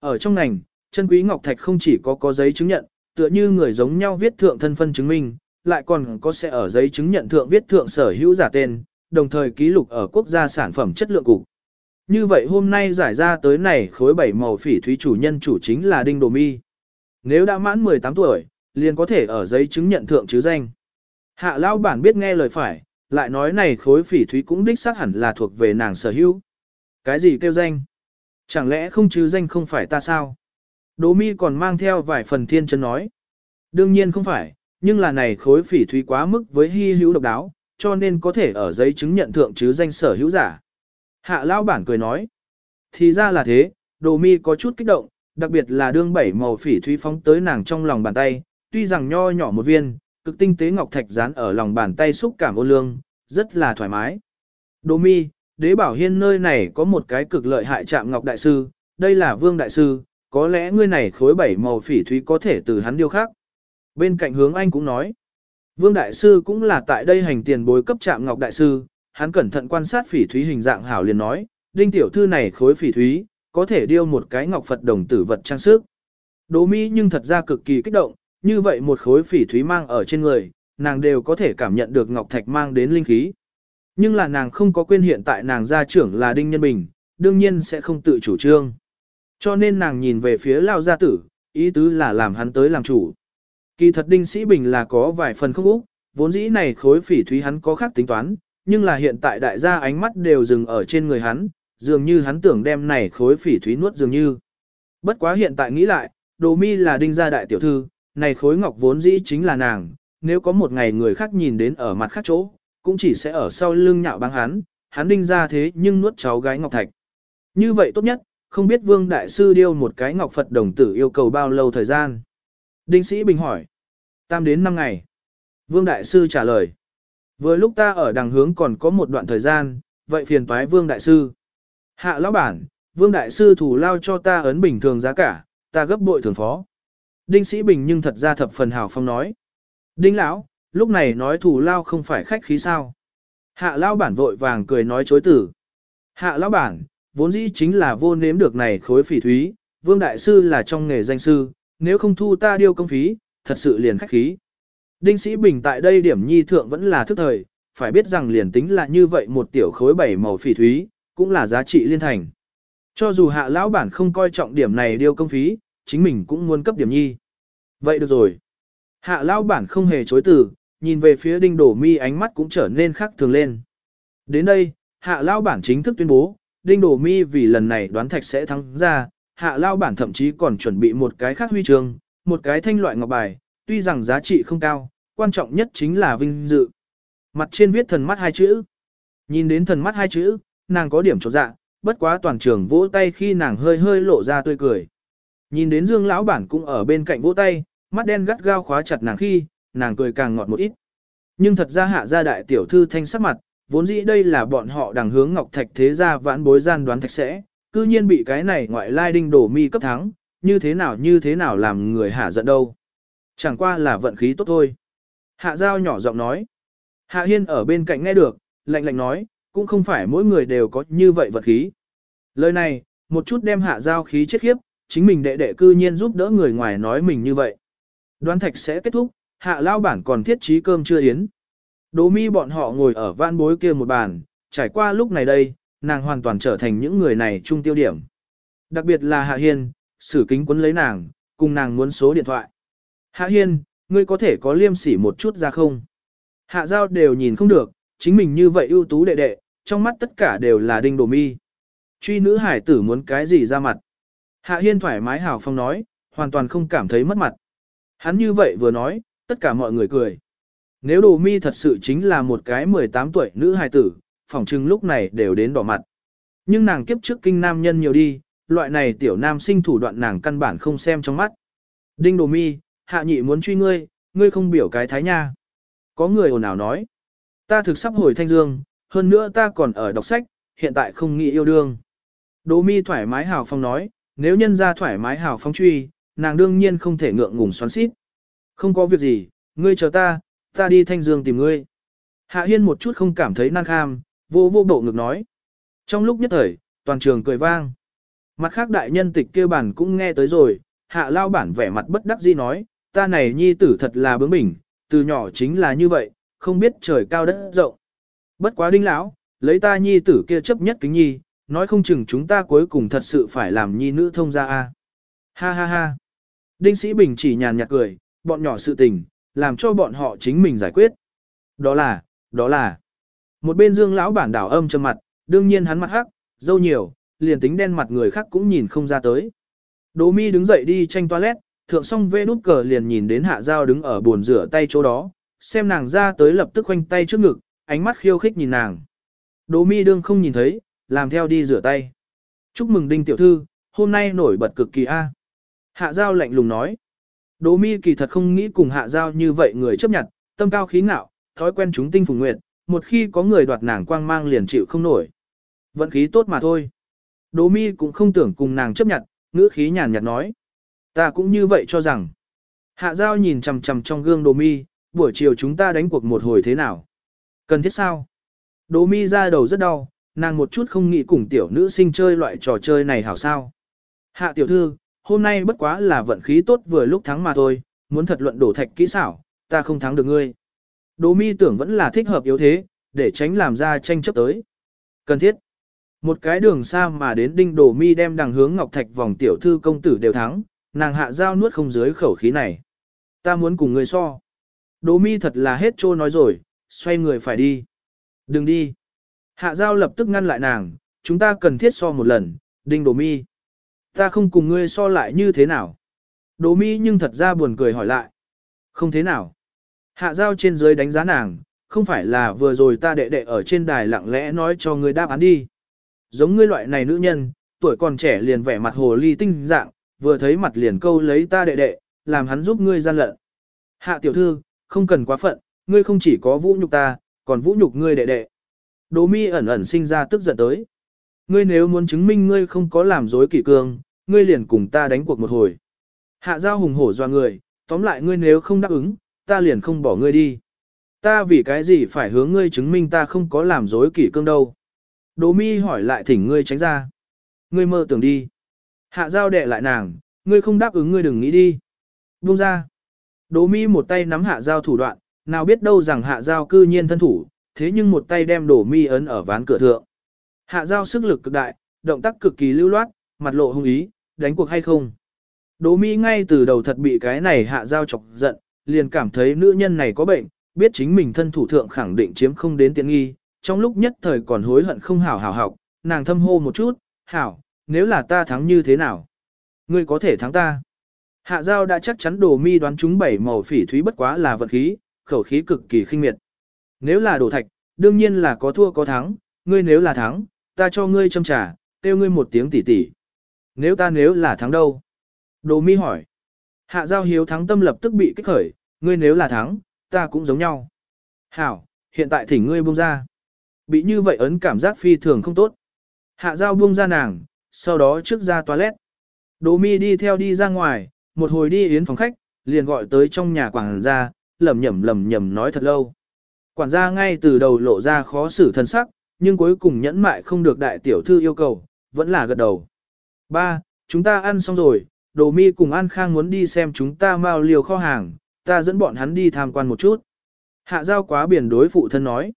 ở trong ngành, chân quý ngọc thạch không chỉ có có giấy chứng nhận, tựa như người giống nhau viết thượng thân phân chứng minh, lại còn có sẽ ở giấy chứng nhận thượng viết thượng sở hữu giả tên, đồng thời ký lục ở quốc gia sản phẩm chất lượng cục. Như vậy hôm nay giải ra tới này khối bảy màu phỉ thúy chủ nhân chủ chính là Đinh Đồ Mi. Nếu đã mãn 18 tuổi, liền có thể ở giấy chứng nhận thượng chứ danh. Hạ lao bản biết nghe lời phải, lại nói này khối phỉ thúy cũng đích xác hẳn là thuộc về nàng sở hữu. Cái gì kêu danh? Chẳng lẽ không chứ danh không phải ta sao? Đỗ mi còn mang theo vài phần thiên chân nói. Đương nhiên không phải, nhưng là này khối phỉ thúy quá mức với hy hữu độc đáo, cho nên có thể ở giấy chứng nhận thượng chứ danh sở hữu giả. Hạ lao bản cười nói. Thì ra là thế, đồ mi có chút kích động, đặc biệt là đương bảy màu phỉ thúy phóng tới nàng trong lòng bàn tay, tuy rằng nho nhỏ một viên, cực tinh tế ngọc thạch dán ở lòng bàn tay xúc cảm ô lương, rất là thoải mái. Đồ mi, đế bảo hiên nơi này có một cái cực lợi hại chạm ngọc đại sư, đây là vương đại sư, có lẽ ngươi này khối bảy màu phỉ thúy có thể từ hắn điêu khác. Bên cạnh hướng anh cũng nói, vương đại sư cũng là tại đây hành tiền bối cấp chạm ngọc đại sư, hắn cẩn thận quan sát phỉ thúy hình dạng hảo liền nói, đinh tiểu thư này khối phỉ thúy, có thể điêu một cái ngọc Phật đồng tử vật trang sức. Đỗ Mỹ nhưng thật ra cực kỳ kích động, như vậy một khối phỉ thúy mang ở trên người, nàng đều có thể cảm nhận được ngọc thạch mang đến linh khí. Nhưng là nàng không có quên hiện tại nàng gia trưởng là Đinh Nhân Bình, đương nhiên sẽ không tự chủ trương. Cho nên nàng nhìn về phía Lao gia tử, ý tứ là làm hắn tới làm chủ. Kỳ thật Đinh Sĩ Bình là có vài phần không úc, vốn dĩ này khối phỉ thúy hắn có khác tính toán, nhưng là hiện tại đại gia ánh mắt đều dừng ở trên người hắn, dường như hắn tưởng đem này khối phỉ thúy nuốt dường như. Bất quá hiện tại nghĩ lại, đồ mi là đinh gia đại tiểu thư, này khối ngọc vốn dĩ chính là nàng, nếu có một ngày người khác nhìn đến ở mặt khác chỗ, cũng chỉ sẽ ở sau lưng nhạo báng hắn, hắn đinh ra thế nhưng nuốt cháu gái ngọc thạch. Như vậy tốt nhất, không biết vương đại sư điêu một cái ngọc Phật đồng tử yêu cầu bao lâu thời gian. Đinh sĩ bình hỏi. Tam đến năm ngày. Vương đại sư trả lời. Vừa lúc ta ở đằng hướng còn có một đoạn thời gian, vậy phiền toái vương đại sư. Hạ lão bản, vương đại sư thủ lao cho ta ấn bình thường giá cả, ta gấp bội thường phó. Đinh sĩ bình nhưng thật ra thập phần hào phong nói. Đinh lão, lúc này nói thủ lao không phải khách khí sao. Hạ lão bản vội vàng cười nói chối tử. Hạ lão bản, vốn dĩ chính là vô nếm được này khối phỉ thúy, vương đại sư là trong nghề danh sư, nếu không thu ta điêu công phí, thật sự liền khách khí. Đinh Sĩ Bình tại đây điểm nhi thượng vẫn là thức thời, phải biết rằng liền tính là như vậy một tiểu khối bảy màu phỉ thúy, cũng là giá trị liên thành. Cho dù hạ lão bản không coi trọng điểm này điêu công phí, chính mình cũng muốn cấp điểm nhi. Vậy được rồi. Hạ lão bản không hề chối từ, nhìn về phía đinh đổ mi ánh mắt cũng trở nên khác thường lên. Đến đây, hạ lão bản chính thức tuyên bố, đinh đổ mi vì lần này đoán thạch sẽ thắng ra, hạ lão bản thậm chí còn chuẩn bị một cái khác huy chương, một cái thanh loại ngọc bài, tuy rằng giá trị không cao, quan trọng nhất chính là vinh dự. Mặt trên viết thần mắt hai chữ. Nhìn đến thần mắt hai chữ, nàng có điểm trọt dạ, bất quá toàn trường vỗ tay khi nàng hơi hơi lộ ra tươi cười. Nhìn đến Dương lão bản cũng ở bên cạnh vỗ tay, mắt đen gắt gao khóa chặt nàng khi, nàng cười càng ngọt một ít. Nhưng thật ra hạ gia đại tiểu thư thanh sắc mặt, vốn dĩ đây là bọn họ đằng hướng ngọc thạch thế gia vãn bối gian đoán thạch sẽ, cư nhiên bị cái này ngoại lai đinh đổ mi cấp thắng, như thế nào như thế nào làm người hạ giận đâu. Chẳng qua là vận khí tốt thôi. Hạ giao nhỏ giọng nói. Hạ hiên ở bên cạnh nghe được, lạnh lạnh nói, cũng không phải mỗi người đều có như vậy vận khí. Lời này, một chút đem hạ giao khí chết khiếp, chính mình đệ đệ cư nhiên giúp đỡ người ngoài nói mình như vậy. Đoán thạch sẽ kết thúc, hạ lao bản còn thiết trí cơm chưa yến. Đỗ mi bọn họ ngồi ở van bối kia một bàn, trải qua lúc này đây, nàng hoàn toàn trở thành những người này trung tiêu điểm. Đặc biệt là Hạ Hiên, sử kính quấn lấy nàng, cùng nàng muốn số điện thoại. Hạ Hiên, ngươi có thể có liêm sỉ một chút ra không? Hạ Giao đều nhìn không được, chính mình như vậy ưu tú đệ đệ, trong mắt tất cả đều là đinh đồ mi. Truy nữ hải tử muốn cái gì ra mặt? Hạ Hiên thoải mái hào phong nói, hoàn toàn không cảm thấy mất mặt. Hắn như vậy vừa nói, tất cả mọi người cười. Nếu đồ mi thật sự chính là một cái 18 tuổi nữ hài tử, phỏng chừng lúc này đều đến đỏ mặt. Nhưng nàng kiếp trước kinh nam nhân nhiều đi, loại này tiểu nam sinh thủ đoạn nàng căn bản không xem trong mắt. Đinh đồ mi, hạ nhị muốn truy ngươi, ngươi không biểu cái thái nha. Có người ồn ào nói. Ta thực sắp hồi thanh dương, hơn nữa ta còn ở đọc sách, hiện tại không nghĩ yêu đương. Đồ mi thoải mái hào phong nói, nếu nhân ra thoải mái hào phong truy, nàng đương nhiên không thể ngượng ngùng xoắn xít. Không có việc gì, ngươi chờ ta, ta đi thanh dương tìm ngươi. Hạ hiên một chút không cảm thấy năng kham, vô vô bộ ngực nói. Trong lúc nhất thời, toàn trường cười vang. Mặt khác đại nhân tịch kêu bản cũng nghe tới rồi, hạ lao bản vẻ mặt bất đắc dĩ nói, ta này nhi tử thật là bướng bỉnh, từ nhỏ chính là như vậy, không biết trời cao đất rộng. Bất quá đinh lão, lấy ta nhi tử kia chấp nhất kính nhi, nói không chừng chúng ta cuối cùng thật sự phải làm nhi nữ thông gia a. Ha ha ha. Đinh Sĩ Bình chỉ nhàn nhạt cười, bọn nhỏ sự tình, làm cho bọn họ chính mình giải quyết. Đó là, đó là. Một bên Dương lão bản đảo âm trầm mặt, đương nhiên hắn mặt hắc, dâu nhiều, liền tính đen mặt người khác cũng nhìn không ra tới. Đỗ Mi đứng dậy đi tranh toilet, thượng xong vê nút cờ liền nhìn đến Hạ Giao đứng ở bồn rửa tay chỗ đó, xem nàng ra tới lập tức khoanh tay trước ngực, ánh mắt khiêu khích nhìn nàng. Đỗ Mi đương không nhìn thấy, làm theo đi rửa tay. Chúc mừng Đinh tiểu thư, hôm nay nổi bật cực kỳ a. Hạ Giao lạnh lùng nói. Đỗ Mi kỳ thật không nghĩ cùng Hạ Giao như vậy người chấp nhận, tâm cao khí ngạo, thói quen chúng tinh phùng nguyệt, một khi có người đoạt nàng quang mang liền chịu không nổi. Vận khí tốt mà thôi. Đỗ Mi cũng không tưởng cùng nàng chấp nhận, ngữ khí nhàn nhạt nói. Ta cũng như vậy cho rằng. Hạ Giao nhìn chằm chằm trong gương Đỗ Mi, buổi chiều chúng ta đánh cuộc một hồi thế nào? Cần thiết sao? Đỗ Mi ra đầu rất đau, nàng một chút không nghĩ cùng tiểu nữ sinh chơi loại trò chơi này hảo sao. Hạ tiểu thư, hôm nay bất quá là vận khí tốt vừa lúc thắng mà thôi, muốn thật luận đổ thạch kỹ xảo, ta không thắng được ngươi. Đỗ mi tưởng vẫn là thích hợp yếu thế, để tránh làm ra tranh chấp tới. Cần thiết. Một cái đường xa mà đến đinh đổ mi đem đằng hướng ngọc thạch vòng tiểu thư công tử đều thắng, nàng hạ giao nuốt không dưới khẩu khí này. Ta muốn cùng ngươi so. Đỗ mi thật là hết trô nói rồi, xoay người phải đi. Đừng đi. Hạ giao lập tức ngăn lại nàng, chúng ta cần thiết so một lần, đinh đổ mi. Ta không cùng ngươi so lại như thế nào. Đỗ mi nhưng thật ra buồn cười hỏi lại. Không thế nào. Hạ giao trên dưới đánh giá nàng, không phải là vừa rồi ta đệ đệ ở trên đài lặng lẽ nói cho ngươi đáp án đi. Giống ngươi loại này nữ nhân, tuổi còn trẻ liền vẻ mặt hồ ly tinh dạng, vừa thấy mặt liền câu lấy ta đệ đệ, làm hắn giúp ngươi gian lận. Hạ tiểu thư, không cần quá phận, ngươi không chỉ có vũ nhục ta, còn vũ nhục ngươi đệ đệ. Đỗ mi ẩn ẩn sinh ra tức giận tới. Ngươi nếu muốn chứng minh ngươi không có làm dối kỷ cương, ngươi liền cùng ta đánh cuộc một hồi. Hạ giao hùng hổ doa người, tóm lại ngươi nếu không đáp ứng, ta liền không bỏ ngươi đi. Ta vì cái gì phải hướng ngươi chứng minh ta không có làm dối kỷ cương đâu. Đỗ mi hỏi lại thỉnh ngươi tránh ra. Ngươi mơ tưởng đi. Hạ giao đệ lại nàng, ngươi không đáp ứng ngươi đừng nghĩ đi. Buông ra. Đỗ mi một tay nắm hạ giao thủ đoạn, nào biết đâu rằng hạ giao cư nhiên thân thủ, thế nhưng một tay đem đổ mi ấn ở ván cửa thượng. Hạ giao sức lực cực đại, động tác cực kỳ lưu loát, mặt lộ hung ý, đánh cuộc hay không. Đỗ mi ngay từ đầu thật bị cái này hạ giao chọc giận, liền cảm thấy nữ nhân này có bệnh, biết chính mình thân thủ thượng khẳng định chiếm không đến tiện nghi, trong lúc nhất thời còn hối hận không hảo hảo học, nàng thâm hô một chút, hảo, nếu là ta thắng như thế nào? Ngươi có thể thắng ta. Hạ giao đã chắc chắn đồ mi đoán chúng bảy màu phỉ thúy bất quá là vật khí, khẩu khí cực kỳ khinh miệt. Nếu là đồ thạch, đương nhiên là có thua có thắng, ngươi nếu là thắng, ta cho ngươi châm trà, kêu ngươi một tiếng tỉ tỉ. Nếu ta nếu là thắng đâu? Đồ mi hỏi. Hạ giao hiếu thắng tâm lập tức bị kích khởi, ngươi nếu là thắng, ta cũng giống nhau. Hảo, hiện tại thỉnh ngươi buông ra. Bị như vậy ấn cảm giác phi thường không tốt. Hạ giao buông ra nàng, sau đó trước ra toilet. Đồ mi đi theo đi ra ngoài, một hồi đi yến phòng khách, liền gọi tới trong nhà quản gia, lẩm nhẩm lẩm nhẩm nói thật lâu. Quản gia ngay từ đầu lộ ra khó xử thân sắc, nhưng cuối cùng nhẫn mại không được đại tiểu thư yêu cầu, vẫn là gật đầu. Ba, chúng ta ăn xong rồi, đồ mi cùng An Khang muốn đi xem chúng ta mau liều kho hàng, ta dẫn bọn hắn đi tham quan một chút. Hạ giao quá biển đối phụ thân nói.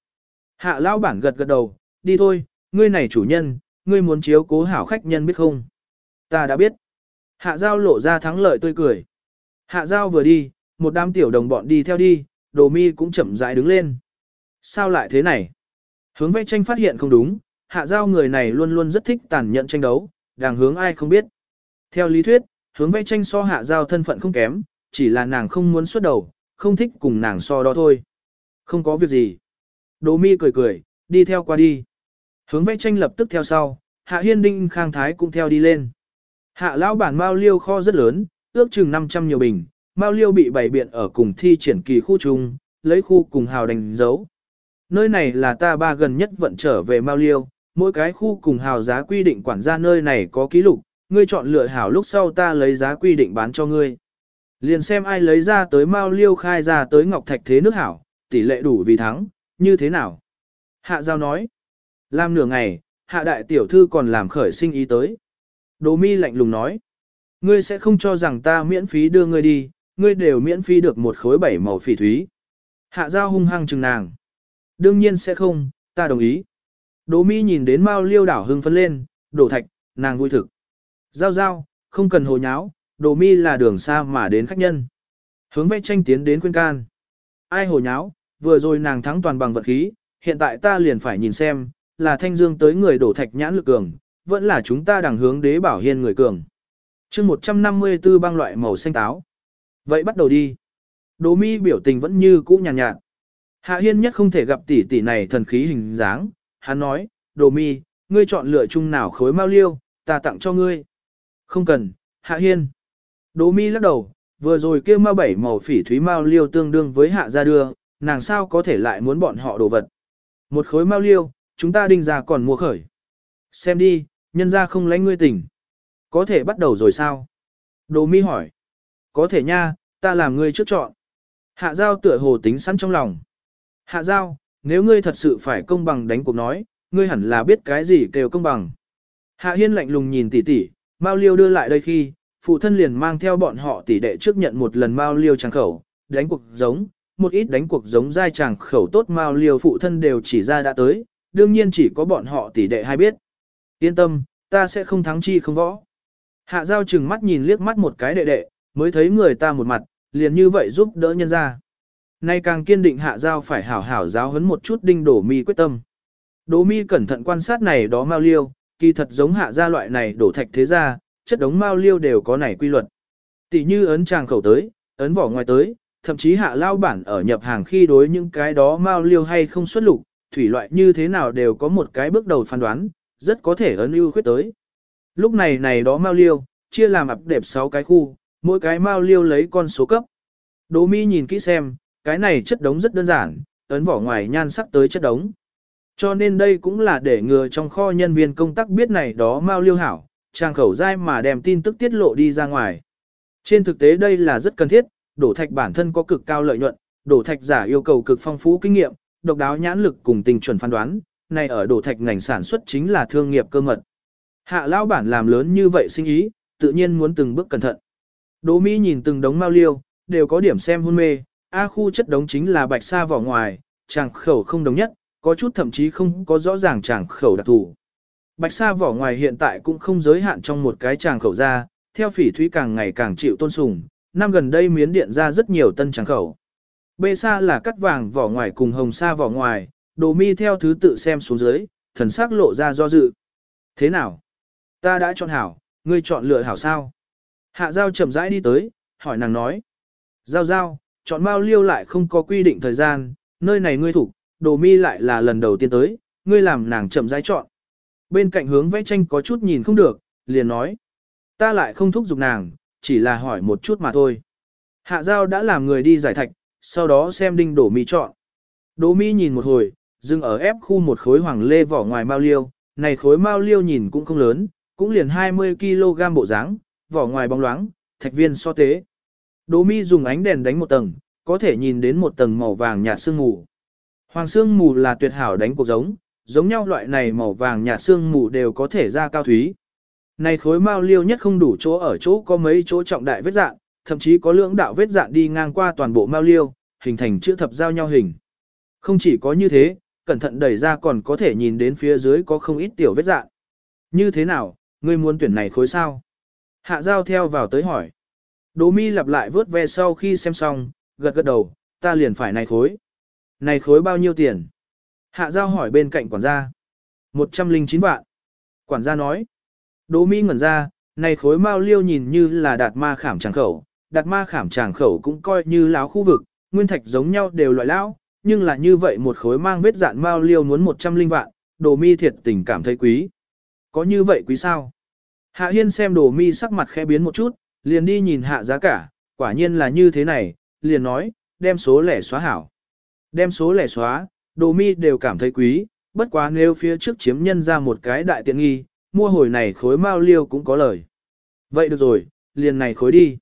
Hạ lao bản gật gật đầu, đi thôi, ngươi này chủ nhân, ngươi muốn chiếu cố hảo khách nhân biết không? Ta đã biết. Hạ giao lộ ra thắng lợi tươi cười. Hạ giao vừa đi, một đám tiểu đồng bọn đi theo đi, đồ mi cũng chậm rãi đứng lên. Sao lại thế này? Hướng vẽ tranh phát hiện không đúng, hạ giao người này luôn luôn rất thích tàn nhẫn tranh đấu, đang hướng ai không biết. Theo lý thuyết, hướng vẽ tranh so hạ giao thân phận không kém, chỉ là nàng không muốn xuất đầu, không thích cùng nàng so đó thôi. Không có việc gì. Đỗ mi cười cười, đi theo qua đi. Hướng vẽ tranh lập tức theo sau, hạ hiên đinh khang thái cũng theo đi lên. Hạ lão bản mao liêu kho rất lớn, ước chừng 500 nhiều bình, mao liêu bị bày biện ở cùng thi triển kỳ khu chung, lấy khu cùng hào đánh dấu. Nơi này là ta ba gần nhất vận trở về Mao Liêu, mỗi cái khu cùng hào giá quy định quản gia nơi này có ký lục, ngươi chọn lựa hảo lúc sau ta lấy giá quy định bán cho ngươi. Liền xem ai lấy ra tới Mao Liêu khai ra tới Ngọc Thạch thế nước hảo, tỷ lệ đủ vì thắng, như thế nào? Hạ Giao nói, làm nửa ngày, hạ đại tiểu thư còn làm khởi sinh ý tới. Đỗ mi lạnh lùng nói. Ngươi sẽ không cho rằng ta miễn phí đưa ngươi đi, ngươi đều miễn phí được một khối bảy màu phỉ thúy. Hạ giao hung hăng chừng nàng. Đương nhiên sẽ không, ta đồng ý. Đỗ mi nhìn đến Mao liêu đảo hưng phấn lên, đổ thạch, nàng vui thực. Giao giao, không cần hồ nháo, Đỗ mi là đường xa mà đến khách nhân. Hướng vẽ tranh tiến đến khuyên can. Ai hồ nháo, vừa rồi nàng thắng toàn bằng vật khí, hiện tại ta liền phải nhìn xem, là thanh dương tới người đổ thạch nhãn lực cường, vẫn là chúng ta đang hướng đế bảo hiên người cường. chương 154 băng loại màu xanh táo. Vậy bắt đầu đi. Đỗ mi biểu tình vẫn như cũ nhàn nhạt, nhạt. Hạ hiên nhất không thể gặp tỷ tỷ này thần khí hình dáng, hắn nói, đồ mi, ngươi chọn lựa chung nào khối mau liêu, ta tặng cho ngươi. Không cần, hạ hiên. Đồ mi lắc đầu, vừa rồi kia ma bảy màu phỉ thúy mau liêu tương đương với hạ gia đưa, nàng sao có thể lại muốn bọn họ đồ vật. Một khối mau liêu, chúng ta đinh ra còn mua khởi. Xem đi, nhân ra không lấy ngươi tỉnh. Có thể bắt đầu rồi sao? Đồ mi hỏi. Có thể nha, ta làm ngươi trước chọn. Hạ giao tựa hồ tính sẵn trong lòng. Hạ giao, nếu ngươi thật sự phải công bằng đánh cuộc nói, ngươi hẳn là biết cái gì kêu công bằng. Hạ hiên lạnh lùng nhìn tỷ tỷ, Mao Liêu đưa lại đây khi, phụ thân liền mang theo bọn họ tỷ đệ trước nhận một lần Mao Liêu tràng khẩu, đánh cuộc giống, một ít đánh cuộc giống dai tràng khẩu tốt Mao Liêu phụ thân đều chỉ ra đã tới, đương nhiên chỉ có bọn họ tỷ đệ hay biết. Yên tâm, ta sẽ không thắng chi không võ. Hạ giao chừng mắt nhìn liếc mắt một cái đệ đệ, mới thấy người ta một mặt, liền như vậy giúp đỡ nhân ra. Nay càng kiên định hạ giao phải hảo hảo giáo huấn một chút đinh đổ mi quyết tâm. Đỗ mi cẩn thận quan sát này đó mao liêu, kỳ thật giống hạ gia loại này đổ thạch thế ra, chất đống mao liêu đều có này quy luật. Tỷ như ấn tràng khẩu tới, ấn vỏ ngoài tới, thậm chí hạ lao bản ở nhập hàng khi đối những cái đó mao liêu hay không xuất lục, thủy loại như thế nào đều có một cái bước đầu phán đoán, rất có thể ấn ưu khuyết tới. Lúc này này đó mao liêu, chia làm ập đẹp 6 cái khu, mỗi cái mao liêu lấy con số cấp. Đỗ mi nhìn kỹ xem, cái này chất đống rất đơn giản, ấn vỏ ngoài nhan sắc tới chất đống. Cho nên đây cũng là để ngừa trong kho nhân viên công tác biết này đó mau liêu hảo, trang khẩu dai mà đem tin tức tiết lộ đi ra ngoài. Trên thực tế đây là rất cần thiết, đổ thạch bản thân có cực cao lợi nhuận, đổ thạch giả yêu cầu cực phong phú kinh nghiệm, độc đáo nhãn lực cùng tình chuẩn phán đoán, này ở đổ thạch ngành sản xuất chính là thương nghiệp cơ mật. Hạ lão bản làm lớn như vậy sinh ý, tự nhiên muốn từng bước cẩn thận. Đỗ Mỹ nhìn từng đống mau liêu, đều có điểm xem hôn mê, A khu chất đống chính là bạch sa vỏ ngoài, chàng khẩu không đồng nhất, có chút thậm chí không có rõ ràng chàng khẩu đặc thù. Bạch sa vỏ ngoài hiện tại cũng không giới hạn trong một cái chàng khẩu ra, theo phỉ thúy càng ngày càng chịu tôn sùng, năm gần đây miến điện ra rất nhiều tân chàng khẩu. Bê sa là cắt vàng vỏ ngoài cùng hồng sa vỏ ngoài, đồ mi theo thứ tự xem xuống dưới, thần sắc lộ ra do dự. Thế nào? Ta đã chọn hảo, ngươi chọn lựa hảo sao? Hạ giao chậm rãi đi tới, hỏi nàng nói. Giao giao, chọn bao liêu lại không có quy định thời gian, nơi này ngươi thủ, đồ mi lại là lần đầu tiên tới, ngươi làm nàng chậm rãi chọn. Bên cạnh hướng vẽ tranh có chút nhìn không được, liền nói. Ta lại không thúc giục nàng, chỉ là hỏi một chút mà thôi. Hạ giao đã làm người đi giải thạch, sau đó xem đinh đổ mi chọn. Đỗ mi nhìn một hồi, dừng ở ép khu một khối hoàng lê vỏ ngoài mao liêu, này khối mao liêu nhìn cũng không lớn, cũng liền 20kg bộ dáng, vỏ ngoài bóng loáng, thạch viên so tế. Đỗ mi dùng ánh đèn đánh một tầng, có thể nhìn đến một tầng màu vàng nhạt sương mù. Hoàng sương mù là tuyệt hảo đánh cuộc giống, giống nhau loại này màu vàng nhạt sương mù đều có thể ra cao thúy. Này khối mao liêu nhất không đủ chỗ ở chỗ có mấy chỗ trọng đại vết dạng, thậm chí có lưỡng đạo vết dạng đi ngang qua toàn bộ mao liêu, hình thành chữ thập giao nhau hình. Không chỉ có như thế, cẩn thận đẩy ra còn có thể nhìn đến phía dưới có không ít tiểu vết dạng. Như thế nào, ngươi muốn tuyển này khối sao? Hạ giao theo vào tới hỏi. Đỗ mi lặp lại vớt ve sau khi xem xong, gật gật đầu, ta liền phải này khối. Này khối bao nhiêu tiền? Hạ giao hỏi bên cạnh quản gia. 109 vạn. Quản gia nói. Đỗ mi ngẩn ra, này khối mao liêu nhìn như là đạt ma khảm tràng khẩu, đạt ma khảm tràng khẩu cũng coi như láo khu vực, nguyên thạch giống nhau đều loại lão, nhưng là như vậy một khối mang vết dạn mao liêu muốn 100 linh vạn, đồ mi thiệt tình cảm thấy quý. Có như vậy quý sao? Hạ Hiên xem đồ mi sắc mặt khẽ biến một chút, liền đi nhìn hạ giá cả, quả nhiên là như thế này, liền nói, đem số lẻ xóa hảo. Đem số lẻ xóa, đồ mi đều cảm thấy quý, bất quá nếu phía trước chiếm nhân ra một cái đại tiện nghi, mua hồi này khối mao liêu cũng có lời. Vậy được rồi, liền này khối đi.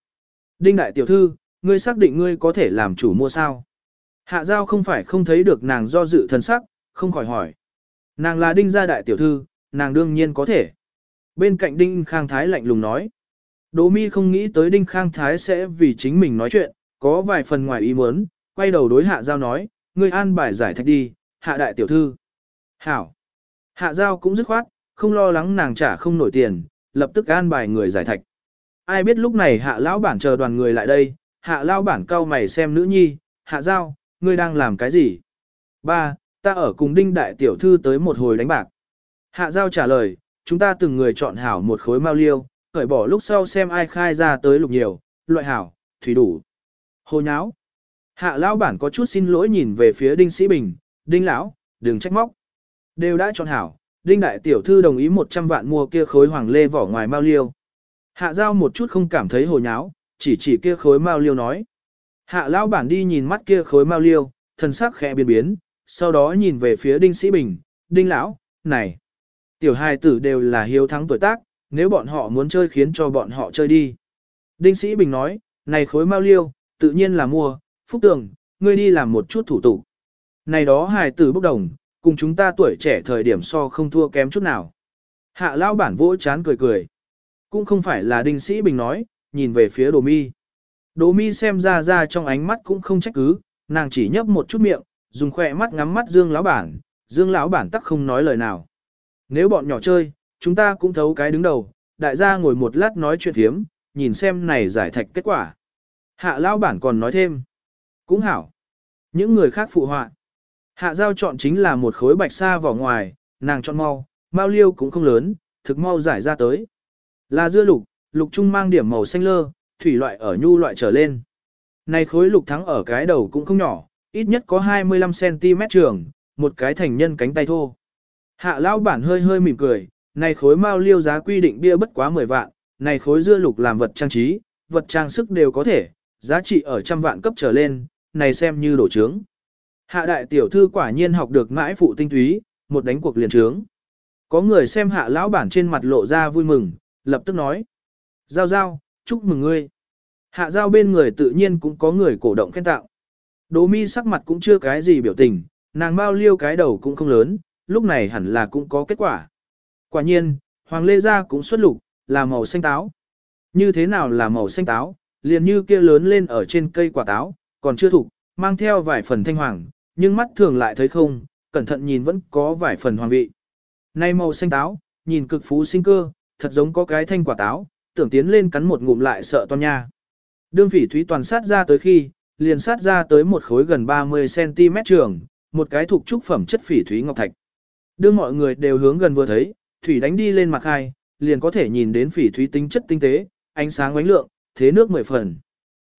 Đinh đại tiểu thư, ngươi xác định ngươi có thể làm chủ mua sao? Hạ giao không phải không thấy được nàng do dự thần sắc, không khỏi hỏi. Nàng là đinh gia đại tiểu thư, nàng đương nhiên có thể. bên cạnh Đinh Khang Thái lạnh lùng nói. Đỗ mi không nghĩ tới Đinh Khang Thái sẽ vì chính mình nói chuyện, có vài phần ngoài ý muốn, quay đầu đối hạ giao nói, ngươi an bài giải thạch đi, hạ đại tiểu thư. Hảo. Hạ giao cũng dứt khoát, không lo lắng nàng trả không nổi tiền, lập tức an bài người giải thạch. Ai biết lúc này hạ lão bản chờ đoàn người lại đây, hạ lão bản cau mày xem nữ nhi, hạ giao, ngươi đang làm cái gì? Ba, ta ở cùng đinh đại tiểu thư tới một hồi đánh bạc. Hạ giao trả lời, chúng ta từng người chọn hảo một khối mao liêu, khởi bỏ lúc sau xem ai khai ra tới lục nhiều, loại hảo, thủy đủ. Hồ nháo. Hạ lão bản có chút xin lỗi nhìn về phía đinh sĩ bình, đinh lão, đừng trách móc. Đều đã chọn hảo, đinh đại tiểu thư đồng ý 100 vạn mua kia khối hoàng lê vỏ ngoài mao liêu. Hạ giao một chút không cảm thấy hồ nháo, chỉ chỉ kia khối mao liêu nói. Hạ lão bản đi nhìn mắt kia khối mao liêu, thần sắc khẽ biến biến, sau đó nhìn về phía đinh sĩ bình, đinh lão, này. Tiểu hài tử đều là hiếu thắng tuổi tác, nếu bọn họ muốn chơi khiến cho bọn họ chơi đi. Đinh sĩ bình nói, này khối mau liêu, tự nhiên là mua, phúc tường, ngươi đi làm một chút thủ tục. Này đó hài tử bốc đồng, cùng chúng ta tuổi trẻ thời điểm so không thua kém chút nào. Hạ lão bản vỗ chán cười cười. Cũng không phải là đinh sĩ bình nói, nhìn về phía đồ mi. Đồ mi xem ra ra trong ánh mắt cũng không trách cứ, nàng chỉ nhấp một chút miệng, dùng khỏe mắt ngắm mắt dương lão bản, dương lão bản tắc không nói lời nào. Nếu bọn nhỏ chơi, chúng ta cũng thấu cái đứng đầu, đại gia ngồi một lát nói chuyện thiếm, nhìn xem này giải thạch kết quả. Hạ lão bản còn nói thêm. Cũng hảo. Những người khác phụ họa. Hạ giao chọn chính là một khối bạch sa vỏ ngoài, nàng chọn mau, mau liêu cũng không lớn, thực mau giải ra tới. Là dưa lục, lục trung mang điểm màu xanh lơ, thủy loại ở nhu loại trở lên. Này khối lục thắng ở cái đầu cũng không nhỏ, ít nhất có 25cm trường, một cái thành nhân cánh tay thô. Hạ lão bản hơi hơi mỉm cười, này khối mao liêu giá quy định bia bất quá 10 vạn, này khối dưa lục làm vật trang trí, vật trang sức đều có thể, giá trị ở trăm vạn cấp trở lên, này xem như đổ trướng. Hạ đại tiểu thư quả nhiên học được mãi phụ tinh túy, một đánh cuộc liền trướng. Có người xem hạ lão bản trên mặt lộ ra vui mừng, lập tức nói. Giao giao, chúc mừng ngươi. Hạ giao bên người tự nhiên cũng có người cổ động khen tạo. Đỗ mi sắc mặt cũng chưa cái gì biểu tình, nàng bao liêu cái đầu cũng không lớn, lúc này hẳn là cũng có kết quả. Quả nhiên, Hoàng Lê Gia cũng xuất lục, là màu xanh táo. Như thế nào là màu xanh táo, liền như kia lớn lên ở trên cây quả táo, còn chưa thục, mang theo vài phần thanh hoàng, nhưng mắt thường lại thấy không, cẩn thận nhìn vẫn có vài phần hoàng vị. Nay màu xanh táo, nhìn cực phú sinh cơ, thật giống có cái thanh quả táo, tưởng tiến lên cắn một ngụm lại sợ toan nha. Đương phỉ thúy toàn sát ra tới khi, liền sát ra tới một khối gần 30cm trường, một cái thuộc trúc phẩm chất phỉ thúy ngọc thạch. Đương mọi người đều hướng gần vừa thấy, thủy đánh đi lên mặt khai, liền có thể nhìn đến phỉ thúy tính chất tinh tế, ánh sáng ánh lượng, thế nước mười phần.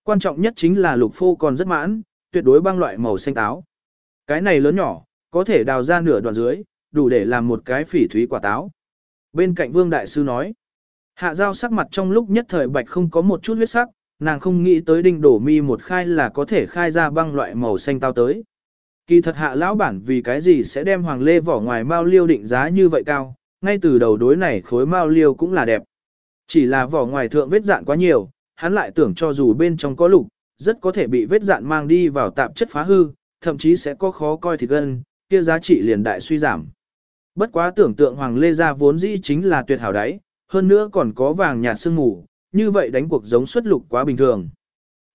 Quan trọng nhất chính là lục phô còn rất mãn, tuyệt đối băng loại màu xanh táo. Cái này lớn nhỏ, có thể đào ra nửa đoạn dưới, đủ để làm một cái phỉ thúy quả táo. Bên cạnh Vương Đại Sư nói, hạ giao sắc mặt trong lúc nhất thời bạch không có một chút huyết sắc, nàng không nghĩ tới đinh đổ mi một khai là có thể khai ra băng loại màu xanh tao tới. Kỳ thật hạ lão bản vì cái gì sẽ đem hoàng lê vỏ ngoài mao liêu định giá như vậy cao, ngay từ đầu đối này khối mao liêu cũng là đẹp. Chỉ là vỏ ngoài thượng vết dạn quá nhiều, hắn lại tưởng cho dù bên trong có lục, rất có thể bị vết dạn mang đi vào tạp chất phá hư, thậm chí sẽ có khó coi thịt gân, kia giá trị liền đại suy giảm. Bất quá tưởng tượng hoàng lê gia vốn dĩ chính là tuyệt hảo đáy, hơn nữa còn có vàng nhạt sương mù, như vậy đánh cuộc giống xuất lục quá bình thường.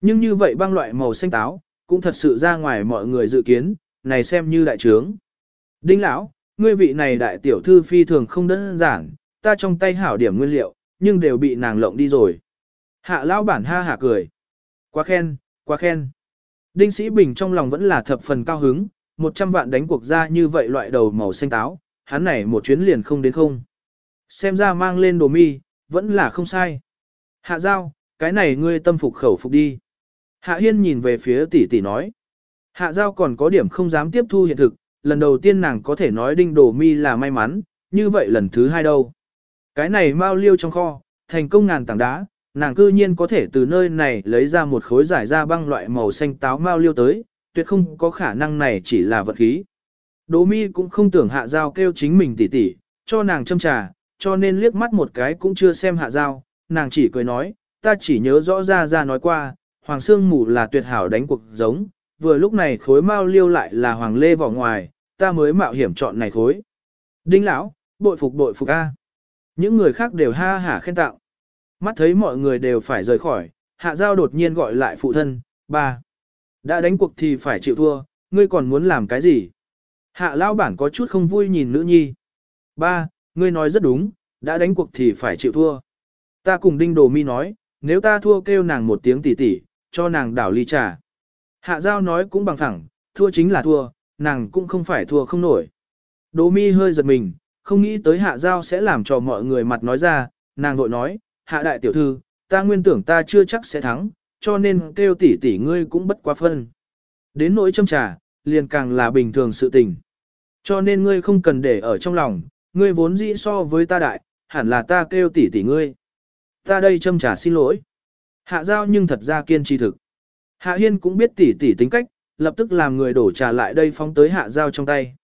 Nhưng như vậy băng loại màu xanh táo, cũng thật sự ra ngoài mọi người dự kiến, này xem như đại trướng. Đinh lão, ngươi vị này đại tiểu thư phi thường không đơn giản, ta trong tay hảo điểm nguyên liệu, nhưng đều bị nàng lộng đi rồi. Hạ lão bản ha hả cười. Quá khen, quá khen. Đinh sĩ bình trong lòng vẫn là thập phần cao hứng, 100 vạn đánh cuộc ra như vậy loại đầu màu xanh táo, hắn này một chuyến liền không đến không. Xem ra mang lên đồ mi, vẫn là không sai. Hạ giao, cái này ngươi tâm phục khẩu phục đi. Hạ hiên nhìn về phía tỷ tỷ nói. Hạ giao còn có điểm không dám tiếp thu hiện thực, lần đầu tiên nàng có thể nói đinh đồ mi là may mắn, như vậy lần thứ hai đâu. Cái này mau liêu trong kho, thành công ngàn tảng đá, nàng cư nhiên có thể từ nơi này lấy ra một khối giải ra băng loại màu xanh táo mau liêu tới, tuyệt không có khả năng này chỉ là vật khí. Đỗ mi cũng không tưởng hạ giao kêu chính mình tỉ tỉ, cho nàng châm trà, cho nên liếc mắt một cái cũng chưa xem hạ giao, nàng chỉ cười nói, ta chỉ nhớ rõ ra ra nói qua, hoàng sương mù là tuyệt hảo đánh cuộc giống, vừa lúc này khối mao liêu lại là hoàng lê vỏ ngoài, ta mới mạo hiểm chọn này khối. Đinh lão, bội phục bội phục a. Những người khác đều ha hả khen tạo. Mắt thấy mọi người đều phải rời khỏi, hạ giao đột nhiên gọi lại phụ thân, ba. Đã đánh cuộc thì phải chịu thua, ngươi còn muốn làm cái gì? Hạ lao bản có chút không vui nhìn nữ nhi. Ba, ngươi nói rất đúng, đã đánh cuộc thì phải chịu thua. Ta cùng đinh đồ mi nói, nếu ta thua kêu nàng một tiếng tỉ tỉ, cho nàng đảo ly trà. Hạ giao nói cũng bằng thẳng, thua chính là thua, nàng cũng không phải thua không nổi. Đỗ mi hơi giật mình, không nghĩ tới hạ giao sẽ làm cho mọi người mặt nói ra, nàng vội nói, hạ đại tiểu thư, ta nguyên tưởng ta chưa chắc sẽ thắng, cho nên kêu tỷ tỷ ngươi cũng bất quá phân. Đến nỗi châm trà, liền càng là bình thường sự tình. Cho nên ngươi không cần để ở trong lòng, ngươi vốn dĩ so với ta đại, hẳn là ta kêu tỷ tỷ ngươi. Ta đây châm trà xin lỗi. Hạ giao nhưng thật ra kiên trì thực. Hạ hiên cũng biết tỷ tỷ tính cách, lập tức làm người đổ trà lại đây phóng tới hạ giao trong tay.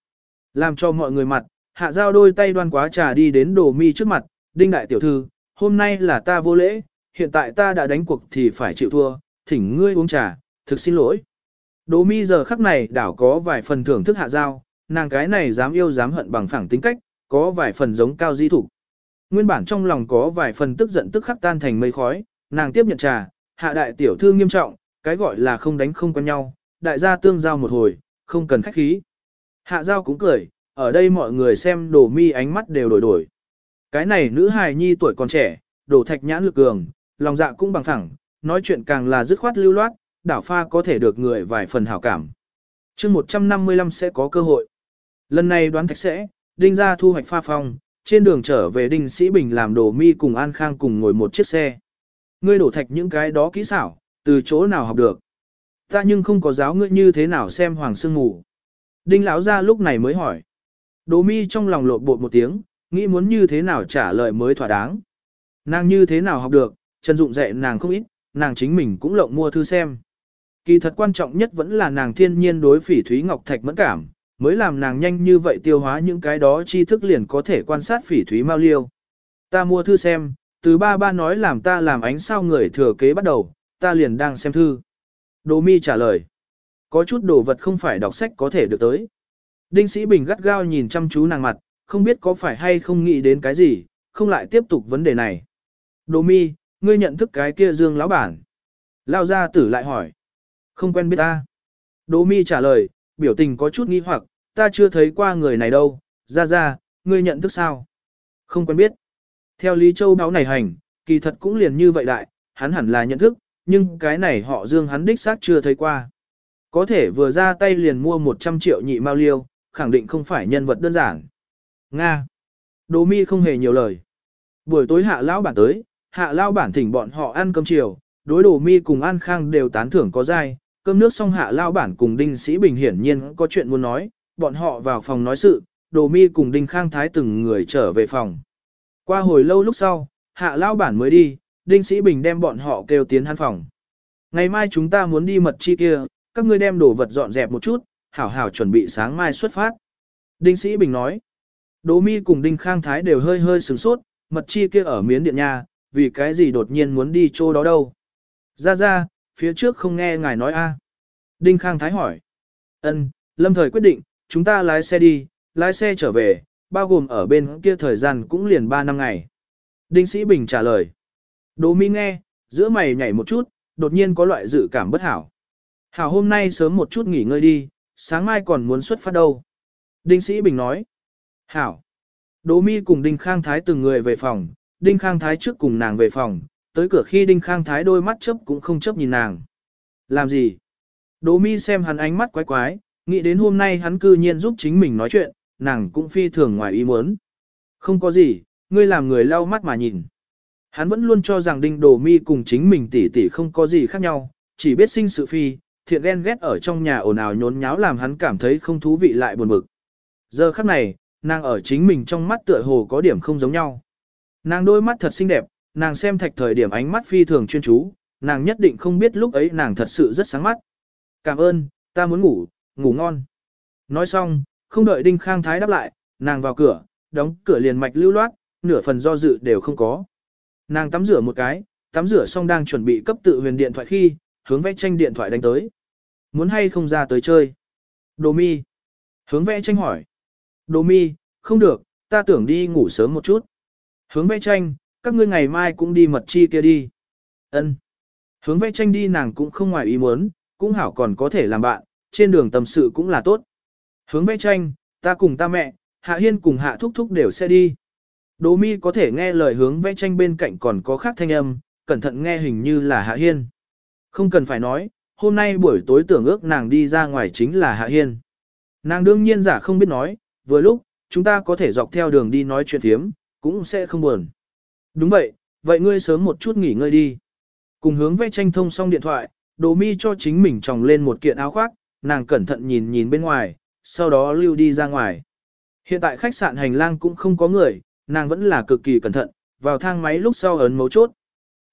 Làm cho mọi người mặt, hạ giao đôi tay đoan quá trà đi đến đồ mi trước mặt, đinh đại tiểu thư, hôm nay là ta vô lễ, hiện tại ta đã đánh cuộc thì phải chịu thua, thỉnh ngươi uống trà, thực xin lỗi. Đồ mi giờ khắc này đảo có vài phần thưởng thức hạ giao, nàng cái này dám yêu dám hận bằng phẳng tính cách, có vài phần giống cao di thủ. Nguyên bản trong lòng có vài phần tức giận tức khắc tan thành mây khói, nàng tiếp nhận trà, hạ đại tiểu thư nghiêm trọng, cái gọi là không đánh không quen nhau, đại gia tương giao một hồi, không cần khách khí. Hạ giao cũng cười, ở đây mọi người xem đồ mi ánh mắt đều đổi đổi. Cái này nữ hài nhi tuổi còn trẻ, đổ thạch nhãn lực cường, lòng dạ cũng bằng phẳng, nói chuyện càng là dứt khoát lưu loát, đảo pha có thể được người vài phần hảo cảm. chương 155 sẽ có cơ hội. Lần này đoán thạch sẽ, đinh ra thu hoạch pha phong, trên đường trở về đinh sĩ bình làm đồ mi cùng an khang cùng ngồi một chiếc xe. Ngươi đổ thạch những cái đó kỹ xảo, từ chỗ nào học được. Ta nhưng không có giáo ngươi như thế nào xem hoàng sương ngủ. Đinh lão ra lúc này mới hỏi. đỗ mi trong lòng lộn bột một tiếng, nghĩ muốn như thế nào trả lời mới thỏa đáng. Nàng như thế nào học được, Trần Dụng dạy nàng không ít, nàng chính mình cũng lộng mua thư xem. Kỳ thật quan trọng nhất vẫn là nàng thiên nhiên đối phỉ Thúy Ngọc Thạch mẫn cảm, mới làm nàng nhanh như vậy tiêu hóa những cái đó tri thức liền có thể quan sát phỉ Thúy Mao Liêu. Ta mua thư xem, từ ba ba nói làm ta làm ánh sao người thừa kế bắt đầu, ta liền đang xem thư. Đồ mi trả lời. Có chút đồ vật không phải đọc sách có thể được tới. Đinh Sĩ Bình gắt gao nhìn chăm chú nàng mặt, không biết có phải hay không nghĩ đến cái gì, không lại tiếp tục vấn đề này. Đồ mi, ngươi nhận thức cái kia dương lão bản. Lao gia tử lại hỏi. Không quen biết ta. Đồ mi trả lời, biểu tình có chút nghi hoặc, ta chưa thấy qua người này đâu, ra ra, ngươi nhận thức sao? Không quen biết. Theo Lý Châu báo này hành, kỳ thật cũng liền như vậy đại, hắn hẳn là nhận thức, nhưng cái này họ dương hắn đích xác chưa thấy qua. Có thể vừa ra tay liền mua 100 triệu nhị mao liêu, khẳng định không phải nhân vật đơn giản. Nga. Đồ mi không hề nhiều lời. Buổi tối hạ lão bản tới, hạ lão bản thỉnh bọn họ ăn cơm chiều, đối đồ mi cùng An Khang đều tán thưởng có dai, cơm nước xong hạ lão bản cùng Đinh Sĩ Bình hiển nhiên có chuyện muốn nói, bọn họ vào phòng nói sự, đồ mi cùng Đinh Khang Thái từng người trở về phòng. Qua hồi lâu lúc sau, hạ lão bản mới đi, Đinh Sĩ Bình đem bọn họ kêu tiến hắn phòng. Ngày mai chúng ta muốn đi mật chi kia, các ngươi đem đồ vật dọn dẹp một chút, hảo hảo chuẩn bị sáng mai xuất phát. Đinh Sĩ Bình nói, Đỗ Mi cùng Đinh Khang Thái đều hơi hơi sửng sốt, mật chi kia ở miến điện nhà, vì cái gì đột nhiên muốn đi chỗ đó đâu. Ra ra, phía trước không nghe ngài nói a. À? Đinh Khang Thái hỏi. Ân, lâm thời quyết định, chúng ta lái xe đi, lái xe trở về, bao gồm ở bên kia thời gian cũng liền 3 năm ngày. Đinh Sĩ Bình trả lời. Đỗ Mi nghe, giữa mày nhảy một chút, đột nhiên có loại dự cảm bất hảo. Hảo hôm nay sớm một chút nghỉ ngơi đi, sáng mai còn muốn xuất phát đâu. Đinh Sĩ Bình nói. Hảo. Đỗ Mi cùng Đinh Khang Thái từng người về phòng, Đinh Khang Thái trước cùng nàng về phòng, tới cửa khi Đinh Khang Thái đôi mắt chớp cũng không chớp nhìn nàng. Làm gì? Đỗ Mi xem hắn ánh mắt quái quái, nghĩ đến hôm nay hắn cư nhiên giúp chính mình nói chuyện, nàng cũng phi thường ngoài ý muốn. Không có gì, ngươi làm người lau mắt mà nhìn. Hắn vẫn luôn cho rằng Đinh Đồ Mi cùng chính mình tỷ tỷ không có gì khác nhau, chỉ biết sinh sự phi, thiện ghen ghét ở trong nhà ồn ào nhốn nháo làm hắn cảm thấy không thú vị lại buồn bực. Giờ khắc này, nàng ở chính mình trong mắt tựa hồ có điểm không giống nhau. Nàng đôi mắt thật xinh đẹp, nàng xem thạch thời điểm ánh mắt phi thường chuyên chú, nàng nhất định không biết lúc ấy nàng thật sự rất sáng mắt. Cảm ơn, ta muốn ngủ, ngủ ngon. Nói xong, không đợi Đinh Khang Thái đáp lại, nàng vào cửa, đóng cửa liền mạch lưu loát, nửa phần do dự đều không có. Nàng tắm rửa một cái, tắm rửa xong đang chuẩn bị cấp tự huyền điện thoại khi, hướng vẽ tranh điện thoại đánh tới. Muốn hay không ra tới chơi? Đồ mi. Hướng vẽ tranh hỏi. Đồ mi, không được, ta tưởng đi ngủ sớm một chút. Hướng vẽ tranh, các ngươi ngày mai cũng đi mật chi kia đi. Ân. Hướng vẽ tranh đi nàng cũng không ngoài ý muốn, cũng hảo còn có thể làm bạn, trên đường tâm sự cũng là tốt. Hướng vẽ tranh, ta cùng ta mẹ, Hạ Hiên cùng Hạ Thúc Thúc đều sẽ đi. Đỗ mi có thể nghe lời hướng vẽ tranh bên cạnh còn có khác thanh âm, cẩn thận nghe hình như là Hạ Hiên. Không cần phải nói, hôm nay buổi tối tưởng ước nàng đi ra ngoài chính là Hạ Hiên. Nàng đương nhiên giả không biết nói, vừa lúc, chúng ta có thể dọc theo đường đi nói chuyện thiếm, cũng sẽ không buồn. Đúng vậy, vậy ngươi sớm một chút nghỉ ngơi đi. Cùng hướng vẽ tranh thông xong điện thoại, đồ mi cho chính mình tròng lên một kiện áo khoác, nàng cẩn thận nhìn nhìn bên ngoài, sau đó lưu đi ra ngoài. Hiện tại khách sạn hành lang cũng không có người, nàng vẫn là cực kỳ cẩn thận, vào thang máy lúc sau ấn mấu chốt.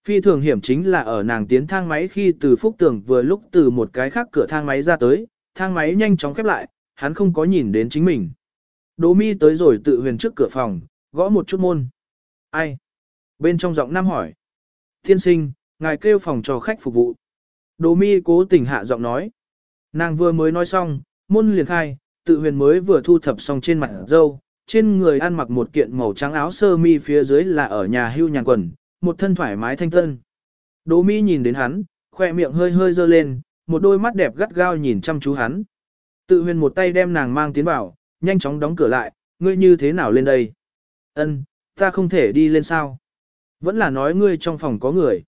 Phi thường hiểm chính là ở nàng tiến thang máy khi từ phúc tường vừa lúc từ một cái khác cửa thang máy ra tới, thang máy nhanh chóng khép lại, hắn không có nhìn đến chính mình. Đỗ mi tới rồi tự huyền trước cửa phòng, gõ một chút môn. Ai? Bên trong giọng nam hỏi. Thiên sinh, ngài kêu phòng cho khách phục vụ. Đỗ mi cố tình hạ giọng nói. Nàng vừa mới nói xong, môn liền khai, tự huyền mới vừa thu thập xong trên mặt dâu, trên người ăn mặc một kiện màu trắng áo sơ mi phía dưới là ở nhà hưu nhàn quần, một thân thoải mái thanh tân. Đỗ mi nhìn đến hắn, khoe miệng hơi hơi dơ lên, một đôi mắt đẹp gắt gao nhìn chăm chú hắn. Tự huyền một tay đem nàng mang tiến vào, nhanh chóng đóng cửa lại, ngươi như thế nào lên đây? Ân, ta không thể đi lên sao? Vẫn là nói ngươi trong phòng có người.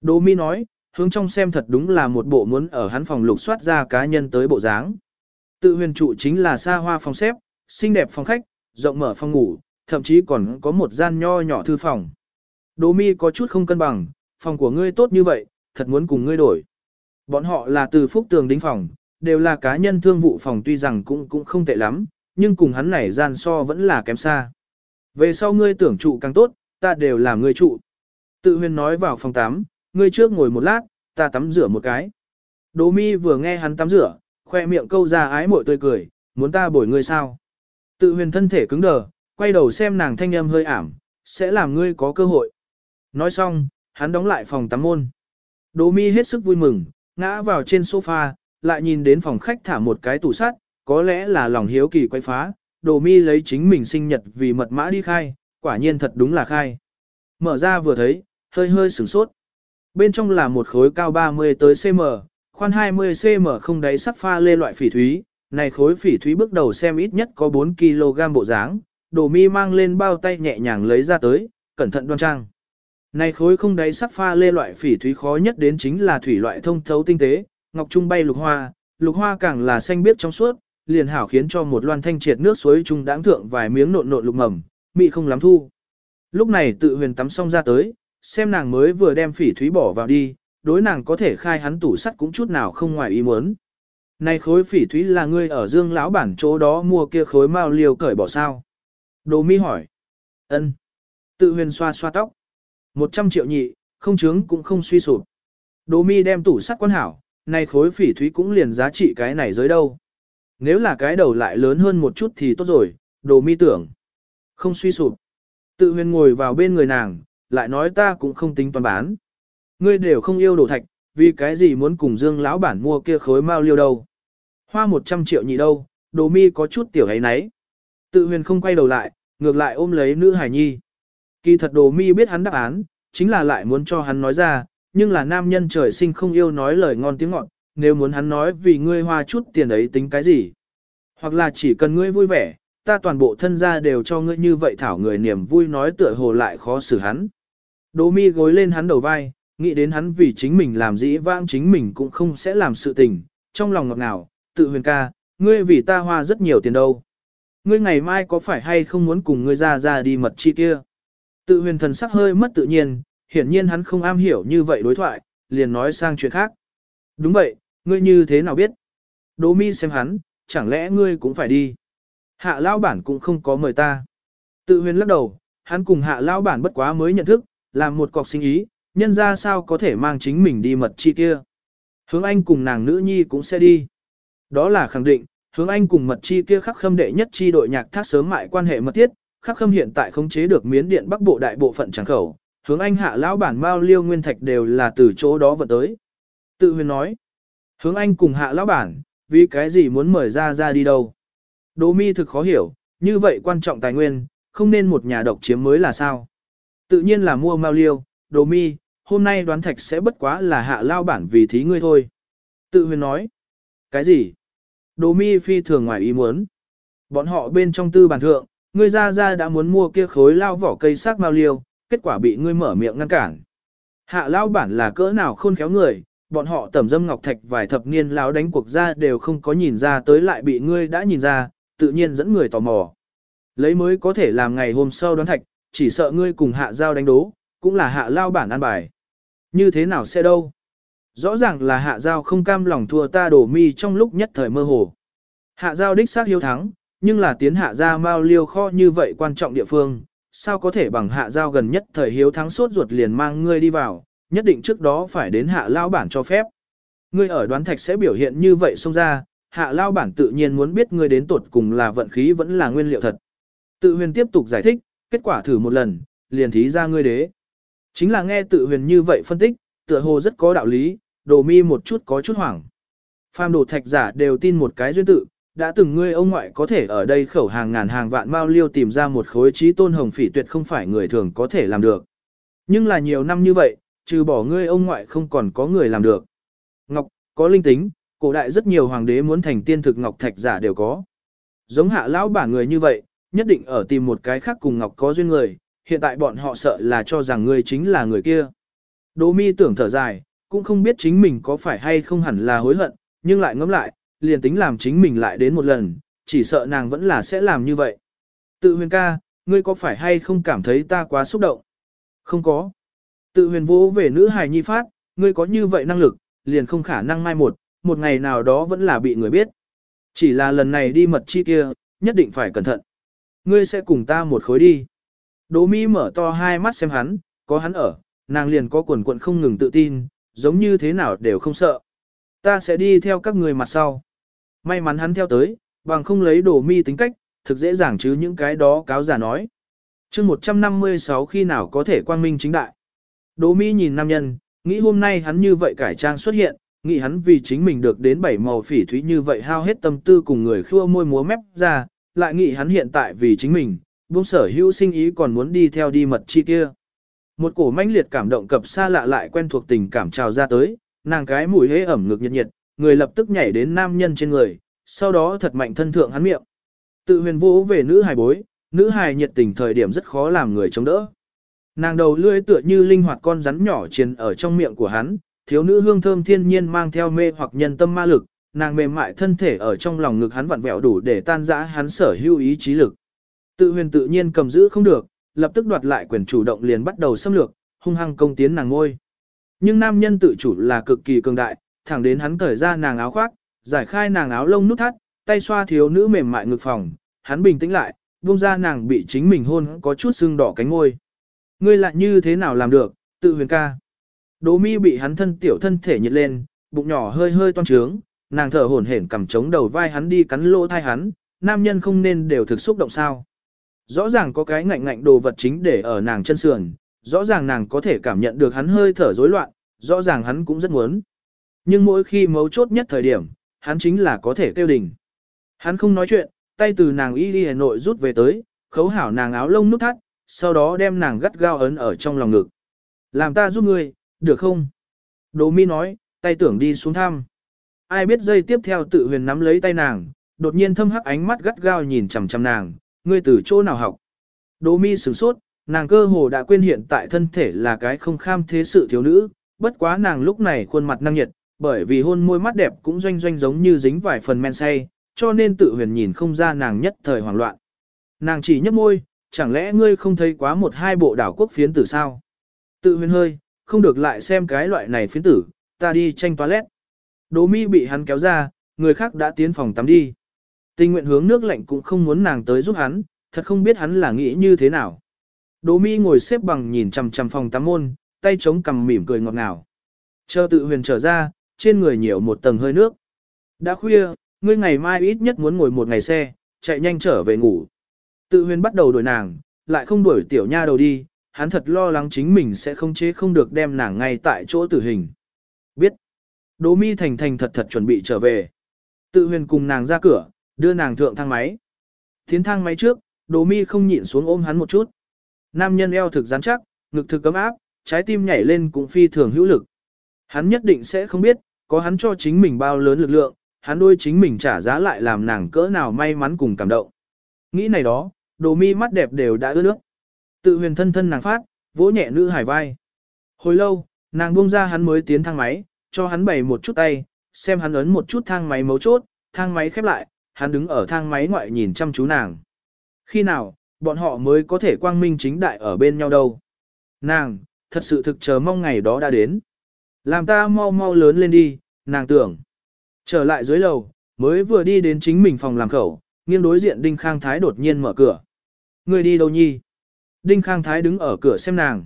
Đỗ mi nói, hướng trong xem thật đúng là một bộ muốn ở hắn phòng lục soát ra cá nhân tới bộ dáng. Tự huyền trụ chính là xa hoa phòng xếp, xinh đẹp phòng khách, rộng mở phòng ngủ, thậm chí còn có một gian nho nhỏ thư phòng. Đỗ mi có chút không cân bằng, phòng của ngươi tốt như vậy, thật muốn cùng ngươi đổi. Bọn họ là từ phúc tường đính phòng, đều là cá nhân thương vụ phòng tuy rằng cũng cũng không tệ lắm, nhưng cùng hắn này gian so vẫn là kém xa. Về sau ngươi tưởng trụ càng tốt, ta đều làm ngươi trụ. Tự huyền nói vào phòng tắm, ngươi trước ngồi một lát, ta tắm rửa một cái. Đỗ mi vừa nghe hắn tắm rửa, khoe miệng câu ra ái mội tươi cười, muốn ta bổi ngươi sao. Tự huyền thân thể cứng đờ, quay đầu xem nàng thanh âm hơi ảm, sẽ làm ngươi có cơ hội. Nói xong, hắn đóng lại phòng tắm môn. Đỗ mi hết sức vui mừng, ngã vào trên sofa, lại nhìn đến phòng khách thả một cái tủ sắt, có lẽ là lòng hiếu kỳ quay phá, Đỗ mi lấy chính mình sinh nhật vì mật mã đi khai, quả nhiên thật đúng là khai. Mở ra vừa thấy, hơi hơi sửng sốt. Bên trong là một khối cao 30 tới cm, khoan 20 cm không đáy sắc pha lê loại phỉ thúy, này khối phỉ thúy bước đầu xem ít nhất có 4 kg bộ dáng, đồ mi mang lên bao tay nhẹ nhàng lấy ra tới, cẩn thận đoan trang. Này khối không đáy sắc pha lê loại phỉ thúy khó nhất đến chính là thủy loại thông thấu tinh tế, ngọc trung bay lục hoa, lục hoa càng là xanh biếc trong suốt, liền hảo khiến cho một loan thanh triệt nước suối trung đãng thượng vài miếng nộn nộn lục mầm, mị không lắm thu. Lúc này tự huyền tắm xong ra tới, xem nàng mới vừa đem phỉ thúy bỏ vào đi, đối nàng có thể khai hắn tủ sắt cũng chút nào không ngoài ý muốn. Này khối phỉ thúy là ngươi ở dương lão bản chỗ đó mua kia khối mao liều cởi bỏ sao? Đồ mi hỏi. ân Tự huyền xoa xoa tóc. 100 triệu nhị, không chứng cũng không suy sụp. Đỗ mi đem tủ sắt quan hảo, này khối phỉ thúy cũng liền giá trị cái này giới đâu. Nếu là cái đầu lại lớn hơn một chút thì tốt rồi, đồ mi tưởng. Không suy sụp. Tự huyền ngồi vào bên người nàng, lại nói ta cũng không tính toán bán. Ngươi đều không yêu đồ thạch, vì cái gì muốn cùng dương lão bản mua kia khối mao liêu đâu. Hoa 100 triệu nhị đâu, đồ mi có chút tiểu ấy nấy. Tự huyền không quay đầu lại, ngược lại ôm lấy nữ hải nhi. Kỳ thật đồ mi biết hắn đáp án, chính là lại muốn cho hắn nói ra, nhưng là nam nhân trời sinh không yêu nói lời ngon tiếng ngọt, nếu muốn hắn nói vì ngươi hoa chút tiền ấy tính cái gì. Hoặc là chỉ cần ngươi vui vẻ, ta toàn bộ thân gia đều cho ngươi như vậy thảo người niềm vui nói tựa hồ lại khó xử hắn. Đỗ mi gối lên hắn đầu vai, nghĩ đến hắn vì chính mình làm dĩ vãng chính mình cũng không sẽ làm sự tình, trong lòng ngọt ngào, tự huyền ca, ngươi vì ta hoa rất nhiều tiền đâu. Ngươi ngày mai có phải hay không muốn cùng ngươi ra ra đi mật chi kia? Tự huyền thần sắc hơi mất tự nhiên, hiển nhiên hắn không am hiểu như vậy đối thoại, liền nói sang chuyện khác. Đúng vậy, ngươi như thế nào biết? Đỗ mi xem hắn, chẳng lẽ ngươi cũng phải đi? Hạ lao bản cũng không có mời ta. Tự huyền lắc đầu, hắn cùng hạ lao bản bất quá mới nhận thức, làm một cọc sinh ý, nhân ra sao có thể mang chính mình đi mật chi kia. Hướng anh cùng nàng nữ nhi cũng sẽ đi. Đó là khẳng định, hướng anh cùng mật chi kia khắc khâm đệ nhất chi đội nhạc thác sớm mại quan hệ mật thiết, khắc khâm hiện tại khống chế được miến điện bắc bộ đại bộ phận tràng khẩu, hướng anh hạ lão bản mao liêu nguyên thạch đều là từ chỗ đó vận tới. Tự huyền nói, hướng anh cùng hạ lão bản, vì cái gì muốn mời ra ra đi đâu. Đỗ mi thực khó hiểu, như vậy quan trọng tài nguyên, không nên một nhà độc chiếm mới là sao. Tự nhiên là mua mao liêu, đồ mi, hôm nay đoán thạch sẽ bất quá là hạ lao bản vì thí ngươi thôi. Tự huyền nói. Cái gì? Đồ mi phi thường ngoài ý muốn. Bọn họ bên trong tư bản thượng, ngươi ra ra đã muốn mua kia khối lao vỏ cây xác mao liêu, kết quả bị ngươi mở miệng ngăn cản. Hạ lao bản là cỡ nào khôn khéo người, bọn họ tẩm dâm ngọc thạch vài thập niên lao đánh cuộc ra đều không có nhìn ra tới lại bị ngươi đã nhìn ra, tự nhiên dẫn người tò mò. Lấy mới có thể làm ngày hôm sau đoán thạch, chỉ sợ ngươi cùng hạ giao đánh đố, cũng là hạ lao bản ăn bài. Như thế nào sẽ đâu? Rõ ràng là hạ giao không cam lòng thua ta đổ mi trong lúc nhất thời mơ hồ. Hạ giao đích xác hiếu thắng, nhưng là tiến hạ ra mao liêu kho như vậy quan trọng địa phương, sao có thể bằng hạ giao gần nhất thời hiếu thắng sốt ruột liền mang ngươi đi vào, nhất định trước đó phải đến hạ lao bản cho phép. Ngươi ở đoán thạch sẽ biểu hiện như vậy xông ra, hạ lao bản tự nhiên muốn biết ngươi đến tuột cùng là vận khí vẫn là nguyên liệu thật. Tự huyền tiếp tục giải thích, kết quả thử một lần, liền thí ra ngươi đế. Chính là nghe tự huyền như vậy phân tích, tựa hồ rất có đạo lý, đồ mi một chút có chút hoảng. Phàm đồ thạch giả đều tin một cái duyên tự, đã từng ngươi ông ngoại có thể ở đây khẩu hàng ngàn hàng vạn mao liêu tìm ra một khối trí tôn hồng phỉ tuyệt không phải người thường có thể làm được. Nhưng là nhiều năm như vậy, trừ bỏ ngươi ông ngoại không còn có người làm được. Ngọc, có linh tính, cổ đại rất nhiều hoàng đế muốn thành tiên thực ngọc thạch giả đều có. Giống hạ lão bả người như vậy, nhất định ở tìm một cái khác cùng ngọc có duyên người, hiện tại bọn họ sợ là cho rằng ngươi chính là người kia. Đỗ mi tưởng thở dài, cũng không biết chính mình có phải hay không hẳn là hối hận, nhưng lại ngẫm lại, liền tính làm chính mình lại đến một lần, chỉ sợ nàng vẫn là sẽ làm như vậy. Tự huyền ca, ngươi có phải hay không cảm thấy ta quá xúc động? Không có. Tự huyền vô về nữ hài nhi phát, ngươi có như vậy năng lực, liền không khả năng mai một, một ngày nào đó vẫn là bị người biết. Chỉ là lần này đi mật chi kia, nhất định phải cẩn thận. Ngươi sẽ cùng ta một khối đi. Đỗ Mỹ mở to hai mắt xem hắn, có hắn ở, nàng liền có quần quận không ngừng tự tin, giống như thế nào đều không sợ. Ta sẽ đi theo các người mặt sau. May mắn hắn theo tới, bằng không lấy Đỗ Mi tính cách, thực dễ dàng chứ những cái đó cáo giả nói. chương 156 khi nào có thể quang minh chính đại. Đỗ Mi nhìn nam nhân, nghĩ hôm nay hắn như vậy cải trang xuất hiện, nghĩ hắn vì chính mình được đến bảy màu phỉ thúy như vậy hao hết tâm tư cùng người khua môi múa mép ra, lại nghĩ hắn hiện tại vì chính mình, buông sở hữu sinh ý còn muốn đi theo đi mật chi kia. Một cổ mãnh liệt cảm động cập xa lạ lại quen thuộc tình cảm trào ra tới, nàng cái mùi hế ẩm ngực nhiệt nhiệt, người lập tức nhảy đến nam nhân trên người, sau đó thật mạnh thân thượng hắn miệng. Tự huyền vô về nữ hài bối, nữ hài nhiệt tình thời điểm rất khó làm người chống đỡ. Nàng đầu lưỡi tựa như linh hoạt con rắn nhỏ chiến ở trong miệng của hắn, thiếu nữ hương thơm thiên nhiên mang theo mê hoặc nhân tâm ma lực, nàng mềm mại thân thể ở trong lòng ngực hắn vặn vẹo đủ để tan rã hắn sở hữu ý chí lực. Tự huyền tự nhiên cầm giữ không được, lập tức đoạt lại quyền chủ động liền bắt đầu xâm lược, hung hăng công tiến nàng ngôi. Nhưng nam nhân tự chủ là cực kỳ cường đại, thẳng đến hắn cởi ra nàng áo khoác, giải khai nàng áo lông nút thắt, tay xoa thiếu nữ mềm mại ngực phòng, hắn bình tĩnh lại, buông ra nàng bị chính mình hôn có chút sưng đỏ cánh ngôi. Ngươi lại như thế nào làm được, tự huyền ca. Đỗ mi bị hắn thân tiểu thân thể nhiệt lên, bụng nhỏ hơi hơi toan trướng, nàng thở hổn hển cầm trống đầu vai hắn đi cắn lỗ thai hắn, nam nhân không nên đều thực xúc động sao. Rõ ràng có cái ngạnh ngạnh đồ vật chính để ở nàng chân sườn, rõ ràng nàng có thể cảm nhận được hắn hơi thở rối loạn, rõ ràng hắn cũng rất muốn. Nhưng mỗi khi mấu chốt nhất thời điểm, hắn chính là có thể kêu đỉnh. Hắn không nói chuyện, tay từ nàng y đi Hà Nội rút về tới, khấu hảo nàng áo lông nút thắt, sau đó đem nàng gắt gao ấn ở trong lòng ngực. Làm ta giúp ngươi, được không? Đỗ mi nói, tay tưởng đi xuống thăm. Ai biết dây tiếp theo tự huyền nắm lấy tay nàng, đột nhiên thâm hắc ánh mắt gắt gao nhìn chằm chằm nàng, ngươi từ chỗ nào học. Đỗ mi sửng sốt, nàng cơ hồ đã quên hiện tại thân thể là cái không kham thế sự thiếu nữ, bất quá nàng lúc này khuôn mặt năng nhiệt, bởi vì hôn môi mắt đẹp cũng doanh doanh giống như dính vài phần men say, cho nên tự huyền nhìn không ra nàng nhất thời hoảng loạn. Nàng chỉ nhấp môi, chẳng lẽ ngươi không thấy quá một hai bộ đảo quốc phiến tử sao? Tự huyền hơi, không được lại xem cái loại này phiến tử, ta đi tranh toilet. Đỗ mi bị hắn kéo ra, người khác đã tiến phòng tắm đi. Tình nguyện hướng nước lạnh cũng không muốn nàng tới giúp hắn, thật không biết hắn là nghĩ như thế nào. Đỗ mi ngồi xếp bằng nhìn chằm chằm phòng tắm môn, tay chống cằm mỉm cười ngọt ngào. Chờ tự huyền trở ra, trên người nhiều một tầng hơi nước. Đã khuya, ngươi ngày mai ít nhất muốn ngồi một ngày xe, chạy nhanh trở về ngủ. Tự huyền bắt đầu đuổi nàng, lại không đuổi tiểu nha đầu đi, hắn thật lo lắng chính mình sẽ không chế không được đem nàng ngay tại chỗ tử hình. Biết. Đỗ mi thành thành thật thật chuẩn bị trở về. Tự huyền cùng nàng ra cửa, đưa nàng thượng thang máy. Tiến thang máy trước, Đỗ mi không nhịn xuống ôm hắn một chút. Nam nhân eo thực rắn chắc, ngực thực cấm áp, trái tim nhảy lên cũng phi thường hữu lực. Hắn nhất định sẽ không biết, có hắn cho chính mình bao lớn lực lượng, hắn đôi chính mình trả giá lại làm nàng cỡ nào may mắn cùng cảm động. Nghĩ này đó, đồ mi mắt đẹp đều đã ướt nước. Tự huyền thân thân nàng phát, vỗ nhẹ nữ hải vai. Hồi lâu, nàng buông ra hắn mới tiến thang máy, cho hắn bày một chút tay, xem hắn ấn một chút thang máy mấu chốt, thang máy khép lại, hắn đứng ở thang máy ngoại nhìn chăm chú nàng. Khi nào, bọn họ mới có thể quang minh chính đại ở bên nhau đâu. Nàng, thật sự thực chờ mong ngày đó đã đến. Làm ta mau mau lớn lên đi, nàng tưởng. Trở lại dưới lầu, mới vừa đi đến chính mình phòng làm khẩu, nghiêng đối diện Đinh Khang Thái đột nhiên mở cửa. Người đi đâu nhi? Đinh Khang Thái đứng ở cửa xem nàng.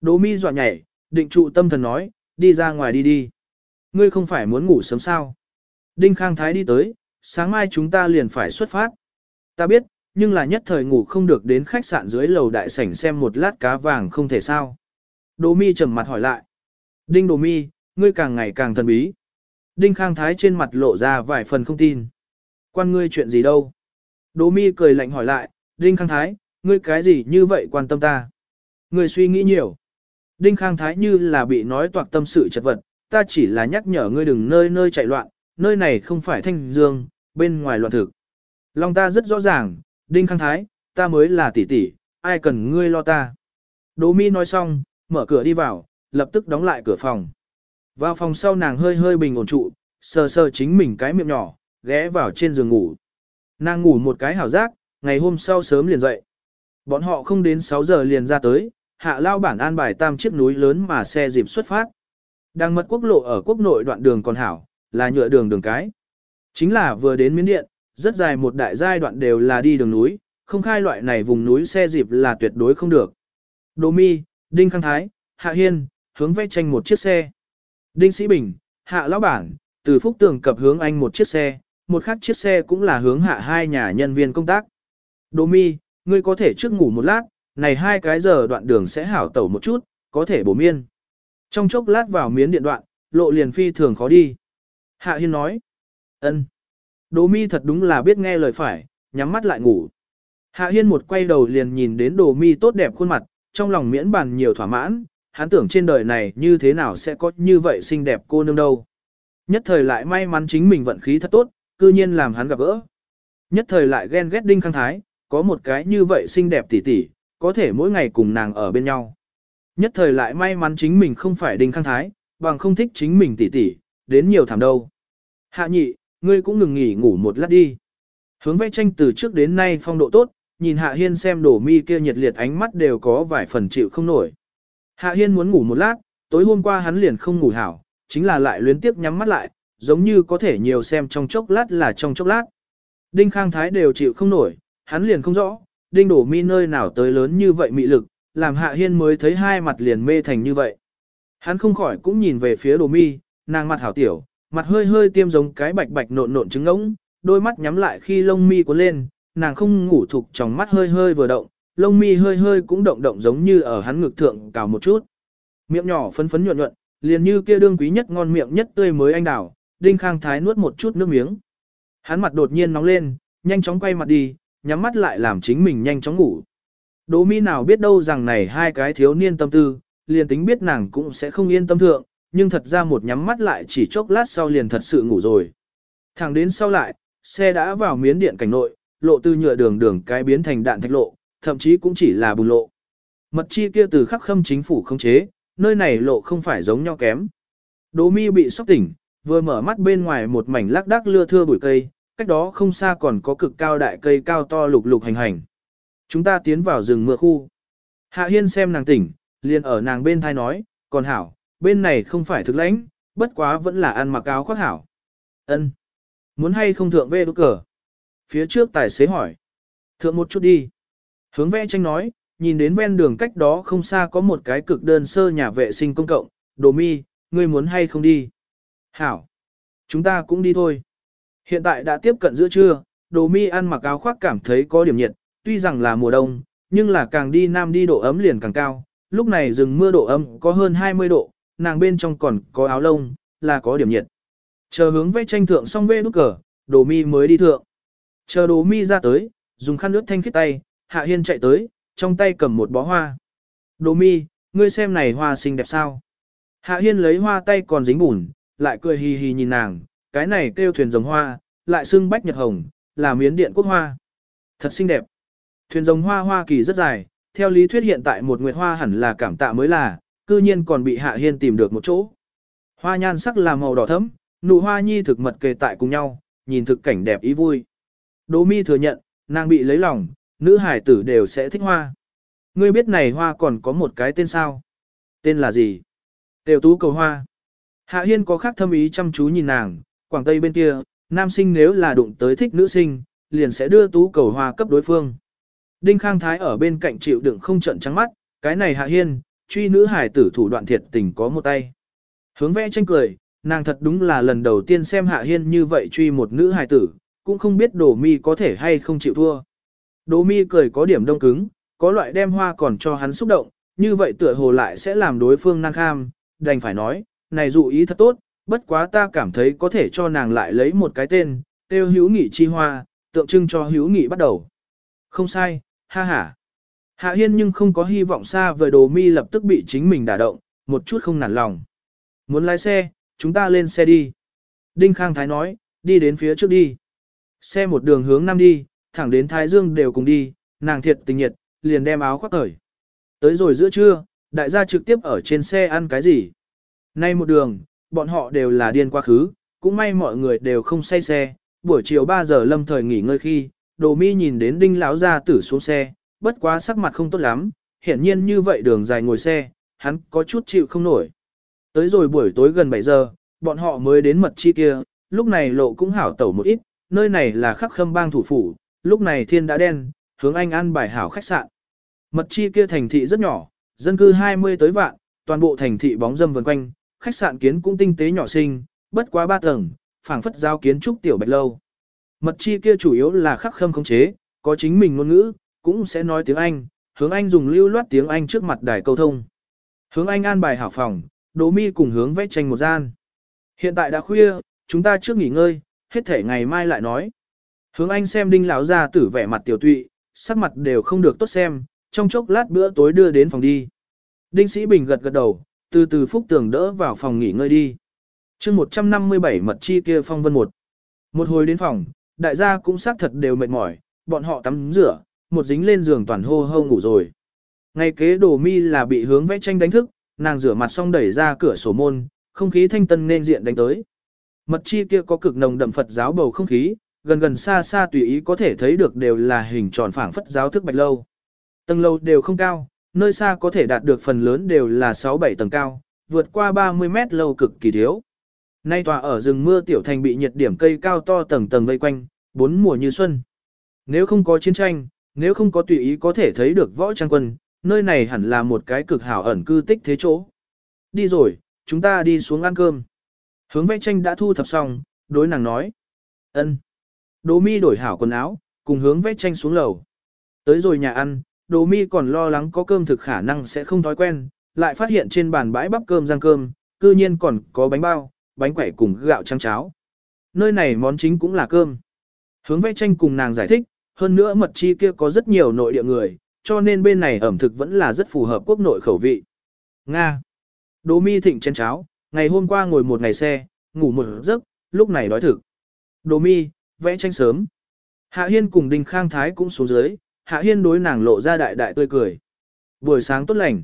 Đỗ mi dọa nhảy, định trụ tâm thần nói, đi ra ngoài đi đi. Ngươi không phải muốn ngủ sớm sao? Đinh Khang Thái đi tới, sáng mai chúng ta liền phải xuất phát. Ta biết, nhưng là nhất thời ngủ không được đến khách sạn dưới lầu đại sảnh xem một lát cá vàng không thể sao. Đỗ mi trầm mặt hỏi lại. Đinh Đỗ mi, ngươi càng ngày càng thần bí. Đinh Khang Thái trên mặt lộ ra vài phần không tin. Quan ngươi chuyện gì đâu? Đỗ mi cười lạnh hỏi lại, Đinh Khang Thái, ngươi cái gì như vậy quan tâm ta? Ngươi suy nghĩ nhiều. Đinh Khang Thái như là bị nói toạc tâm sự chật vật, ta chỉ là nhắc nhở ngươi đừng nơi nơi chạy loạn, nơi này không phải thanh dương, bên ngoài loạn thực. Lòng ta rất rõ ràng, Đinh Khang Thái, ta mới là tỷ tỷ, ai cần ngươi lo ta. Đỗ mi nói xong, mở cửa đi vào, lập tức đóng lại cửa phòng. Vào phòng sau nàng hơi hơi bình ổn trụ, sờ sờ chính mình cái miệng nhỏ, ghé vào trên giường ngủ. Nàng ngủ một cái hảo giác, ngày hôm sau sớm liền dậy. Bọn họ không đến 6 giờ liền ra tới, hạ lao bản an bài tam chiếc núi lớn mà xe dịp xuất phát. Đang mật quốc lộ ở quốc nội đoạn đường còn hảo, là nhựa đường đường cái. Chính là vừa đến miến điện, rất dài một đại giai đoạn đều là đi đường núi, không khai loại này vùng núi xe dịp là tuyệt đối không được. Đỗ mi, Đinh Khang Thái, Hạ Hiên, hướng vẽ tranh một chiếc xe. Đinh Sĩ Bình, Hạ Lão Bản, từ Phúc Tường cập hướng anh một chiếc xe, một khác chiếc xe cũng là hướng hạ hai nhà nhân viên công tác. Đỗ mi, ngươi có thể trước ngủ một lát, này hai cái giờ đoạn đường sẽ hảo tẩu một chút, có thể bổ miên. Trong chốc lát vào miến điện đoạn, lộ liền phi thường khó đi. Hạ Hiên nói ân. Đỗ mi thật đúng là biết nghe lời phải, nhắm mắt lại ngủ. Hạ Hiên một quay đầu liền nhìn đến đồ mi tốt đẹp khuôn mặt, trong lòng miễn bàn nhiều thỏa mãn, hắn tưởng trên đời này như thế nào sẽ có như vậy xinh đẹp cô nương đâu. Nhất thời lại may mắn chính mình vận khí thật tốt, cư nhiên làm hắn gặp gỡ. Nhất thời lại ghen ghét Đinh Khang Thái, có một cái như vậy xinh đẹp tỉ tỉ, có thể mỗi ngày cùng nàng ở bên nhau. Nhất thời lại may mắn chính mình không phải Đinh Khang Thái, bằng không thích chính mình tỉ tỉ, đến nhiều thảm đâu. Hạ nhị, ngươi cũng ngừng nghỉ ngủ một lát đi. Hướng vẽ tranh từ trước đến nay phong độ tốt, nhìn Hạ Hiên xem đổ mi kia nhiệt liệt ánh mắt đều có vài phần chịu không nổi. Hạ Hiên muốn ngủ một lát, tối hôm qua hắn liền không ngủ hảo, chính là lại luyến tiếp nhắm mắt lại, giống như có thể nhiều xem trong chốc lát là trong chốc lát. Đinh Khang Thái đều chịu không nổi, hắn liền không rõ, Đinh Đổ Mi nơi nào tới lớn như vậy mị lực, làm Hạ Hiên mới thấy hai mặt liền mê thành như vậy. Hắn không khỏi cũng nhìn về phía Đổ Mi, nàng mặt hảo tiểu, mặt hơi hơi tiêm giống cái bạch bạch nộn nộn trứng ngỗng, đôi mắt nhắm lại khi lông mi cuốn lên, nàng không ngủ thục trong mắt hơi hơi vừa động, lông mi hơi hơi cũng động động giống như ở hắn ngực thượng cào một chút. Miệng nhỏ phấn phấn nhuận nhuận, liền như kia đương quý nhất ngon miệng nhất tươi mới anh đào, Đinh Khang Thái nuốt một chút nước miếng. Hắn mặt đột nhiên nóng lên, nhanh chóng quay mặt đi, nhắm mắt lại làm chính mình nhanh chóng ngủ. Đỗ mi nào biết đâu rằng này hai cái thiếu niên tâm tư, liền tính biết nàng cũng sẽ không yên tâm thượng, nhưng thật ra một nhắm mắt lại chỉ chốc lát sau liền thật sự ngủ rồi. Thẳng đến sau lại, xe đã vào miến điện cảnh nội, lộ từ nhựa đường đường cái biến thành đạn thạch lộ, thậm chí cũng chỉ là bùn lộ. Mật chi kia từ khắc khâm chính phủ không chế, nơi này lộ không phải giống nhau kém. Đỗ mi bị sốc tỉnh, vừa mở mắt bên ngoài một mảnh lác đác lưa thưa bụi cây, cách đó không xa còn có cực cao đại cây cao to lục lục hành hành. Chúng ta tiến vào rừng mưa khu. Hạ Hiên xem nàng tỉnh, liền ở nàng bên thai nói, còn hảo, bên này không phải thực lãnh, bất quá vẫn là ăn mặc áo khoác hảo. Ân, Muốn hay không thượng về đốt cờ? Phía trước tài xế hỏi. Thượng một chút đi. Hướng vẽ tranh nói, nhìn đến ven đường cách đó không xa có một cái cực đơn sơ nhà vệ sinh công cộng, đồ mi, ngươi muốn hay không đi? Hảo. Chúng ta cũng đi thôi. Hiện tại đã tiếp cận giữa trưa, đồ mi ăn mặc áo khoác cảm thấy có điểm nhiệt, tuy rằng là mùa đông, nhưng là càng đi nam đi độ ấm liền càng cao. Lúc này rừng mưa độ ấm có hơn 20 độ, nàng bên trong còn có áo lông, là có điểm nhiệt. Chờ hướng vẽ tranh thượng xong vê nút cờ, đồ mi mới đi thượng. Chờ đồ mi ra tới, dùng khăn nước thanh khiết tay, hạ hiên chạy tới, trong tay cầm một bó hoa. Đồ mi, ngươi xem này hoa xinh đẹp sao. Hạ Hiên lấy hoa tay còn dính bùn, lại cười hì hì nhìn nàng, cái này kêu thuyền rồng hoa, lại xưng bách nhật hồng, là miến điện quốc hoa. Thật xinh đẹp. Thuyền rồng hoa Hoa Kỳ rất dài, theo lý thuyết hiện tại một nguyệt hoa hẳn là cảm tạ mới là, cư nhiên còn bị Hạ Hiên tìm được một chỗ. Hoa nhan sắc là màu đỏ thẫm, nụ hoa nhi thực mật kề tại cùng nhau, nhìn thực cảnh đẹp ý vui. Đỗ mi thừa nhận, nàng bị lấy lòng, nữ hải tử đều sẽ thích hoa. Ngươi biết này hoa còn có một cái tên sao? Tên là gì? Tiểu tú cầu hoa. Hạ Hiên có khác thâm ý chăm chú nhìn nàng, Quảng Tây bên kia, nam sinh nếu là đụng tới thích nữ sinh, liền sẽ đưa tú cầu hoa cấp đối phương. Đinh Khang Thái ở bên cạnh chịu đựng không trận trắng mắt, cái này Hạ Hiên, truy nữ hải tử thủ đoạn thiệt tình có một tay. Hướng vẽ tranh cười, nàng thật đúng là lần đầu tiên xem Hạ Hiên như vậy truy một nữ hải tử, cũng không biết Đồ Mi có thể hay không chịu thua. Đồ Mi cười có điểm đông cứng, có loại đem hoa còn cho hắn xúc động, như vậy tựa hồ lại sẽ làm đối phương năng kham, đành phải nói, này dụ ý thật tốt, bất quá ta cảm thấy có thể cho nàng lại lấy một cái tên, tiêu hữu nghị chi hoa, tượng trưng cho hữu nghị bắt đầu. Không sai, ha ha. Hạ Hiên nhưng không có hy vọng xa vời đồ mi lập tức bị chính mình đả động, một chút không nản lòng. Muốn lái xe, chúng ta lên xe đi. Đinh Khang Thái nói, đi đến phía trước đi. Xe một đường hướng nam đi, thẳng đến Thái Dương đều cùng đi, nàng thiệt tình nhiệt, liền đem áo khoác cởi. Tới rồi giữa trưa, đại gia trực tiếp ở trên xe ăn cái gì. Nay một đường, bọn họ đều là điên quá khứ, cũng may mọi người đều không say xe. Buổi chiều 3 giờ lâm thời nghỉ ngơi khi, đồ mi nhìn đến đinh lão gia tử xuống xe, bất quá sắc mặt không tốt lắm, hiển nhiên như vậy đường dài ngồi xe, hắn có chút chịu không nổi. Tới rồi buổi tối gần 7 giờ, bọn họ mới đến mật chi kia, lúc này lộ cũng hảo tẩu một ít, nơi này là khắc khâm bang thủ phủ, lúc này thiên đã đen, hướng anh ăn bài hảo khách sạn. Mật chi kia thành thị rất nhỏ, dân cư 20 tới vạn, toàn bộ thành thị bóng dâm vần quanh, khách sạn kiến cũng tinh tế nhỏ xinh, bất quá ba tầng, phảng phất giao kiến trúc tiểu bạch lâu. Mật chi kia chủ yếu là khắc khâm khống chế, có chính mình ngôn ngữ, cũng sẽ nói tiếng Anh, hướng Anh dùng lưu loát tiếng Anh trước mặt đài câu thông. Hướng Anh an bài hảo phòng, Đỗ Mi cùng hướng vẽ tranh một gian. Hiện tại đã khuya, chúng ta trước nghỉ ngơi, hết thể ngày mai lại nói. Hướng Anh xem đinh lão ra tử vẻ mặt tiểu tụy, sắc mặt đều không được tốt xem, trong chốc lát bữa tối đưa đến phòng đi. Đinh Sĩ Bình gật gật đầu, từ từ phúc tường đỡ vào phòng nghỉ ngơi đi. chương 157 mật chi kia phong vân một. Một hồi đến phòng, đại gia cũng xác thật đều mệt mỏi, bọn họ tắm rửa, một dính lên giường toàn hô hô ngủ rồi. Ngày kế đồ mi là bị hướng vẽ tranh đánh thức, nàng rửa mặt xong đẩy ra cửa sổ môn, không khí thanh tân nên diện đánh tới. Mật chi kia có cực nồng đậm Phật giáo bầu không khí, gần gần xa xa tùy ý có thể thấy được đều là hình tròn phảng phất giáo thức bạch lâu. Tầng lâu đều không cao, nơi xa có thể đạt được phần lớn đều là 6-7 tầng cao, vượt qua 30 mét lâu cực kỳ thiếu. Nay tòa ở rừng mưa tiểu thành bị nhiệt điểm cây cao to tầng tầng vây quanh, bốn mùa như xuân. Nếu không có chiến tranh, nếu không có tùy ý có thể thấy được võ trang quân, nơi này hẳn là một cái cực hảo ẩn cư tích thế chỗ. Đi rồi, chúng ta đi xuống ăn cơm. Hướng vẽ tranh đã thu thập xong, đối nàng nói. ân. Đỗ mi đổi hảo quần áo, cùng hướng vẽ tranh xuống lầu. Tới rồi nhà ăn, đỗ mi còn lo lắng có cơm thực khả năng sẽ không thói quen, lại phát hiện trên bàn bãi bắp cơm rang cơm, cư nhiên còn có bánh bao, bánh quẩy cùng gạo trắng cháo. Nơi này món chính cũng là cơm. Hướng vẽ tranh cùng nàng giải thích, hơn nữa mật chi kia có rất nhiều nội địa người, cho nên bên này ẩm thực vẫn là rất phù hợp quốc nội khẩu vị. Nga. đỗ mi thịnh chén cháo, ngày hôm qua ngồi một ngày xe, ngủ một giấc, lúc này đói thực. đỗ mi, vẽ tranh sớm. Hạ Hiên cùng Đinh Khang Thái cũng xuống dưới, Hạ Hiên đối nàng lộ ra đại đại tươi cười. Buổi sáng tốt lành.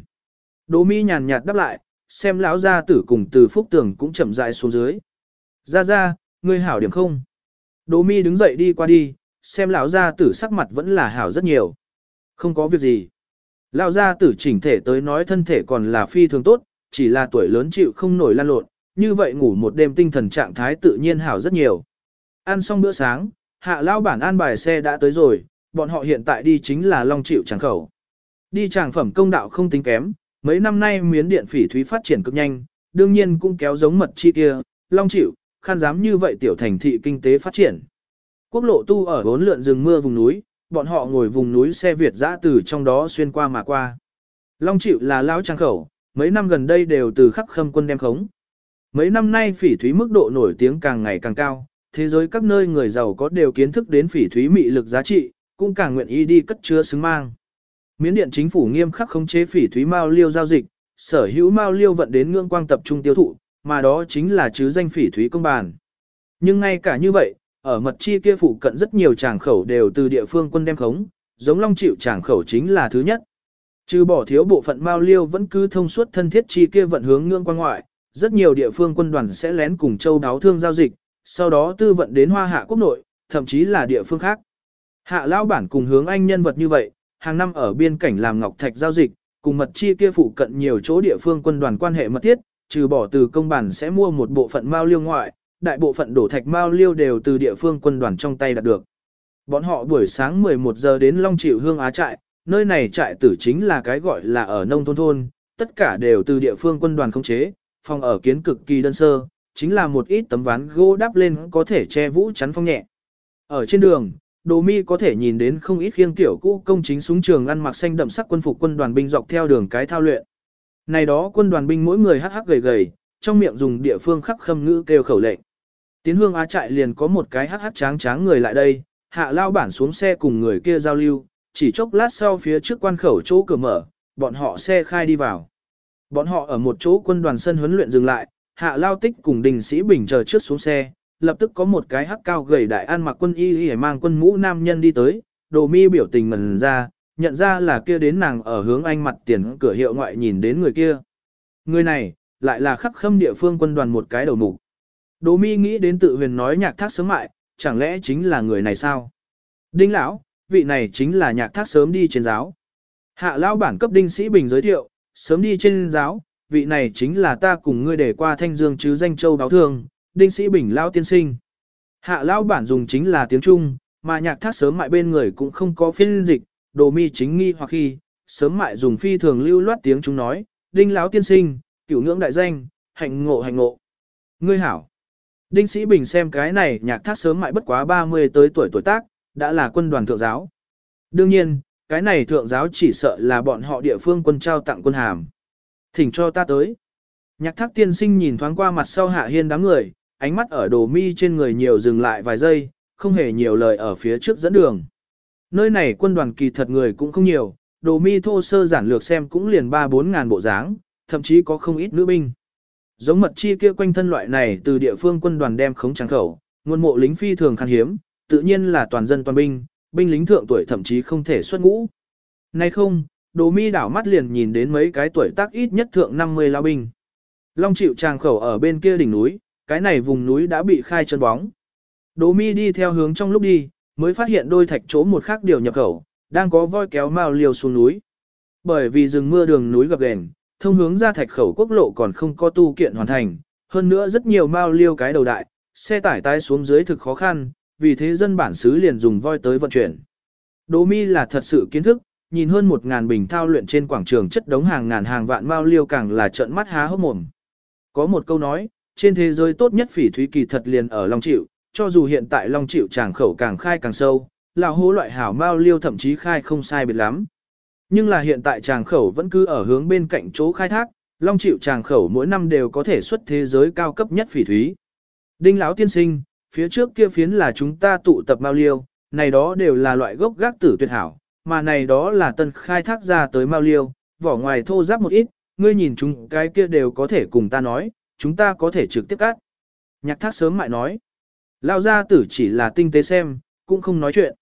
Đỗ Mi nhàn nhạt đáp lại, xem lão gia tử cùng từ phúc tường cũng chậm rãi xuống dưới. Ra ra, ngươi hảo điểm không? Đỗ Mi đứng dậy đi qua đi, xem lão gia tử sắc mặt vẫn là hảo rất nhiều. Không có việc gì. Lão gia tử chỉnh thể tới nói thân thể còn là phi thường tốt, chỉ là tuổi lớn chịu không nổi lan lộn, như vậy ngủ một đêm tinh thần trạng thái tự nhiên hảo rất nhiều. Ăn xong bữa sáng, hạ lão bản an bài xe đã tới rồi, bọn họ hiện tại đi chính là Long Chịu Tràng Khẩu. Đi tràng phẩm công đạo không tính kém, mấy năm nay miến điện phỉ thúy phát triển cực nhanh, đương nhiên cũng kéo giống mật chi kia, Long Chịu, khan dám như vậy tiểu thành thị kinh tế phát triển. Quốc lộ tu ở bốn lượn rừng mưa vùng núi, bọn họ ngồi vùng núi xe Việt dã từ trong đó xuyên qua mà qua. Long Chịu là lao trang khẩu, mấy năm gần đây đều từ khắc khâm quân đem khống. Mấy năm nay phỉ thúy mức độ nổi tiếng càng ngày càng cao, thế giới các nơi người giàu có đều kiến thức đến phỉ thúy mị lực giá trị, cũng càng nguyện ý đi cất chứa xứng mang. Miến điện chính phủ nghiêm khắc khống chế phỉ thúy mao liêu giao dịch, sở hữu mao liêu vận đến ngưỡng quang tập trung tiêu thụ, mà đó chính là chứ danh phỉ thúy công bản. Nhưng ngay cả như vậy, ở mật chi kia phụ cận rất nhiều tràng khẩu đều từ địa phương quân đem khống, giống long chịu tràng khẩu chính là thứ nhất. Trừ bỏ thiếu bộ phận mao liêu vẫn cứ thông suốt thân thiết chi kia vận hướng ngưỡng quan ngoại, rất nhiều địa phương quân đoàn sẽ lén cùng châu đáo thương giao dịch, sau đó tư vận đến hoa hạ quốc nội, thậm chí là địa phương khác. Hạ lao bản cùng hướng anh nhân vật như vậy, hàng năm ở biên cảnh làm ngọc thạch giao dịch, cùng mật chi kia phụ cận nhiều chỗ địa phương quân đoàn quan hệ mật thiết, trừ bỏ từ công bản sẽ mua một bộ phận mao liêu ngoại, đại bộ phận đổ thạch mao liêu đều từ địa phương quân đoàn trong tay đạt được. Bọn họ buổi sáng 11 giờ đến Long Triệu Hương Á trại, nơi này trại tử chính là cái gọi là ở nông thôn thôn, tất cả đều từ địa phương quân đoàn khống chế, phòng ở kiến cực kỳ đơn sơ, chính là một ít tấm ván gỗ đắp lên có thể che vũ chắn phong nhẹ. Ở trên đường, Đồ Mi có thể nhìn đến không ít khiêng tiểu cũ công chính súng trường ăn mặc xanh đậm sắc quân phục quân đoàn binh dọc theo đường cái thao luyện. Này đó quân đoàn binh mỗi người hắc hắc gầy gầy, trong miệng dùng địa phương khắc khâm ngữ kêu khẩu lệnh. Tiến hương á trại liền có một cái hắc hắc tráng tráng người lại đây, hạ lao bản xuống xe cùng người kia giao lưu, chỉ chốc lát sau phía trước quan khẩu chỗ cửa mở, bọn họ xe khai đi vào. Bọn họ ở một chỗ quân đoàn sân huấn luyện dừng lại, hạ lao tích cùng đình sĩ bình chờ trước xuống xe, lập tức có một cái hắc cao gầy đại an mặc quân y y mang quân mũ nam nhân đi tới, đồ mi biểu tình mần ra, nhận ra là kia đến nàng ở hướng anh mặt tiền cửa hiệu ngoại nhìn đến người kia. Người này, lại là khắc khâm địa phương quân đoàn một cái đầu mục. Đỗ mi nghĩ đến tự huyền nói nhạc thác sớm mại, chẳng lẽ chính là người này sao? Đinh lão, vị này chính là nhạc thác sớm đi trên giáo. Hạ lão bản cấp đinh sĩ bình giới thiệu, sớm đi trên giáo, vị này chính là ta cùng ngươi để qua thanh dương chứ danh châu báo thương, đinh sĩ bình lão tiên sinh. Hạ lão bản dùng chính là tiếng Trung, mà nhạc thác sớm mại bên người cũng không có phiên dịch, đồ mi chính nghi hoặc khi, sớm mại dùng phi thường lưu loát tiếng Trung nói, đinh lão tiên sinh, cửu ngưỡng đại danh, hạnh ngộ hạnh ngộ. Ngươi hảo. Đinh sĩ bình xem cái này nhạc thác sớm mại bất quá 30 tới tuổi tuổi tác, đã là quân đoàn thượng giáo. Đương nhiên, cái này thượng giáo chỉ sợ là bọn họ địa phương quân trao tặng quân hàm. Thỉnh cho ta tới. Nhạc thác tiên sinh nhìn thoáng qua mặt sau hạ hiên đám người, ánh mắt ở đồ mi trên người nhiều dừng lại vài giây, không hề nhiều lời ở phía trước dẫn đường. Nơi này quân đoàn kỳ thật người cũng không nhiều, đồ mi thô sơ giản lược xem cũng liền 3-4 ngàn bộ dáng, thậm chí có không ít nữ binh. Giống mật chi kia quanh thân loại này từ địa phương quân đoàn đem khống trắng khẩu, nguồn mộ lính phi thường khan hiếm, tự nhiên là toàn dân toàn binh, binh lính thượng tuổi thậm chí không thể xuất ngũ. Nay không, đồ mi đảo mắt liền nhìn đến mấy cái tuổi tác ít nhất thượng 50 lao binh. Long chịu tràng khẩu ở bên kia đỉnh núi, cái này vùng núi đã bị khai chân bóng. Đồ mi đi theo hướng trong lúc đi, mới phát hiện đôi thạch chỗ một khác điều nhập khẩu, đang có voi kéo mao liều xuống núi. Bởi vì rừng mưa đường núi gập ghềnh, thông hướng ra thạch khẩu quốc lộ còn không có tu kiện hoàn thành, hơn nữa rất nhiều mao liêu cái đầu đại, xe tải tái xuống dưới thực khó khăn, vì thế dân bản xứ liền dùng voi tới vận chuyển. Đỗ mi là thật sự kiến thức, nhìn hơn một ngàn bình thao luyện trên quảng trường chất đống hàng ngàn hàng vạn mao liêu càng là trợn mắt há hốc mồm. Có một câu nói, trên thế giới tốt nhất phỉ thúy kỳ thật liền ở Long Chịu, cho dù hiện tại Long Chịu tràng khẩu càng khai càng sâu, lão hố loại hảo mao liêu thậm chí khai không sai biệt lắm. Nhưng là hiện tại tràng khẩu vẫn cứ ở hướng bên cạnh chỗ khai thác, Long Chịu tràng khẩu mỗi năm đều có thể xuất thế giới cao cấp nhất phỉ thúy. Đinh lão tiên sinh, phía trước kia phiến là chúng ta tụ tập mao liêu, này đó đều là loại gốc gác tử tuyệt hảo, mà này đó là tân khai thác ra tới mao liêu, vỏ ngoài thô ráp một ít, ngươi nhìn chúng cái kia đều có thể cùng ta nói, chúng ta có thể trực tiếp cắt. Nhạc thác sớm mại nói, lao gia tử chỉ là tinh tế xem, cũng không nói chuyện.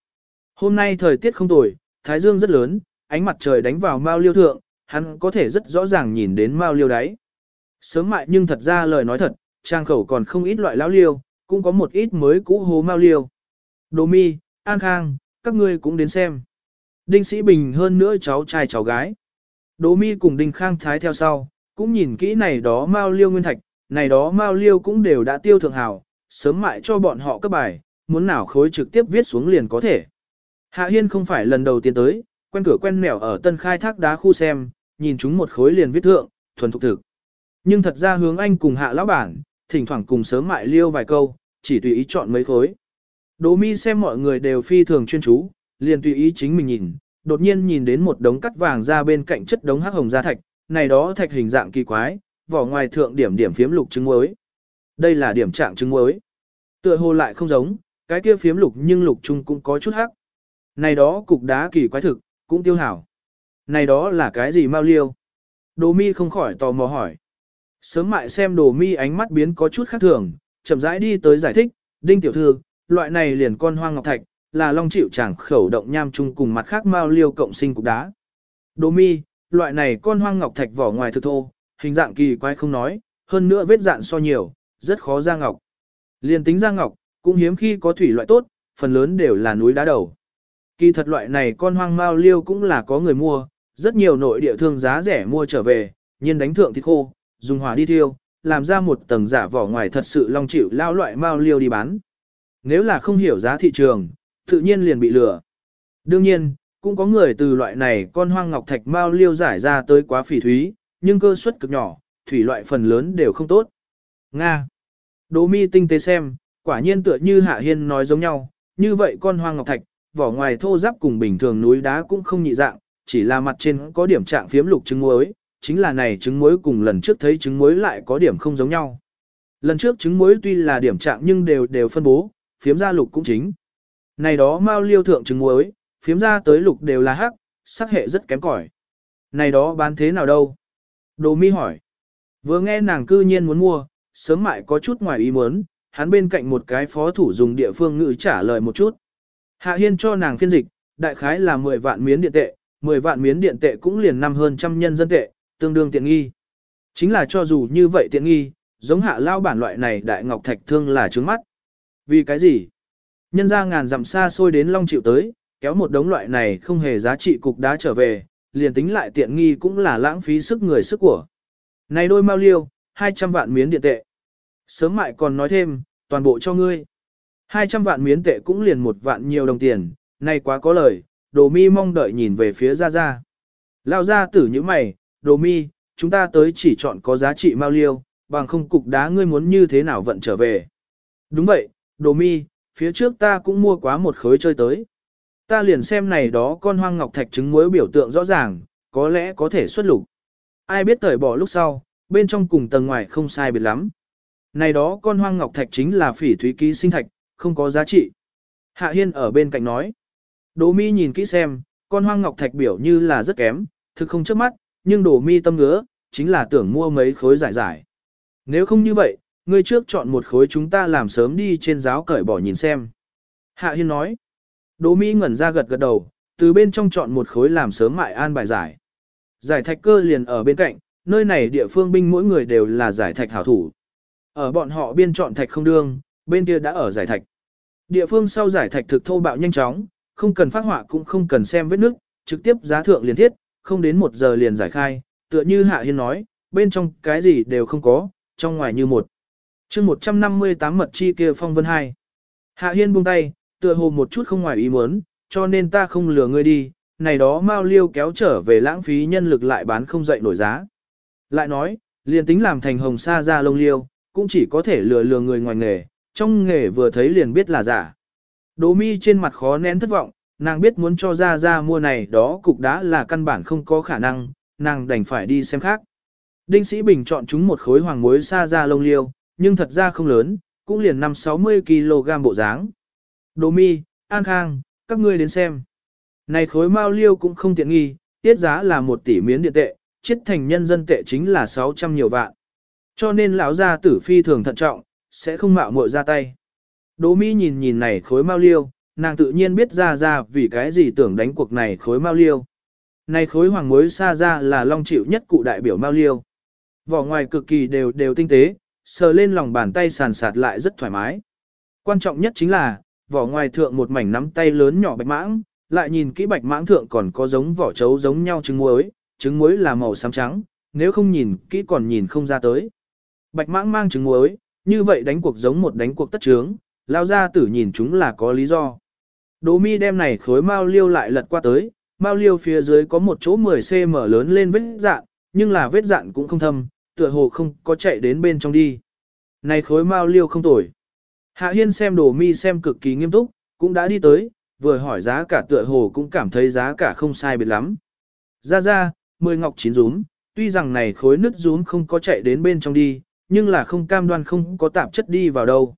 Hôm nay thời tiết không tồi, thái dương rất lớn, ánh mặt trời đánh vào mao liêu thượng, hắn có thể rất rõ ràng nhìn đến mao liêu đáy. Sớm mại nhưng thật ra lời nói thật, trang khẩu còn không ít loại lão liêu, cũng có một ít mới cũ hố mao liêu. Đồ mi, An Khang, các ngươi cũng đến xem. Đinh Sĩ Bình hơn nữa cháu trai cháu gái. Đỗ mi cùng Đinh Khang Thái theo sau, cũng nhìn kỹ này đó mao liêu nguyên thạch, này đó mao liêu cũng đều đã tiêu thượng hảo, sớm mại cho bọn họ cấp bài, muốn nào khối trực tiếp viết xuống liền có thể. Hạ Hiên không phải lần đầu tiên tới, quen cửa quen nẻo ở tân khai thác đá khu xem, nhìn chúng một khối liền viết thượng, thuần thục thực. Nhưng thật ra hướng anh cùng hạ lão bản, thỉnh thoảng cùng sớm mại liêu vài câu, chỉ tùy ý chọn mấy khối. Đỗ mi xem mọi người đều phi thường chuyên chú, liền tùy ý chính mình nhìn, đột nhiên nhìn đến một đống cắt vàng ra bên cạnh chất đống hắc hồng da thạch, này đó thạch hình dạng kỳ quái, vỏ ngoài thượng điểm điểm phiếm lục trứng muối. Đây là điểm trạng trứng muối. Tựa hồ lại không giống, cái kia phiếm lục nhưng lục chung cũng có chút hắc. Này đó cục đá kỳ quái thực, cũng tiêu hảo. Này đó là cái gì mau liêu? Đồ mi không khỏi tò mò hỏi. Sớm mại xem đồ mi ánh mắt biến có chút khác thường, chậm rãi đi tới giải thích, đinh tiểu thư, loại này liền con hoang ngọc thạch, là long chịu chẳng khẩu động nham chung cùng mặt khác mau liêu cộng sinh cục đá. Đồ mi, loại này con hoang ngọc thạch vỏ ngoài thực thô, hình dạng kỳ quái không nói, hơn nữa vết dạn so nhiều, rất khó ra ngọc. Liền tính ra ngọc, cũng hiếm khi có thủy loại tốt, phần lớn đều là núi đá đầu. Kỳ thật loại này con hoang mao liêu cũng là có người mua, rất nhiều nội địa thương giá rẻ mua trở về, nhiên đánh thượng thịt khô, dùng hỏa đi thiêu, làm ra một tầng giả vỏ ngoài thật sự long chịu lao loại mao liêu đi bán. Nếu là không hiểu giá thị trường, tự nhiên liền bị lừa. Đương nhiên, cũng có người từ loại này con hoang ngọc thạch mao liêu giải ra tới quá phỉ thúy, nhưng cơ suất cực nhỏ, thủy loại phần lớn đều không tốt. Nga. Đỗ mi tinh tế xem, quả nhiên tựa như Hạ Hiên nói giống nhau, như vậy con hoang ngọc thạch, vỏ ngoài thô giáp cùng bình thường núi đá cũng không nhị dạng, chỉ là mặt trên có điểm trạng phiếm lục trứng muối, chính là này trứng muối cùng lần trước thấy trứng muối lại có điểm không giống nhau. Lần trước trứng muối tuy là điểm trạng nhưng đều đều phân bố, phiếm ra lục cũng chính. Này đó mau liêu thượng trứng muối, phiếm ra tới lục đều là hắc, sắc hệ rất kém cỏi. Này đó bán thế nào đâu? Đồ mi hỏi. Vừa nghe nàng cư nhiên muốn mua, sớm mại có chút ngoài ý muốn, hắn bên cạnh một cái phó thủ dùng địa phương ngữ trả lời một chút. Hạ Hiên cho nàng phiên dịch, đại khái là 10 vạn miến điện tệ, 10 vạn miến điện tệ cũng liền năm hơn trăm nhân dân tệ, tương đương tiện nghi. Chính là cho dù như vậy tiện nghi, giống hạ lao bản loại này đại ngọc thạch thương là trướng mắt. Vì cái gì? Nhân ra ngàn dặm xa xôi đến Long Chịu tới, kéo một đống loại này không hề giá trị cục đá trở về, liền tính lại tiện nghi cũng là lãng phí sức người sức của. Này đôi mau liêu, 200 vạn miến điện tệ. Sớm mại còn nói thêm, toàn bộ cho ngươi. 200 vạn miến tệ cũng liền một vạn nhiều đồng tiền, nay quá có lời, đồ mi mong đợi nhìn về phía ra ra. Lao ra tử như mày, đồ mi, chúng ta tới chỉ chọn có giá trị mau liêu, bằng không cục đá ngươi muốn như thế nào vận trở về. Đúng vậy, đồ mi, phía trước ta cũng mua quá một khối chơi tới. Ta liền xem này đó con hoang ngọc thạch trứng muối biểu tượng rõ ràng, có lẽ có thể xuất lục. Ai biết thời bỏ lúc sau, bên trong cùng tầng ngoài không sai biệt lắm. Này đó con hoang ngọc thạch chính là phỉ thúy ký sinh thạch, không có giá trị. Hạ Hiên ở bên cạnh nói. Đỗ mi nhìn kỹ xem, con hoang ngọc thạch biểu như là rất kém, thực không trước mắt, nhưng đỗ mi tâm ngứa, chính là tưởng mua mấy khối giải giải. Nếu không như vậy, ngươi trước chọn một khối chúng ta làm sớm đi trên giáo cởi bỏ nhìn xem. Hạ Hiên nói. Đỗ mi ngẩn ra gật gật đầu, từ bên trong chọn một khối làm sớm mại an bài giải. Giải thạch cơ liền ở bên cạnh, nơi này địa phương binh mỗi người đều là giải thạch hảo thủ. Ở bọn họ biên chọn thạch không đương, bên kia đã ở giải thạch. Địa phương sau giải thạch thực thô bạo nhanh chóng, không cần phát họa cũng không cần xem vết nước, trực tiếp giá thượng liền thiết, không đến một giờ liền giải khai, tựa như Hạ Hiên nói, bên trong cái gì đều không có, trong ngoài như một. chương 158 mật chi kia phong vân hai. Hạ Hiên buông tay, tựa hồ một chút không ngoài ý muốn, cho nên ta không lừa ngươi đi, này đó mau liêu kéo trở về lãng phí nhân lực lại bán không dậy nổi giá. Lại nói, liền tính làm thành hồng sa ra lông liêu, cũng chỉ có thể lừa lừa người ngoài nghề, trong nghề vừa thấy liền biết là giả. Đỗ mi trên mặt khó nén thất vọng, nàng biết muốn cho ra ra mua này đó cục đá là căn bản không có khả năng, nàng đành phải đi xem khác. Đinh Sĩ Bình chọn chúng một khối hoàng muối sa ra lông liêu, nhưng thật ra không lớn, cũng liền 5-60 kg bộ dáng. Đỗ mi, An Khang, các ngươi đến xem. Này khối mao liêu cũng không tiện nghi, tiết giá là một tỷ miến điện tệ, chiết thành nhân dân tệ chính là 600 nhiều vạn. Cho nên lão gia tử phi thường thận trọng, sẽ không mạo muội ra tay. Đỗ Mi nhìn nhìn này khối mao liêu, nàng tự nhiên biết ra ra vì cái gì tưởng đánh cuộc này khối mao liêu. Này khối hoàng muối xa ra là long chịu nhất cụ đại biểu mao liêu. Vỏ ngoài cực kỳ đều đều tinh tế, sờ lên lòng bàn tay sàn sạt lại rất thoải mái. Quan trọng nhất chính là, vỏ ngoài thượng một mảnh nắm tay lớn nhỏ bạch mãng, lại nhìn kỹ bạch mãng thượng còn có giống vỏ trấu giống nhau trứng muối, trứng muối là màu xám trắng, nếu không nhìn kỹ còn nhìn không ra tới. Bạch mãng mang trứng muối, như vậy đánh cuộc giống một đánh cuộc tất trướng, lao ra tử nhìn chúng là có lý do. Đỗ mi đem này khối mao liêu lại lật qua tới, mao liêu phía dưới có một chỗ 10cm lớn lên vết dạn, nhưng là vết dạn cũng không thâm, tựa hồ không có chạy đến bên trong đi. Này khối mao liêu không tồi. Hạ Hiên xem đồ mi xem cực kỳ nghiêm túc, cũng đã đi tới, vừa hỏi giá cả tựa hồ cũng cảm thấy giá cả không sai biệt lắm. Ra ra, mười ngọc chín rúm, tuy rằng này khối nứt rúm không có chạy đến bên trong đi, nhưng là không cam đoan không có tạp chất đi vào đâu.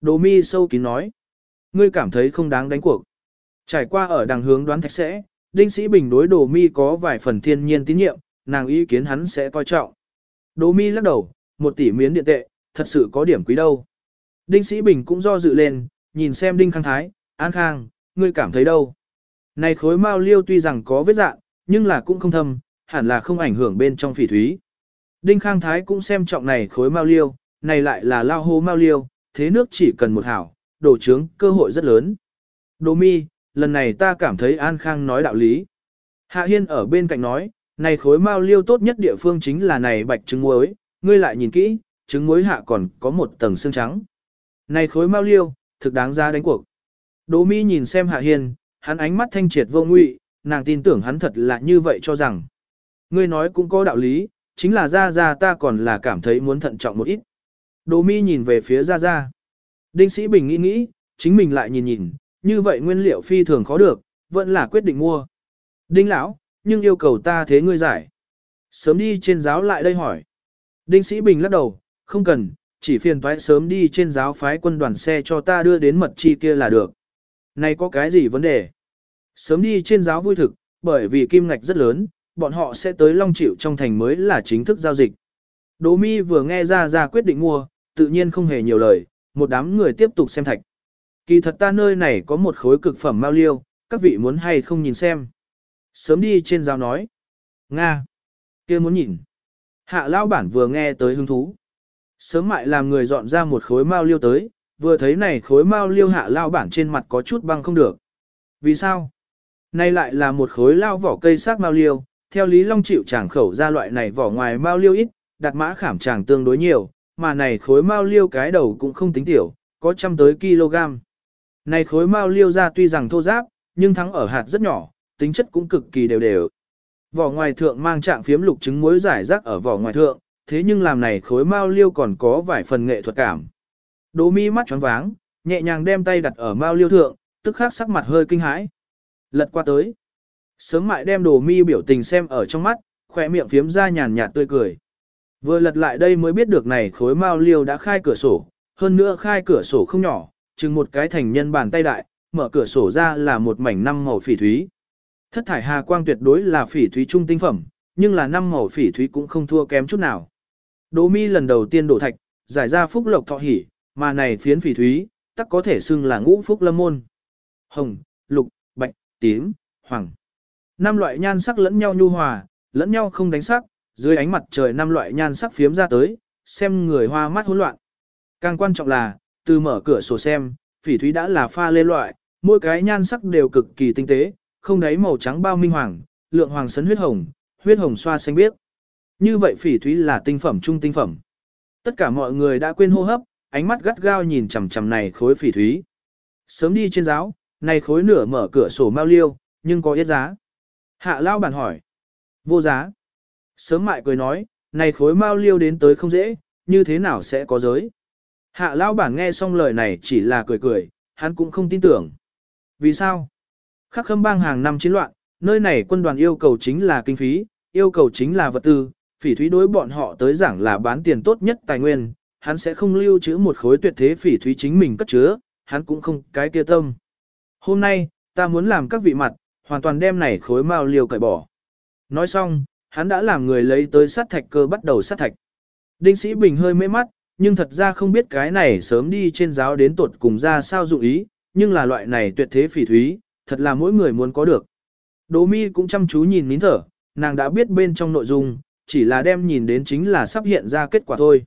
Đồ mi sâu kín nói, ngươi cảm thấy không đáng đánh cuộc. Trải qua ở đằng hướng đoán thạch sẽ, đinh sĩ bình đối đồ mi có vài phần thiên nhiên tín nhiệm, nàng ý kiến hắn sẽ coi trọng. Đỗ mi lắc đầu, một tỷ miến điện tệ, thật sự có điểm quý đâu. Đinh Sĩ Bình cũng do dự lên, nhìn xem Đinh Khang Thái, An Khang, ngươi cảm thấy đâu? Này khối mao liêu tuy rằng có vết dạng, nhưng là cũng không thâm, hẳn là không ảnh hưởng bên trong phỉ thúy. Đinh Khang Thái cũng xem trọng này khối mao liêu, này lại là lao hô mao liêu, thế nước chỉ cần một hảo, đổ trướng, cơ hội rất lớn. Đỗ mi, lần này ta cảm thấy An Khang nói đạo lý. Hạ Hiên ở bên cạnh nói, này khối mao liêu tốt nhất địa phương chính là này bạch trứng muối, ngươi lại nhìn kỹ, trứng muối hạ còn có một tầng xương trắng. Này khối mao liêu, thực đáng ra đánh cuộc. Đỗ mi nhìn xem Hạ Hiên, hắn ánh mắt thanh triệt vô ngụy, nàng tin tưởng hắn thật là như vậy cho rằng. Ngươi nói cũng có đạo lý, chính là gia gia ta còn là cảm thấy muốn thận trọng một ít. Đỗ mi nhìn về phía gia gia. Đinh sĩ bình nghĩ nghĩ, chính mình lại nhìn nhìn, như vậy nguyên liệu phi thường khó được, vẫn là quyết định mua. Đinh lão, nhưng yêu cầu ta thế ngươi giải. Sớm đi trên giáo lại đây hỏi. Đinh sĩ bình lắc đầu, không cần, chỉ phiền toái sớm đi trên giáo phái quân đoàn xe cho ta đưa đến mật chi kia là được. Này có cái gì vấn đề? Sớm đi trên giáo vui thực, bởi vì kim ngạch rất lớn, bọn họ sẽ tới Long Chịu trong thành mới là chính thức giao dịch. Đỗ mi vừa nghe ra ra quyết định mua, tự nhiên không hề nhiều lời, một đám người tiếp tục xem thạch. Kỳ thật ta nơi này có một khối cực phẩm mao liêu, các vị muốn hay không nhìn xem. Sớm đi trên giáo nói. Nga. kia muốn nhìn. Hạ lao bản vừa nghe tới hứng thú. Sớm mại làm người dọn ra một khối mao liêu tới, vừa thấy này khối mao liêu hạ lao bản trên mặt có chút băng không được. Vì sao? Nay lại là một khối lao vỏ cây xác mao liêu, theo Lý Long chịu chàng khẩu ra loại này vỏ ngoài mao liêu ít, đặt mã khảm chàng tương đối nhiều, mà này khối mao liêu cái đầu cũng không tính tiểu, có trăm tới kg. Này khối mao liêu ra tuy rằng thô giáp, nhưng thắng ở hạt rất nhỏ, tính chất cũng cực kỳ đều đều. Vỏ ngoài thượng mang trạng phiếm lục trứng muối giải rác ở vỏ ngoài thượng, thế nhưng làm này khối mao liêu còn có vài phần nghệ thuật cảm. Đỗ mi mắt tròn váng, nhẹ nhàng đem tay đặt ở mao liêu thượng, tức khắc sắc mặt hơi kinh hãi. Lật qua tới. Sớm mại đem đồ mi biểu tình xem ở trong mắt, khỏe miệng phiếm ra nhàn nhạt tươi cười. Vừa lật lại đây mới biết được này khối mao liêu đã khai cửa sổ, hơn nữa khai cửa sổ không nhỏ, chừng một cái thành nhân bàn tay đại, mở cửa sổ ra là một mảnh năm màu phỉ thúy. Thất thải hà quang tuyệt đối là phỉ thúy trung tinh phẩm, nhưng là năm màu phỉ thúy cũng không thua kém chút nào. Đỗ mi lần đầu tiên đổ thạch, giải ra phúc lộc thọ hỉ, mà này phiến phỉ thúy, tắc có thể xưng là ngũ phúc lâm môn. Hồng, lục, bạch, tím, hoàng. Năm loại nhan sắc lẫn nhau nhu hòa, lẫn nhau không đánh sắc, dưới ánh mặt trời năm loại nhan sắc phiếm ra tới, xem người hoa mắt hỗn loạn. Càng quan trọng là, từ mở cửa sổ xem, phỉ thúy đã là pha lê loại, mỗi cái nhan sắc đều cực kỳ tinh tế, không đáy màu trắng bao minh hoàng, lượng hoàng sấn huyết hồng, huyết hồng xoa xanh biếc. Như vậy phỉ thúy là tinh phẩm trung tinh phẩm. Tất cả mọi người đã quên hô hấp, ánh mắt gắt gao nhìn chằm chằm này khối phỉ thúy. Sớm đi trên giáo, này khối nửa mở cửa sổ mau liêu, nhưng có yết giá. Hạ lao bản hỏi. Vô giá. Sớm mại cười nói, này khối mau liêu đến tới không dễ, như thế nào sẽ có giới. Hạ lao bản nghe xong lời này chỉ là cười cười, hắn cũng không tin tưởng. Vì sao? Khắc khâm bang hàng năm chiến loạn, nơi này quân đoàn yêu cầu chính là kinh phí, yêu cầu chính là vật tư, phỉ thúy đối bọn họ tới giảng là bán tiền tốt nhất tài nguyên, hắn sẽ không lưu trữ một khối tuyệt thế phỉ thúy chính mình cất chứa, hắn cũng không cái kia tâm. Hôm nay, ta muốn làm các vị mặt, hoàn toàn đem này khối mao liều cởi bỏ. Nói xong, hắn đã làm người lấy tới sát thạch cơ bắt đầu sát thạch. Đinh sĩ bình hơi mê mắt, nhưng thật ra không biết cái này sớm đi trên giáo đến tuột cùng ra sao dụng ý, nhưng là loại này tuyệt thế phỉ thúy, thật là mỗi người muốn có được. Đỗ mi cũng chăm chú nhìn nín thở, nàng đã biết bên trong nội dung, chỉ là đem nhìn đến chính là sắp hiện ra kết quả thôi.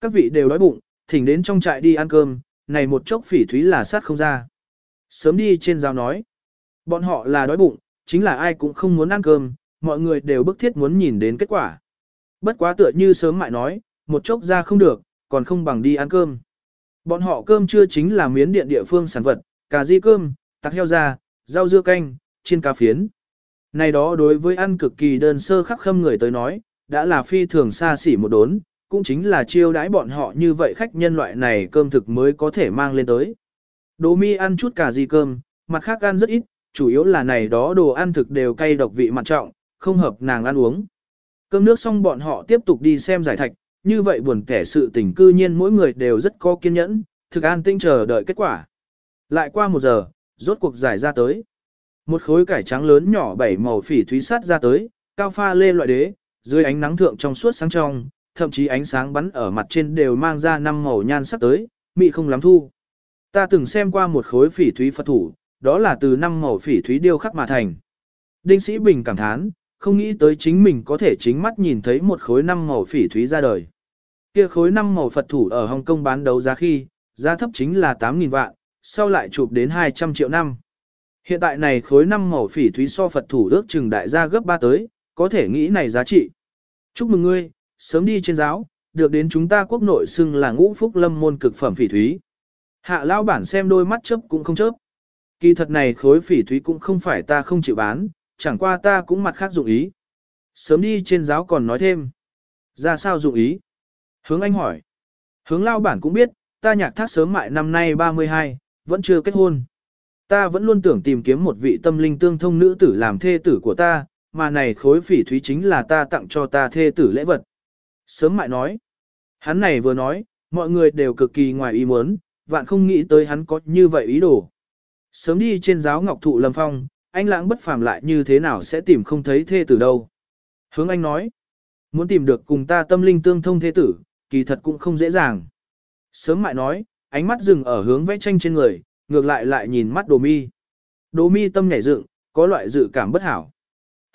Các vị đều đói bụng, thỉnh đến trong trại đi ăn cơm, này một chốc phỉ thúy là sát không ra. Sớm đi trên giáo nói, bọn họ là đói bụng, chính là ai cũng không muốn ăn cơm, mọi người đều bức thiết muốn nhìn đến kết quả. Bất quá tựa như sớm mại nói, một chốc ra không được, còn không bằng đi ăn cơm. Bọn họ cơm chưa chính là miến điện địa phương sản vật, cà ri cơm, tắc heo da, rau dưa canh, chiên cá phiến. Này đó đối với ăn cực kỳ đơn sơ khắc khâm người tới nói, đã là phi thường xa xỉ một đốn, cũng chính là chiêu đãi bọn họ như vậy khách nhân loại này cơm thực mới có thể mang lên tới. Đỗ mi ăn chút cà di cơm, mặt khác ăn rất ít, chủ yếu là này đó đồ ăn thực đều cay độc vị mặn trọng, không hợp nàng ăn uống. Cơm nước xong bọn họ tiếp tục đi xem giải thạch, như vậy buồn kẻ sự tình cư nhiên mỗi người đều rất có kiên nhẫn, thực an tinh chờ đợi kết quả. Lại qua một giờ, rốt cuộc giải ra tới. Một khối cải trắng lớn nhỏ bảy màu phỉ thúy sắt ra tới, cao pha lê loại đế, dưới ánh nắng thượng trong suốt sáng trong, thậm chí ánh sáng bắn ở mặt trên đều mang ra năm màu nhan sắc tới, mị không lắm thu. Ta từng xem qua một khối phỉ thúy Phật thủ, đó là từ năm màu phỉ thúy điêu khắc mà thành. Đinh Sĩ Bình cảm thán, không nghĩ tới chính mình có thể chính mắt nhìn thấy một khối năm màu phỉ thúy ra đời. Kia khối năm màu Phật thủ ở Hồng Kông bán đấu giá khi, giá thấp chính là 8.000 vạn, sau lại chụp đến 200 triệu năm. Hiện tại này khối năm màu phỉ thúy so Phật thủ ước chừng đại gia gấp 3 tới, có thể nghĩ này giá trị. Chúc mừng ngươi, sớm đi trên giáo, được đến chúng ta quốc nội xưng là ngũ phúc lâm môn cực phẩm phỉ thúy. Hạ lão bản xem đôi mắt chớp cũng không chớp. Kỳ thật này khối phỉ thúy cũng không phải ta không chịu bán, chẳng qua ta cũng mặt khác dụng ý. Sớm đi trên giáo còn nói thêm. Ra sao dụng ý? Hướng anh hỏi. Hướng lao bản cũng biết, ta nhạc thác sớm mại năm nay 32, vẫn chưa kết hôn. Ta vẫn luôn tưởng tìm kiếm một vị tâm linh tương thông nữ tử làm thê tử của ta, mà này khối phỉ thúy chính là ta tặng cho ta thê tử lễ vật. Sớm mại nói. Hắn này vừa nói, mọi người đều cực kỳ ngoài ý muốn, vạn không nghĩ tới hắn có như vậy ý đồ. Sớm đi trên giáo ngọc thụ lâm phong, anh lãng bất phàm lại như thế nào sẽ tìm không thấy thê tử đâu. Hướng anh nói, muốn tìm được cùng ta tâm linh tương thông thế tử, kỳ thật cũng không dễ dàng. Sớm mại nói, ánh mắt dừng ở hướng vẽ tranh trên người, ngược lại lại nhìn mắt đồ mi. Đồ mi tâm nhảy dựng, có loại dự cảm bất hảo.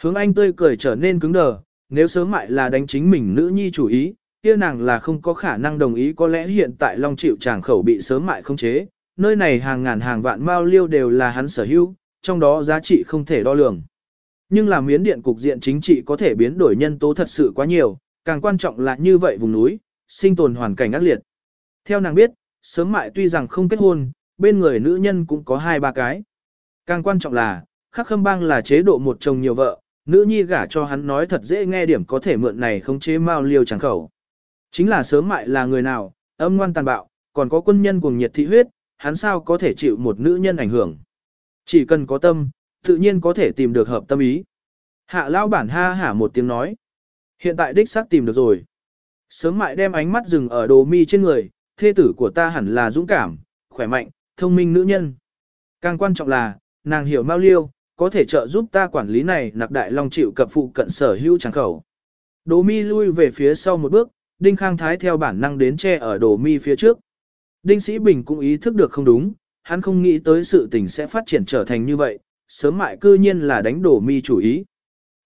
Hướng anh tươi cười trở nên cứng đờ, nếu sớm mại là đánh chính mình nữ nhi chủ ý, kia nàng là không có khả năng đồng ý có lẽ hiện tại Long Chịu tràng khẩu bị sớm mại không chế, nơi này hàng ngàn hàng vạn mao liêu đều là hắn sở hữu, trong đó giá trị không thể đo lường. Nhưng là miến điện cục diện chính trị có thể biến đổi nhân tố thật sự quá nhiều, càng quan trọng là như vậy vùng núi, sinh tồn hoàn cảnh ác liệt. Theo nàng biết, sớm mại tuy rằng không kết hôn, bên người nữ nhân cũng có hai ba cái. Càng quan trọng là, khắc khâm bang là chế độ một chồng nhiều vợ, nữ nhi gả cho hắn nói thật dễ nghe điểm có thể mượn này không chế mao liêu chẳng khẩu. Chính là sớm mại là người nào, âm ngoan tàn bạo, còn có quân nhân cuồng nhiệt thị huyết, hắn sao có thể chịu một nữ nhân ảnh hưởng. Chỉ cần có tâm, tự nhiên có thể tìm được hợp tâm ý. Hạ lao bản ha hả một tiếng nói. Hiện tại đích xác tìm được rồi. Sớm mại đem ánh mắt dừng ở đồ mi trên người, thê tử của ta hẳn là dũng cảm, khỏe mạnh, thông minh nữ nhân. Càng quan trọng là, nàng hiểu mau liêu, có thể trợ giúp ta quản lý này nặc đại long chịu cập phụ cận sở hữu tràng khẩu. Đồ mi lui về phía sau một bước, Đinh Khang Thái theo bản năng đến che ở đồ mi phía trước. Đinh Sĩ Bình cũng ý thức được không đúng, hắn không nghĩ tới sự tình sẽ phát triển trở thành như vậy, sớm mại cư nhiên là đánh đổ mi chủ ý.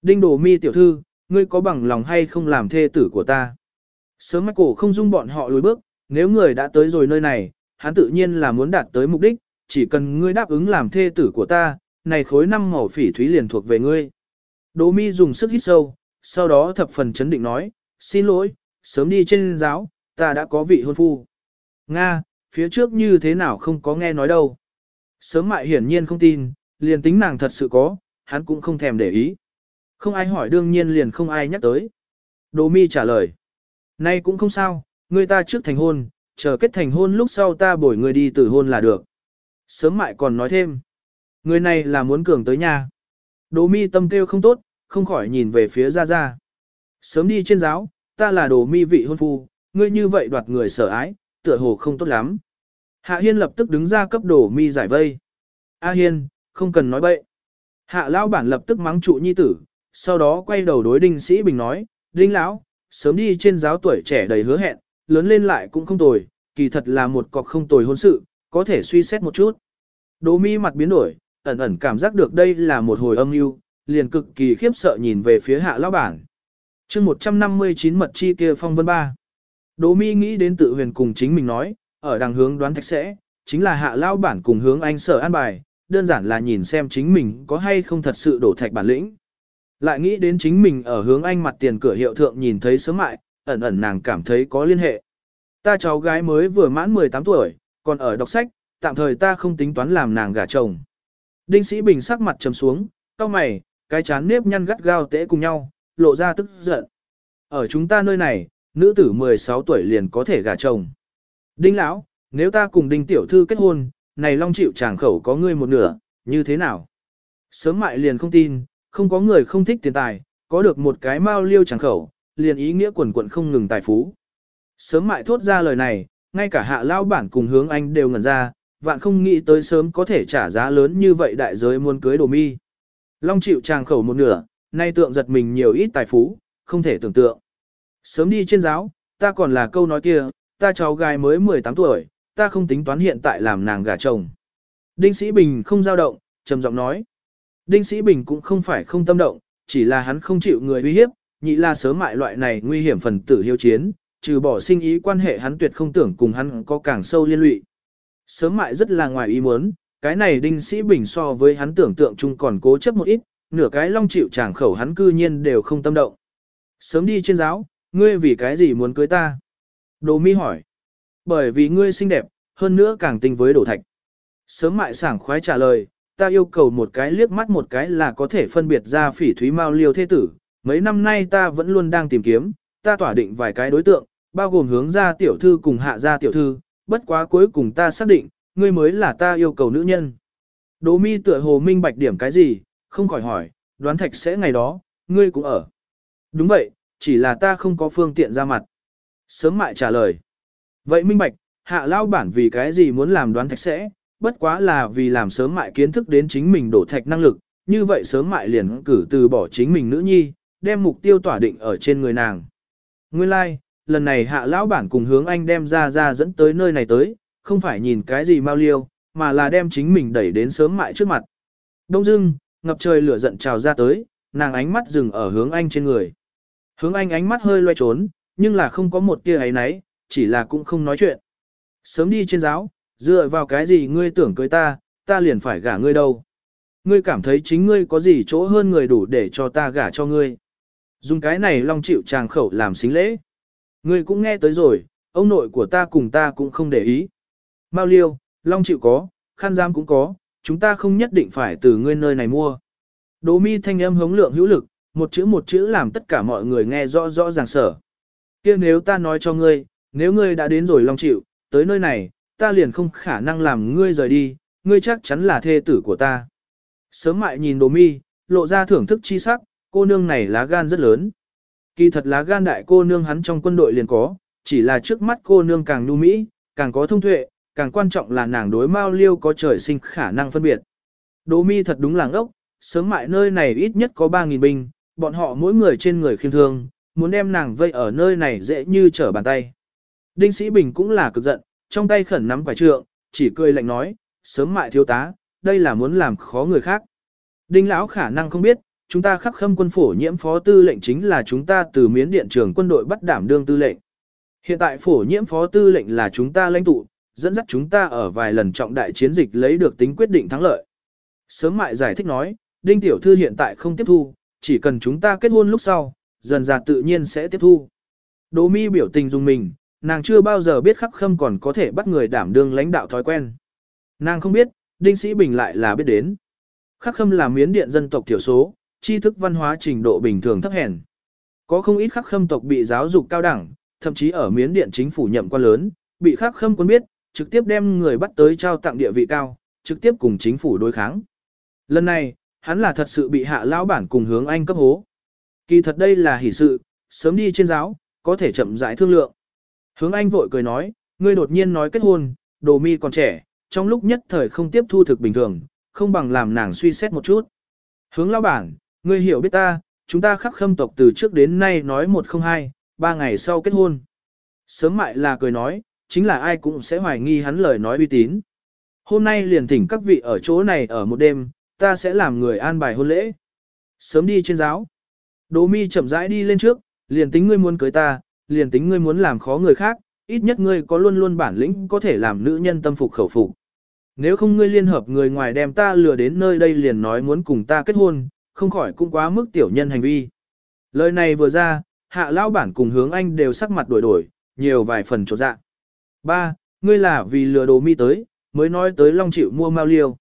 Đinh đổ mi tiểu thư, ngươi có bằng lòng hay không làm thê tử của ta? Sớm mại cổ không dung bọn họ lùi bước, nếu người đã tới rồi nơi này, hắn tự nhiên là muốn đạt tới mục đích, chỉ cần ngươi đáp ứng làm thê tử của ta, này khối năm màu phỉ thúy liền thuộc về ngươi. Đỗ mi dùng sức hít sâu, sau đó thập phần chấn định nói, xin lỗi, sớm đi trên giáo, ta đã có vị hôn phu. Nga, phía trước như thế nào không có nghe nói đâu. Sớm mại hiển nhiên không tin, liền tính nàng thật sự có, hắn cũng không thèm để ý. Không ai hỏi đương nhiên liền không ai nhắc tới. Đồ mi trả lời. Nay cũng không sao, người ta trước thành hôn, chờ kết thành hôn lúc sau ta bổi người đi từ hôn là được. Sớm mại còn nói thêm. Người này là muốn cường tới nhà. Đồ mi tâm kêu không tốt, không khỏi nhìn về phía ra ra. Sớm đi trên giáo, ta là đồ mi vị hôn phu, ngươi như vậy đoạt người sở ái, tựa hồ không tốt lắm. Hạ Hiên lập tức đứng ra cấp đồ mi giải vây. A Hiên, không cần nói bậy. Hạ Lão bản lập tức mắng trụ nhi tử, sau đó quay đầu đối Đinh Sĩ Bình nói, Đinh Lão, sớm đi trên giáo tuổi trẻ đầy hứa hẹn, lớn lên lại cũng không tồi, kỳ thật là một cọc không tồi hôn sự, có thể suy xét một chút. Đồ mi mặt biến đổi, ẩn ẩn cảm giác được đây là một hồi âm mưu, liền cực kỳ khiếp sợ nhìn về phía hạ lão bản. chương 159 mật chi kia phong vân ba. Đỗ mi nghĩ đến tự huyền cùng chính mình nói, ở đằng hướng đoán thạch sẽ, chính là hạ lao bản cùng hướng anh sở an bài, đơn giản là nhìn xem chính mình có hay không thật sự đổ thạch bản lĩnh. Lại nghĩ đến chính mình ở hướng anh mặt tiền cửa hiệu thượng nhìn thấy sớm mại, ẩn ẩn nàng cảm thấy có liên hệ. Ta cháu gái mới vừa mãn 18 tuổi, còn ở đọc sách, tạm thời ta không tính toán làm nàng gả chồng. Đinh sĩ bình sắc mặt trầm xuống, cau mày, cái chán nếp nhăn gắt gao tễ cùng nhau, lộ ra tức giận. Ở chúng ta nơi này, nữ tử 16 tuổi liền có thể gả chồng. Đinh lão, nếu ta cùng đinh tiểu thư kết hôn, này long chịu chàng khẩu có ngươi một nửa, như thế nào? Sớm mại liền không tin, không có người không thích tiền tài, có được một cái mao liêu chàng khẩu, liền ý nghĩa quần quận không ngừng tài phú. Sớm mại thốt ra lời này, ngay cả hạ lao bản cùng hướng anh đều ngẩn ra, vạn không nghĩ tới sớm có thể trả giá lớn như vậy đại giới muốn cưới đồ mi. Long chịu chàng khẩu một nửa, nay tượng giật mình nhiều ít tài phú, không thể tưởng tượng. Sớm đi trên giáo, ta còn là câu nói kia, ta cháu gái mới 18 tuổi, ta không tính toán hiện tại làm nàng gả chồng. Đinh Sĩ Bình không dao động, trầm giọng nói. Đinh Sĩ Bình cũng không phải không tâm động, chỉ là hắn không chịu người uy hiếp, nhị là sớm mại loại này nguy hiểm phần tử hiếu chiến, trừ bỏ sinh ý quan hệ hắn tuyệt không tưởng cùng hắn có càng sâu liên lụy. Sớm mại rất là ngoài ý muốn, cái này Đinh Sĩ Bình so với hắn tưởng tượng chung còn cố chấp một ít, nửa cái long chịu chàng khẩu hắn cư nhiên đều không tâm động. Sớm đi trên giáo, ngươi vì cái gì muốn cưới ta? Đồ mi hỏi. Bởi vì ngươi xinh đẹp, hơn nữa càng tinh với đổ thạch. Sớm mại sảng khoái trả lời, ta yêu cầu một cái liếc mắt một cái là có thể phân biệt ra phỉ thúy mao liêu thế tử. Mấy năm nay ta vẫn luôn đang tìm kiếm, ta tỏa định vài cái đối tượng, bao gồm hướng ra tiểu thư cùng hạ ra tiểu thư, bất quá cuối cùng ta xác định, ngươi mới là ta yêu cầu nữ nhân. Đỗ mi tựa hồ minh bạch điểm cái gì, không khỏi hỏi, đoán thạch sẽ ngày đó, ngươi cũng ở. Đúng vậy, chỉ là ta không có phương tiện ra mặt. Sớm mại trả lời. Vậy minh bạch, hạ lao bản vì cái gì muốn làm đoán thạch sẽ, bất quá là vì làm sớm mại kiến thức đến chính mình đổ thạch năng lực, như vậy sớm mại liền cử từ bỏ chính mình nữ nhi, đem mục tiêu tỏa định ở trên người nàng. Nguyên lai, like, lần này hạ lão bản cùng hướng anh đem ra ra dẫn tới nơi này tới, không phải nhìn cái gì mau liêu, mà là đem chính mình đẩy đến sớm mại trước mặt. Đông dưng, ngập trời lửa giận trào ra tới, nàng ánh mắt dừng ở hướng anh trên người. Hướng anh ánh mắt hơi loe trốn, nhưng là không có một tia ấy nấy, chỉ là cũng không nói chuyện. Sớm đi trên giáo, dựa vào cái gì ngươi tưởng cưới ta, ta liền phải gả ngươi đâu. Ngươi cảm thấy chính ngươi có gì chỗ hơn người đủ để cho ta gả cho ngươi. Dùng cái này long chịu tràng khẩu làm xính lễ. Ngươi cũng nghe tới rồi, ông nội của ta cùng ta cũng không để ý. Mao liêu, long chịu có, khăn giam cũng có, chúng ta không nhất định phải từ ngươi nơi này mua. Đỗ mi thanh âm hống lượng hữu lực, một chữ một chữ làm tất cả mọi người nghe rõ rõ ràng sở. kia nếu ta nói cho ngươi, nếu ngươi đã đến rồi long chịu, tới nơi này, ta liền không khả năng làm ngươi rời đi, ngươi chắc chắn là thê tử của ta. Sớm mại nhìn đồ mi, lộ ra thưởng thức chi sắc, cô nương này lá gan rất lớn. Kỳ thật lá gan đại cô nương hắn trong quân đội liền có, chỉ là trước mắt cô nương càng nu mỹ, càng có thông tuệ, càng quan trọng là nàng đối mao liêu có trời sinh khả năng phân biệt. Đỗ mi thật đúng là ngốc, sớm mại nơi này ít nhất có 3.000 binh, bọn họ mỗi người trên người khiêm thương, muốn đem nàng vây ở nơi này dễ như trở bàn tay. Đinh Sĩ Bình cũng là cực giận, trong tay khẩn nắm quả trượng, chỉ cười lạnh nói, sớm mại thiếu tá, đây là muốn làm khó người khác. Đinh lão khả năng không biết, chúng ta khắc khâm quân phổ nhiễm phó tư lệnh chính là chúng ta từ miến điện trường quân đội bắt đảm đương tư lệnh. Hiện tại phổ nhiễm phó tư lệnh là chúng ta lãnh tụ, dẫn dắt chúng ta ở vài lần trọng đại chiến dịch lấy được tính quyết định thắng lợi. Sớm mại giải thích nói, Đinh Tiểu Thư hiện tại không tiếp thu, chỉ cần chúng ta kết hôn lúc sau, dần dà tự nhiên sẽ tiếp thu. Đỗ mi biểu tình dùng mình, nàng chưa bao giờ biết khắc khâm còn có thể bắt người đảm đương lãnh đạo thói quen. Nàng không biết, Đinh Sĩ Bình lại là biết đến. Khắc khâm là miến điện dân tộc thiểu số, tri thức văn hóa trình độ bình thường thấp hèn. Có không ít khắc khâm tộc bị giáo dục cao đẳng, thậm chí ở miến điện chính phủ nhậm quan lớn, bị khắc khâm quân biết, trực tiếp đem người bắt tới trao tặng địa vị cao, trực tiếp cùng chính phủ đối kháng. Lần này, hắn là thật sự bị hạ lão bản cùng hướng anh cấp hố. Kỳ thật đây là hỷ sự, sớm đi trên giáo, có thể chậm rãi thương lượng. Hướng anh vội cười nói, ngươi đột nhiên nói kết hôn, đồ mi còn trẻ, trong lúc nhất thời không tiếp thu thực bình thường, không bằng làm nàng suy xét một chút. Hướng lão bản, ngươi hiểu biết ta, chúng ta khắc khâm tộc từ trước đến nay nói một không hai, ba ngày sau kết hôn. Sớm mại là cười nói, chính là ai cũng sẽ hoài nghi hắn lời nói uy tín. Hôm nay liền thỉnh các vị ở chỗ này ở một đêm, ta sẽ làm người an bài hôn lễ. Sớm đi trên giáo. Đỗ mi chậm rãi đi lên trước, liền tính ngươi muốn cưới ta, liền tính ngươi muốn làm khó người khác, ít nhất ngươi có luôn luôn bản lĩnh có thể làm nữ nhân tâm phục khẩu phục. Nếu không ngươi liên hợp người ngoài đem ta lừa đến nơi đây liền nói muốn cùng ta kết hôn, không khỏi cũng quá mức tiểu nhân hành vi. Lời này vừa ra, hạ lão bản cùng hướng anh đều sắc mặt đổi đổi, nhiều vài phần trột dạ. Ba, ngươi là vì lừa đồ mi tới, mới nói tới long chịu mua mao liêu.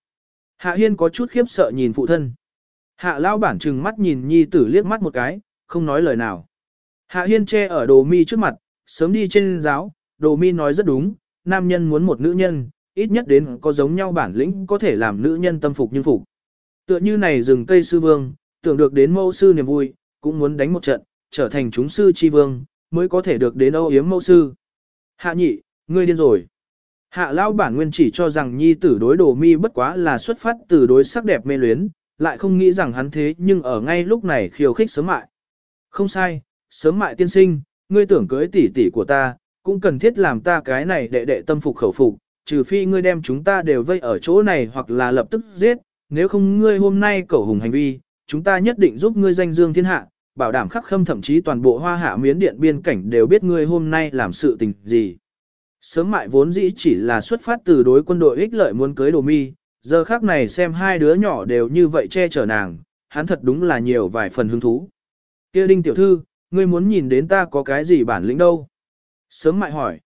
Hạ Hiên có chút khiếp sợ nhìn phụ thân. Hạ lão bản trừng mắt nhìn nhi tử liếc mắt một cái, không nói lời nào. Hạ Hiên che ở đồ mi trước mặt, sớm đi trên giáo, đồ mi nói rất đúng, nam nhân muốn một nữ nhân, ít nhất đến có giống nhau bản lĩnh có thể làm nữ nhân tâm phục như phục. Tựa như này rừng cây sư vương, tưởng được đến mẫu sư niềm vui, cũng muốn đánh một trận, trở thành chúng sư chi vương, mới có thể được đến âu yếm mẫu sư. Hạ nhị, ngươi điên rồi. Hạ lão bản nguyên chỉ cho rằng nhi tử đối đồ mi bất quá là xuất phát từ đối sắc đẹp mê luyến, lại không nghĩ rằng hắn thế nhưng ở ngay lúc này khiêu khích sớm mại. Không sai, sớm mại tiên sinh, ngươi tưởng cưới tỷ tỷ của ta, cũng cần thiết làm ta cái này đệ đệ tâm phục khẩu phục, trừ phi ngươi đem chúng ta đều vây ở chỗ này hoặc là lập tức giết, nếu không ngươi hôm nay cẩu hùng hành vi, chúng ta nhất định giúp ngươi danh dương thiên hạ, bảo đảm khắc khâm thậm chí toàn bộ hoa hạ miến điện biên cảnh đều biết ngươi hôm nay làm sự tình gì. Sớm mại vốn dĩ chỉ là xuất phát từ đối quân đội ích lợi muốn cưới đồ mi, giờ khác này xem hai đứa nhỏ đều như vậy che chở nàng, hắn thật đúng là nhiều vài phần hứng thú. kia đinh tiểu thư, ngươi muốn nhìn đến ta có cái gì bản lĩnh đâu? Sớm mại hỏi.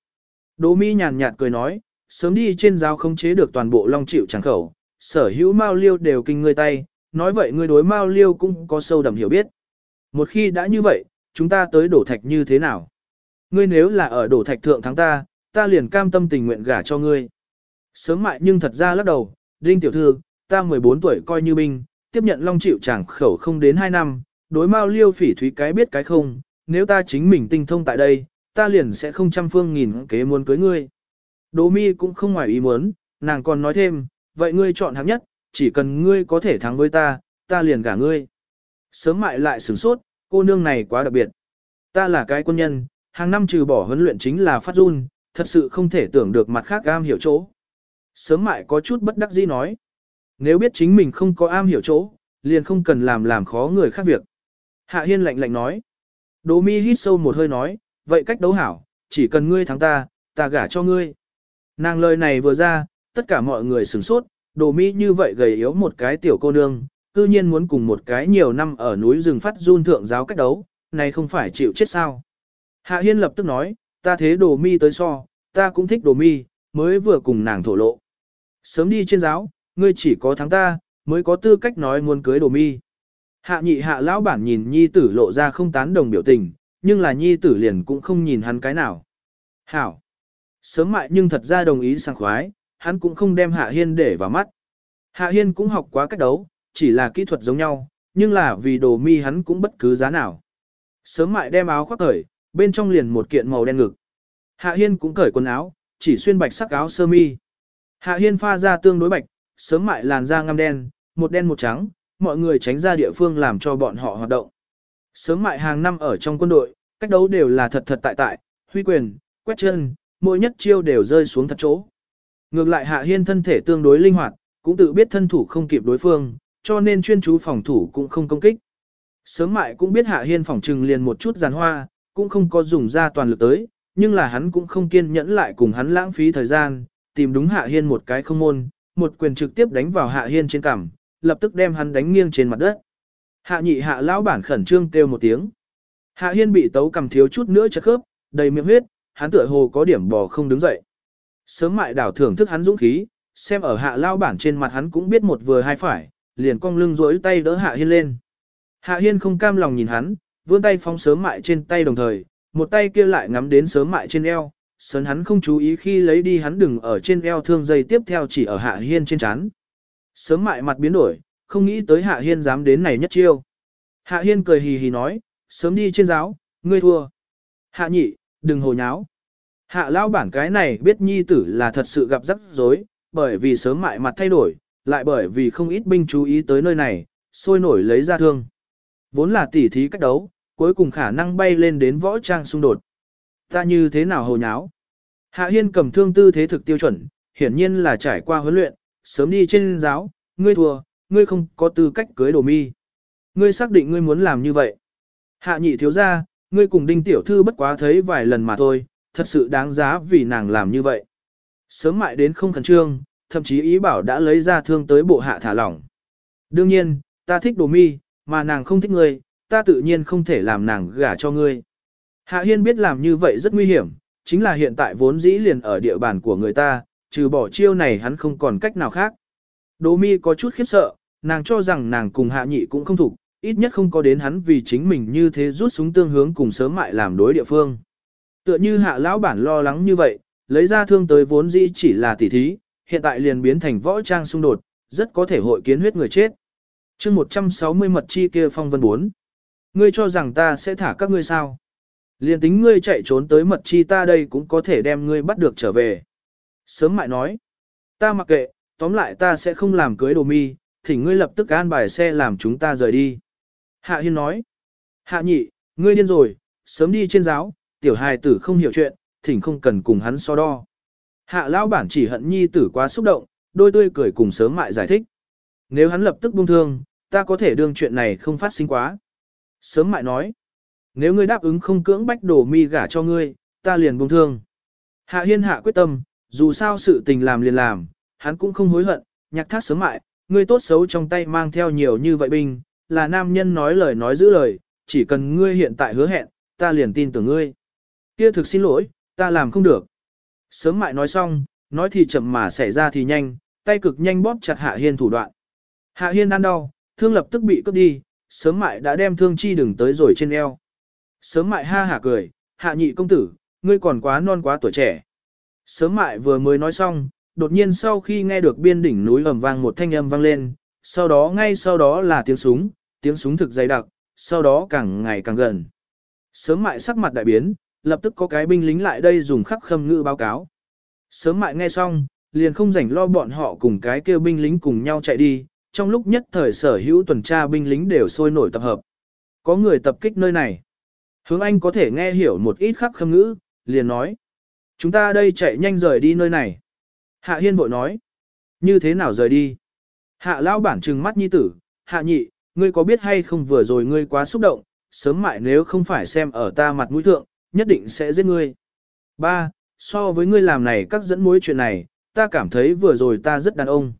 Đồ mi nhàn nhạt cười nói, sớm đi trên giáo không chế được toàn bộ long chịu tràng khẩu, sở hữu mao liêu đều kinh ngươi tay, nói vậy ngươi đối mao liêu cũng có sâu đậm hiểu biết. Một khi đã như vậy, chúng ta tới đổ thạch như thế nào? Ngươi nếu là ở đổ thạch thượng thắng ta, ta liền cam tâm tình nguyện gả cho ngươi. Sớm mại nhưng thật ra lắc đầu, Đinh tiểu thư, ta 14 tuổi coi như binh, tiếp nhận long chịu chẳng khẩu không đến 2 năm, đối mao liêu phỉ thúy cái biết cái không, nếu ta chính mình tinh thông tại đây, ta liền sẽ không trăm phương nghìn kế muốn cưới ngươi. Đỗ mi cũng không ngoài ý muốn, nàng còn nói thêm, vậy ngươi chọn hạng nhất, chỉ cần ngươi có thể thắng với ta, ta liền gả ngươi. Sớm mại lại sửng sốt, cô nương này quá đặc biệt. Ta là cái quân nhân, hàng năm trừ bỏ huấn luyện chính là phát run, thật sự không thể tưởng được mặt khác am hiểu chỗ. Sớm mại có chút bất đắc dĩ nói. Nếu biết chính mình không có am hiểu chỗ, liền không cần làm làm khó người khác việc. Hạ Hiên lạnh lạnh nói. Đỗ mi hít sâu một hơi nói, vậy cách đấu hảo, chỉ cần ngươi thắng ta, ta gả cho ngươi. Nàng lời này vừa ra, tất cả mọi người sửng sốt, đồ mi như vậy gầy yếu một cái tiểu cô nương, cư nhiên muốn cùng một cái nhiều năm ở núi rừng phát run thượng giáo cách đấu, này không phải chịu chết sao. Hạ Hiên lập tức nói, ta thế đồ mi tới so, ta cũng thích đồ mi, mới vừa cùng nàng thổ lộ. Sớm đi trên giáo, ngươi chỉ có thắng ta, mới có tư cách nói muốn cưới đồ mi. Hạ nhị hạ lão bản nhìn nhi tử lộ ra không tán đồng biểu tình, nhưng là nhi tử liền cũng không nhìn hắn cái nào. Hảo. Sớm mại nhưng thật ra đồng ý sang khoái, hắn cũng không đem Hạ Hiên để vào mắt. Hạ Hiên cũng học quá cách đấu, chỉ là kỹ thuật giống nhau, nhưng là vì đồ mi hắn cũng bất cứ giá nào. Sớm mại đem áo khoác cởi, bên trong liền một kiện màu đen ngực. Hạ Hiên cũng cởi quần áo, chỉ xuyên bạch sắc áo sơ mi. Hạ Hiên pha ra tương đối bạch, sớm mại làn da ngăm đen, một đen một trắng, mọi người tránh ra địa phương làm cho bọn họ hoạt động. Sớm mại hàng năm ở trong quân đội, cách đấu đều là thật thật tại tại, huy quyền, quét chân, mỗi nhất chiêu đều rơi xuống thật chỗ. Ngược lại Hạ Hiên thân thể tương đối linh hoạt, cũng tự biết thân thủ không kịp đối phương, cho nên chuyên chú phòng thủ cũng không công kích. Sớm mại cũng biết Hạ Hiên phòng trừng liền một chút giàn hoa, cũng không có dùng ra toàn lực tới, nhưng là hắn cũng không kiên nhẫn lại cùng hắn lãng phí thời gian, tìm đúng Hạ Hiên một cái không môn, một quyền trực tiếp đánh vào Hạ Hiên trên cằm, lập tức đem hắn đánh nghiêng trên mặt đất. Hạ nhị hạ lão bản khẩn trương kêu một tiếng. Hạ Hiên bị tấu cầm thiếu chút nữa chật khớp, đầy miệng huyết, hắn tựa hồ có điểm bò không đứng dậy. Sớm mại đảo thưởng thức hắn dũng khí, xem ở hạ lao bản trên mặt hắn cũng biết một vừa hai phải, liền cong lưng rỗi tay đỡ hạ hiên lên. Hạ hiên không cam lòng nhìn hắn, vươn tay phóng sớm mại trên tay đồng thời, một tay kia lại ngắm đến sớm mại trên eo, sớn hắn không chú ý khi lấy đi hắn đừng ở trên eo thương dây tiếp theo chỉ ở hạ hiên trên chán. Sớm mại mặt biến đổi, không nghĩ tới hạ hiên dám đến này nhất chiêu. Hạ hiên cười hì hì nói, sớm đi trên giáo, ngươi thua. Hạ nhị, đừng hồ nháo. Hạ lao bản cái này biết nhi tử là thật sự gặp rắc rối, bởi vì sớm mại mặt thay đổi, lại bởi vì không ít binh chú ý tới nơi này, sôi nổi lấy ra thương. Vốn là tỉ thí cách đấu, cuối cùng khả năng bay lên đến võ trang xung đột. Ta như thế nào hồ nháo? Hạ Hiên cầm thương tư thế thực tiêu chuẩn, hiển nhiên là trải qua huấn luyện, sớm đi trên giáo, ngươi thua, ngươi không có tư cách cưới đồ mi. Ngươi xác định ngươi muốn làm như vậy. Hạ nhị thiếu ra, ngươi cùng đinh tiểu thư bất quá thấy vài lần mà thôi, thật sự đáng giá vì nàng làm như vậy. Sớm mại đến không khẩn trương, thậm chí ý bảo đã lấy ra thương tới bộ hạ thả lỏng. Đương nhiên, ta thích đồ mi, mà nàng không thích ngươi, ta tự nhiên không thể làm nàng gả cho ngươi. Hạ Hiên biết làm như vậy rất nguy hiểm, chính là hiện tại vốn dĩ liền ở địa bàn của người ta, trừ bỏ chiêu này hắn không còn cách nào khác. Đỗ mi có chút khiếp sợ, nàng cho rằng nàng cùng hạ nhị cũng không thủ, ít nhất không có đến hắn vì chính mình như thế rút súng tương hướng cùng sớm mại làm đối địa phương. Tựa như hạ lão bản lo lắng như vậy, lấy ra thương tới vốn dĩ chỉ là tỉ thí, hiện tại liền biến thành võ trang xung đột, rất có thể hội kiến huyết người chết. chương 160 mật chi kia phong vân 4. Ngươi cho rằng ta sẽ thả các ngươi sao? Liên tính ngươi chạy trốn tới mật chi ta đây cũng có thể đem ngươi bắt được trở về. Sớm mại nói, ta mặc kệ, tóm lại ta sẽ không làm cưới đồ mi, thỉnh ngươi lập tức an bài xe làm chúng ta rời đi. Hạ Hiên nói, Hạ nhị, ngươi điên rồi, sớm đi trên giáo, tiểu hài tử không hiểu chuyện, thỉnh không cần cùng hắn so đo. Hạ lão bản chỉ hận nhi tử quá xúc động, đôi tươi cười cùng sớm mại giải thích. Nếu hắn lập tức buông thương, ta có thể đương chuyện này không phát sinh quá. Sớm mại nói, nếu ngươi đáp ứng không cưỡng bách đổ mi gả cho ngươi, ta liền buông thương. Hạ hiên hạ quyết tâm, dù sao sự tình làm liền làm, hắn cũng không hối hận, nhạc thác sớm mại, ngươi tốt xấu trong tay mang theo nhiều như vậy binh, là nam nhân nói lời nói giữ lời, chỉ cần ngươi hiện tại hứa hẹn, ta liền tin tưởng ngươi. Kia thực xin lỗi, ta làm không được. Sớm mại nói xong, nói thì chậm mà xảy ra thì nhanh, tay cực nhanh bóp chặt Hạ Hiên thủ đoạn. Hạ Hiên ăn đau, thương lập tức bị cướp đi, sớm mại đã đem thương chi đừng tới rồi trên eo. Sớm mại ha hả cười, hạ nhị công tử, ngươi còn quá non quá tuổi trẻ. Sớm mại vừa mới nói xong, đột nhiên sau khi nghe được biên đỉnh núi ầm vang một thanh âm vang lên, sau đó ngay sau đó là tiếng súng, tiếng súng thực dày đặc, sau đó càng ngày càng gần. Sớm mại sắc mặt đại biến, lập tức có cái binh lính lại đây dùng khắc khâm ngữ báo cáo. Sớm mại nghe xong, liền không rảnh lo bọn họ cùng cái kêu binh lính cùng nhau chạy đi, trong lúc nhất thời sở hữu tuần tra binh lính đều sôi nổi tập hợp. Có người tập kích nơi này. Hướng Anh có thể nghe hiểu một ít khắc khâm ngữ, liền nói. Chúng ta đây chạy nhanh rời đi nơi này. Hạ Hiên vội nói. Như thế nào rời đi? Hạ Lao bản trừng mắt nhi tử. Hạ nhị, ngươi có biết hay không vừa rồi ngươi quá xúc động, sớm mại nếu không phải xem ở ta mặt mũi thượng, nhất định sẽ giết ngươi. Ba, so với ngươi làm này các dẫn mối chuyện này, ta cảm thấy vừa rồi ta rất đàn ông.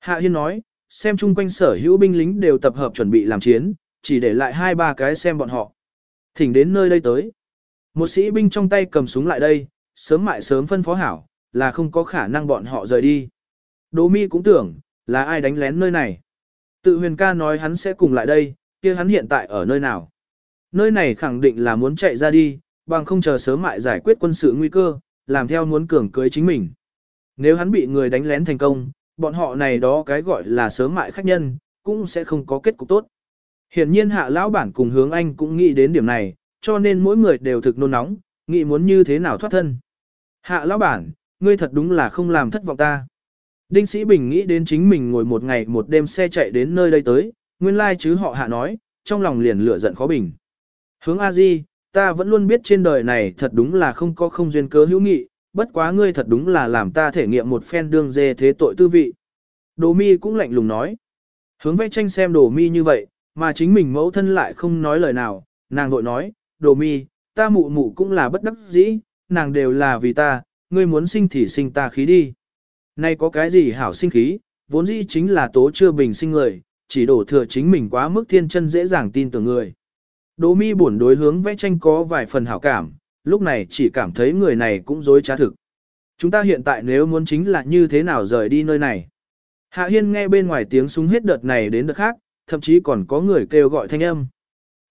Hạ Hiên nói, xem chung quanh sở hữu binh lính đều tập hợp chuẩn bị làm chiến, chỉ để lại hai ba cái xem bọn họ. Thỉnh đến nơi đây tới. Một sĩ binh trong tay cầm súng lại đây, sớm mại sớm phân phó hảo, là không có khả năng bọn họ rời đi. Đỗ mi cũng tưởng, là ai đánh lén nơi này. Tự huyền ca nói hắn sẽ cùng lại đây, kia hắn hiện tại ở nơi nào. Nơi này khẳng định là muốn chạy ra đi, bằng không chờ sớm mại giải quyết quân sự nguy cơ, làm theo muốn cường cưới chính mình. Nếu hắn bị người đánh lén thành công, bọn họ này đó cái gọi là sớm mại khách nhân, cũng sẽ không có kết cục tốt. Hiển nhiên hạ lão bản cùng hướng anh cũng nghĩ đến điểm này, cho nên mỗi người đều thực nôn nóng, nghĩ muốn như thế nào thoát thân. Hạ lão bản, ngươi thật đúng là không làm thất vọng ta. Đinh Sĩ Bình nghĩ đến chính mình ngồi một ngày một đêm xe chạy đến nơi đây tới, nguyên lai chứ họ hạ nói, trong lòng liền lửa giận khó bình. Hướng A Di, ta vẫn luôn biết trên đời này thật đúng là không có không duyên cớ hữu nghị, bất quá ngươi thật đúng là làm ta thể nghiệm một phen đương dê thế tội tư vị. Đồ mi cũng lạnh lùng nói. Hướng vẽ tranh xem đồ mi như vậy, mà chính mình mẫu thân lại không nói lời nào, nàng vội nói, đồ mi, ta mụ mụ cũng là bất đắc dĩ, nàng đều là vì ta, ngươi muốn sinh thì sinh ta khí đi. Nay có cái gì hảo sinh khí, vốn dĩ chính là tố chưa bình sinh người, chỉ đổ thừa chính mình quá mức thiên chân dễ dàng tin tưởng người. Đỗ mi buồn đối hướng vẽ tranh có vài phần hảo cảm, lúc này chỉ cảm thấy người này cũng dối trá thực. Chúng ta hiện tại nếu muốn chính là như thế nào rời đi nơi này. Hạ Hiên nghe bên ngoài tiếng súng hết đợt này đến đợt khác, thậm chí còn có người kêu gọi thanh âm.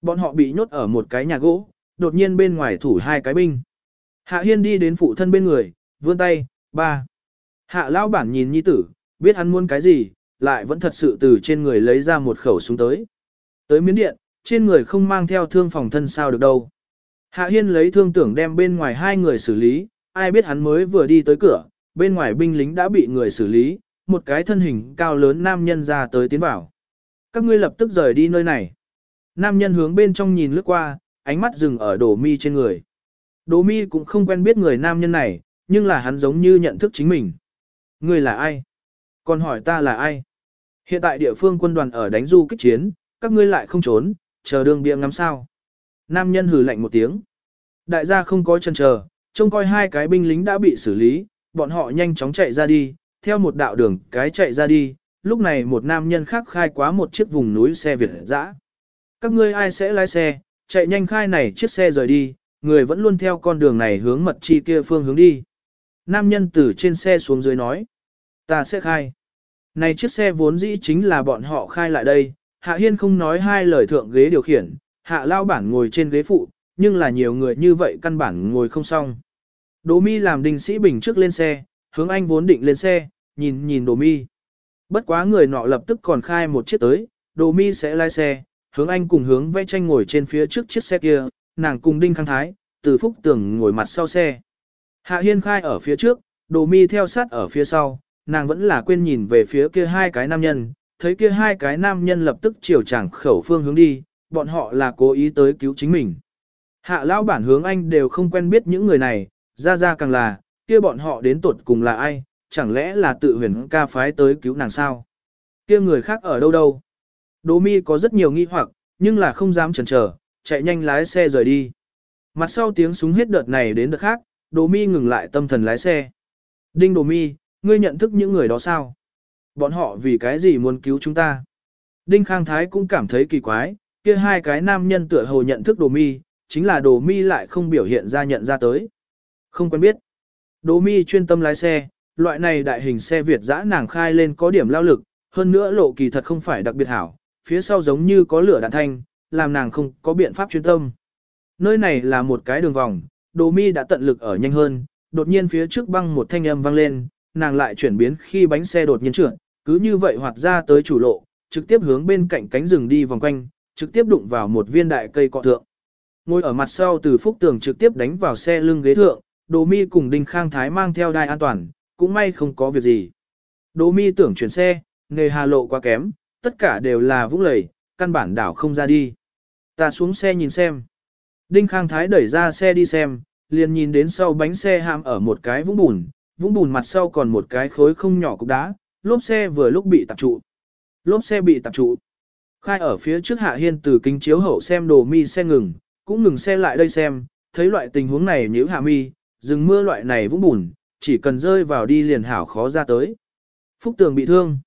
Bọn họ bị nhốt ở một cái nhà gỗ, đột nhiên bên ngoài thủ hai cái binh. Hạ Hiên đi đến phụ thân bên người, vươn tay, ba. Hạ lão bản nhìn nhi tử, biết hắn muốn cái gì, lại vẫn thật sự từ trên người lấy ra một khẩu súng tới. Tới miến điện, trên người không mang theo thương phòng thân sao được đâu. Hạ Hiên lấy thương tưởng đem bên ngoài hai người xử lý, ai biết hắn mới vừa đi tới cửa, bên ngoài binh lính đã bị người xử lý, một cái thân hình cao lớn nam nhân ra tới tiến vào. Các ngươi lập tức rời đi nơi này. Nam nhân hướng bên trong nhìn lướt qua, ánh mắt dừng ở đồ mi trên người. Đồ mi cũng không quen biết người nam nhân này, nhưng là hắn giống như nhận thức chính mình. Ngươi là ai? Còn hỏi ta là ai? Hiện tại địa phương quân đoàn ở đánh du kích chiến, các ngươi lại không trốn, chờ đường bia ngắm sao. Nam nhân hừ lạnh một tiếng. Đại gia không có chân chờ, trông coi hai cái binh lính đã bị xử lý, bọn họ nhanh chóng chạy ra đi, theo một đạo đường cái chạy ra đi, lúc này một nam nhân khác khai quá một chiếc vùng núi xe Việt dã. Các ngươi ai sẽ lái xe, chạy nhanh khai này chiếc xe rời đi, người vẫn luôn theo con đường này hướng mật chi kia phương hướng đi. Nam nhân từ trên xe xuống dưới nói, ta sẽ khai. Này chiếc xe vốn dĩ chính là bọn họ khai lại đây, Hạ Hiên không nói hai lời thượng ghế điều khiển, Hạ Lao bản ngồi trên ghế phụ, nhưng là nhiều người như vậy căn bản ngồi không xong. Đỗ mi làm đình sĩ bình trước lên xe, hướng anh vốn định lên xe, nhìn nhìn Đỗ mi. Bất quá người nọ lập tức còn khai một chiếc tới, Đỗ mi sẽ lái xe, hướng anh cùng hướng vẽ tranh ngồi trên phía trước chiếc xe kia, nàng cùng Đinh Khang Thái, từ phúc tưởng ngồi mặt sau xe. Hạ Hiên khai ở phía trước, Đỗ mi theo sát ở phía sau, nàng vẫn là quên nhìn về phía kia hai cái nam nhân, thấy kia hai cái nam nhân lập tức chiều chẳng khẩu phương hướng đi, bọn họ là cố ý tới cứu chính mình. Hạ lão bản hướng anh đều không quen biết những người này, ra ra càng là, kia bọn họ đến tuột cùng là ai, chẳng lẽ là tự huyền ca phái tới cứu nàng sao? Kia người khác ở đâu đâu? Đỗ mi có rất nhiều nghi hoặc, nhưng là không dám chần chờ, chạy nhanh lái xe rời đi. Mặt sau tiếng súng hết đợt này đến đợt khác, Đỗ mi ngừng lại tâm thần lái xe. Đinh Đỗ mi, ngươi nhận thức những người đó sao? Bọn họ vì cái gì muốn cứu chúng ta? Đinh Khang Thái cũng cảm thấy kỳ quái, kia hai cái nam nhân tựa hồ nhận thức đồ mi, chính là đồ mi lại không biểu hiện ra nhận ra tới. Không quen biết. đồ mi chuyên tâm lái xe, loại này đại hình xe Việt dã nàng khai lên có điểm lao lực, hơn nữa lộ kỳ thật không phải đặc biệt hảo, phía sau giống như có lửa đạn thanh, làm nàng không có biện pháp chuyên tâm. Nơi này là một cái đường vòng, đồ mi đã tận lực ở nhanh hơn, đột nhiên phía trước băng một thanh âm vang lên, nàng lại chuyển biến khi bánh xe đột nhiên trượt, cứ như vậy hoạt ra tới chủ lộ, trực tiếp hướng bên cạnh cánh rừng đi vòng quanh, trực tiếp đụng vào một viên đại cây cọ thượng. Ngồi ở mặt sau từ phúc tường trực tiếp đánh vào xe lưng ghế thượng, Đồ Mi cùng Đinh Khang Thái mang theo đai an toàn, cũng may không có việc gì. Đồ Mi tưởng chuyển xe, nghề hà lộ quá kém, tất cả đều là vũng lầy, căn bản đảo không ra đi. Ta xuống xe nhìn xem. Đinh Khang Thái đẩy ra xe đi xem, liền nhìn đến sau bánh xe hàm ở một cái vũng bùn, vũng bùn mặt sau còn một cái khối không nhỏ cục đá, lốp xe vừa lúc bị tạp trụ. Lốp xe bị tạp trụ. Khai ở phía trước Hạ Hiên từ kính chiếu hậu xem đồ mi xe ngừng, cũng ngừng xe lại đây xem, thấy loại tình huống này nhíu Hạ mi, dừng mưa loại này vũng bùn, chỉ cần rơi vào đi liền hảo khó ra tới. Phúc tường bị thương.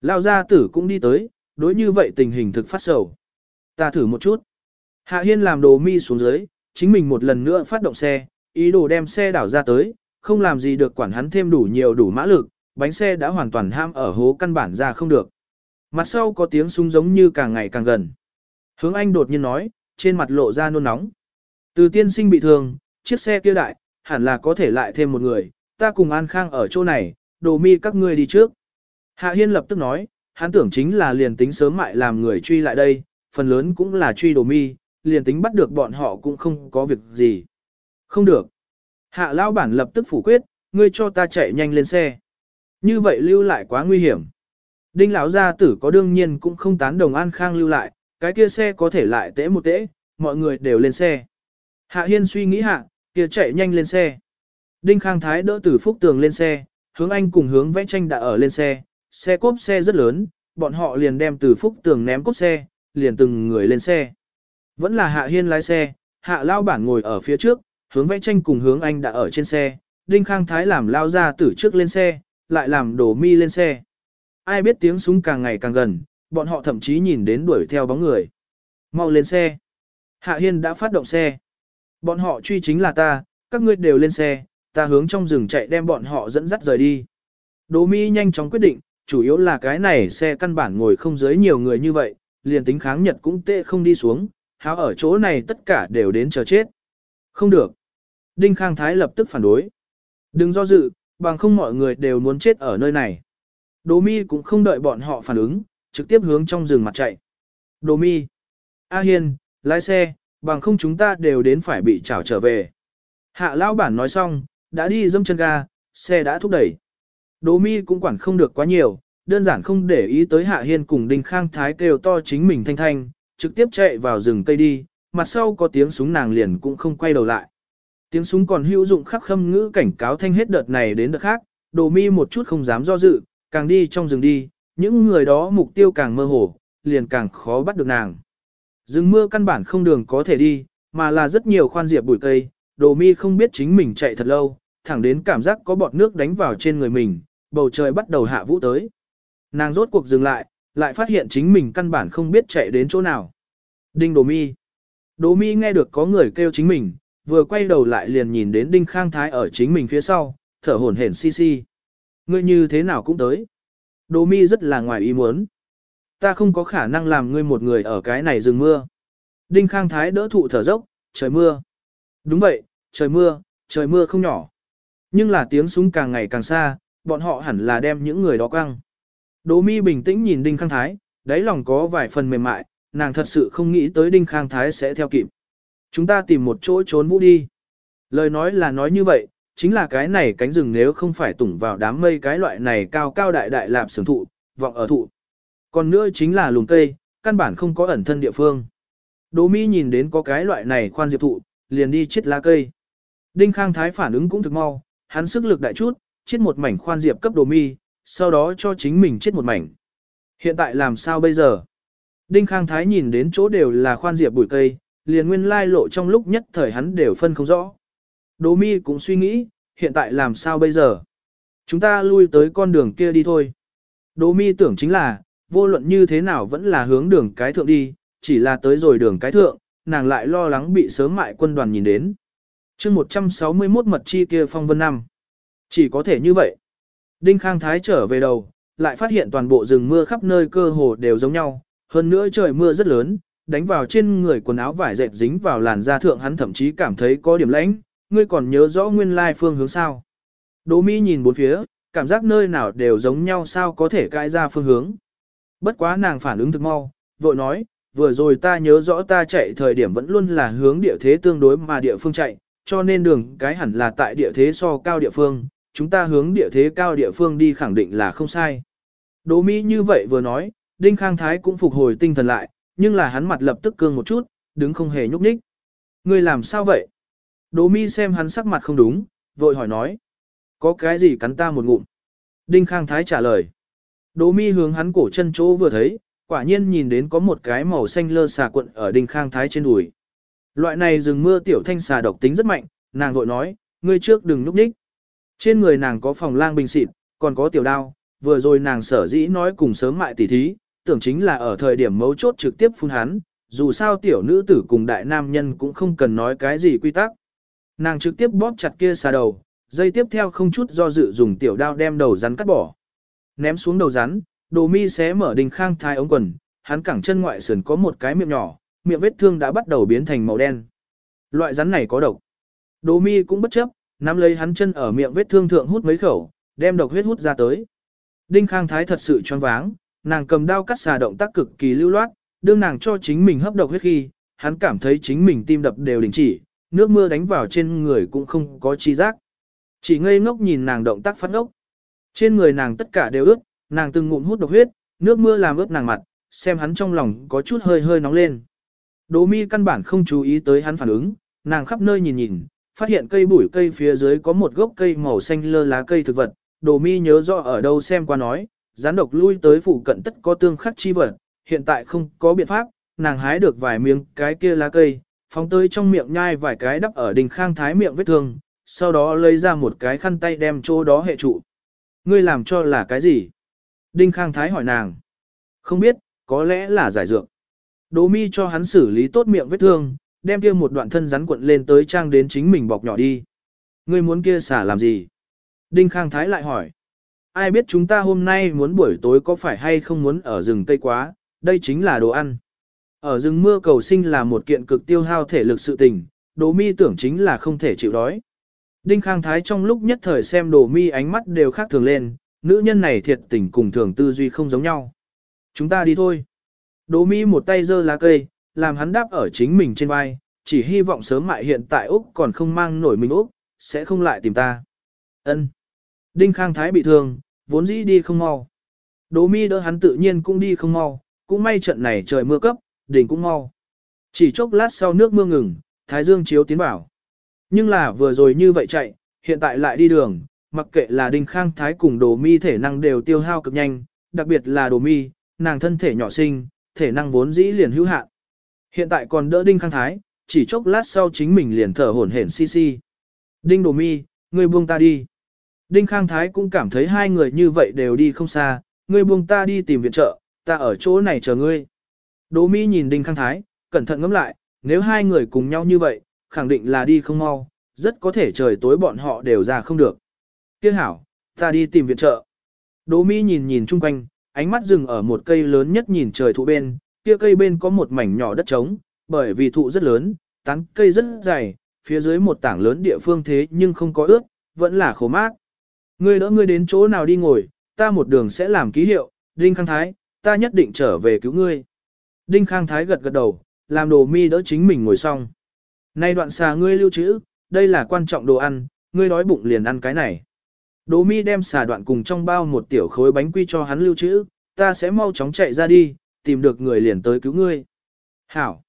Lao gia tử cũng đi tới, đối như vậy tình hình thực phát sầu. Ta thử một chút. Hạ Hiên làm đồ mi xuống dưới, chính mình một lần nữa phát động xe, ý đồ đem xe đảo ra tới, không làm gì được quản hắn thêm đủ nhiều đủ mã lực, bánh xe đã hoàn toàn ham ở hố căn bản ra không được. Mặt sau có tiếng súng giống như càng ngày càng gần. Hướng Anh đột nhiên nói, trên mặt lộ ra nôn nóng. Từ tiên sinh bị thương, chiếc xe kia đại, hẳn là có thể lại thêm một người, ta cùng An Khang ở chỗ này, đồ mi các ngươi đi trước. Hạ Hiên lập tức nói, hắn tưởng chính là liền tính sớm mại làm người truy lại đây, phần lớn cũng là truy đồ mi, liền tính bắt được bọn họ cũng không có việc gì. Không được. Hạ lão bản lập tức phủ quyết, ngươi cho ta chạy nhanh lên xe. Như vậy lưu lại quá nguy hiểm. Đinh lão gia tử có đương nhiên cũng không tán đồng An Khang lưu lại, cái kia xe có thể lại tễ một tễ, mọi người đều lên xe. Hạ Hiên suy nghĩ hạ, kia chạy nhanh lên xe. Đinh Khang Thái đỡ Tử phúc tường lên xe, hướng anh cùng hướng vẽ tranh đã ở lên xe, xe cốp xe rất lớn, bọn họ liền đem Tử phúc tường ném cốp xe, liền từng người lên xe. Vẫn là Hạ Hiên lái xe, Hạ Lao Bản ngồi ở phía trước, hướng vẽ tranh cùng hướng anh đã ở trên xe, Đinh Khang Thái làm lao ra tử trước lên xe, lại làm đổ mi lên xe. Ai biết tiếng súng càng ngày càng gần, bọn họ thậm chí nhìn đến đuổi theo bóng người. Mau lên xe. Hạ Hiên đã phát động xe. Bọn họ truy chính là ta, các ngươi đều lên xe, ta hướng trong rừng chạy đem bọn họ dẫn dắt rời đi. Đỗ Mi nhanh chóng quyết định, chủ yếu là cái này xe căn bản ngồi không dưới nhiều người như vậy, liền tính kháng nhật cũng tệ không đi xuống, háo ở chỗ này tất cả đều đến chờ chết. Không được. Đinh Khang Thái lập tức phản đối. Đừng do dự, bằng không mọi người đều muốn chết ở nơi này. Đồ Mi cũng không đợi bọn họ phản ứng, trực tiếp hướng trong rừng mặt chạy. Đồ Mi. A Hiên, lái xe, bằng không chúng ta đều đến phải bị trảo trở về. Hạ lão bản nói xong, đã đi dâm chân ga, xe đã thúc đẩy. Đồ mi cũng quản không được quá nhiều, đơn giản không để ý tới Hạ Hiên cùng Đinh Khang Thái kêu to chính mình thanh thanh, trực tiếp chạy vào rừng cây đi, mặt sau có tiếng súng nàng liền cũng không quay đầu lại. Tiếng súng còn hữu dụng khắc khâm ngữ cảnh cáo thanh hết đợt này đến đợt khác, đồ mi một chút không dám do dự, càng đi trong rừng đi, những người đó mục tiêu càng mơ hồ, liền càng khó bắt được nàng. Rừng mưa căn bản không đường có thể đi, mà là rất nhiều khoan diệp bụi cây, đồ mi không biết chính mình chạy thật lâu, thẳng đến cảm giác có bọt nước đánh vào trên người mình, bầu trời bắt đầu hạ vũ tới. Nàng rốt cuộc dừng lại, lại phát hiện chính mình căn bản không biết chạy đến chỗ nào. Đinh đồ mi. Đồ mi nghe được có người kêu chính mình, vừa quay đầu lại liền nhìn đến Đinh Khang Thái ở chính mình phía sau, thở hổn hển si si. Ngươi như thế nào cũng tới. Đồ mi rất là ngoài ý muốn ta không có khả năng làm ngươi một người ở cái này rừng mưa. Đinh Khang Thái đỡ thụ thở dốc, trời mưa. Đúng vậy, trời mưa, trời mưa không nhỏ. Nhưng là tiếng súng càng ngày càng xa, bọn họ hẳn là đem những người đó căng. Đỗ mi bình tĩnh nhìn Đinh Khang Thái, đáy lòng có vài phần mềm mại, nàng thật sự không nghĩ tới Đinh Khang Thái sẽ theo kịp. Chúng ta tìm một chỗ trốn vũ đi. Lời nói là nói như vậy, chính là cái này cánh rừng nếu không phải tủng vào đám mây cái loại này cao cao đại đại lạp sưởng thụ, vọng ở thụ. Còn nữa chính là lùng cây, căn bản không có ẩn thân địa phương. Đỗ Mi nhìn đến có cái loại này khoan diệp thụ, liền đi chết lá cây. Đinh Khang Thái phản ứng cũng thực mau, hắn sức lực đại chút, chết một mảnh khoan diệp cấp Đỗ mi, sau đó cho chính mình chết một mảnh. Hiện tại làm sao bây giờ? Đinh Khang Thái nhìn đến chỗ đều là khoan diệp bụi cây, liền nguyên lai lộ trong lúc nhất thời hắn đều phân không rõ. Đỗ mi cũng suy nghĩ, hiện tại làm sao bây giờ? Chúng ta lui tới con đường kia đi thôi. Đỗ mi tưởng chính là, vô luận như thế nào vẫn là hướng đường cái thượng đi, chỉ là tới rồi đường cái thượng, nàng lại lo lắng bị sớm mại quân đoàn nhìn đến. chương 161 mật chi kia phong vân năm. Chỉ có thể như vậy. Đinh Khang Thái trở về đầu, lại phát hiện toàn bộ rừng mưa khắp nơi cơ hồ đều giống nhau, hơn nữa trời mưa rất lớn, đánh vào trên người quần áo vải dệt dính vào làn da thượng hắn thậm chí cảm thấy có điểm lãnh, ngươi còn nhớ rõ nguyên lai phương hướng sao. Đỗ Mỹ nhìn bốn phía, cảm giác nơi nào đều giống nhau sao có thể cãi ra phương hướng. Bất quá nàng phản ứng thực mau, vội nói, vừa rồi ta nhớ rõ ta chạy thời điểm vẫn luôn là hướng địa thế tương đối mà địa phương chạy, cho nên đường cái hẳn là tại địa thế so cao địa phương, chúng ta hướng địa thế cao địa phương đi khẳng định là không sai. Đỗ Mỹ như vậy vừa nói, Đinh Khang Thái cũng phục hồi tinh thần lại, nhưng là hắn mặt lập tức cương một chút, đứng không hề nhúc nhích. Ngươi làm sao vậy? Đỗ Mi xem hắn sắc mặt không đúng, vội hỏi nói. Có cái gì cắn ta một ngụm? Đinh Khang Thái trả lời. Đỗ Mi hướng hắn cổ chân chỗ vừa thấy, quả nhiên nhìn đến có một cái màu xanh lơ xà cuộn ở Đinh Khang Thái trên đùi. Loại này rừng mưa tiểu thanh xà độc tính rất mạnh, nàng vội nói, ngươi trước đừng núp đích. Trên người nàng có phòng lang bình xịt, còn có tiểu đao, vừa rồi nàng sở dĩ nói cùng sớm mại tỉ thí, tưởng chính là ở thời điểm mấu chốt trực tiếp phun hắn, dù sao tiểu nữ tử cùng đại nam nhân cũng không cần nói cái gì quy tắc. Nàng trực tiếp bóp chặt kia xà đầu, dây tiếp theo không chút do dự dùng tiểu đao đem đầu rắn cắt bỏ. Ném xuống đầu rắn, đồ mi xé mở đình khang thai ống quần, hắn cẳng chân ngoại sườn có một cái miệng nhỏ, miệng vết thương đã bắt đầu biến thành màu đen. Loại rắn này có độc. Đồ mi cũng bất chấp, nắm lấy hắn chân ở miệng vết thương thượng hút mấy khẩu, đem độc huyết hút ra tới. Đinh Khang Thái thật sự choáng váng, nàng cầm đao cắt xà động tác cực kỳ lưu loát, đương nàng cho chính mình hấp độc huyết khi, hắn cảm thấy chính mình tim đập đều đình chỉ, nước mưa đánh vào trên người cũng không có chi giác. Chỉ ngây ngốc nhìn nàng động tác phát ngốc. Trên người nàng tất cả đều ướt, nàng từng ngụm hút độc huyết, nước mưa làm ướt nàng mặt, xem hắn trong lòng có chút hơi hơi nóng lên. Đỗ mi căn bản không chú ý tới hắn phản ứng, nàng khắp nơi nhìn nhìn, phát hiện cây bụi cây phía dưới có một gốc cây màu xanh lơ lá cây thực vật, Đồ Mi nhớ rõ ở đâu xem qua nói, gián độc lui tới phụ cận tất có tương khắc chi vật, hiện tại không có biện pháp, nàng hái được vài miếng cái kia lá cây, phóng tới trong miệng nhai vài cái đắp ở đình khang thái miệng vết thương, sau đó lấy ra một cái khăn tay đem chỗ đó hệ trụ. Ngươi làm cho là cái gì? Đinh Khang Thái hỏi nàng. Không biết, có lẽ là giải dược. Đỗ mi cho hắn xử lý tốt miệng vết thương, đem kia một đoạn thân rắn cuộn lên tới trang đến chính mình bọc nhỏ đi. Ngươi muốn kia xả làm gì? Đinh Khang Thái lại hỏi. Ai biết chúng ta hôm nay muốn buổi tối có phải hay không muốn ở rừng Tây quá, đây chính là đồ ăn. Ở rừng mưa cầu sinh là một kiện cực tiêu hao thể lực sự tình, đồ mi tưởng chính là không thể chịu đói. Đinh Khang Thái trong lúc nhất thời xem đồ mi ánh mắt đều khác thường lên, nữ nhân này thiệt tình cùng thường tư duy không giống nhau. Chúng ta đi thôi. Đồ mi một tay giơ lá cây, làm hắn đáp ở chính mình trên vai, chỉ hy vọng sớm mại hiện tại Úc còn không mang nổi mình Úc, sẽ không lại tìm ta. Ân. Đinh Khang Thái bị thương, vốn dĩ đi không mau. Đỗ mi đỡ hắn tự nhiên cũng đi không mau, cũng may trận này trời mưa cấp, đỉnh cũng mau. Chỉ chốc lát sau nước mưa ngừng, Thái Dương chiếu tiến vào. Nhưng là vừa rồi như vậy chạy, hiện tại lại đi đường, mặc kệ là Đinh Khang Thái cùng Đồ Mi thể năng đều tiêu hao cực nhanh, đặc biệt là Đồ Mi, nàng thân thể nhỏ sinh, thể năng vốn dĩ liền hữu hạn. Hiện tại còn đỡ Đinh Khang Thái, chỉ chốc lát sau chính mình liền thở hổn hển xi xi. Đinh Đồ Mi, ngươi buông ta đi. Đinh Khang Thái cũng cảm thấy hai người như vậy đều đi không xa, ngươi buông ta đi tìm viện trợ, ta ở chỗ này chờ ngươi. Đỗ Mi nhìn Đinh Khang Thái, cẩn thận ngẫm lại, nếu hai người cùng nhau như vậy, khẳng định là đi không mau, rất có thể trời tối bọn họ đều ra không được. Tiếc hảo, ta đi tìm viện trợ. Đỗ Mi nhìn nhìn chung quanh, ánh mắt dừng ở một cây lớn nhất nhìn trời thụ bên, kia cây bên có một mảnh nhỏ đất trống, bởi vì thụ rất lớn, tán cây rất dày, phía dưới một tảng lớn địa phương thế nhưng không có ướt, vẫn là khô mát. Ngươi đỡ ngươi đến chỗ nào đi ngồi, ta một đường sẽ làm ký hiệu, Đinh Khang Thái, ta nhất định trở về cứu ngươi. Đinh Khang Thái gật gật đầu, làm đồ mi đỡ chính mình ngồi xong. Nay đoạn xà ngươi lưu trữ, đây là quan trọng đồ ăn, ngươi đói bụng liền ăn cái này. Đồ mi đem xà đoạn cùng trong bao một tiểu khối bánh quy cho hắn lưu trữ, ta sẽ mau chóng chạy ra đi, tìm được người liền tới cứu ngươi. Hảo.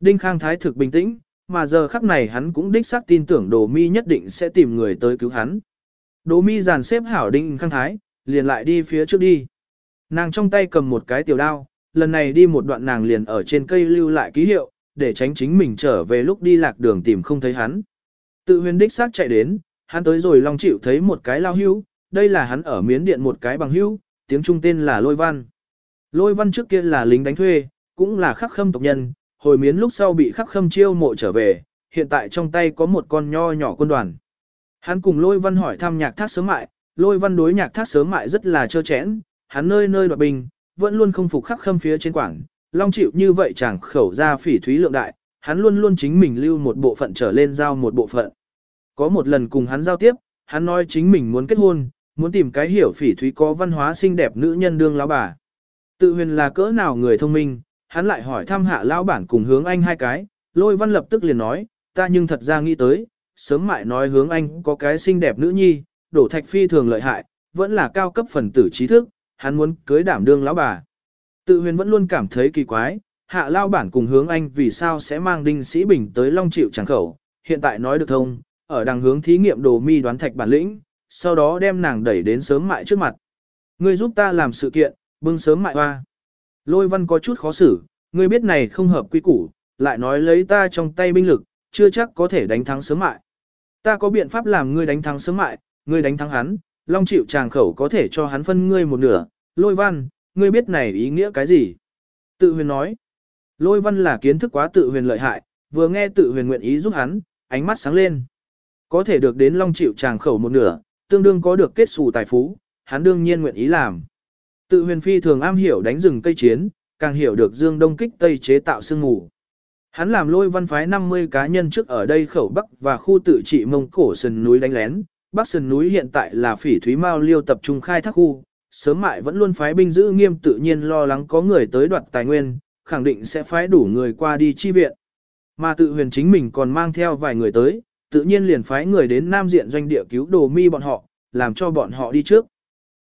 Đinh Khang Thái thực bình tĩnh, mà giờ khắc này hắn cũng đích xác tin tưởng đồ mi nhất định sẽ tìm người tới cứu hắn. Đồ mi dàn xếp hảo đinh khang thái, liền lại đi phía trước đi. Nàng trong tay cầm một cái tiểu đao, lần này đi một đoạn nàng liền ở trên cây lưu lại ký hiệu, để tránh chính mình trở về lúc đi lạc đường tìm không thấy hắn. Tự huyền đích xác chạy đến, hắn tới rồi long chịu thấy một cái lao hưu, đây là hắn ở miến điện một cái bằng hưu, tiếng trung tên là Lôi Văn. Lôi Văn trước kia là lính đánh thuê, cũng là khắc khâm tộc nhân, hồi miến lúc sau bị khắc khâm chiêu mộ trở về, hiện tại trong tay có một con nho nhỏ quân đoàn. Hắn cùng Lôi Văn hỏi thăm nhạc thác sớm mại, Lôi Văn đối nhạc thác sớm mại rất là trơ chẽn, hắn nơi nơi đoạt bình, vẫn luôn không phục khắc khâm phía trên quảng, long chịu như vậy chẳng khẩu ra phỉ thúy lượng đại, hắn luôn luôn chính mình lưu một bộ phận trở lên giao một bộ phận. Có một lần cùng hắn giao tiếp, hắn nói chính mình muốn kết hôn, muốn tìm cái hiểu phỉ thúy có văn hóa xinh đẹp nữ nhân đương lão bà. Tự huyền là cỡ nào người thông minh, hắn lại hỏi thăm hạ lão bản cùng hướng anh hai cái, lôi văn lập tức liền nói, ta nhưng thật ra nghĩ tới, sớm mại nói hướng anh có cái xinh đẹp nữ nhi, đổ thạch phi thường lợi hại, vẫn là cao cấp phần tử trí thức, hắn muốn cưới đảm đương lão bà. Tự huyền vẫn luôn cảm thấy kỳ quái, hạ lao bản cùng hướng anh vì sao sẽ mang đinh sĩ bình tới long chịu chẳng khẩu, hiện tại nói được thông, ở đằng hướng thí nghiệm đồ mi đoán thạch bản lĩnh, sau đó đem nàng đẩy đến sớm mại trước mặt. Ngươi giúp ta làm sự kiện, bưng sớm mại hoa. Lôi văn có chút khó xử, ngươi biết này không hợp quy củ, lại nói lấy ta trong tay binh lực, chưa chắc có thể đánh thắng sớm mại. Ta có biện pháp làm ngươi đánh thắng sớm mại, ngươi đánh thắng hắn, long chịu tràng khẩu có thể cho hắn phân ngươi một nửa. Lôi văn, ngươi biết này ý nghĩa cái gì? Tự huyền nói. Lôi văn là kiến thức quá tự huyền lợi hại, vừa nghe tự huyền nguyện ý giúp hắn, ánh mắt sáng lên. Có thể được đến long chịu tràng khẩu một nửa, tương đương có được kết xù tài phú, hắn đương nhiên nguyện ý làm. Tự huyền phi thường am hiểu đánh rừng cây chiến, càng hiểu được dương đông kích tây chế tạo sương ngủ. Hắn làm lôi văn phái 50 cá nhân trước ở đây khẩu bắc và khu tự trị mông cổ sườn núi đánh lén. Bắc Sơn núi hiện tại là phỉ thúy mao liêu tập trung khai thác khu, sớm mại vẫn luôn phái binh giữ nghiêm tự nhiên lo lắng có người tới đoạt tài nguyên, khẳng định sẽ phái đủ người qua đi chi viện. Mà tự huyền chính mình còn mang theo vài người tới, tự nhiên liền phái người đến Nam diện doanh địa cứu đồ mi bọn họ, làm cho bọn họ đi trước.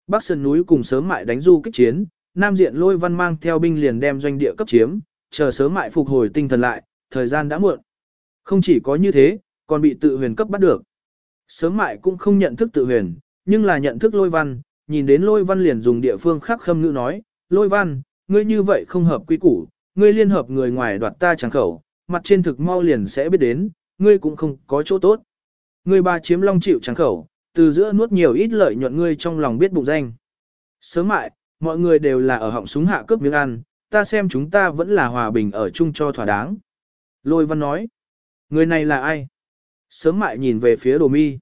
Bắc Sơn núi cùng sớm mại đánh du kích chiến, Nam diện lôi văn mang theo binh liền đem doanh địa cấp chiếm, chờ sớm mại phục hồi tinh thần lại, thời gian đã muộn. Không chỉ có như thế, còn bị tự huyền cấp bắt được. Sớm mại cũng không nhận thức tự huyền, nhưng là nhận thức lôi văn, nhìn đến lôi văn liền dùng địa phương khác khâm ngữ nói, lôi văn, ngươi như vậy không hợp quy củ, ngươi liên hợp người ngoài đoạt ta chẳng khẩu, mặt trên thực mau liền sẽ biết đến, ngươi cũng không có chỗ tốt. Ngươi ba chiếm long chịu trắng khẩu, từ giữa nuốt nhiều ít lợi nhuận ngươi trong lòng biết bụng danh. Sớm mại, mọi người đều là ở họng súng hạ cướp miếng ăn, ta xem chúng ta vẫn là hòa bình ở chung cho thỏa đáng. Lôi văn nói, người này là ai? Sớm mại nhìn về phía đồ mi.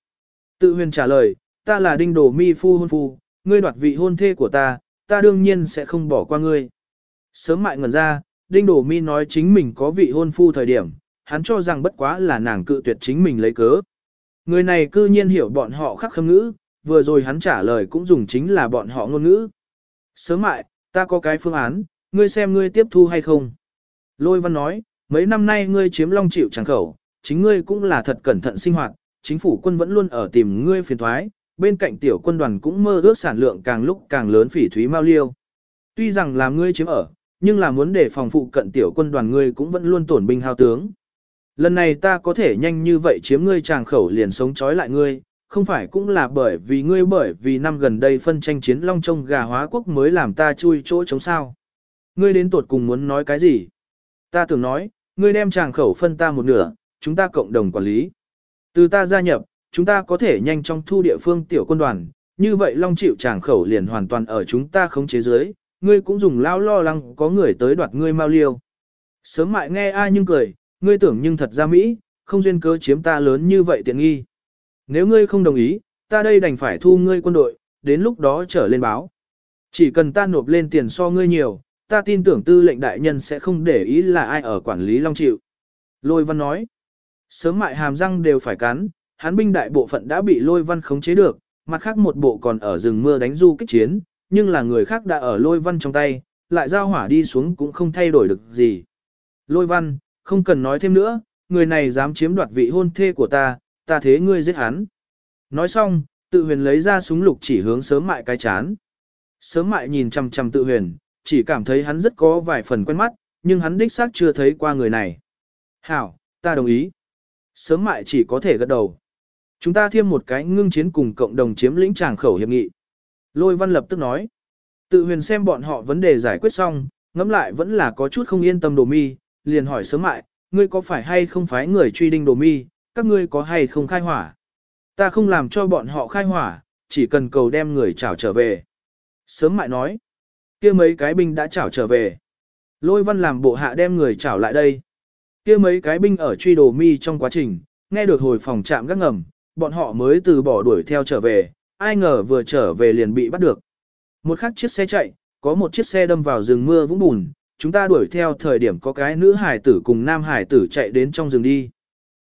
Tự huyền trả lời, ta là đinh đồ mi phu hôn phu, ngươi đoạt vị hôn thê của ta, ta đương nhiên sẽ không bỏ qua ngươi. Sớm mại ngẩn ra, đinh đồ mi nói chính mình có vị hôn phu thời điểm, hắn cho rằng bất quá là nàng cự tuyệt chính mình lấy cớ. Người này cư nhiên hiểu bọn họ khắc khâm ngữ, vừa rồi hắn trả lời cũng dùng chính là bọn họ ngôn ngữ. Sớm mại, ta có cái phương án, ngươi xem ngươi tiếp thu hay không. Lôi văn nói, mấy năm nay ngươi chiếm long chịu chẳng khẩu, chính ngươi cũng là thật cẩn thận sinh hoạt, chính phủ quân vẫn luôn ở tìm ngươi phiền thoái, bên cạnh tiểu quân đoàn cũng mơ ước sản lượng càng lúc càng lớn phỉ thúy mao liêu. Tuy rằng là ngươi chiếm ở, nhưng là muốn để phòng phụ cận tiểu quân đoàn ngươi cũng vẫn luôn tổn binh hao tướng. Lần này ta có thể nhanh như vậy chiếm ngươi tràng khẩu liền sống trói lại ngươi, không phải cũng là bởi vì ngươi bởi vì năm gần đây phân tranh chiến long trông gà hóa quốc mới làm ta chui chỗ chống sao. Ngươi đến tuột cùng muốn nói cái gì? Ta tưởng nói, ngươi đem tràng khẩu phân ta một nửa, chúng ta cộng đồng quản lý. Từ ta gia nhập, chúng ta có thể nhanh chóng thu địa phương tiểu quân đoàn, như vậy long chịu tràng khẩu liền hoàn toàn ở chúng ta khống chế dưới. ngươi cũng dùng lao lo lắng có người tới đoạt ngươi mau liêu. Sớm mại nghe ai nhưng cười, ngươi tưởng nhưng thật ra Mỹ, không duyên cớ chiếm ta lớn như vậy tiện nghi. Nếu ngươi không đồng ý, ta đây đành phải thu ngươi quân đội, đến lúc đó trở lên báo. Chỉ cần ta nộp lên tiền so ngươi nhiều, ta tin tưởng tư lệnh đại nhân sẽ không để ý là ai ở quản lý Long Chịu. Lôi văn nói, sớm mại hàm răng đều phải cắn, hắn binh đại bộ phận đã bị lôi văn khống chế được, mặt khác một bộ còn ở rừng mưa đánh du kích chiến, nhưng là người khác đã ở lôi văn trong tay, lại giao hỏa đi xuống cũng không thay đổi được gì. Lôi văn, không cần nói thêm nữa, người này dám chiếm đoạt vị hôn thê của ta, ta thế ngươi giết hắn. Nói xong, tự huyền lấy ra súng lục chỉ hướng sớm mại cái chán. Sớm mại nhìn chằm chằm tự huyền, chỉ cảm thấy hắn rất có vài phần quen mắt, nhưng hắn đích xác chưa thấy qua người này. Hảo, ta đồng ý. Sớm mại chỉ có thể gật đầu. Chúng ta thêm một cái ngưng chiến cùng cộng đồng chiếm lĩnh tràng khẩu hiệp nghị. Lôi văn lập tức nói. Tự huyền xem bọn họ vấn đề giải quyết xong, ngẫm lại vẫn là có chút không yên tâm đồ mi, liền hỏi sớm mại, ngươi có phải hay không phái người truy đinh đồ mi, các ngươi có hay không khai hỏa. Ta không làm cho bọn họ khai hỏa, chỉ cần cầu đem người trảo trở về. Sớm mại nói, kia mấy cái binh đã trảo trở về. Lôi văn làm bộ hạ đem người trảo lại đây kia mấy cái binh ở truy đồ mi trong quá trình, nghe được hồi phòng trạm gác ngầm, bọn họ mới từ bỏ đuổi theo trở về, ai ngờ vừa trở về liền bị bắt được. Một khắc chiếc xe chạy, có một chiếc xe đâm vào rừng mưa vũng bùn, chúng ta đuổi theo thời điểm có cái nữ hải tử cùng nam hải tử chạy đến trong rừng đi.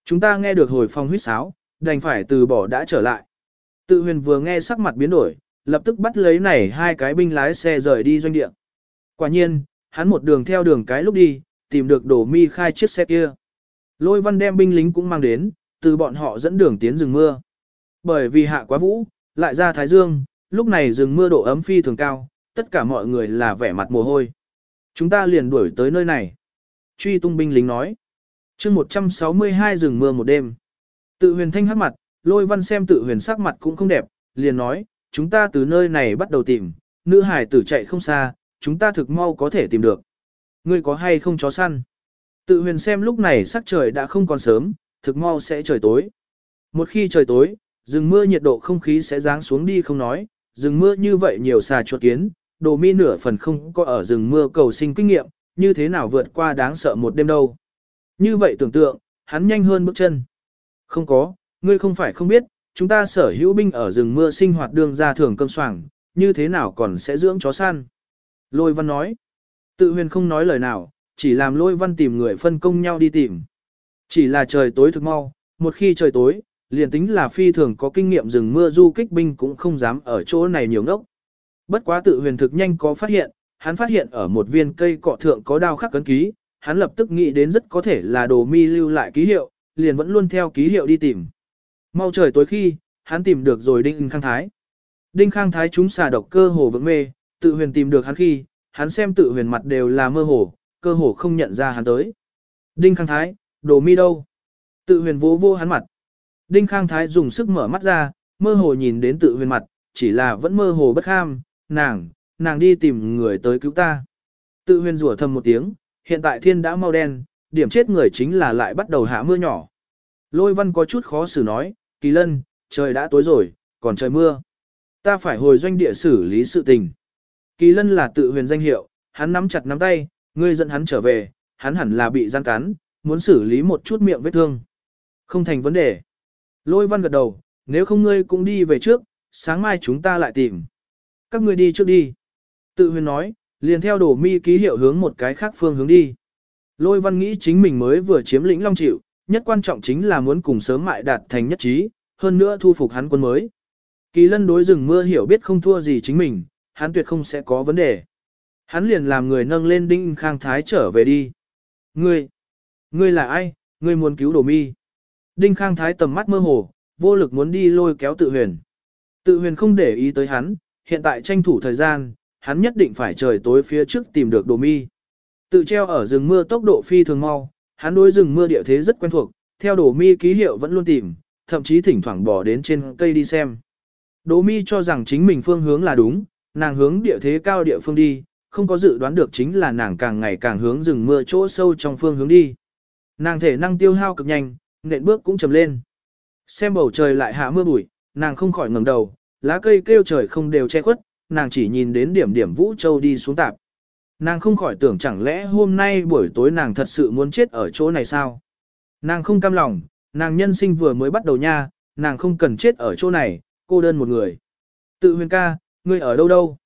Chúng ta nghe được hồi phòng huyết sáo, đành phải từ bỏ đã trở lại. Tự huyền vừa nghe sắc mặt biến đổi, lập tức bắt lấy này hai cái binh lái xe rời đi doanh địa. Quả nhiên, hắn một đường theo đường cái lúc đi, tìm được đổ mi khai chiếc xe kia. Lôi văn đem binh lính cũng mang đến, từ bọn họ dẫn đường tiến rừng mưa. Bởi vì hạ quá vũ, lại ra thái dương, lúc này rừng mưa độ ấm phi thường cao, tất cả mọi người là vẻ mặt mồ hôi. Chúng ta liền đuổi tới nơi này. Truy tung binh lính nói. chương 162 rừng mưa một đêm. Tự huyền thanh hắc mặt, lôi văn xem tự huyền sắc mặt cũng không đẹp, liền nói, chúng ta từ nơi này bắt đầu tìm, nữ hải tử chạy không xa, chúng ta thực mau có thể tìm được. Ngươi có hay không chó săn? Tự huyền xem lúc này sắc trời đã không còn sớm, thực mau sẽ trời tối. Một khi trời tối, rừng mưa nhiệt độ không khí sẽ giáng xuống đi không nói, rừng mưa như vậy nhiều xà chuột kiến, đồ mi nửa phần không có ở rừng mưa cầu sinh kinh nghiệm, như thế nào vượt qua đáng sợ một đêm đâu. Như vậy tưởng tượng, hắn nhanh hơn bước chân. Không có, ngươi không phải không biết, chúng ta sở hữu binh ở rừng mưa sinh hoạt đường ra thường cơm soảng, như thế nào còn sẽ dưỡng chó săn. Lôi văn nói, tự huyền không nói lời nào, chỉ làm lôi văn tìm người phân công nhau đi tìm. Chỉ là trời tối thực mau, một khi trời tối, liền tính là phi thường có kinh nghiệm rừng mưa du kích binh cũng không dám ở chỗ này nhiều ngốc. Bất quá tự huyền thực nhanh có phát hiện, hắn phát hiện ở một viên cây cọ thượng có đao khắc cấn ký, hắn lập tức nghĩ đến rất có thể là đồ mi lưu lại ký hiệu, liền vẫn luôn theo ký hiệu đi tìm. Mau trời tối khi, hắn tìm được rồi Đinh Khang Thái. Đinh Khang Thái chúng xà độc cơ hồ vững mê, tự huyền tìm được hắn khi, hắn xem tự huyền mặt đều là mơ hồ, cơ hồ không nhận ra hắn tới. Đinh Khang Thái, đồ mi đâu? Tự huyền vô vô hắn mặt. Đinh Khang Thái dùng sức mở mắt ra, mơ hồ nhìn đến tự huyền mặt, chỉ là vẫn mơ hồ bất ham. nàng, nàng đi tìm người tới cứu ta. Tự huyền rủa thầm một tiếng, hiện tại thiên đã mau đen, điểm chết người chính là lại bắt đầu hạ mưa nhỏ. Lôi văn có chút khó xử nói, kỳ lân, trời đã tối rồi, còn trời mưa. Ta phải hồi doanh địa xử lý sự tình. Kỳ lân là tự huyền danh hiệu, hắn nắm chặt nắm tay, ngươi dẫn hắn trở về, hắn hẳn là bị gian cắn, muốn xử lý một chút miệng vết thương. Không thành vấn đề. Lôi văn gật đầu, nếu không ngươi cũng đi về trước, sáng mai chúng ta lại tìm. Các ngươi đi trước đi. Tự huyền nói, liền theo đổ mi ký hiệu hướng một cái khác phương hướng đi. Lôi văn nghĩ chính mình mới vừa chiếm lĩnh long chịu, nhất quan trọng chính là muốn cùng sớm mại đạt thành nhất trí, hơn nữa thu phục hắn quân mới. Kỳ lân đối rừng mưa hiểu biết không thua gì chính mình, hắn tuyệt không sẽ có vấn đề. Hắn liền làm người nâng lên đinh khang thái trở về đi. Ngươi, ngươi là ai, ngươi muốn cứu đồ mi. Đinh khang thái tầm mắt mơ hồ, vô lực muốn đi lôi kéo tự huyền. Tự huyền không để ý tới hắn, hiện tại tranh thủ thời gian, hắn nhất định phải trời tối phía trước tìm được đồ mi. Tự treo ở rừng mưa tốc độ phi thường mau, hắn đối rừng mưa địa thế rất quen thuộc, theo đồ mi ký hiệu vẫn luôn tìm, thậm chí thỉnh thoảng bỏ đến trên cây đi xem. Đồ mi cho rằng chính mình phương hướng là đúng, nàng hướng địa thế cao địa phương đi, không có dự đoán được chính là nàng càng ngày càng hướng rừng mưa chỗ sâu trong phương hướng đi. Nàng thể năng tiêu hao cực nhanh, nện bước cũng chầm lên. Xem bầu trời lại hạ mưa bụi, nàng không khỏi ngẩng đầu, lá cây kêu trời không đều che khuất, nàng chỉ nhìn đến điểm điểm Vũ Châu đi xuống tạp. Nàng không khỏi tưởng chẳng lẽ hôm nay buổi tối nàng thật sự muốn chết ở chỗ này sao? Nàng không cam lòng, nàng nhân sinh vừa mới bắt đầu nha, nàng không cần chết ở chỗ này, cô đơn một người. Tự huyền ca, ngươi ở đâu đâu?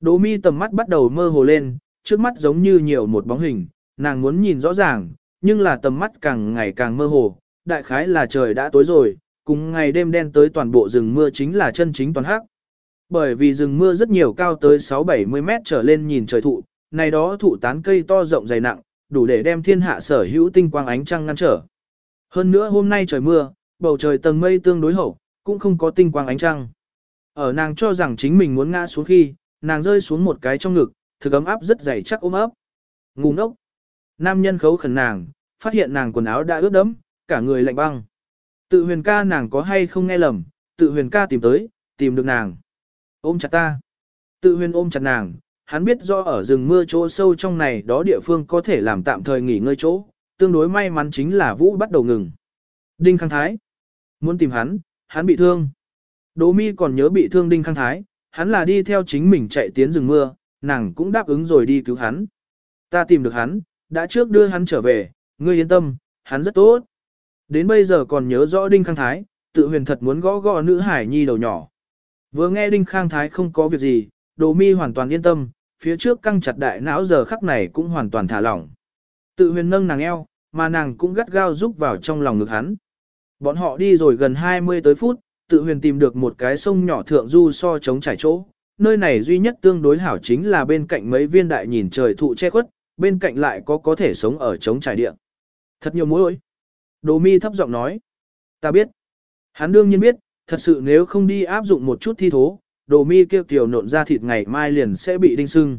Đỗ mi tầm mắt bắt đầu mơ hồ lên, trước mắt giống như nhiều một bóng hình, nàng muốn nhìn rõ ràng, nhưng là tầm mắt càng ngày càng mơ hồ, đại khái là trời đã tối rồi, cùng ngày đêm đen tới toàn bộ rừng mưa chính là chân chính toàn hắc. Bởi vì rừng mưa rất nhiều cao tới 6-70 mét trở lên nhìn trời thụ, này đó thụ tán cây to rộng dày nặng, đủ để đem thiên hạ sở hữu tinh quang ánh trăng ngăn trở. Hơn nữa hôm nay trời mưa, bầu trời tầng mây tương đối hậu, cũng không có tinh quang ánh trăng. Ở nàng cho rằng chính mình muốn ngã xuống khi, nàng rơi xuống một cái trong ngực, thực ấm áp rất dày chắc ôm ấp. Ngu ngốc. Nam nhân khấu khẩn nàng, phát hiện nàng quần áo đã ướt đẫm, cả người lạnh băng. Tự huyền ca nàng có hay không nghe lầm, tự huyền ca tìm tới, tìm được nàng. Ôm chặt ta. Tự huyền ôm chặt nàng, hắn biết do ở rừng mưa chỗ sâu trong này đó địa phương có thể làm tạm thời nghỉ ngơi chỗ, tương đối may mắn chính là Vũ bắt đầu ngừng. Đinh Khang Thái. Muốn tìm hắn, hắn bị thương. Đỗ mi còn nhớ bị thương Đinh Khang Thái, hắn là đi theo chính mình chạy tiến rừng mưa, nàng cũng đáp ứng rồi đi cứu hắn. Ta tìm được hắn, đã trước đưa hắn trở về, ngươi yên tâm, hắn rất tốt. Đến bây giờ còn nhớ rõ Đinh Khang Thái, tự huyền thật muốn gõ gõ nữ hải nhi đầu nhỏ. Vừa nghe Đinh Khang Thái không có việc gì, Đỗ Mi hoàn toàn yên tâm, phía trước căng chặt đại não giờ khắc này cũng hoàn toàn thả lỏng. Tự huyền nâng nàng eo, mà nàng cũng gắt gao rúc vào trong lòng ngực hắn. Bọn họ đi rồi gần 20 tới phút, tự huyền tìm được một cái sông nhỏ thượng du so chống trải chỗ. Nơi này duy nhất tương đối hảo chính là bên cạnh mấy viên đại nhìn trời thụ che khuất, bên cạnh lại có có thể sống ở chống trải địa. Thật nhiều mối ối. Đồ mi thấp giọng nói. Ta biết. Hắn đương nhiên biết, thật sự nếu không đi áp dụng một chút thi thố, đồ mi kêu kiều nộn ra thịt ngày mai liền sẽ bị đinh sưng.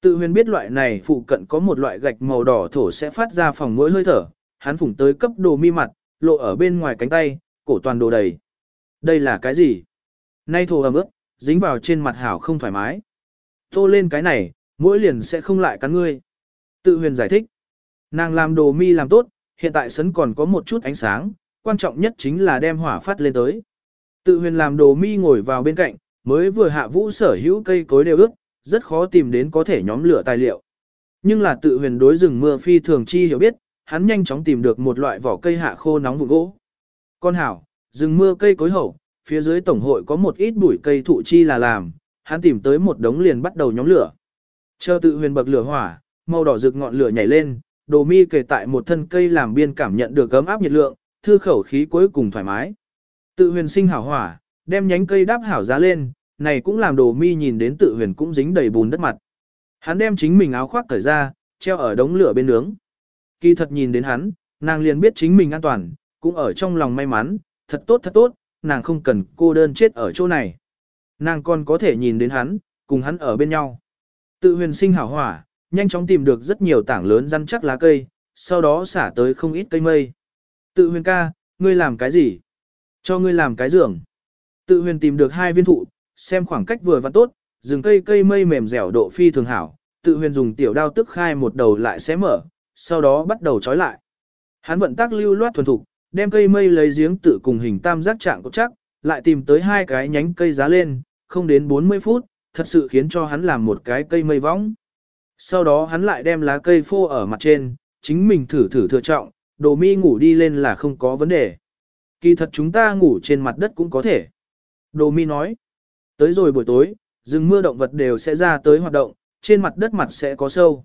Tự huyền biết loại này phụ cận có một loại gạch màu đỏ thổ sẽ phát ra phòng mỗi hơi thở, hắn phủng tới cấp đồ mi mặt, lộ ở bên ngoài cánh tay, cổ toàn đồ đầy. Đây là cái gì? Nay thổ ấm ướt, dính vào trên mặt hảo không thoải mái. Tô lên cái này, mỗi liền sẽ không lại cắn ngươi. Tự huyền giải thích. Nàng làm đồ mi làm tốt, hiện tại sấn còn có một chút ánh sáng, quan trọng nhất chính là đem hỏa phát lên tới. Tự huyền làm đồ mi ngồi vào bên cạnh, mới vừa hạ vũ sở hữu cây cối đều ướt, rất khó tìm đến có thể nhóm lửa tài liệu. Nhưng là tự huyền đối rừng mưa phi thường chi hiểu biết, hắn nhanh chóng tìm được một loại vỏ cây hạ khô nóng vụ gỗ. Con hảo, rừng mưa cây cối hậu, phía dưới tổng hội có một ít bụi cây thụ chi là làm, hắn tìm tới một đống liền bắt đầu nhóm lửa. Chờ tự huyền bậc lửa hỏa, màu đỏ rực ngọn lửa nhảy lên, đồ mi kề tại một thân cây làm biên cảm nhận được ấm áp nhiệt lượng, thư khẩu khí cuối cùng thoải mái. Tự huyền sinh hảo hỏa, đem nhánh cây đáp hảo giá lên, này cũng làm đồ mi nhìn đến tự huyền cũng dính đầy bùn đất mặt. Hắn đem chính mình áo khoác cởi ra, treo ở đống lửa bên nướng. Kỳ thật nhìn đến hắn, nàng liền biết chính mình an toàn, cũng ở trong lòng may mắn, thật tốt thật tốt, nàng không cần cô đơn chết ở chỗ này. Nàng còn có thể nhìn đến hắn, cùng hắn ở bên nhau. Tự huyền sinh hảo hỏa, nhanh chóng tìm được rất nhiều tảng lớn răn chắc lá cây, sau đó xả tới không ít cây mây. Tự huyền ca, ngươi làm cái gì? Cho ngươi làm cái giường. Tự huyền tìm được hai viên thụ, xem khoảng cách vừa và tốt, rừng cây cây mây mềm dẻo độ phi thường hảo. Tự huyền dùng tiểu đao tức khai một đầu lại xé mở, sau đó bắt đầu trói lại. Hắn vận tác lưu loát thuần thục, đem cây mây lấy giếng tự cùng hình tam giác trạng cốt chắc, lại tìm tới hai cái nhánh cây giá lên, không đến 40 phút, thật sự khiến cho hắn làm một cái cây mây võng. Sau đó hắn lại đem lá cây phô ở mặt trên, chính mình thử thử thừa trọng, đồ mi ngủ đi lên là không có vấn đề. Kỳ thật chúng ta ngủ trên mặt đất cũng có thể. Đồ mi nói, tới rồi buổi tối, rừng mưa động vật đều sẽ ra tới hoạt động, trên mặt đất mặt sẽ có sâu.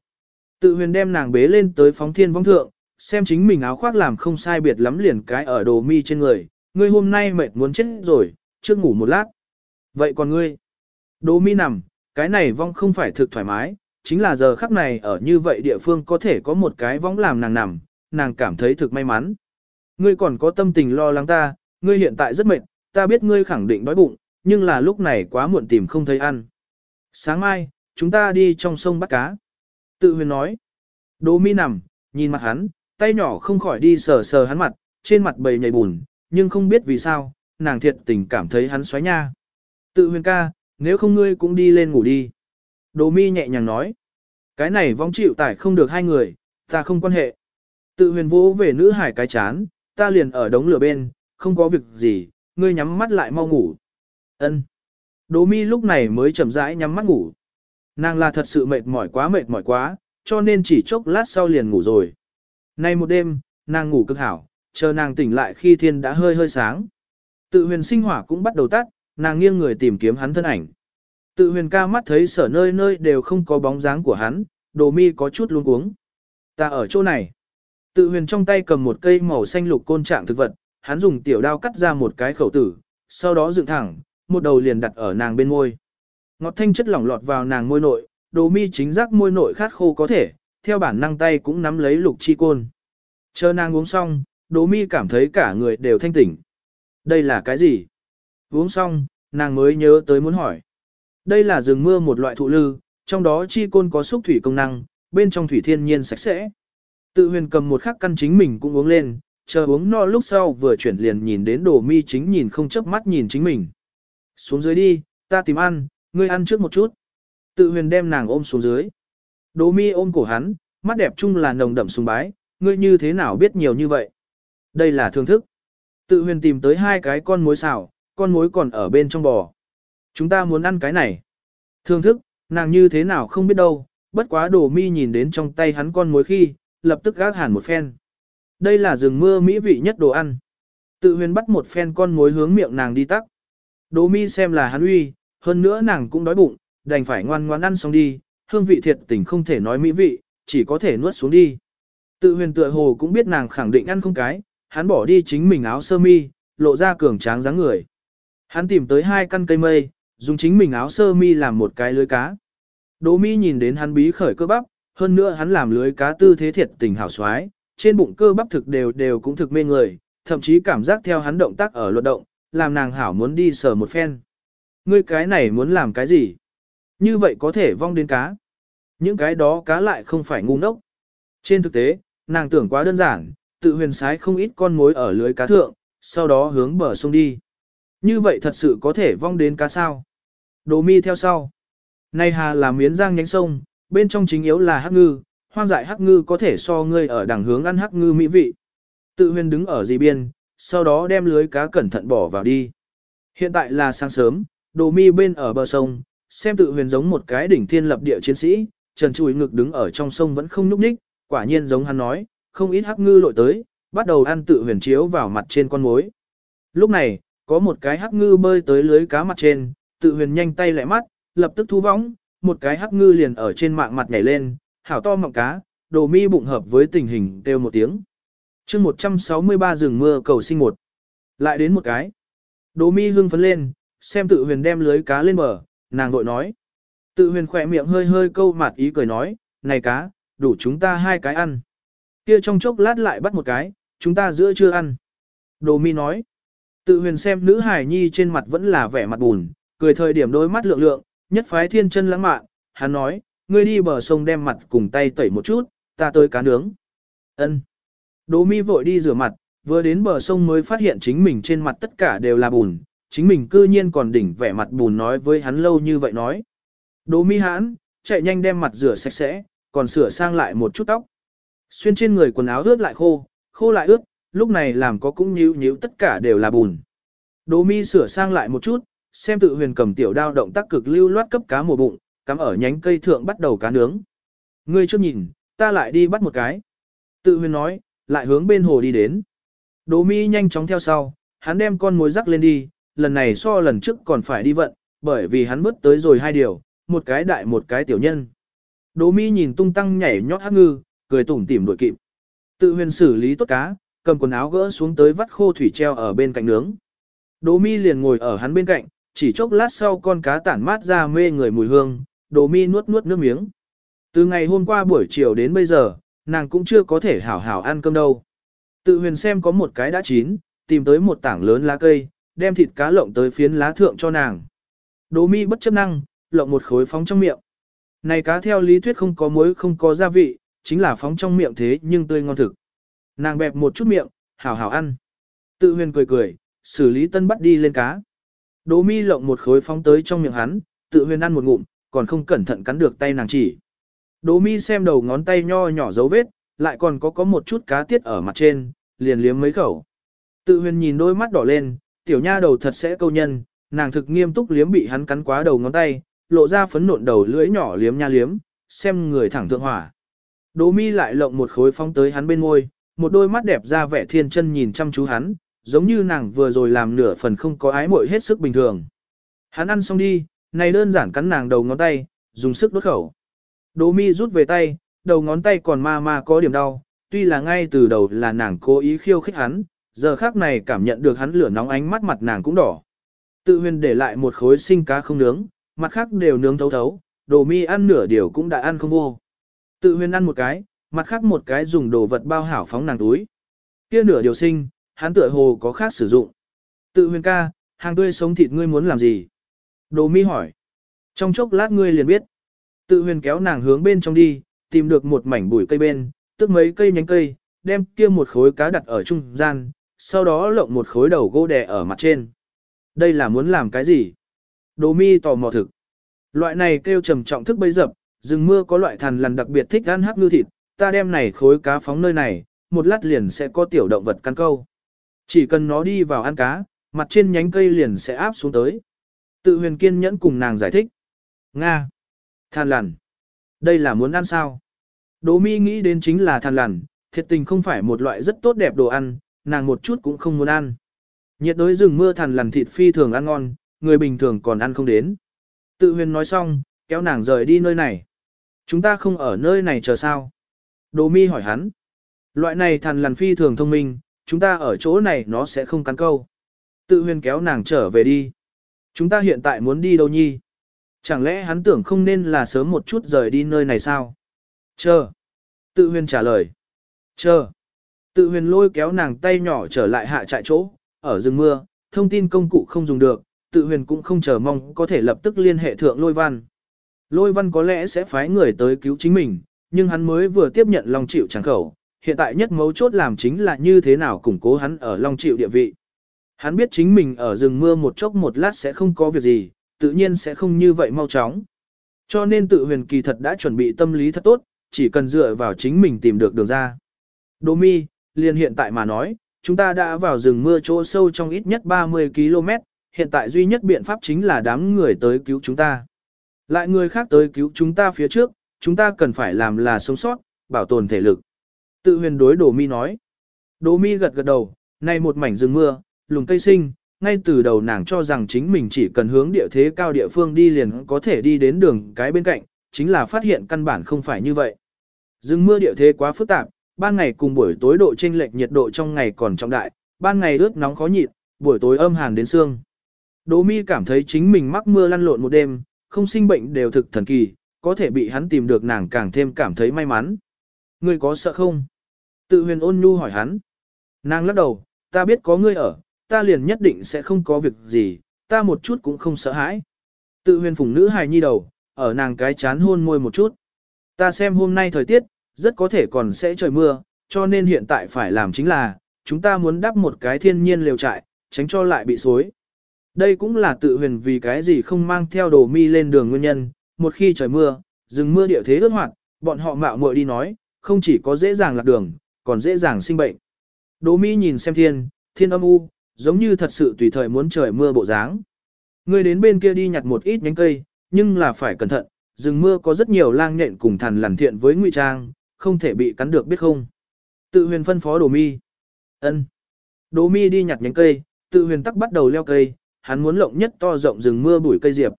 Tự huyền đem nàng bế lên tới phóng thiên vong thượng, xem chính mình áo khoác làm không sai biệt lắm liền cái ở đồ mi trên người, ngươi hôm nay mệt muốn chết rồi, trước ngủ một lát. Vậy còn ngươi? Đồ mi nằm, cái này vong không phải thực thoải mái, chính là giờ khắc này ở như vậy địa phương có thể có một cái vong làm nàng nằm, nàng cảm thấy thực may mắn. Ngươi còn có tâm tình lo lắng ta, ngươi hiện tại rất mệt, ta biết ngươi khẳng định đói bụng, nhưng là lúc này quá muộn tìm không thấy ăn. Sáng mai, chúng ta đi trong sông bắt cá. Tự huyền nói. Đỗ mi nằm, nhìn mặt hắn, tay nhỏ không khỏi đi sờ sờ hắn mặt, trên mặt bầy nhảy bùn, nhưng không biết vì sao, nàng thiệt tình cảm thấy hắn xoáy nha. Tự huyền ca, nếu không ngươi cũng đi lên ngủ đi. Đỗ mi nhẹ nhàng nói. Cái này vong chịu tải không được hai người, ta không quan hệ. Tự huyền vỗ về nữ hải cái chán, ta liền ở đống lửa bên, không có việc gì, ngươi nhắm mắt lại mau ngủ. Ân. Đỗ mi lúc này mới chậm rãi nhắm mắt ngủ. Nàng là thật sự mệt mỏi quá mệt mỏi quá, cho nên chỉ chốc lát sau liền ngủ rồi. Nay một đêm, nàng ngủ cực hảo, chờ nàng tỉnh lại khi thiên đã hơi hơi sáng. Tự huyền sinh hỏa cũng bắt đầu tắt, nàng nghiêng người tìm kiếm hắn thân ảnh. Tự huyền ca mắt thấy sở nơi nơi đều không có bóng dáng của hắn, đồ mi có chút luống cuống. Ta ở chỗ này. Tự huyền trong tay cầm một cây màu xanh lục côn trạng thực vật, hắn dùng tiểu đao cắt ra một cái khẩu tử, sau đó dựng thẳng, một đầu liền đặt ở nàng bên môi. Ngọt thanh chất lỏng lọt vào nàng môi nội, đồ mi chính giác môi nội khát khô có thể, theo bản năng tay cũng nắm lấy lục chi côn. Chờ nàng uống xong, Đỗ mi cảm thấy cả người đều thanh tỉnh. Đây là cái gì? Uống xong, nàng mới nhớ tới muốn hỏi. Đây là rừng mưa một loại thụ lư, trong đó chi côn có xúc thủy công năng, bên trong thủy thiên nhiên sạch sẽ. Tự huyền cầm một khắc căn chính mình cũng uống lên, chờ uống no lúc sau vừa chuyển liền nhìn đến đồ mi chính nhìn không chớp mắt nhìn chính mình. Xuống dưới đi, ta tìm ăn, ngươi ăn trước một chút. Tự huyền đem nàng ôm xuống dưới. Đồ mi ôm cổ hắn, mắt đẹp chung là nồng đậm sùng bái, ngươi như thế nào biết nhiều như vậy. Đây là thương thức. Tự huyền tìm tới hai cái con mối xào, con mối còn ở bên trong bò. Chúng ta muốn ăn cái này. Thương thức, nàng như thế nào không biết đâu, bất quá đồ mi nhìn đến trong tay hắn con mối khi, lập tức gác hẳn một phen. Đây là rừng mưa mỹ vị nhất đồ ăn. Tự huyền bắt một phen con mối hướng miệng nàng đi tắc. Đồ mi xem là hắn uy, hơn nữa nàng cũng đói bụng, đành phải ngoan ngoan ăn xong đi, hương vị thiệt tình không thể nói mỹ vị, chỉ có thể nuốt xuống đi. Tự huyền tựa hồ cũng biết nàng khẳng định ăn không cái, hắn bỏ đi chính mình áo sơ mi, lộ ra cường tráng dáng người. Hắn tìm tới hai căn cây mây, dùng chính mình áo sơ mi làm một cái lưới cá. Đỗ mi nhìn đến hắn bí khởi cơ bắp, hơn nữa hắn làm lưới cá tư thế thiệt tình hảo xoái, trên bụng cơ bắp thực đều đều cũng thực mê người, thậm chí cảm giác theo hắn động tác ở luật động, làm nàng hảo muốn đi sờ một phen. Ngươi cái này muốn làm cái gì? Như vậy có thể vong đến cá. Những cái đó cá lại không phải ngu ngốc. Trên thực tế, nàng tưởng quá đơn giản, tự huyền sái không ít con mối ở lưới cá thượng, sau đó hướng bờ sông đi. Như vậy thật sự có thể vong đến cá sao. Đồ mi theo sau. Này hà là miến giang nhánh sông, bên trong chính yếu là hắc ngư, hoang dại hắc ngư có thể so ngươi ở đằng hướng ăn hắc ngư mỹ vị. Tự huyền đứng ở dì biên, sau đó đem lưới cá cẩn thận bỏ vào đi. Hiện tại là sáng sớm, đồ mi bên ở bờ sông, xem tự huyền giống một cái đỉnh thiên lập địa chiến sĩ, trần chùi ngực đứng ở trong sông vẫn không nhúc nhích, quả nhiên giống hắn nói, không ít hắc ngư lội tới, bắt đầu ăn tự huyền chiếu vào mặt trên con mối. Lúc này, có một cái hắc ngư bơi tới lưới cá mặt trên, tự huyền nhanh tay lẹ mắt, lập tức thu võng, một cái hắc ngư liền ở trên mạng mặt nhảy lên, hảo to mọng cá, đồ mi bụng hợp với tình hình kêu một tiếng. chương 163 rừng mưa cầu sinh một. Lại đến một cái. Đồ mi hưng phấn lên, xem tự huyền đem lưới cá lên bờ, nàng vội nói. Tự huyền khỏe miệng hơi hơi câu mặt ý cười nói, này cá, đủ chúng ta hai cái ăn. Kia trong chốc lát lại bắt một cái, chúng ta giữa chưa ăn. Đồ mi nói. Tự huyền xem nữ hải nhi trên mặt vẫn là vẻ mặt buồn, cười thời điểm đôi mắt lượng lượng, nhất phái thiên chân lãng mạn, hắn nói, ngươi đi bờ sông đem mặt cùng tay tẩy một chút, ta tới cá nướng. Ân. Đỗ mi vội đi rửa mặt, vừa đến bờ sông mới phát hiện chính mình trên mặt tất cả đều là bùn, chính mình cư nhiên còn đỉnh vẻ mặt bùn nói với hắn lâu như vậy nói. Đỗ mi hãn, chạy nhanh đem mặt rửa sạch sẽ, còn sửa sang lại một chút tóc. Xuyên trên người quần áo ướt lại khô, khô lại ướt, lúc này làm có cũng nhíu nhíu tất cả đều là bùn. Đỗ mi sửa sang lại một chút, xem tự huyền cầm tiểu đao động tác cực lưu loát cấp cá mùa bụng, cắm ở nhánh cây thượng bắt đầu cá nướng. Ngươi chưa nhìn, ta lại đi bắt một cái. Tự huyền nói, lại hướng bên hồ đi đến. Đỗ mi nhanh chóng theo sau, hắn đem con mối rắc lên đi, lần này so lần trước còn phải đi vận, bởi vì hắn vứt tới rồi hai điều, một cái đại một cái tiểu nhân. Đỗ mi nhìn tung tăng nhảy nhót hát ngư, cười tủm tỉm đuổi kịp. Tự huyền xử lý tốt cá, cầm quần áo gỡ xuống tới vắt khô thủy treo ở bên cạnh nướng. Đỗ mi liền ngồi ở hắn bên cạnh, chỉ chốc lát sau con cá tản mát ra mê người mùi hương, Đỗ mi nuốt nuốt nước miếng. Từ ngày hôm qua buổi chiều đến bây giờ, nàng cũng chưa có thể hảo hảo ăn cơm đâu. Tự huyền xem có một cái đã chín, tìm tới một tảng lớn lá cây, đem thịt cá lộng tới phiến lá thượng cho nàng. Đỗ mi bất chấp năng, lộng một khối phóng trong miệng. Này cá theo lý thuyết không có muối không có gia vị, chính là phóng trong miệng thế nhưng tươi ngon thực. Nàng bẹp một chút miệng, hảo hảo ăn. Tự huyền cười cười, xử lý tân bắt đi lên cá. Đỗ mi lộng một khối phóng tới trong miệng hắn, tự huyền ăn một ngụm, còn không cẩn thận cắn được tay nàng chỉ. Đỗ mi xem đầu ngón tay nho nhỏ dấu vết, lại còn có có một chút cá tiết ở mặt trên, liền liếm mấy khẩu. Tự huyền nhìn đôi mắt đỏ lên, tiểu nha đầu thật sẽ câu nhân, nàng thực nghiêm túc liếm bị hắn cắn quá đầu ngón tay, lộ ra phấn nộn đầu lưỡi nhỏ liếm nha liếm, xem người thẳng thượng hỏa. Đỗ mi lại lộng một khối phong tới hắn bên môi, một đôi mắt đẹp ra vẻ thiên chân nhìn chăm chú hắn, giống như nàng vừa rồi làm nửa phần không có ái muội hết sức bình thường. Hắn ăn xong đi, này đơn giản cắn nàng đầu ngón tay, dùng sức đốt khẩu. Đỗ mi rút về tay, đầu ngón tay còn ma ma có điểm đau, tuy là ngay từ đầu là nàng cố ý khiêu khích hắn, giờ khác này cảm nhận được hắn lửa nóng ánh mắt mặt nàng cũng đỏ. Tự huyền để lại một khối sinh cá không nướng, mặt khác đều nướng thấu thấu, đồ mi ăn nửa điều cũng đã ăn không vô. Tự huyền ăn một cái, mặt khác một cái dùng đồ vật bao hảo phóng nàng túi. Kia nửa điều sinh, hắn tựa hồ có khác sử dụng. Tự huyền ca, hàng tươi sống thịt ngươi muốn làm gì? Đồ mi hỏi. Trong chốc lát ngươi liền biết. Tự huyền kéo nàng hướng bên trong đi, tìm được một mảnh bụi cây bên, tức mấy cây nhánh cây, đem kia một khối cá đặt ở trung gian, sau đó lộng một khối đầu gỗ đè ở mặt trên. Đây là muốn làm cái gì? Đồ mi tò mò thực. Loại này kêu trầm trọng thức bấy dập, rừng mưa có loại thằn lằn đặc biệt thích ăn hắc ngư thịt, ta đem này khối cá phóng nơi này, một lát liền sẽ có tiểu động vật căn câu. Chỉ cần nó đi vào ăn cá, mặt trên nhánh cây liền sẽ áp xuống tới. Tự huyền kiên nhẫn cùng nàng giải thích. Nga. Than lằn. Đây là muốn ăn sao? Đỗ mi nghĩ đến chính là than lằn, thiệt tình không phải một loại rất tốt đẹp đồ ăn, nàng một chút cũng không muốn ăn. Nhiệt đối rừng mưa thằn lằn thịt phi thường ăn ngon, người bình thường còn ăn không đến. Tự huyền nói xong, kéo nàng rời đi nơi này. Chúng ta không ở nơi này chờ sao? đồ mi hỏi hắn. Loại này thằn lằn phi thường thông minh, chúng ta ở chỗ này nó sẽ không cắn câu. Tự huyền kéo nàng trở về đi. Chúng ta hiện tại muốn đi đâu nhi? Chẳng lẽ hắn tưởng không nên là sớm một chút rời đi nơi này sao? Chờ. Tự huyền trả lời. Chờ. Tự huyền lôi kéo nàng tay nhỏ trở lại hạ trại chỗ, ở rừng mưa, thông tin công cụ không dùng được, tự huyền cũng không chờ mong có thể lập tức liên hệ thượng lôi văn. Lôi văn có lẽ sẽ phái người tới cứu chính mình, nhưng hắn mới vừa tiếp nhận Long Triệu tràng khẩu, hiện tại nhất mấu chốt làm chính là như thế nào củng cố hắn ở Long Triệu địa vị. Hắn biết chính mình ở rừng mưa một chốc một lát sẽ không có việc gì, tự nhiên sẽ không như vậy mau chóng. Cho nên tự huyền kỳ thật đã chuẩn bị tâm lý thật tốt, chỉ cần dựa vào chính mình tìm được đường ra. Đô mi, liền hiện tại mà nói, chúng ta đã vào rừng mưa chỗ sâu trong ít nhất 30 km, hiện tại duy nhất biện pháp chính là đám người tới cứu chúng ta. Lại người khác tới cứu chúng ta phía trước, chúng ta cần phải làm là sống sót, bảo tồn thể lực. Tự huyền đối Đồ Mi nói. Đồ Mi gật gật đầu, nay một mảnh rừng mưa, lùng cây sinh, ngay từ đầu nàng cho rằng chính mình chỉ cần hướng địa thế cao địa phương đi liền có thể đi đến đường cái bên cạnh, chính là phát hiện căn bản không phải như vậy. Rừng mưa địa thế quá phức tạp, ban ngày cùng buổi tối độ chênh lệch nhiệt độ trong ngày còn trọng đại, ban ngày ướt nóng khó nhịn, buổi tối âm hàn đến xương. Đỗ Mi cảm thấy chính mình mắc mưa lăn lộn một đêm, không sinh bệnh đều thực thần kỳ, có thể bị hắn tìm được nàng càng thêm cảm thấy may mắn. Ngươi có sợ không? Tự huyền ôn nhu hỏi hắn. Nàng lắc đầu, ta biết có ngươi ở, ta liền nhất định sẽ không có việc gì, ta một chút cũng không sợ hãi. Tự huyền phụng nữ hài nhi đầu, ở nàng cái chán hôn môi một chút. Ta xem hôm nay thời tiết, rất có thể còn sẽ trời mưa, cho nên hiện tại phải làm chính là, chúng ta muốn đắp một cái thiên nhiên liều trại, tránh cho lại bị xối. Đây cũng là tự huyền vì cái gì không mang theo đồ mi lên đường nguyên nhân, một khi trời mưa, rừng mưa địa thế ướt hoạt, bọn họ mạo muội đi nói, không chỉ có dễ dàng lạc đường, còn dễ dàng sinh bệnh. Đồ mi nhìn xem thiên, thiên âm u, giống như thật sự tùy thời muốn trời mưa bộ dáng. Người đến bên kia đi nhặt một ít nhánh cây, nhưng là phải cẩn thận, rừng mưa có rất nhiều lang nhện cùng thằn lằn thiện với ngụy trang, không thể bị cắn được biết không. Tự huyền phân phó đồ mi. ân Đồ mi đi nhặt nhánh cây, tự huyền tắc bắt đầu leo cây, hắn muốn lộng nhất to rộng rừng mưa bụi cây diệp.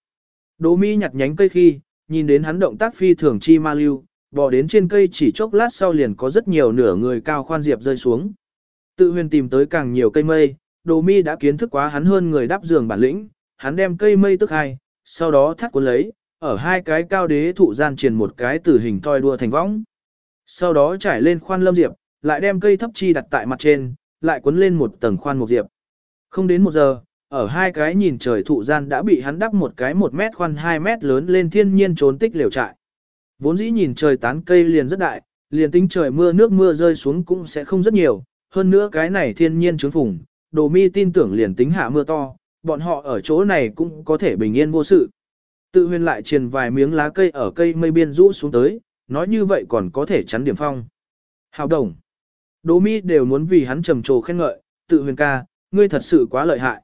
Đồ mi nhặt nhánh cây khi, nhìn đến hắn động tác phi thường chi ma lưu, bò đến trên cây chỉ chốc lát sau liền có rất nhiều nửa người cao khoan diệp rơi xuống. Tự huyền tìm tới càng nhiều cây mây, đồ mi đã kiến thức quá hắn hơn người đáp giường bản lĩnh, hắn đem cây mây tức hai, sau đó thắt cuốn lấy, ở hai cái cao đế thụ gian truyền một cái tử hình toi đua thành võng. Sau đó trải lên khoan lâm diệp, lại đem cây thấp chi đặt tại mặt trên, lại cuốn lên một tầng khoan một diệp. Không đến một giờ, ở hai cái nhìn trời thụ gian đã bị hắn đắp một cái một mét khoan hai mét lớn lên thiên nhiên trốn tích liều trại. Vốn dĩ nhìn trời tán cây liền rất đại, liền tính trời mưa nước mưa rơi xuống cũng sẽ không rất nhiều, hơn nữa cái này thiên nhiên trướng phủng, đồ mi tin tưởng liền tính hạ mưa to, bọn họ ở chỗ này cũng có thể bình yên vô sự. Tự huyền lại truyền vài miếng lá cây ở cây mây biên rũ xuống tới, nói như vậy còn có thể chắn điểm phong. Hào đồng. Đỗ mi đều muốn vì hắn trầm trồ khen ngợi, tự huyền ca, ngươi thật sự quá lợi hại.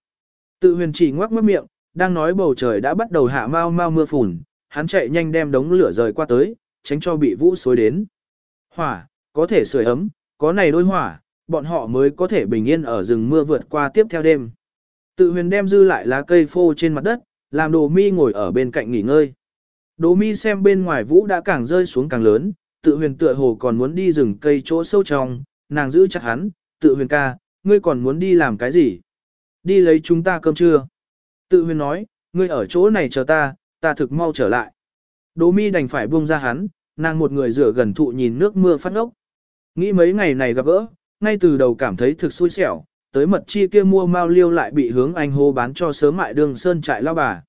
Tự huyền chỉ ngoác mất miệng, đang nói bầu trời đã bắt đầu hạ mau mau mưa phùn, hắn chạy nhanh đem đống lửa rời qua tới, tránh cho bị vũ xối đến. Hỏa, có thể sưởi ấm, có này đôi hỏa, bọn họ mới có thể bình yên ở rừng mưa vượt qua tiếp theo đêm. Tự huyền đem dư lại lá cây phô trên mặt đất, làm đồ mi ngồi ở bên cạnh nghỉ ngơi. Đỗ mi xem bên ngoài vũ đã càng rơi xuống càng lớn, tự huyền tựa hồ còn muốn đi rừng cây chỗ sâu trong, nàng giữ chặt hắn, tự huyền ca, ngươi còn muốn đi làm cái gì? Đi lấy chúng ta cơm trưa. Tự huyền nói, ngươi ở chỗ này chờ ta, ta thực mau trở lại. Đỗ mi đành phải buông ra hắn, nàng một người rửa gần thụ nhìn nước mưa phát ngốc. Nghĩ mấy ngày này gặp gỡ, ngay từ đầu cảm thấy thực xui xẻo, tới mật chi kia mua mau liêu lại bị hướng anh hô bán cho sớm mại đường sơn trại lao bà.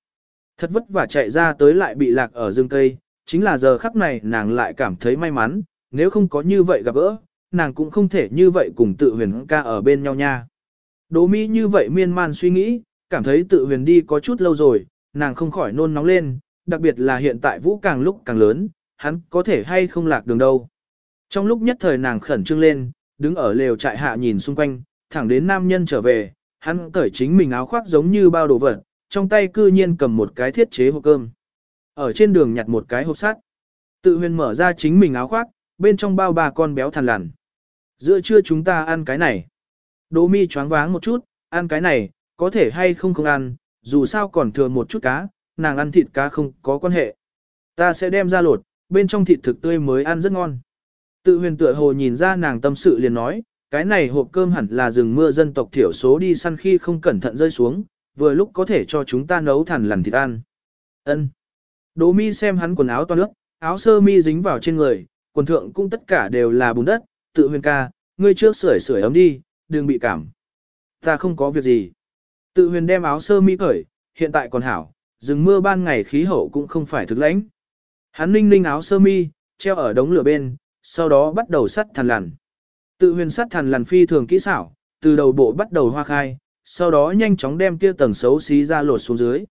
Thật vất vả chạy ra tới lại bị lạc ở rừng cây, chính là giờ khắc này nàng lại cảm thấy may mắn, nếu không có như vậy gặp gỡ, nàng cũng không thể như vậy cùng tự huyền ca ở bên nhau nha. Đỗ mi như vậy miên man suy nghĩ, cảm thấy tự huyền đi có chút lâu rồi, nàng không khỏi nôn nóng lên, đặc biệt là hiện tại vũ càng lúc càng lớn, hắn có thể hay không lạc đường đâu. Trong lúc nhất thời nàng khẩn trương lên, đứng ở lều trại hạ nhìn xung quanh, thẳng đến nam nhân trở về, hắn cởi chính mình áo khoác giống như bao đồ vật, trong tay cư nhiên cầm một cái thiết chế hộp cơm. Ở trên đường nhặt một cái hộp sắt. Tự huyền mở ra chính mình áo khoác, bên trong bao bà con béo thằn lằn. Giữa trưa chúng ta ăn cái này. Đỗ mi choáng váng một chút, ăn cái này, có thể hay không không ăn, dù sao còn thừa một chút cá, nàng ăn thịt cá không có quan hệ. Ta sẽ đem ra lột, bên trong thịt thực tươi mới ăn rất ngon. Tự huyền tựa hồ nhìn ra nàng tâm sự liền nói, cái này hộp cơm hẳn là rừng mưa dân tộc thiểu số đi săn khi không cẩn thận rơi xuống, vừa lúc có thể cho chúng ta nấu thằn lằn thịt ăn. Ân. Đỗ mi xem hắn quần áo toan nước, áo sơ mi dính vào trên người, quần thượng cũng tất cả đều là bùn đất, tự huyền ca, ngươi trước sưởi sưởi ấm đi, đừng bị cảm. Ta không có việc gì. Tự huyền đem áo sơ mi cởi, hiện tại còn hảo, rừng mưa ban ngày khí hậu cũng không phải thực lãnh. Hắn ninh ninh áo sơ mi, treo ở đống lửa bên, sau đó bắt đầu sắt thằn lằn. Tự huyền sắt thằn lằn phi thường kỹ xảo, từ đầu bộ bắt đầu hoa khai, sau đó nhanh chóng đem kia tầng xấu xí ra lột xuống dưới.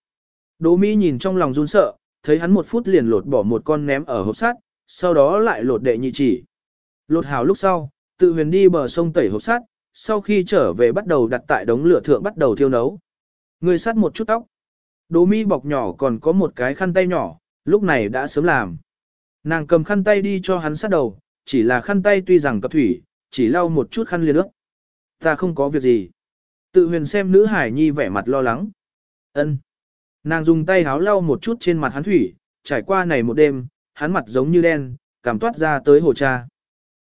Đỗ Mỹ nhìn trong lòng run sợ, thấy hắn một phút liền lột bỏ một con ném ở hộp sắt, sau đó lại lột đệ nhị chỉ. Lột hào lúc sau, tự huyền đi bờ sông tẩy hộp sắt, sau khi trở về bắt đầu đặt tại đống lửa thượng bắt đầu thiêu nấu. Người sắt một chút tóc. Đỗ Mỹ bọc nhỏ còn có một cái khăn tay nhỏ, lúc này đã sớm làm. Nàng cầm khăn tay đi cho hắn sát đầu, chỉ là khăn tay tuy rằng cập thủy, chỉ lau một chút khăn liền nước. Ta không có việc gì. Tự huyền xem nữ hải nhi vẻ mặt lo lắng. ân Nàng dùng tay háo lau một chút trên mặt hắn thủy, trải qua này một đêm, hắn mặt giống như đen, cảm toát ra tới hồ cha.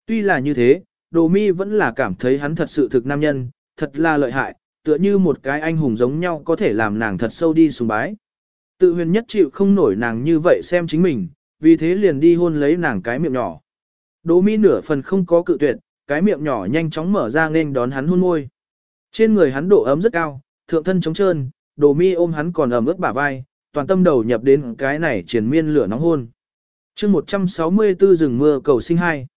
Tuy là như thế, đồ mi vẫn là cảm thấy hắn thật sự thực nam nhân, thật là lợi hại, tựa như một cái anh hùng giống nhau có thể làm nàng thật sâu đi sùng bái. Tự huyền nhất chịu không nổi nàng như vậy xem chính mình, vì thế liền đi hôn lấy nàng cái miệng nhỏ. Đỗ mi nửa phần không có cự tuyệt, cái miệng nhỏ nhanh chóng mở ra nên đón hắn hôn môi. Trên người hắn độ ấm rất cao, thượng thân trống trơn, đồ mi ôm hắn còn ẩm ướt bả vai, toàn tâm đầu nhập đến cái này triển miên lửa nóng hôn. chương 164 rừng mưa cầu sinh hai.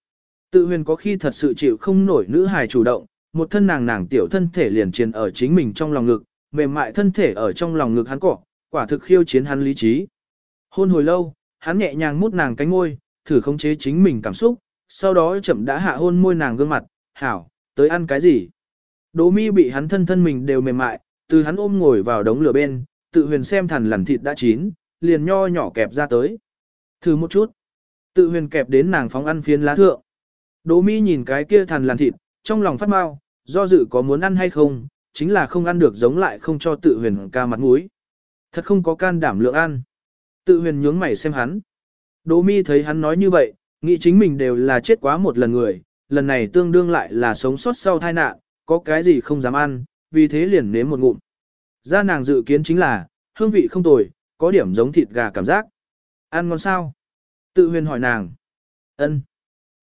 Tự huyền có khi thật sự chịu không nổi nữ hài chủ động, một thân nàng nàng tiểu thân thể liền triền ở chính mình trong lòng ngực, mềm mại thân thể ở trong lòng ngực hắn cỏ, quả thực khiêu chiến hắn lý trí. Hôn hồi lâu, hắn nhẹ nhàng mút nàng cánh ngôi, thử khống chế chính mình cảm xúc, sau đó chậm đã hạ hôn môi nàng gương mặt, hảo, tới ăn cái gì. Đỗ mi bị hắn thân thân mình đều mềm mại, từ hắn ôm ngồi vào đống lửa bên, tự huyền xem thằn lằn thịt đã chín, liền nho nhỏ kẹp ra tới. Thử một chút. Tự huyền kẹp đến nàng phóng ăn phiến lá thượng. Đỗ mi nhìn cái kia thằn lằn thịt, trong lòng phát mau, do dự có muốn ăn hay không, chính là không ăn được giống lại không cho tự huyền ca mặt mũi. Thật không có can đảm lượng ăn. Tự huyền nhướng mày xem hắn. Đỗ mi thấy hắn nói như vậy, nghĩ chính mình đều là chết quá một lần người, lần này tương đương lại là sống sót sau tai nạn, có cái gì không dám ăn, vì thế liền nếm một ngụm. Ra nàng dự kiến chính là, hương vị không tồi, có điểm giống thịt gà cảm giác. Ăn ngon sao? Tự huyền hỏi nàng. ân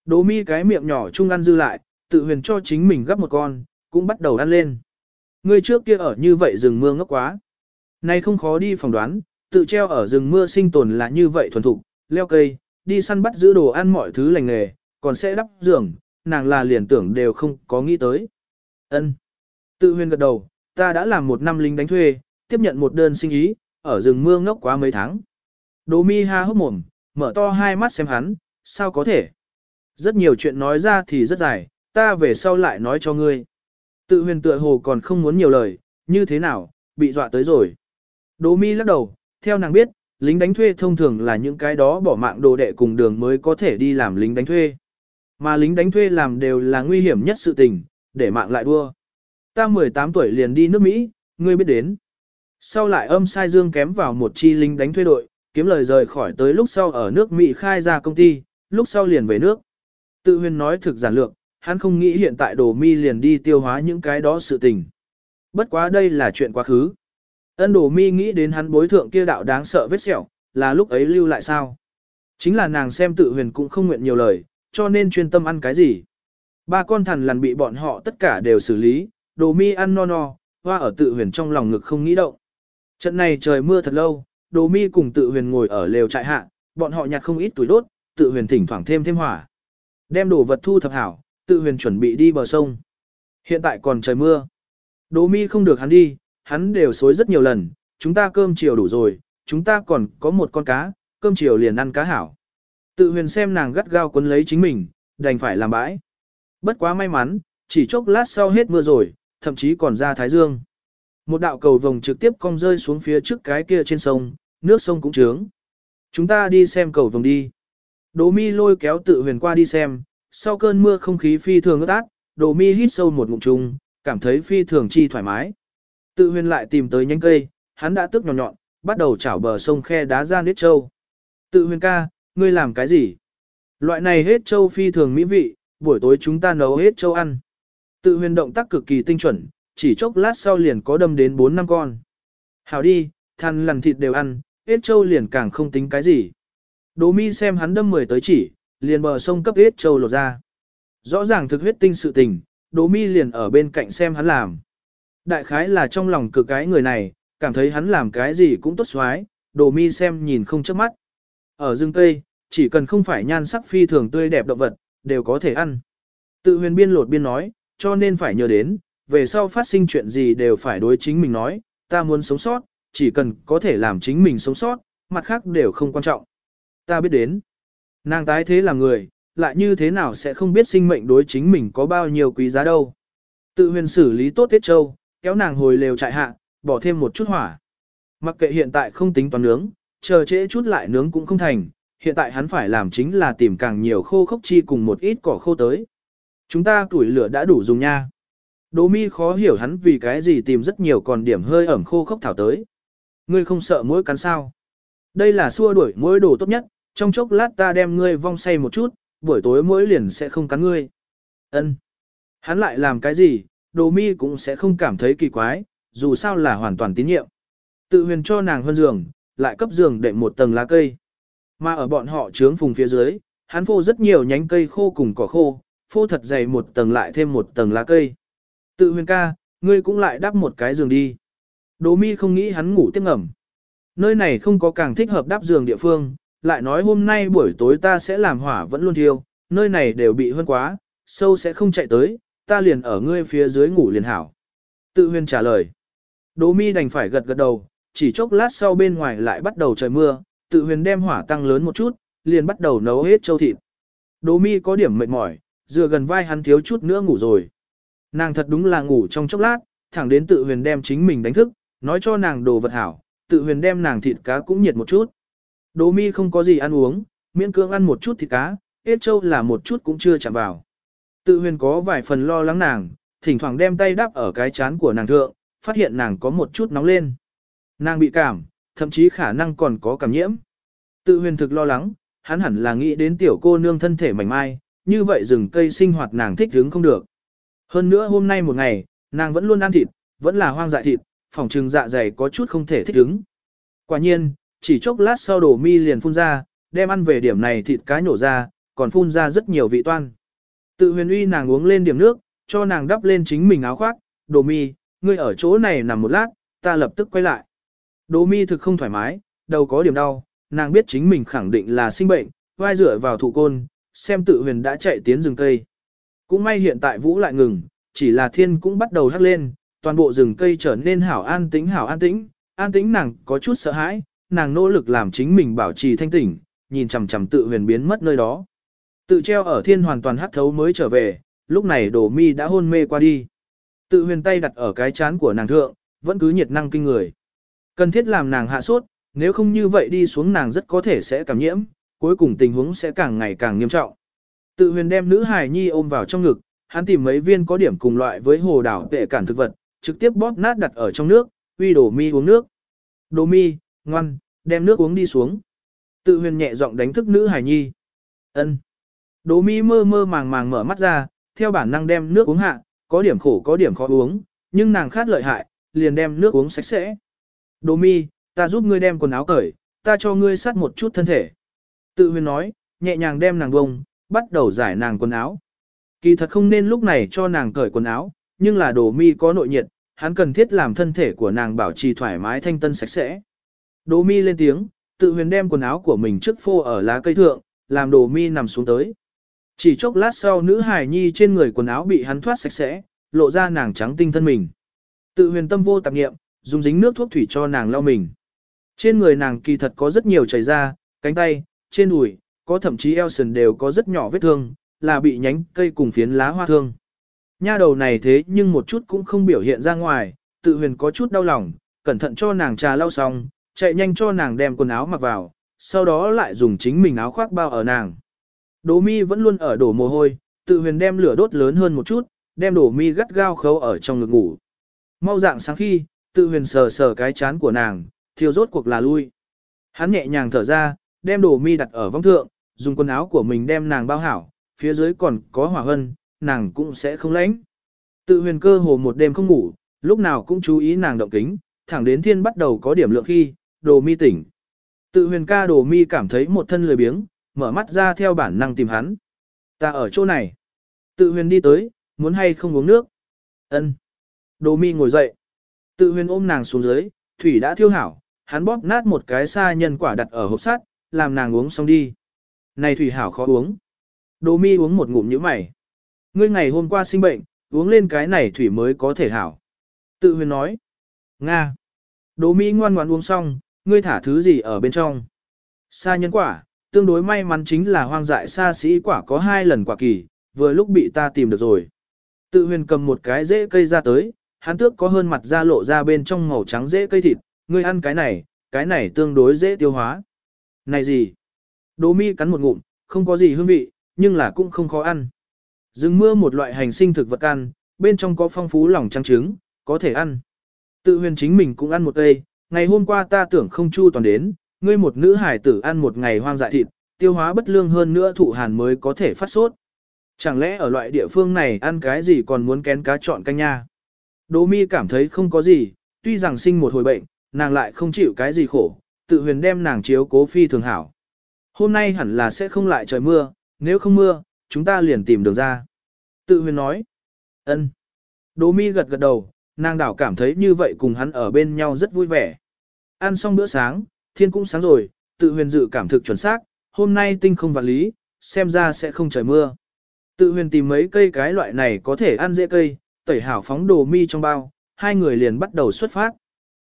Đỗ mi cái miệng nhỏ chung ăn dư lại, tự huyền cho chính mình gấp một con, cũng bắt đầu ăn lên. Người trước kia ở như vậy rừng mưa ngốc quá. Nay không khó đi phỏng đoán, tự treo ở rừng mưa sinh tồn là như vậy thuần thục, leo cây, đi săn bắt giữ đồ ăn mọi thứ lành nghề, còn sẽ đắp giường, nàng là liền tưởng đều không có nghĩ tới. Ân. Tự huyền gật đầu, ta đã làm một năm lính đánh thuê, tiếp nhận một đơn sinh ý, ở rừng mưa ngốc quá mấy tháng. Đỗ mi ha hốc mồm, mở to hai mắt xem hắn, sao có thể. Rất nhiều chuyện nói ra thì rất dài, ta về sau lại nói cho ngươi. Tự huyền tựa hồ còn không muốn nhiều lời, như thế nào, bị dọa tới rồi. Đỗ mi lắc đầu, theo nàng biết, lính đánh thuê thông thường là những cái đó bỏ mạng đồ đệ cùng đường mới có thể đi làm lính đánh thuê. Mà lính đánh thuê làm đều là nguy hiểm nhất sự tình, để mạng lại đua. Ta 18 tuổi liền đi nước Mỹ, ngươi biết đến. Sau lại âm sai dương kém vào một chi lính đánh thuê đội, kiếm lời rời khỏi tới lúc sau ở nước Mỹ khai ra công ty, lúc sau liền về nước. Tự huyền nói thực giản lược, hắn không nghĩ hiện tại đồ mi liền đi tiêu hóa những cái đó sự tình. Bất quá đây là chuyện quá khứ. Ân đồ mi nghĩ đến hắn bối thượng kia đạo đáng sợ vết sẹo, là lúc ấy lưu lại sao. Chính là nàng xem tự huyền cũng không nguyện nhiều lời, cho nên chuyên tâm ăn cái gì. Ba con thằn lằn bị bọn họ tất cả đều xử lý, đồ mi ăn no no, hoa ở tự huyền trong lòng ngực không nghĩ động. Trận này trời mưa thật lâu, đồ mi cùng tự huyền ngồi ở lều trại hạ, bọn họ nhặt không ít tuổi đốt, tự huyền thỉnh thoảng thêm thêm hỏa. Đem đồ vật thu thập hảo, tự huyền chuẩn bị đi bờ sông. Hiện tại còn trời mưa. Đồ mi không được hắn đi, hắn đều xối rất nhiều lần, chúng ta cơm chiều đủ rồi, chúng ta còn có một con cá, cơm chiều liền ăn cá hảo. Tự huyền xem nàng gắt gao quấn lấy chính mình, đành phải làm bãi. Bất quá may mắn, chỉ chốc lát sau hết mưa rồi, thậm chí còn ra thái dương. Một đạo cầu vồng trực tiếp cong rơi xuống phía trước cái kia trên sông, nước sông cũng trướng. Chúng ta đi xem cầu vồng đi. Đỗ mi lôi kéo tự huyền qua đi xem, sau cơn mưa không khí phi thường ướt át, Đỗ mi hít sâu một ngụm trùng, cảm thấy phi thường chi thoải mái. Tự huyền lại tìm tới nhánh cây, hắn đã tức nhọn nhọn, bắt đầu chảo bờ sông khe đá ra nết châu. Tự huyền ca, ngươi làm cái gì? Loại này hết châu phi thường mỹ vị, buổi tối chúng ta nấu hết châu ăn. Tự huyền động tác cực kỳ tinh chuẩn, chỉ chốc lát sau liền có đâm đến 4 năm con. Hảo đi, than lằn thịt đều ăn, hết châu liền càng không tính cái gì. Đỗ mi xem hắn đâm 10 tới chỉ, liền bờ sông cấp hết châu lột ra. Rõ ràng thực huyết tinh sự tình, Đỗ mi liền ở bên cạnh xem hắn làm. Đại khái là trong lòng cực cái người này, cảm thấy hắn làm cái gì cũng tốt xoái, Đỗ mi xem nhìn không chớp mắt. Ở rừng cây, chỉ cần không phải nhan sắc phi thường tươi đẹp động vật, đều có thể ăn. Tự huyền biên lột biên nói, cho nên phải nhớ đến, về sau phát sinh chuyện gì đều phải đối chính mình nói, ta muốn sống sót, chỉ cần có thể làm chính mình sống sót, mặt khác đều không quan trọng. Ta biết đến, nàng tái thế là người, lại như thế nào sẽ không biết sinh mệnh đối chính mình có bao nhiêu quý giá đâu. Tự huyền xử lý tốt tiết châu, kéo nàng hồi lều trại hạ, bỏ thêm một chút hỏa. Mặc kệ hiện tại không tính toán nướng, chờ trễ chút lại nướng cũng không thành, hiện tại hắn phải làm chính là tìm càng nhiều khô khốc chi cùng một ít cỏ khô tới. Chúng ta tuổi lửa đã đủ dùng nha. Đỗ mi khó hiểu hắn vì cái gì tìm rất nhiều còn điểm hơi ẩm khô khốc thảo tới. Ngươi không sợ mũi cắn sao. Đây là xua đuổi mũi đồ tốt nhất, trong chốc lát ta đem ngươi vong say một chút, buổi tối mũi liền sẽ không cắn ngươi. Ân. Hắn lại làm cái gì, đồ mi cũng sẽ không cảm thấy kỳ quái, dù sao là hoàn toàn tín nhiệm. Tự huyền cho nàng hơn giường, lại cấp giường đệm một tầng lá cây. Mà ở bọn họ trướng phùng phía dưới, hắn phô rất nhiều nhánh cây khô cùng cỏ khô, phô thật dày một tầng lại thêm một tầng lá cây. Tự huyền ca, ngươi cũng lại đắp một cái giường đi. Đỗ mi không nghĩ hắn ngủ tiếp ngẩm. Nơi này không có càng thích hợp đắp giường địa phương, lại nói hôm nay buổi tối ta sẽ làm hỏa vẫn luôn thiêu, nơi này đều bị hơn quá, sâu sẽ không chạy tới, ta liền ở ngươi phía dưới ngủ liền hảo. Tự huyền trả lời. Đỗ mi đành phải gật gật đầu, chỉ chốc lát sau bên ngoài lại bắt đầu trời mưa, tự huyền đem hỏa tăng lớn một chút, liền bắt đầu nấu hết châu thịt. Đỗ mi có điểm mệt mỏi, dựa gần vai hắn thiếu chút nữa ngủ rồi. Nàng thật đúng là ngủ trong chốc lát, thẳng đến tự huyền đem chính mình đánh thức, nói cho nàng đồ vật hảo, tự huyền đem nàng thịt cá cũng nhiệt một chút. Đỗ mi không có gì ăn uống, miễn cưỡng ăn một chút thịt cá, hết châu là một chút cũng chưa chạm vào. Tự huyền có vài phần lo lắng nàng, thỉnh thoảng đem tay đắp ở cái chán của nàng thượng, phát hiện nàng có một chút nóng lên. Nàng bị cảm, thậm chí khả năng còn có cảm nhiễm. Tự huyền thực lo lắng, hắn hẳn là nghĩ đến tiểu cô nương thân thể mảnh mai, như vậy rừng cây sinh hoạt nàng thích hứng không được. Hơn nữa hôm nay một ngày, nàng vẫn luôn ăn thịt, vẫn là hoang dại thịt, phòng trừng dạ dày có chút không thể thích hứng. Quả nhiên, chỉ chốc lát sau đổ mi liền phun ra, đem ăn về điểm này thịt cá nhổ ra, còn phun ra rất nhiều vị toan. Tự huyền uy nàng uống lên điểm nước, cho nàng đắp lên chính mình áo khoác, đồ mi, ngươi ở chỗ này nằm một lát, ta lập tức quay lại. Đỗ mi thực không thoải mái, đầu có điểm đau, nàng biết chính mình khẳng định là sinh bệnh, vai dựa vào thụ côn, xem tự huyền đã chạy tiến rừng cây. Cũng may hiện tại vũ lại ngừng, chỉ là thiên cũng bắt đầu hắt lên, toàn bộ rừng cây trở nên hảo an tĩnh hảo an tĩnh, an tĩnh nàng có chút sợ hãi, nàng nỗ lực làm chính mình bảo trì thanh tỉnh, nhìn chằm chằm tự huyền biến mất nơi đó. Tự treo ở thiên hoàn toàn hắt thấu mới trở về, lúc này đồ mi đã hôn mê qua đi. Tự huyền tay đặt ở cái chán của nàng thượng, vẫn cứ nhiệt năng kinh người. Cần thiết làm nàng hạ sốt, nếu không như vậy đi xuống nàng rất có thể sẽ cảm nhiễm, cuối cùng tình huống sẽ càng ngày càng nghiêm trọng. Tự huyền đem nữ hài nhi ôm vào trong ngực, hắn tìm mấy viên có điểm cùng loại với hồ đảo tệ cản thực vật, trực tiếp bóp nát đặt ở trong nước, uy đổ mi uống nước. Đồ mi, ngoan, đem nước uống đi xuống. Tự huyền nhẹ giọng đánh thức nữ hài nhi. ân Đồ mi mơ mơ màng màng mở mắt ra, theo bản năng đem nước uống hạ, có điểm khổ có điểm khó uống, nhưng nàng khát lợi hại, liền đem nước uống sạch sẽ. Đồ mi, ta giúp ngươi đem quần áo cởi, ta cho ngươi sát một chút thân thể. Tự huyền nói, nhẹ nhàng đem nàng bông, bắt đầu giải nàng quần áo. Kỳ thật không nên lúc này cho nàng cởi quần áo, nhưng là đồ mi có nội nhiệt, hắn cần thiết làm thân thể của nàng bảo trì thoải mái thanh tân sạch sẽ. Đồ mi lên tiếng, tự huyền đem quần áo của mình trước phô ở lá cây thượng, làm đồ mi nằm xuống tới. Chỉ chốc lát sau nữ hài nhi trên người quần áo bị hắn thoát sạch sẽ, lộ ra nàng trắng tinh thân mình. Tự huyền tâm vô tạp nghiệm, dùng dính nước thuốc thủy cho nàng lau mình. Trên người nàng kỳ thật có rất nhiều chảy ra, cánh tay, trên đùi, có thậm chí eo sườn đều có rất nhỏ vết thương, là bị nhánh cây cùng phiến lá hoa thương. Nha đầu này thế nhưng một chút cũng không biểu hiện ra ngoài, tự huyền có chút đau lòng, cẩn thận cho nàng trà lau xong, chạy nhanh cho nàng đem quần áo mặc vào, sau đó lại dùng chính mình áo khoác bao ở nàng. Đỗ mi vẫn luôn ở đổ mồ hôi, tự huyền đem lửa đốt lớn hơn một chút, đem đổ mi gắt gao khâu ở trong ngực ngủ. Mau dạng sáng khi, tự huyền sờ sờ cái chán của nàng, thiêu rốt cuộc là lui. Hắn nhẹ nhàng thở ra, đem đồ mi đặt ở vong thượng, dùng quần áo của mình đem nàng bao hảo, phía dưới còn có hỏa hân, nàng cũng sẽ không lạnh. Tự huyền cơ hồ một đêm không ngủ, lúc nào cũng chú ý nàng động kính, thẳng đến thiên bắt đầu có điểm lượng khi, đồ mi tỉnh. Tự huyền ca đồ mi cảm thấy một thân lười biếng, mở mắt ra theo bản năng tìm hắn. Ta ở chỗ này. Tự huyền đi tới, muốn hay không uống nước. ân Đồ mi ngồi dậy. Tự huyền ôm nàng xuống dưới, thủy đã thiêu hảo, hắn bóp nát một cái sa nhân quả đặt ở hộp sắt, làm nàng uống xong đi. Này thủy hảo khó uống. Đồ mi uống một ngụm như mày. Ngươi ngày hôm qua sinh bệnh, uống lên cái này thủy mới có thể hảo. Tự huyền nói. Nga. Đồ mi ngoan ngoãn uống xong, ngươi thả thứ gì ở bên trong. Sa nhân quả, tương đối may mắn chính là hoang dại sa sĩ quả có hai lần quả kỳ, vừa lúc bị ta tìm được rồi. Tự huyền cầm một cái rễ cây ra tới, hắn tước có hơn mặt da lộ ra bên trong màu trắng dễ cây thịt, ngươi ăn cái này, cái này tương đối dễ tiêu hóa. Này gì? Đỗ mi cắn một ngụm, không có gì hương vị, nhưng là cũng không khó ăn. Rừng mưa một loại hành sinh thực vật ăn, bên trong có phong phú lòng trắng trứng, có thể ăn. Tự huyền chính mình cũng ăn một cây, ngày hôm qua ta tưởng không chu toàn đến, ngươi một nữ hải tử ăn một ngày hoang dại thịt, tiêu hóa bất lương hơn nữa thụ hàn mới có thể phát sốt. Chẳng lẽ ở loại địa phương này ăn cái gì còn muốn kén cá chọn canh nha? Đỗ mi cảm thấy không có gì, tuy rằng sinh một hồi bệnh, nàng lại không chịu cái gì khổ, tự huyền đem nàng chiếu cố phi thường hảo. Hôm nay hẳn là sẽ không lại trời mưa, nếu không mưa, chúng ta liền tìm đường ra. Tự huyền nói. ân. Đỗ mi gật gật đầu, nàng đảo cảm thấy như vậy cùng hắn ở bên nhau rất vui vẻ. Ăn xong bữa sáng, thiên cũng sáng rồi, tự huyền dự cảm thực chuẩn xác, hôm nay tinh không vạn lý, xem ra sẽ không trời mưa. Tự huyền tìm mấy cây cái loại này có thể ăn dễ cây, tẩy hảo phóng đồ mi trong bao, hai người liền bắt đầu xuất phát.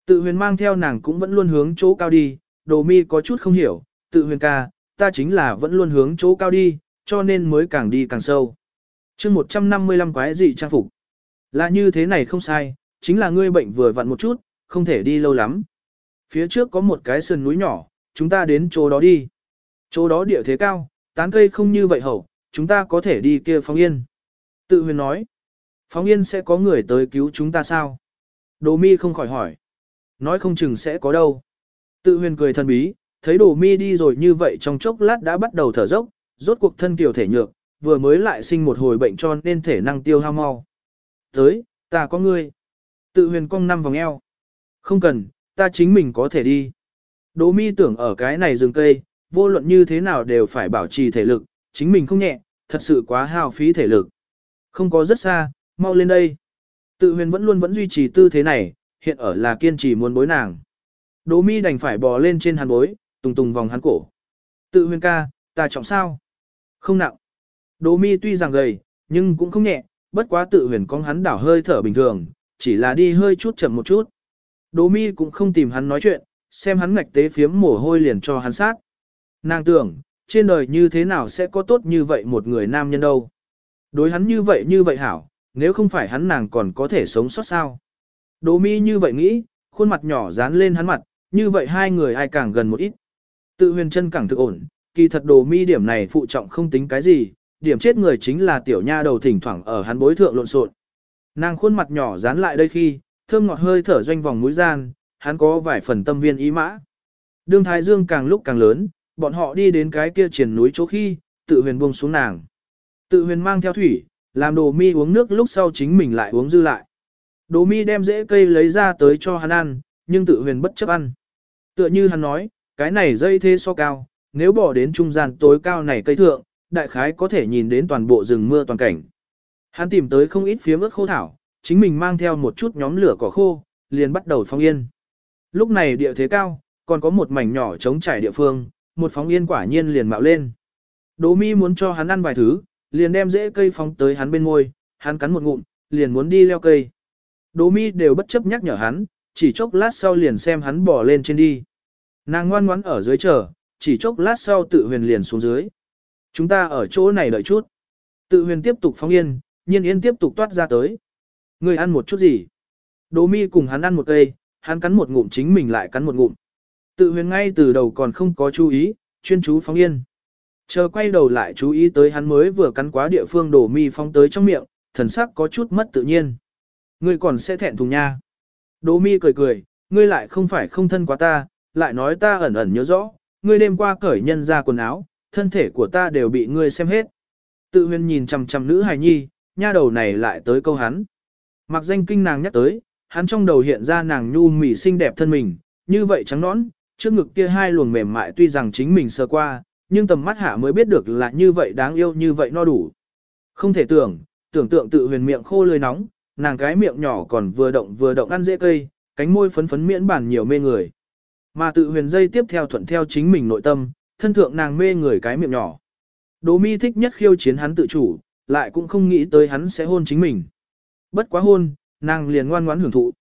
Tự huyền mang theo nàng cũng vẫn luôn hướng chỗ cao đi, đồ mi có chút không hiểu, tự huyền ca, ta chính là vẫn luôn hướng chỗ cao đi, cho nên mới càng đi càng sâu. chương 155 quái dị trang phục. Là như thế này không sai, chính là ngươi bệnh vừa vặn một chút, không thể đi lâu lắm. Phía trước có một cái sườn núi nhỏ, chúng ta đến chỗ đó đi. Chỗ đó địa thế cao, tán cây không như vậy hậu, chúng ta có thể đi kia phóng yên. Tự huyền nói, phóng yên sẽ có người tới cứu chúng ta sao? Đồ mi không khỏi hỏi. Nói không chừng sẽ có đâu. Tự huyền cười thân bí, thấy đồ mi đi rồi như vậy trong chốc lát đã bắt đầu thở dốc, rốt cuộc thân kiều thể nhược, vừa mới lại sinh một hồi bệnh cho nên thể năng tiêu hao mau. Tới, ta có ngươi. Tự huyền cong năm vòng eo. Không cần, ta chính mình có thể đi. Đỗ mi tưởng ở cái này rừng cây, vô luận như thế nào đều phải bảo trì thể lực, chính mình không nhẹ, thật sự quá hao phí thể lực. Không có rất xa, mau lên đây. Tự huyền vẫn luôn vẫn duy trì tư thế này, hiện ở là kiên trì muốn bối nàng. Đỗ mi đành phải bò lên trên hắn bối, tùng tùng vòng hắn cổ. Tự huyền ca, ta trọng sao? Không nặng. Đỗ mi tuy rằng gầy, nhưng cũng không nhẹ, bất quá tự huyền con hắn đảo hơi thở bình thường, chỉ là đi hơi chút chậm một chút. Đỗ mi cũng không tìm hắn nói chuyện, xem hắn ngạch tế phiếm mồ hôi liền cho hắn sát. Nàng tưởng, trên đời như thế nào sẽ có tốt như vậy một người nam nhân đâu. Đối hắn như vậy như vậy hảo, nếu không phải hắn nàng còn có thể sống sót sao. Đỗ mi như vậy nghĩ, khuôn mặt nhỏ dán lên hắn mặt, như vậy hai người ai càng gần một ít. Tự huyền chân càng thực ổn, kỳ thật đồ mi điểm này phụ trọng không tính cái gì, điểm chết người chính là tiểu nha đầu thỉnh thoảng ở hắn bối thượng lộn xộn. Nàng khuôn mặt nhỏ dán lại đây khi, thơm ngọt hơi thở doanh vòng mũi gian, hắn có vài phần tâm viên ý mã. Đương Thái Dương càng lúc càng lớn, bọn họ đi đến cái kia triển núi chỗ khi, tự huyền buông xuống nàng. Tự huyền mang theo thủy, làm đồ mi uống nước lúc sau chính mình lại uống dư lại. Đồ mi đem rễ cây lấy ra tới cho hắn ăn, nhưng tự huyền bất chấp ăn. Tựa như hắn nói, cái này dây thế so cao, nếu bỏ đến trung gian tối cao này cây thượng, đại khái có thể nhìn đến toàn bộ rừng mưa toàn cảnh. Hắn tìm tới không ít phía ướt khô thảo, chính mình mang theo một chút nhóm lửa cỏ khô, liền bắt đầu phong yên. Lúc này địa thế cao, còn có một mảnh nhỏ trống trải địa phương, một phóng yên quả nhiên liền mạo lên. Đỗ mi muốn cho hắn ăn vài thứ, liền đem rễ cây phóng tới hắn bên ngôi, hắn cắn một ngụm, liền muốn đi leo cây. Đỗ mi đều bất chấp nhắc nhở hắn, chỉ chốc lát sau liền xem hắn bỏ lên trên đi. Nàng ngoan ngoãn ở dưới chờ, chỉ chốc lát sau tự huyền liền xuống dưới. Chúng ta ở chỗ này đợi chút. Tự huyền tiếp tục phóng yên, nhiên yên tiếp tục toát ra tới. Người ăn một chút gì? Đỗ mi cùng hắn ăn một cây, hắn cắn một ngụm chính mình lại cắn một ngụm. Tự huyền ngay từ đầu còn không có chú ý, chuyên chú phóng yên. Chờ quay đầu lại chú ý tới hắn mới vừa cắn quá địa phương đổ mi phong tới trong miệng, thần sắc có chút mất tự nhiên. Ngươi còn sẽ thẹn thùng nha. Đỗ mi cười cười, ngươi lại không phải không thân quá ta, lại nói ta ẩn ẩn nhớ rõ, ngươi đêm qua cởi nhân ra quần áo, thân thể của ta đều bị ngươi xem hết. Tự huyền nhìn chằm chằm nữ hài nhi, nha đầu này lại tới câu hắn. Mặc danh kinh nàng nhắc tới, hắn trong đầu hiện ra nàng nhu mỉ xinh đẹp thân mình, như vậy trắng nõn, trước ngực kia hai luồng mềm mại tuy rằng chính mình sơ qua, nhưng tầm mắt hạ mới biết được là như vậy đáng yêu như vậy no đủ. Không thể tưởng, tưởng tượng tự huyền miệng khô lưỡi nóng, nàng cái miệng nhỏ còn vừa động vừa động ăn dễ cây, cánh môi phấn phấn miễn bản nhiều mê người. Mà tự huyền dây tiếp theo thuận theo chính mình nội tâm, thân thượng nàng mê người cái miệng nhỏ. Đố mi thích nhất khiêu chiến hắn tự chủ, lại cũng không nghĩ tới hắn sẽ hôn chính mình. Bất quá hôn, nàng liền ngoan ngoãn hưởng thụ.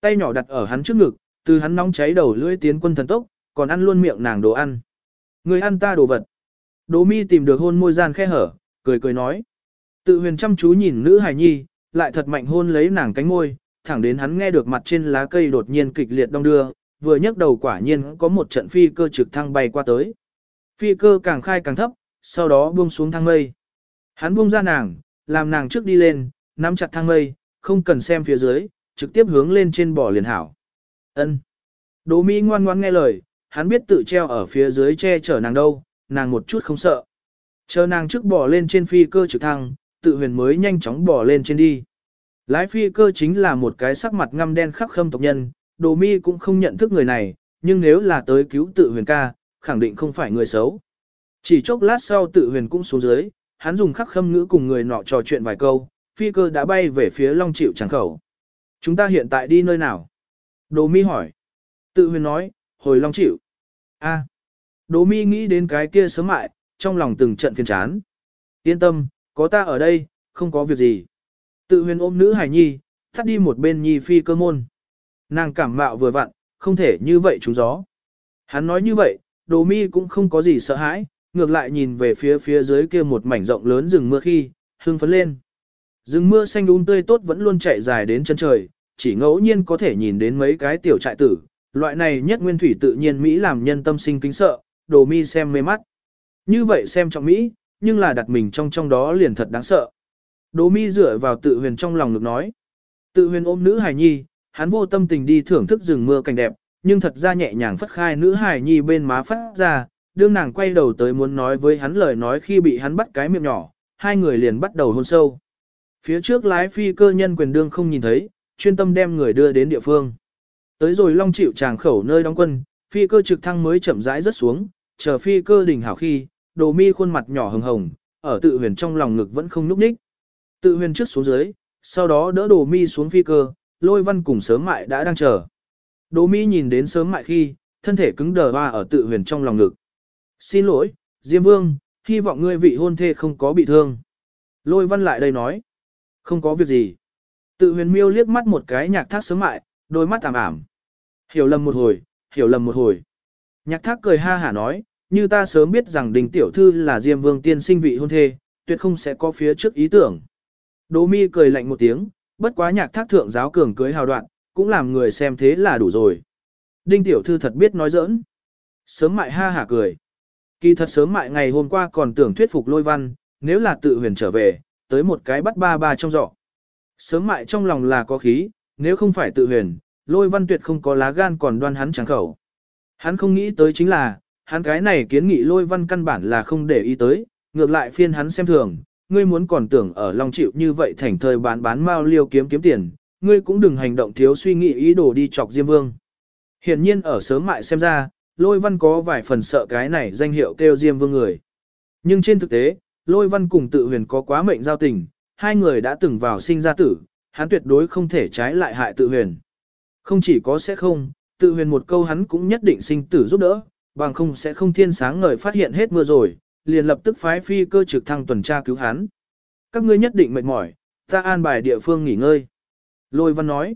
Tay nhỏ đặt ở hắn trước ngực, từ hắn nóng cháy đầu lưỡi tiến quân thần tốc, còn ăn luôn miệng nàng đồ ăn. Người ăn ta đồ vật. Đỗ mi tìm được hôn môi gian khe hở, cười cười nói. Tự huyền chăm chú nhìn nữ hài nhi, lại thật mạnh hôn lấy nàng cánh môi, thẳng đến hắn nghe được mặt trên lá cây đột nhiên kịch liệt đong đưa, vừa nhấc đầu quả nhiên có một trận phi cơ trực thăng bay qua tới. Phi cơ càng khai càng thấp, sau đó buông xuống thang mây. Hắn buông ra nàng, làm nàng trước đi lên, nắm chặt thang mây, không cần xem phía dưới, trực tiếp hướng lên trên bò liền hảo. Ân. Đỗ Mỹ ngoan ngoan nghe lời, hắn biết tự treo ở phía dưới che chở nàng đâu, nàng một chút không sợ. Chờ nàng trước bỏ lên trên phi cơ trực thăng, tự huyền mới nhanh chóng bỏ lên trên đi. Lái phi cơ chính là một cái sắc mặt ngăm đen khắc khâm tộc nhân, đồ mi cũng không nhận thức người này, nhưng nếu là tới cứu tự huyền ca, khẳng định không phải người xấu. Chỉ chốc lát sau tự huyền cũng xuống dưới, hắn dùng khắc khâm ngữ cùng người nọ trò chuyện vài câu, phi cơ đã bay về phía Long Triệu tràng khẩu. Chúng ta hiện tại đi nơi nào? Đồ mi hỏi. Tự huyền nói, hồi Long Triệu. A. Đỗ mi nghĩ đến cái kia sớm mại, trong lòng từng trận phiền chán. Yên tâm, có ta ở đây, không có việc gì. Tự huyền ôm nữ hải nhi, thắt đi một bên nhi phi cơ môn. Nàng cảm mạo vừa vặn, không thể như vậy trúng gió. Hắn nói như vậy, đồ mi cũng không có gì sợ hãi, ngược lại nhìn về phía phía dưới kia một mảnh rộng lớn rừng mưa khi, hương phấn lên. Rừng mưa xanh um tươi tốt vẫn luôn chạy dài đến chân trời, chỉ ngẫu nhiên có thể nhìn đến mấy cái tiểu trại tử, loại này nhất nguyên thủy tự nhiên Mỹ làm nhân tâm sinh kính sợ, đồ mi xem mê mắt. Như vậy xem trọng Mỹ, nhưng là đặt mình trong trong đó liền thật đáng sợ. Đồ mi dựa vào tự huyền trong lòng ngực nói. Tự huyền ôm nữ hài nhi, hắn vô tâm tình đi thưởng thức rừng mưa cảnh đẹp, nhưng thật ra nhẹ nhàng phất khai nữ hài nhi bên má phát ra, đương nàng quay đầu tới muốn nói với hắn lời nói khi bị hắn bắt cái miệng nhỏ, hai người liền bắt đầu hôn sâu. Phía trước lái phi cơ nhân quyền đương không nhìn thấy, chuyên tâm đem người đưa đến địa phương. Tới rồi long chịu tràng khẩu nơi đóng quân, phi cơ trực thăng mới chậm rãi rớt xuống, chờ phi cơ đỉnh hảo khi, đồ mi khuôn mặt nhỏ hồng hồng, ở tự huyền trong lòng ngực vẫn không núp ních. Tự huyền trước xuống dưới, sau đó đỡ đồ mi xuống phi cơ, lôi văn cùng sớm mại đã đang chờ. Đồ mi nhìn đến sớm mại khi, thân thể cứng đờ hoa ở tự huyền trong lòng ngực. Xin lỗi, Diêm Vương, hy vọng ngươi vị hôn thê không có bị thương. Lôi văn lại đây nói. Không có việc gì. Tự huyền miêu liếc mắt một cái nhạc thác sớm mại, đôi mắt tạm ảm. Hiểu lầm một hồi, hiểu lầm một hồi. Nhạc thác cười ha hả nói, như ta sớm biết rằng đình tiểu thư là Diêm Vương tiên sinh vị hôn thê, tuyệt không sẽ có phía trước ý tưởng. Đỗ mi cười lạnh một tiếng, bất quá nhạc thác thượng giáo cường cưới hào đoạn, cũng làm người xem thế là đủ rồi. Đinh tiểu thư thật biết nói giỡn. Sớm mại ha hả cười. Kỳ thật sớm mại ngày hôm qua còn tưởng thuyết phục lôi văn, nếu là tự huyền trở về, tới một cái bắt ba ba trong giỏ. Sớm mại trong lòng là có khí, nếu không phải tự huyền, lôi văn tuyệt không có lá gan còn đoan hắn chẳng khẩu. Hắn không nghĩ tới chính là, hắn cái này kiến nghị lôi văn căn bản là không để ý tới, ngược lại phiên hắn xem thường, ngươi muốn còn tưởng ở Long Chịu như vậy thành thời bán bán mao liêu kiếm kiếm tiền, ngươi cũng đừng hành động thiếu suy nghĩ ý đồ đi chọc Diêm Vương. Hiển nhiên ở sớm mại xem ra, lôi văn có vài phần sợ cái này danh hiệu kêu Diêm Vương người. Nhưng trên thực tế, lôi văn cùng tự huyền có quá mệnh giao tình, hai người đã từng vào sinh ra tử, hắn tuyệt đối không thể trái lại hại tự huyền. Không chỉ có sẽ không, tự huyền một câu hắn cũng nhất định sinh tử giúp đỡ, bằng không sẽ không thiên sáng ngời phát hiện hết mưa rồi, liền lập tức phái phi cơ trực thăng tuần tra cứu hắn. Các ngươi nhất định mệt mỏi, ta an bài địa phương nghỉ ngơi. Lôi văn nói.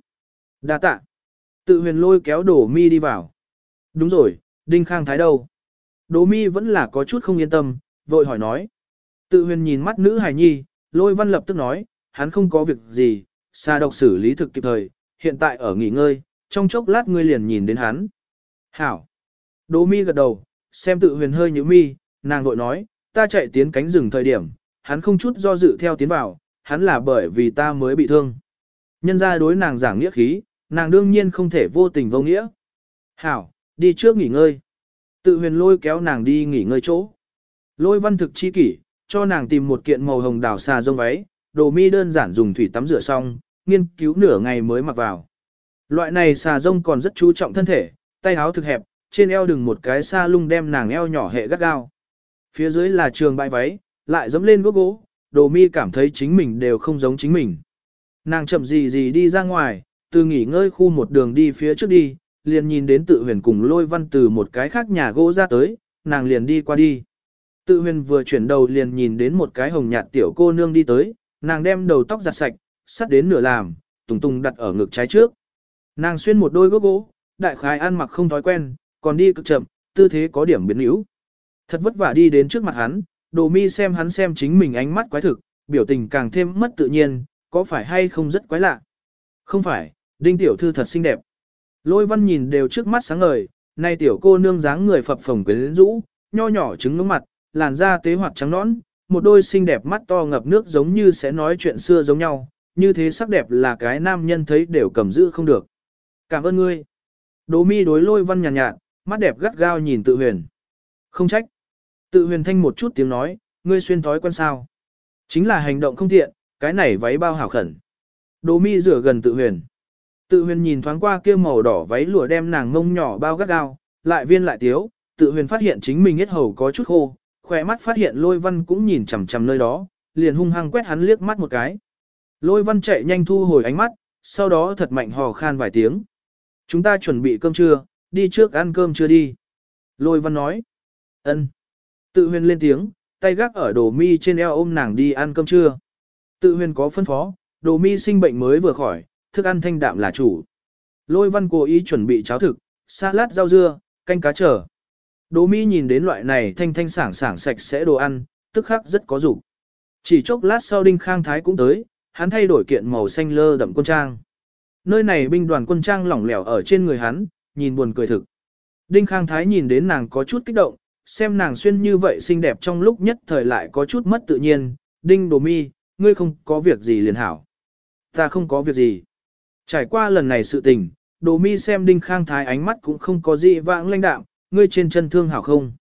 đa tạ. Tự huyền lôi kéo đổ mi đi vào. Đúng rồi, Đinh Khang Thái đâu? Đỗ mi vẫn là có chút không yên tâm, vội hỏi nói. Tự huyền nhìn mắt nữ hài nhi, lôi văn lập tức nói, hắn không có việc gì, xa độc xử lý thực kịp thời, hiện tại ở nghỉ ngơi, trong chốc lát ngươi liền nhìn đến hắn. Hảo. Đỗ mi gật đầu, xem tự huyền hơi như mi, nàng vội nói, ta chạy tiến cánh rừng thời điểm, hắn không chút do dự theo tiến vào, hắn là bởi vì ta mới bị thương. Nhân ra đối nàng giảng nghĩa khí, nàng đương nhiên không thể vô tình vô nghĩa. Hảo, đi trước nghỉ ngơi. Tự huyền lôi kéo nàng đi nghỉ ngơi chỗ. Lôi văn thực chi kỷ, cho nàng tìm một kiện màu hồng đào xà rông váy, đồ mi đơn giản dùng thủy tắm rửa xong, nghiên cứu nửa ngày mới mặc vào. Loại này xà rông còn rất chú trọng thân thể, tay áo thực hẹp, trên eo đừng một cái sa lung đem nàng eo nhỏ hệ gắt gao. Phía dưới là trường bãi váy, lại dẫm lên gốc gỗ, đồ mi cảm thấy chính mình đều không giống chính mình. Nàng chậm gì gì đi ra ngoài, từ nghỉ ngơi khu một đường đi phía trước đi, liền nhìn đến tự huyền cùng lôi văn từ một cái khác nhà gỗ ra tới, nàng liền đi qua đi. Tự huyền vừa chuyển đầu liền nhìn đến một cái hồng nhạt tiểu cô nương đi tới, nàng đem đầu tóc giặt sạch, sắt đến nửa làm, tùng tùng đặt ở ngực trái trước. Nàng xuyên một đôi gốc gỗ, đại khái ăn mặc không thói quen, còn đi cực chậm, tư thế có điểm biến yếu. Thật vất vả đi đến trước mặt hắn, đồ mi xem hắn xem chính mình ánh mắt quái thực, biểu tình càng thêm mất tự nhiên, có phải hay không rất quái lạ. Không phải, đinh tiểu thư thật xinh đẹp. Lôi văn nhìn đều trước mắt sáng ngời, nay tiểu cô nương dáng người phập phồng quyến rũ, nho nhỏ trứng ngưỡng mặt, làn da tế hoạt trắng nõn, một đôi xinh đẹp mắt to ngập nước giống như sẽ nói chuyện xưa giống nhau, như thế sắc đẹp là cái nam nhân thấy đều cầm giữ không được. Cảm ơn ngươi. Đỗ mi đối lôi văn nhàn nhạt, nhạt, mắt đẹp gắt gao nhìn tự huyền. Không trách. Tự huyền thanh một chút tiếng nói, ngươi xuyên thói quen sao. Chính là hành động không tiện, cái này váy bao hảo khẩn. Đỗ mi rửa gần tự huyền. Tự huyền nhìn thoáng qua kia màu đỏ váy lụa đem nàng ngông nhỏ bao gắt gao, lại viên lại tiếu, tự huyền phát hiện chính mình hết hầu có chút khô, khỏe mắt phát hiện lôi văn cũng nhìn chằm chằm nơi đó, liền hung hăng quét hắn liếc mắt một cái. Lôi văn chạy nhanh thu hồi ánh mắt, sau đó thật mạnh hò khan vài tiếng. Chúng ta chuẩn bị cơm trưa, đi trước ăn cơm chưa đi. Lôi văn nói. ân. Tự huyền lên tiếng, tay gác ở đồ mi trên eo ôm nàng đi ăn cơm trưa. Tự huyền có phân phó, đồ mi sinh bệnh mới vừa khỏi, thức ăn thanh đạm là chủ. Lôi văn cố ý chuẩn bị cháo thực, salad rau dưa, canh cá trở. Đồ mi nhìn đến loại này thanh thanh sảng sảng sạch sẽ đồ ăn, tức khắc rất có dục. Chỉ chốc lát sau Đinh Khang Thái cũng tới, hắn thay đổi kiện màu xanh lơ đậm quân trang. Nơi này binh đoàn quân trang lỏng lẻo ở trên người hắn, nhìn buồn cười thực. Đinh Khang Thái nhìn đến nàng có chút kích động, xem nàng xuyên như vậy xinh đẹp trong lúc nhất thời lại có chút mất tự nhiên. Đinh Đồ Mi, ngươi không có việc gì liền hảo. Ta không có việc gì. Trải qua lần này sự tình, Đồ Mi xem Đinh Khang Thái ánh mắt cũng không có gì vãng lãnh đạm, ngươi trên chân thương hảo không?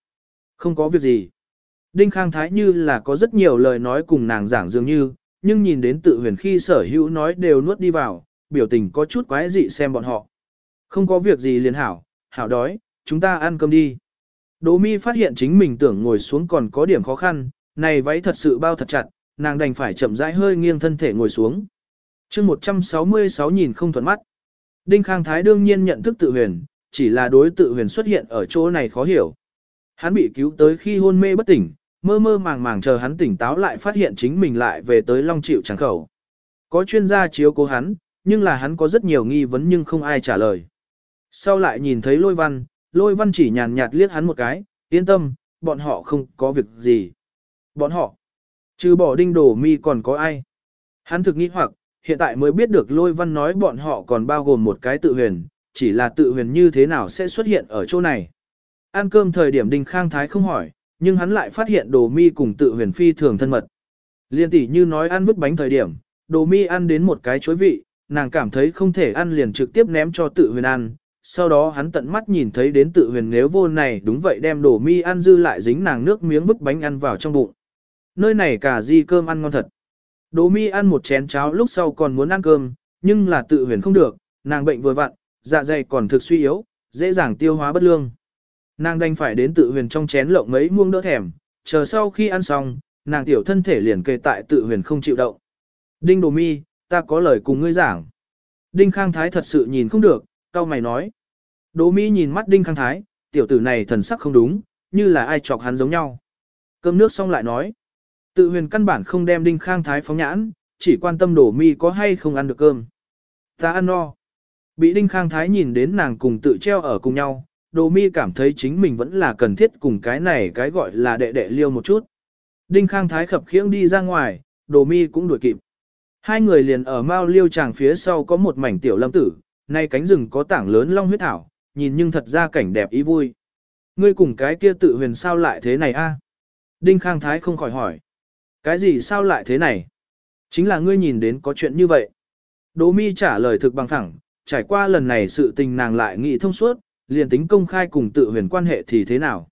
Không có việc gì. Đinh Khang Thái như là có rất nhiều lời nói cùng nàng giảng dường như, nhưng nhìn đến tự huyền khi sở hữu nói đều nuốt đi vào, biểu tình có chút quái dị xem bọn họ. Không có việc gì liền hảo, hảo đói, chúng ta ăn cơm đi. Đỗ mi phát hiện chính mình tưởng ngồi xuống còn có điểm khó khăn, này váy thật sự bao thật chặt, nàng đành phải chậm rãi hơi nghiêng thân thể ngồi xuống. chương 166 nhìn không thuận mắt. Đinh Khang Thái đương nhiên nhận thức tự huyền, chỉ là đối tự huyền xuất hiện ở chỗ này khó hiểu. Hắn bị cứu tới khi hôn mê bất tỉnh, mơ mơ màng màng chờ hắn tỉnh táo lại phát hiện chính mình lại về tới Long Triệu Tràng Khẩu. Có chuyên gia chiếu cố hắn, nhưng là hắn có rất nhiều nghi vấn nhưng không ai trả lời. Sau lại nhìn thấy lôi văn, lôi văn chỉ nhàn nhạt liếc hắn một cái, yên tâm, bọn họ không có việc gì. Bọn họ, trừ bỏ đinh đổ mi còn có ai. Hắn thực nghĩ hoặc, hiện tại mới biết được lôi văn nói bọn họ còn bao gồm một cái tự huyền, chỉ là tự huyền như thế nào sẽ xuất hiện ở chỗ này. Ăn cơm thời điểm đinh khang thái không hỏi, nhưng hắn lại phát hiện đồ mi cùng tự huyền phi thường thân mật. Liên tỷ như nói ăn vứt bánh thời điểm, đồ mi ăn đến một cái chối vị, nàng cảm thấy không thể ăn liền trực tiếp ném cho tự huyền ăn. Sau đó hắn tận mắt nhìn thấy đến tự huyền nếu vô này đúng vậy đem đồ mi ăn dư lại dính nàng nước miếng vứt bánh ăn vào trong bụng. Nơi này cả di cơm ăn ngon thật. Đồ mi ăn một chén cháo lúc sau còn muốn ăn cơm, nhưng là tự huyền không được, nàng bệnh vừa vặn, dạ dày còn thực suy yếu, dễ dàng tiêu hóa bất lương. Nàng đành phải đến tự huyền trong chén lộng mấy muông đỡ thèm, chờ sau khi ăn xong, nàng tiểu thân thể liền kề tại tự huyền không chịu động. Đinh Đồ Mi, ta có lời cùng ngươi giảng. Đinh Khang Thái thật sự nhìn không được, cau mày nói. Đồ Mi nhìn mắt Đinh Khang Thái, tiểu tử này thần sắc không đúng, như là ai chọc hắn giống nhau. Cơm nước xong lại nói. Tự huyền căn bản không đem đinh khang thái phóng nhãn, chỉ quan tâm đổ mi có hay không ăn được cơm. Ta ăn no. Bị đinh khang thái nhìn đến nàng cùng tự treo ở cùng nhau, đồ mi cảm thấy chính mình vẫn là cần thiết cùng cái này cái gọi là đệ đệ liêu một chút. Đinh khang thái khập khiễng đi ra ngoài, đồ mi cũng đuổi kịp. Hai người liền ở mao liêu tràng phía sau có một mảnh tiểu lâm tử, nay cánh rừng có tảng lớn long huyết thảo, nhìn nhưng thật ra cảnh đẹp ý vui. Ngươi cùng cái kia tự huyền sao lại thế này a? Đinh khang thái không khỏi hỏi. Cái gì sao lại thế này? Chính là ngươi nhìn đến có chuyện như vậy. Đỗ mi trả lời thực bằng thẳng, trải qua lần này sự tình nàng lại nghĩ thông suốt, liền tính công khai cùng tự huyền quan hệ thì thế nào.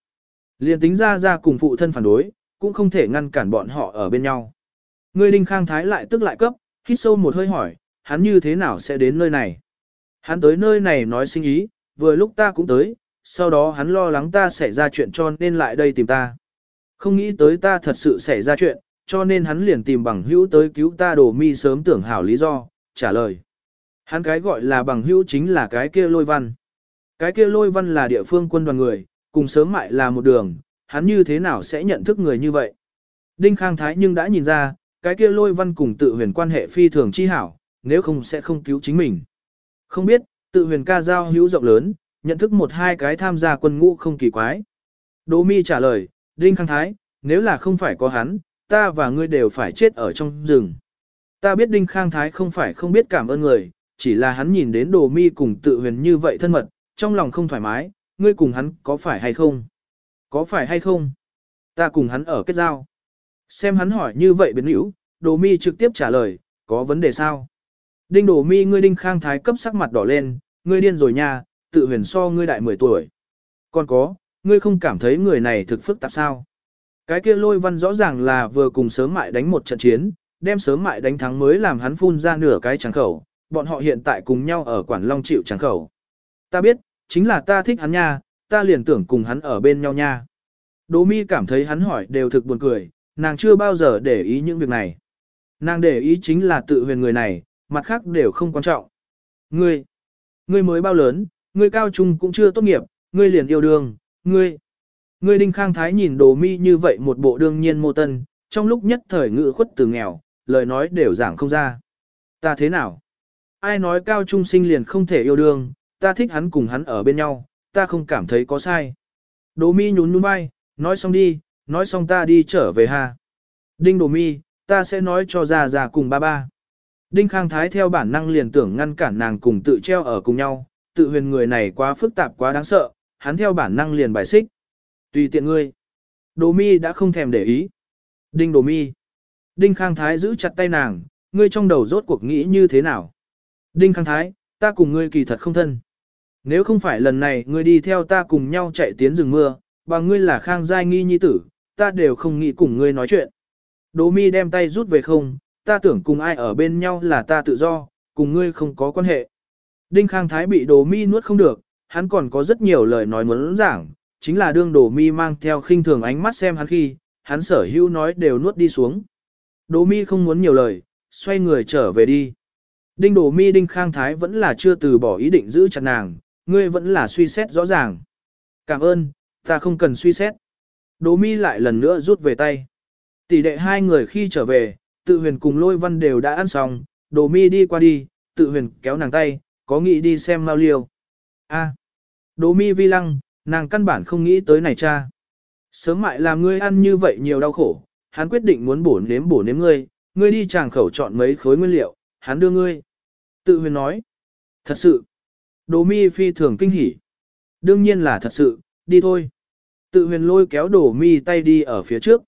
Liền tính ra ra cùng phụ thân phản đối, cũng không thể ngăn cản bọn họ ở bên nhau. Ngươi đinh khang thái lại tức lại cấp, hít sâu một hơi hỏi, hắn như thế nào sẽ đến nơi này? Hắn tới nơi này nói sinh ý, vừa lúc ta cũng tới, sau đó hắn lo lắng ta sẽ ra chuyện cho nên lại đây tìm ta. Không nghĩ tới ta thật sự xảy ra chuyện, cho nên hắn liền tìm bằng hữu tới cứu ta đồ mi sớm tưởng hảo lý do, trả lời. Hắn cái gọi là bằng hữu chính là cái kia lôi văn. Cái kia lôi văn là địa phương quân đoàn người, cùng sớm mại là một đường, hắn như thế nào sẽ nhận thức người như vậy. Đinh Khang Thái nhưng đã nhìn ra, cái kia lôi văn cùng tự huyền quan hệ phi thường chi hảo, nếu không sẽ không cứu chính mình. Không biết, tự huyền ca giao hữu rộng lớn, nhận thức một hai cái tham gia quân ngũ không kỳ quái. Đỗ mi trả lời, Đinh Khang Thái, nếu là không phải có hắn, ta và ngươi đều phải chết ở trong rừng. Ta biết Đinh Khang Thái không phải không biết cảm ơn người, chỉ là hắn nhìn đến đồ mi cùng tự huyền như vậy thân mật, trong lòng không thoải mái, ngươi cùng hắn có phải hay không? Có phải hay không? Ta cùng hắn ở kết giao. Xem hắn hỏi như vậy biến hữu, đồ mi trực tiếp trả lời, có vấn đề sao? Đinh đồ mi ngươi đinh khang thái cấp sắc mặt đỏ lên, ngươi điên rồi nha, tự huyền so ngươi đại 10 tuổi. Còn có, ngươi không cảm thấy người này thực phức tạp sao? Cái kia lôi văn rõ ràng là vừa cùng sớm mại đánh một trận chiến, đem sớm mại đánh thắng mới làm hắn phun ra nửa cái tráng khẩu, bọn họ hiện tại cùng nhau ở Quản Long chịu tráng khẩu. Ta biết, chính là ta thích hắn nha, ta liền tưởng cùng hắn ở bên nhau nha. Đỗ mi cảm thấy hắn hỏi đều thực buồn cười, nàng chưa bao giờ để ý những việc này. Nàng để ý chính là tự huyền người này, mặt khác đều không quan trọng. Ngươi, ngươi mới bao lớn, ngươi cao trung cũng chưa tốt nghiệp, ngươi liền yêu đương, ngươi. Ngươi đinh khang thái nhìn đồ mi như vậy một bộ đương nhiên mô tân, trong lúc nhất thời ngự khuất từ nghèo, lời nói đều giảng không ra. Ta thế nào? Ai nói cao trung sinh liền không thể yêu đương, ta thích hắn cùng hắn ở bên nhau, ta không cảm thấy có sai. Đỗ mi nhún nhún vai, nói xong đi, nói xong ta đi trở về ha. Đinh Đỗ mi, ta sẽ nói cho già già cùng ba ba. Đinh Khang Thái theo bản năng liền tưởng ngăn cản nàng cùng tự treo ở cùng nhau, tự huyền người này quá phức tạp quá đáng sợ, hắn theo bản năng liền bài xích. Tùy tiện ngươi. Đỗ mi đã không thèm để ý. Đinh Đỗ mi. Đinh Khang Thái giữ chặt tay nàng, ngươi trong đầu rốt cuộc nghĩ như thế nào? Đinh Khang Thái, ta cùng ngươi kỳ thật không thân. Nếu không phải lần này ngươi đi theo ta cùng nhau chạy tiến rừng mưa, bằng ngươi là Khang Giai Nghi Nhi tử, ta đều không nghĩ cùng ngươi nói chuyện. Đỗ mi đem tay rút về không, ta tưởng cùng ai ở bên nhau là ta tự do, cùng ngươi không có quan hệ. Đinh Khang Thái bị Đỗ mi nuốt không được, hắn còn có rất nhiều lời nói muốn giảng, chính là đương Đỗ mi mang theo khinh thường ánh mắt xem hắn khi, hắn sở hữu nói đều nuốt đi xuống. Đỗ mi không muốn nhiều lời, xoay người trở về đi. Đinh Đổ mi Đinh Khang Thái vẫn là chưa từ bỏ ý định giữ chặt nàng, ngươi vẫn là suy xét rõ ràng. Cảm ơn, ta không cần suy xét. Đỗ mi lại lần nữa rút về tay. Tỷ đệ hai người khi trở về, tự huyền cùng lôi văn đều đã ăn xong, Đổ mi đi qua đi, tự huyền kéo nàng tay, có nghĩ đi xem mau liêu. A. Đỗ mi vi lăng, nàng căn bản không nghĩ tới này cha. Sớm mại làm ngươi ăn như vậy nhiều đau khổ, hắn quyết định muốn bổ nếm bổ nếm ngươi, ngươi đi chàng khẩu chọn mấy khối nguyên liệu, hắn đưa ngươi. Tự huyền nói. Thật sự. Đồ mi phi thường kinh hỉ. Đương nhiên là thật sự, đi thôi. Tự huyền lôi kéo đồ mi tay đi ở phía trước.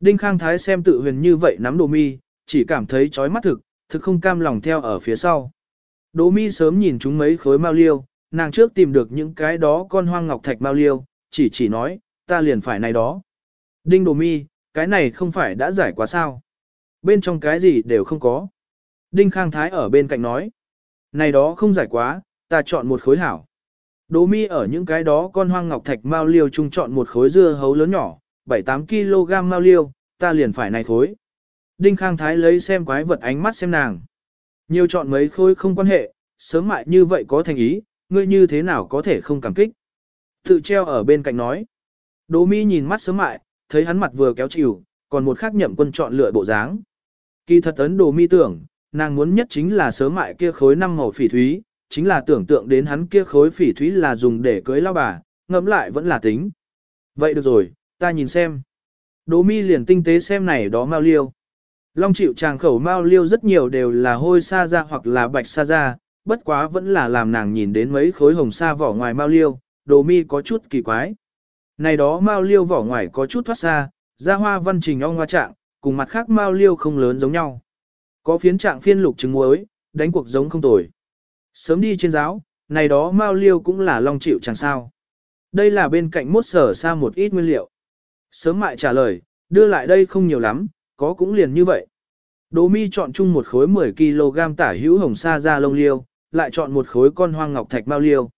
Đinh Khang Thái xem tự huyền như vậy nắm đồ mi, chỉ cảm thấy chói mắt thực, thực không cam lòng theo ở phía sau. Đồ mi sớm nhìn chúng mấy khối mao liêu, nàng trước tìm được những cái đó con hoang ngọc thạch mao liêu, chỉ chỉ nói, ta liền phải này đó. Đinh đồ mi, cái này không phải đã giải quá sao. Bên trong cái gì đều không có. Đinh Khang Thái ở bên cạnh nói, này đó không giải quá, ta chọn một khối hảo. Đỗ mi ở những cái đó con hoang ngọc thạch mao liêu chung chọn một khối dưa hấu lớn nhỏ, 7-8 kg mao liêu, ta liền phải này khối. Đinh Khang Thái lấy xem quái vật ánh mắt xem nàng. Nhiều chọn mấy khối không quan hệ, sớm mại như vậy có thành ý, ngươi như thế nào có thể không cảm kích. Tự treo ở bên cạnh nói. Đỗ mi nhìn mắt sớm mại, thấy hắn mặt vừa kéo chịu, còn một khác nhậm quân chọn lựa bộ dáng. Kỳ thật ấn đồ mi tưởng, nàng muốn nhất chính là sớm mại kia khối năm màu phỉ thúy, chính là tưởng tượng đến hắn kia khối phỉ thúy là dùng để cưới lao bà, ngẫm lại vẫn là tính. Vậy được rồi, ta nhìn xem. Đỗ mi liền tinh tế xem này đó mao liêu. Long chịu tràng khẩu mao liêu rất nhiều đều là hôi sa ra hoặc là bạch sa ra, bất quá vẫn là làm nàng nhìn đến mấy khối hồng sa vỏ ngoài mao liêu, đồ mi có chút kỳ quái. Này đó mao liêu vỏ ngoài có chút thoát xa, ra hoa văn trình ong hoa trạng, cùng mặt khác mao liêu không lớn giống nhau. Có phiến trạng phiên lục trứng muối, đánh cuộc giống không tồi. Sớm đi trên giáo, này đó mao liêu cũng là long chịu chẳng sao. Đây là bên cạnh mốt sở xa một ít nguyên liệu. Sớm mại trả lời, đưa lại đây không nhiều lắm, có cũng liền như vậy. Đỗ mi chọn chung một khối 10kg tả hữu hồng sa ra lông liêu, lại chọn một khối con hoang ngọc thạch mao liêu.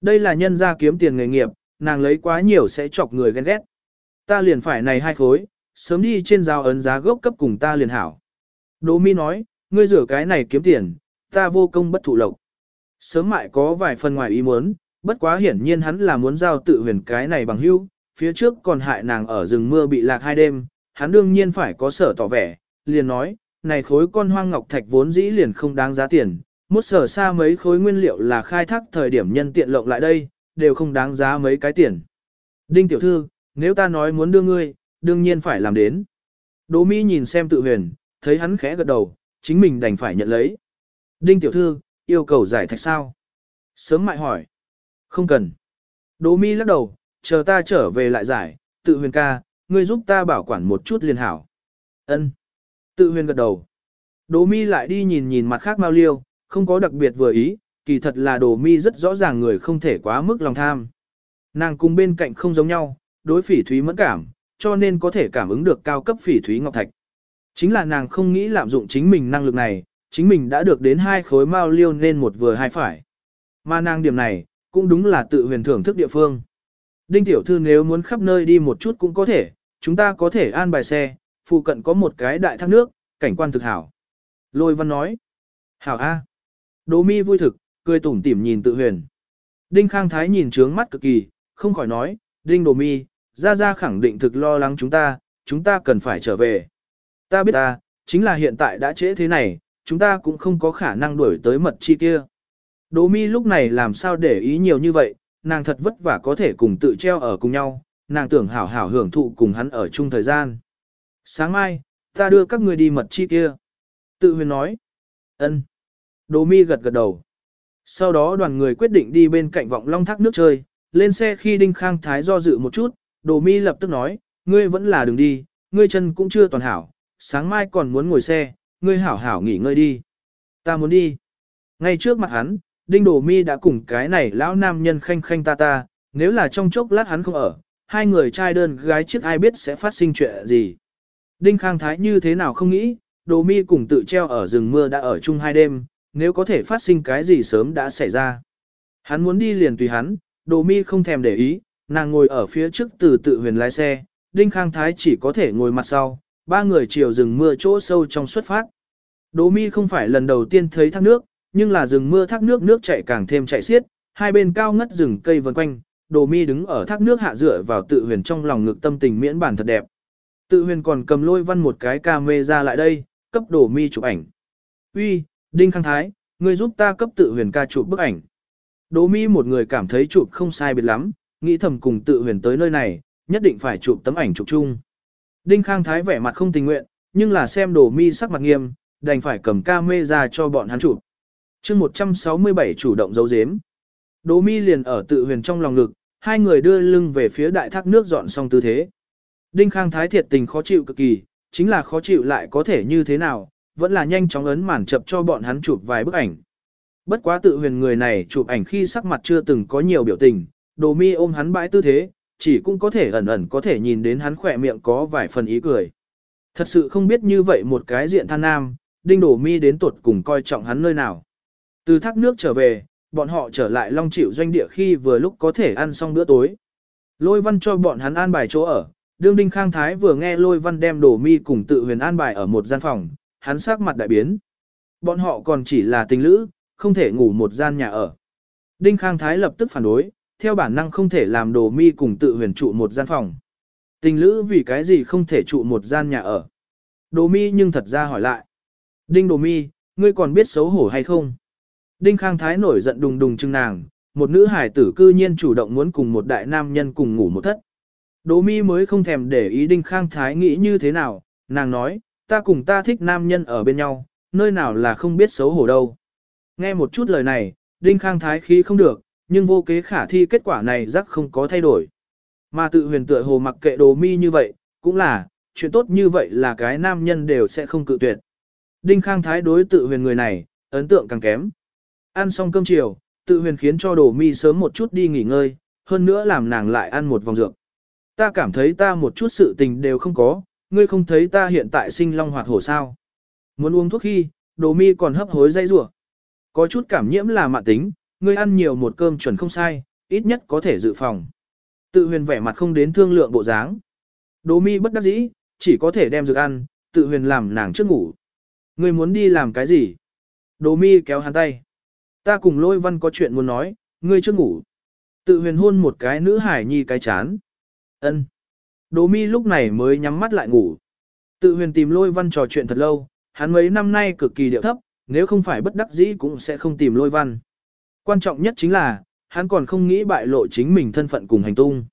Đây là nhân gia kiếm tiền nghề nghiệp, nàng lấy quá nhiều sẽ chọc người ghen ghét. Ta liền phải này hai khối, sớm đi trên giao ấn giá gốc cấp cùng ta liền hảo. Đỗ mi nói, ngươi rửa cái này kiếm tiền, ta vô công bất thụ lộc. Sớm mại có vài phần ngoài ý muốn, bất quá hiển nhiên hắn là muốn giao tự huyền cái này bằng hữu, phía trước còn hại nàng ở rừng mưa bị lạc hai đêm, hắn đương nhiên phải có sở tỏ vẻ, liền nói, này khối con hoang ngọc thạch vốn dĩ liền không đáng giá tiền, mốt sở xa mấy khối nguyên liệu là khai thác thời điểm nhân tiện lộng lại đây, đều không đáng giá mấy cái tiền. Đinh tiểu thư, nếu ta nói muốn đưa ngươi, đương nhiên phải làm đến. Đỗ Mỹ nhìn xem tự huyền, thấy hắn khẽ gật đầu, chính mình đành phải nhận lấy. Đinh tiểu thư, yêu cầu giải thạch sao? Sớm mại hỏi. Không cần. Đỗ Mi lắc đầu, chờ ta trở về lại giải, tự huyền ca, ngươi giúp ta bảo quản một chút liền hảo. Ân. Tự huyền gật đầu. Đỗ Mi lại đi nhìn nhìn mặt khác Mao Liêu, không có đặc biệt vừa ý, kỳ thật là Đỗ Mi rất rõ ràng người không thể quá mức lòng tham. Nàng cùng bên cạnh không giống nhau, đối phỉ thúy mẫn cảm, cho nên có thể cảm ứng được cao cấp phỉ thúy ngọc thạch. Chính là nàng không nghĩ lạm dụng chính mình năng lực này, chính mình đã được đến hai khối Mao Liêu nên một vừa hai phải. Mà nàng điểm này, cũng đúng là tự huyền thưởng thức địa phương. Đinh tiểu thư nếu muốn khắp nơi đi một chút cũng có thể, chúng ta có thể an bài xe, phụ cận có một cái đại thác nước, cảnh quan thực hảo. Lôi văn nói. Hảo A. Đỗ mi vui thực, cười tủm tỉm nhìn tự huyền. Đinh khang thái nhìn trướng mắt cực kỳ, không khỏi nói, Đinh Đỗ mi, ra ra khẳng định thực lo lắng chúng ta, chúng ta cần phải trở về. Ta biết ta, chính là hiện tại đã trễ thế này, chúng ta cũng không có khả năng đuổi tới mật chi kia. Đỗ mi lúc này làm sao để ý nhiều như vậy, nàng thật vất vả có thể cùng tự treo ở cùng nhau, nàng tưởng hảo hảo hưởng thụ cùng hắn ở chung thời gian. Sáng mai, ta đưa các người đi mật chi kia. Tự huyền nói. ân. Đỗ mi gật gật đầu. Sau đó đoàn người quyết định đi bên cạnh vọng long thác nước chơi, lên xe khi Đinh Khang Thái do dự một chút, Đỗ mi lập tức nói, ngươi vẫn là đừng đi, ngươi chân cũng chưa toàn hảo, sáng mai còn muốn ngồi xe, ngươi hảo hảo nghỉ ngơi đi. Ta muốn đi. Ngay trước mặt hắn, Đinh Đồ Mi đã cùng cái này lão nam nhân khanh khanh ta ta, nếu là trong chốc lát hắn không ở, hai người trai đơn gái chiếc ai biết sẽ phát sinh chuyện gì. Đinh Khang Thái như thế nào không nghĩ, Đồ Mi cùng tự treo ở rừng mưa đã ở chung hai đêm, nếu có thể phát sinh cái gì sớm đã xảy ra. Hắn muốn đi liền tùy hắn, Đồ Mi không thèm để ý, nàng ngồi ở phía trước từ tự huyền lái xe, Đinh Khang Thái chỉ có thể ngồi mặt sau, ba người chiều rừng mưa chỗ sâu trong xuất phát. Đỗ Mi không phải lần đầu tiên thấy thác nước, nhưng là rừng mưa thác nước nước chảy càng thêm chảy xiết, hai bên cao ngất rừng cây vần quanh, Đỗ Mi đứng ở thác nước hạ dựa vào tự huyền trong lòng ngực tâm tình miễn bản thật đẹp. Tự huyền còn cầm lôi văn một cái camera lại đây, cấp Đỗ Mi chụp ảnh. "Uy, Đinh Khang Thái, ngươi giúp ta cấp tự huyền ca chụp bức ảnh." Đỗ Mi một người cảm thấy chụp không sai biệt lắm, nghĩ thầm cùng tự huyền tới nơi này, nhất định phải chụp tấm ảnh chụp chung. Đinh Khang Thái vẻ mặt không tình nguyện, nhưng là xem Đồ Mi sắc mặt nghiêm, đành phải cầm camera cho bọn hắn chụp chương 167 chủ động giấu giếm. Đỗ mi liền ở tự huyền trong lòng ngực, hai người đưa lưng về phía đại thác nước dọn xong tư thế. Đinh Khang Thái thiệt tình khó chịu cực kỳ, chính là khó chịu lại có thể như thế nào, vẫn là nhanh chóng ấn màn chập cho bọn hắn chụp vài bức ảnh. Bất quá tự huyền người này chụp ảnh khi sắc mặt chưa từng có nhiều biểu tình, đồ mi ôm hắn bãi tư thế, chỉ cũng có thể ẩn ẩn có thể nhìn đến hắn khỏe miệng có vài phần ý cười. Thật sự không biết như vậy một cái diện than nam, đinh Đổ mi đến tuột cùng coi trọng hắn nơi nào. Từ thác nước trở về, bọn họ trở lại Long Chịu doanh địa khi vừa lúc có thể ăn xong bữa tối. Lôi văn cho bọn hắn an bài chỗ ở, đương đinh khang thái vừa nghe lôi văn đem Đổ mi cùng tự huyền an bài ở một gian phòng, hắn sắc mặt đại biến. Bọn họ còn chỉ là tình lữ, không thể ngủ một gian nhà ở. Đinh khang thái lập tức phản đối, theo bản năng không thể làm đồ mi cùng tự huyền trụ một gian phòng. Tình lữ vì cái gì không thể trụ một gian nhà ở. Đồ mi nhưng thật ra hỏi lại. Đinh đồ mi, ngươi còn biết xấu hổ hay không? Đinh Khang Thái nổi giận đùng đùng chừng nàng, một nữ hải tử cư nhiên chủ động muốn cùng một đại nam nhân cùng ngủ một thất. Đỗ mi mới không thèm để ý Đinh Khang Thái nghĩ như thế nào, nàng nói, ta cùng ta thích nam nhân ở bên nhau, nơi nào là không biết xấu hổ đâu. Nghe một chút lời này, Đinh Khang Thái khí không được, nhưng vô kế khả thi kết quả này rắc không có thay đổi. Mà tự huyền tựa hồ mặc kệ đồ mi như vậy, cũng là, chuyện tốt như vậy là cái nam nhân đều sẽ không cự tuyệt. Đinh Khang Thái đối tự huyền người này, ấn tượng càng kém. Ăn xong cơm chiều, tự huyền khiến cho đồ mi sớm một chút đi nghỉ ngơi, hơn nữa làm nàng lại ăn một vòng dược. Ta cảm thấy ta một chút sự tình đều không có, ngươi không thấy ta hiện tại sinh long hoạt hổ sao. Muốn uống thuốc khi, đồ mi còn hấp hối dây rủa Có chút cảm nhiễm là mạng tính, ngươi ăn nhiều một cơm chuẩn không sai, ít nhất có thể dự phòng. Tự huyền vẻ mặt không đến thương lượng bộ dáng. Đỗ mi bất đắc dĩ, chỉ có thể đem dược ăn, tự huyền làm nàng trước ngủ. Ngươi muốn đi làm cái gì? Đỗ mi kéo hắn tay. Ta cùng lôi văn có chuyện muốn nói, ngươi trước ngủ. Tự huyền hôn một cái nữ hải nhi cái chán. ân Đỗ mi lúc này mới nhắm mắt lại ngủ. Tự huyền tìm lôi văn trò chuyện thật lâu, hắn mấy năm nay cực kỳ điệu thấp, nếu không phải bất đắc dĩ cũng sẽ không tìm lôi văn. Quan trọng nhất chính là, hắn còn không nghĩ bại lộ chính mình thân phận cùng hành tung.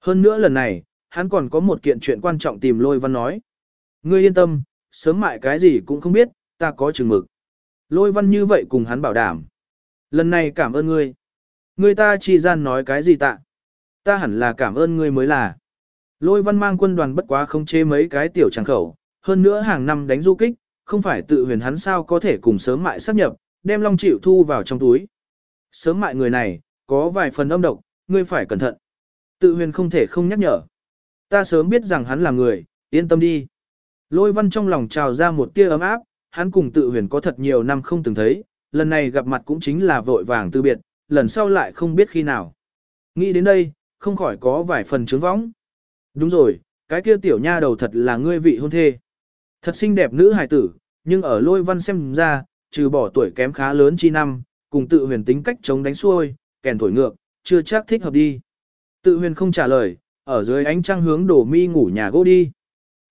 Hơn nữa lần này, hắn còn có một kiện chuyện quan trọng tìm lôi văn nói. Ngươi yên tâm, sớm mại cái gì cũng không biết, ta có chừng mực. Lôi văn như vậy cùng hắn bảo đảm. Lần này cảm ơn ngươi. Ngươi ta chỉ gian nói cái gì tạ? Ta hẳn là cảm ơn ngươi mới là. Lôi văn mang quân đoàn bất quá không chế mấy cái tiểu tràng khẩu, hơn nữa hàng năm đánh du kích, không phải tự huyền hắn sao có thể cùng sớm mại sắp nhập, đem long chịu thu vào trong túi. Sớm mại người này, có vài phần âm độc, ngươi phải cẩn thận. Tự huyền không thể không nhắc nhở. Ta sớm biết rằng hắn là người, yên tâm đi. Lôi văn trong lòng trào ra một tia ấm áp, hắn cùng tự huyền có thật nhiều năm không từng thấy, lần này gặp mặt cũng chính là vội vàng từ biệt, lần sau lại không biết khi nào. Nghĩ đến đây, không khỏi có vài phần trướng võng. Đúng rồi, cái kia tiểu nha đầu thật là ngươi vị hôn thê. Thật xinh đẹp nữ hài tử, nhưng ở lôi văn xem ra, trừ bỏ tuổi kém khá lớn chi năm, cùng tự huyền tính cách chống đánh xuôi, kèn thổi ngược, chưa chắc thích hợp đi. Tự huyền không trả lời, ở dưới ánh trăng hướng đồ mi ngủ nhà gỗ đi.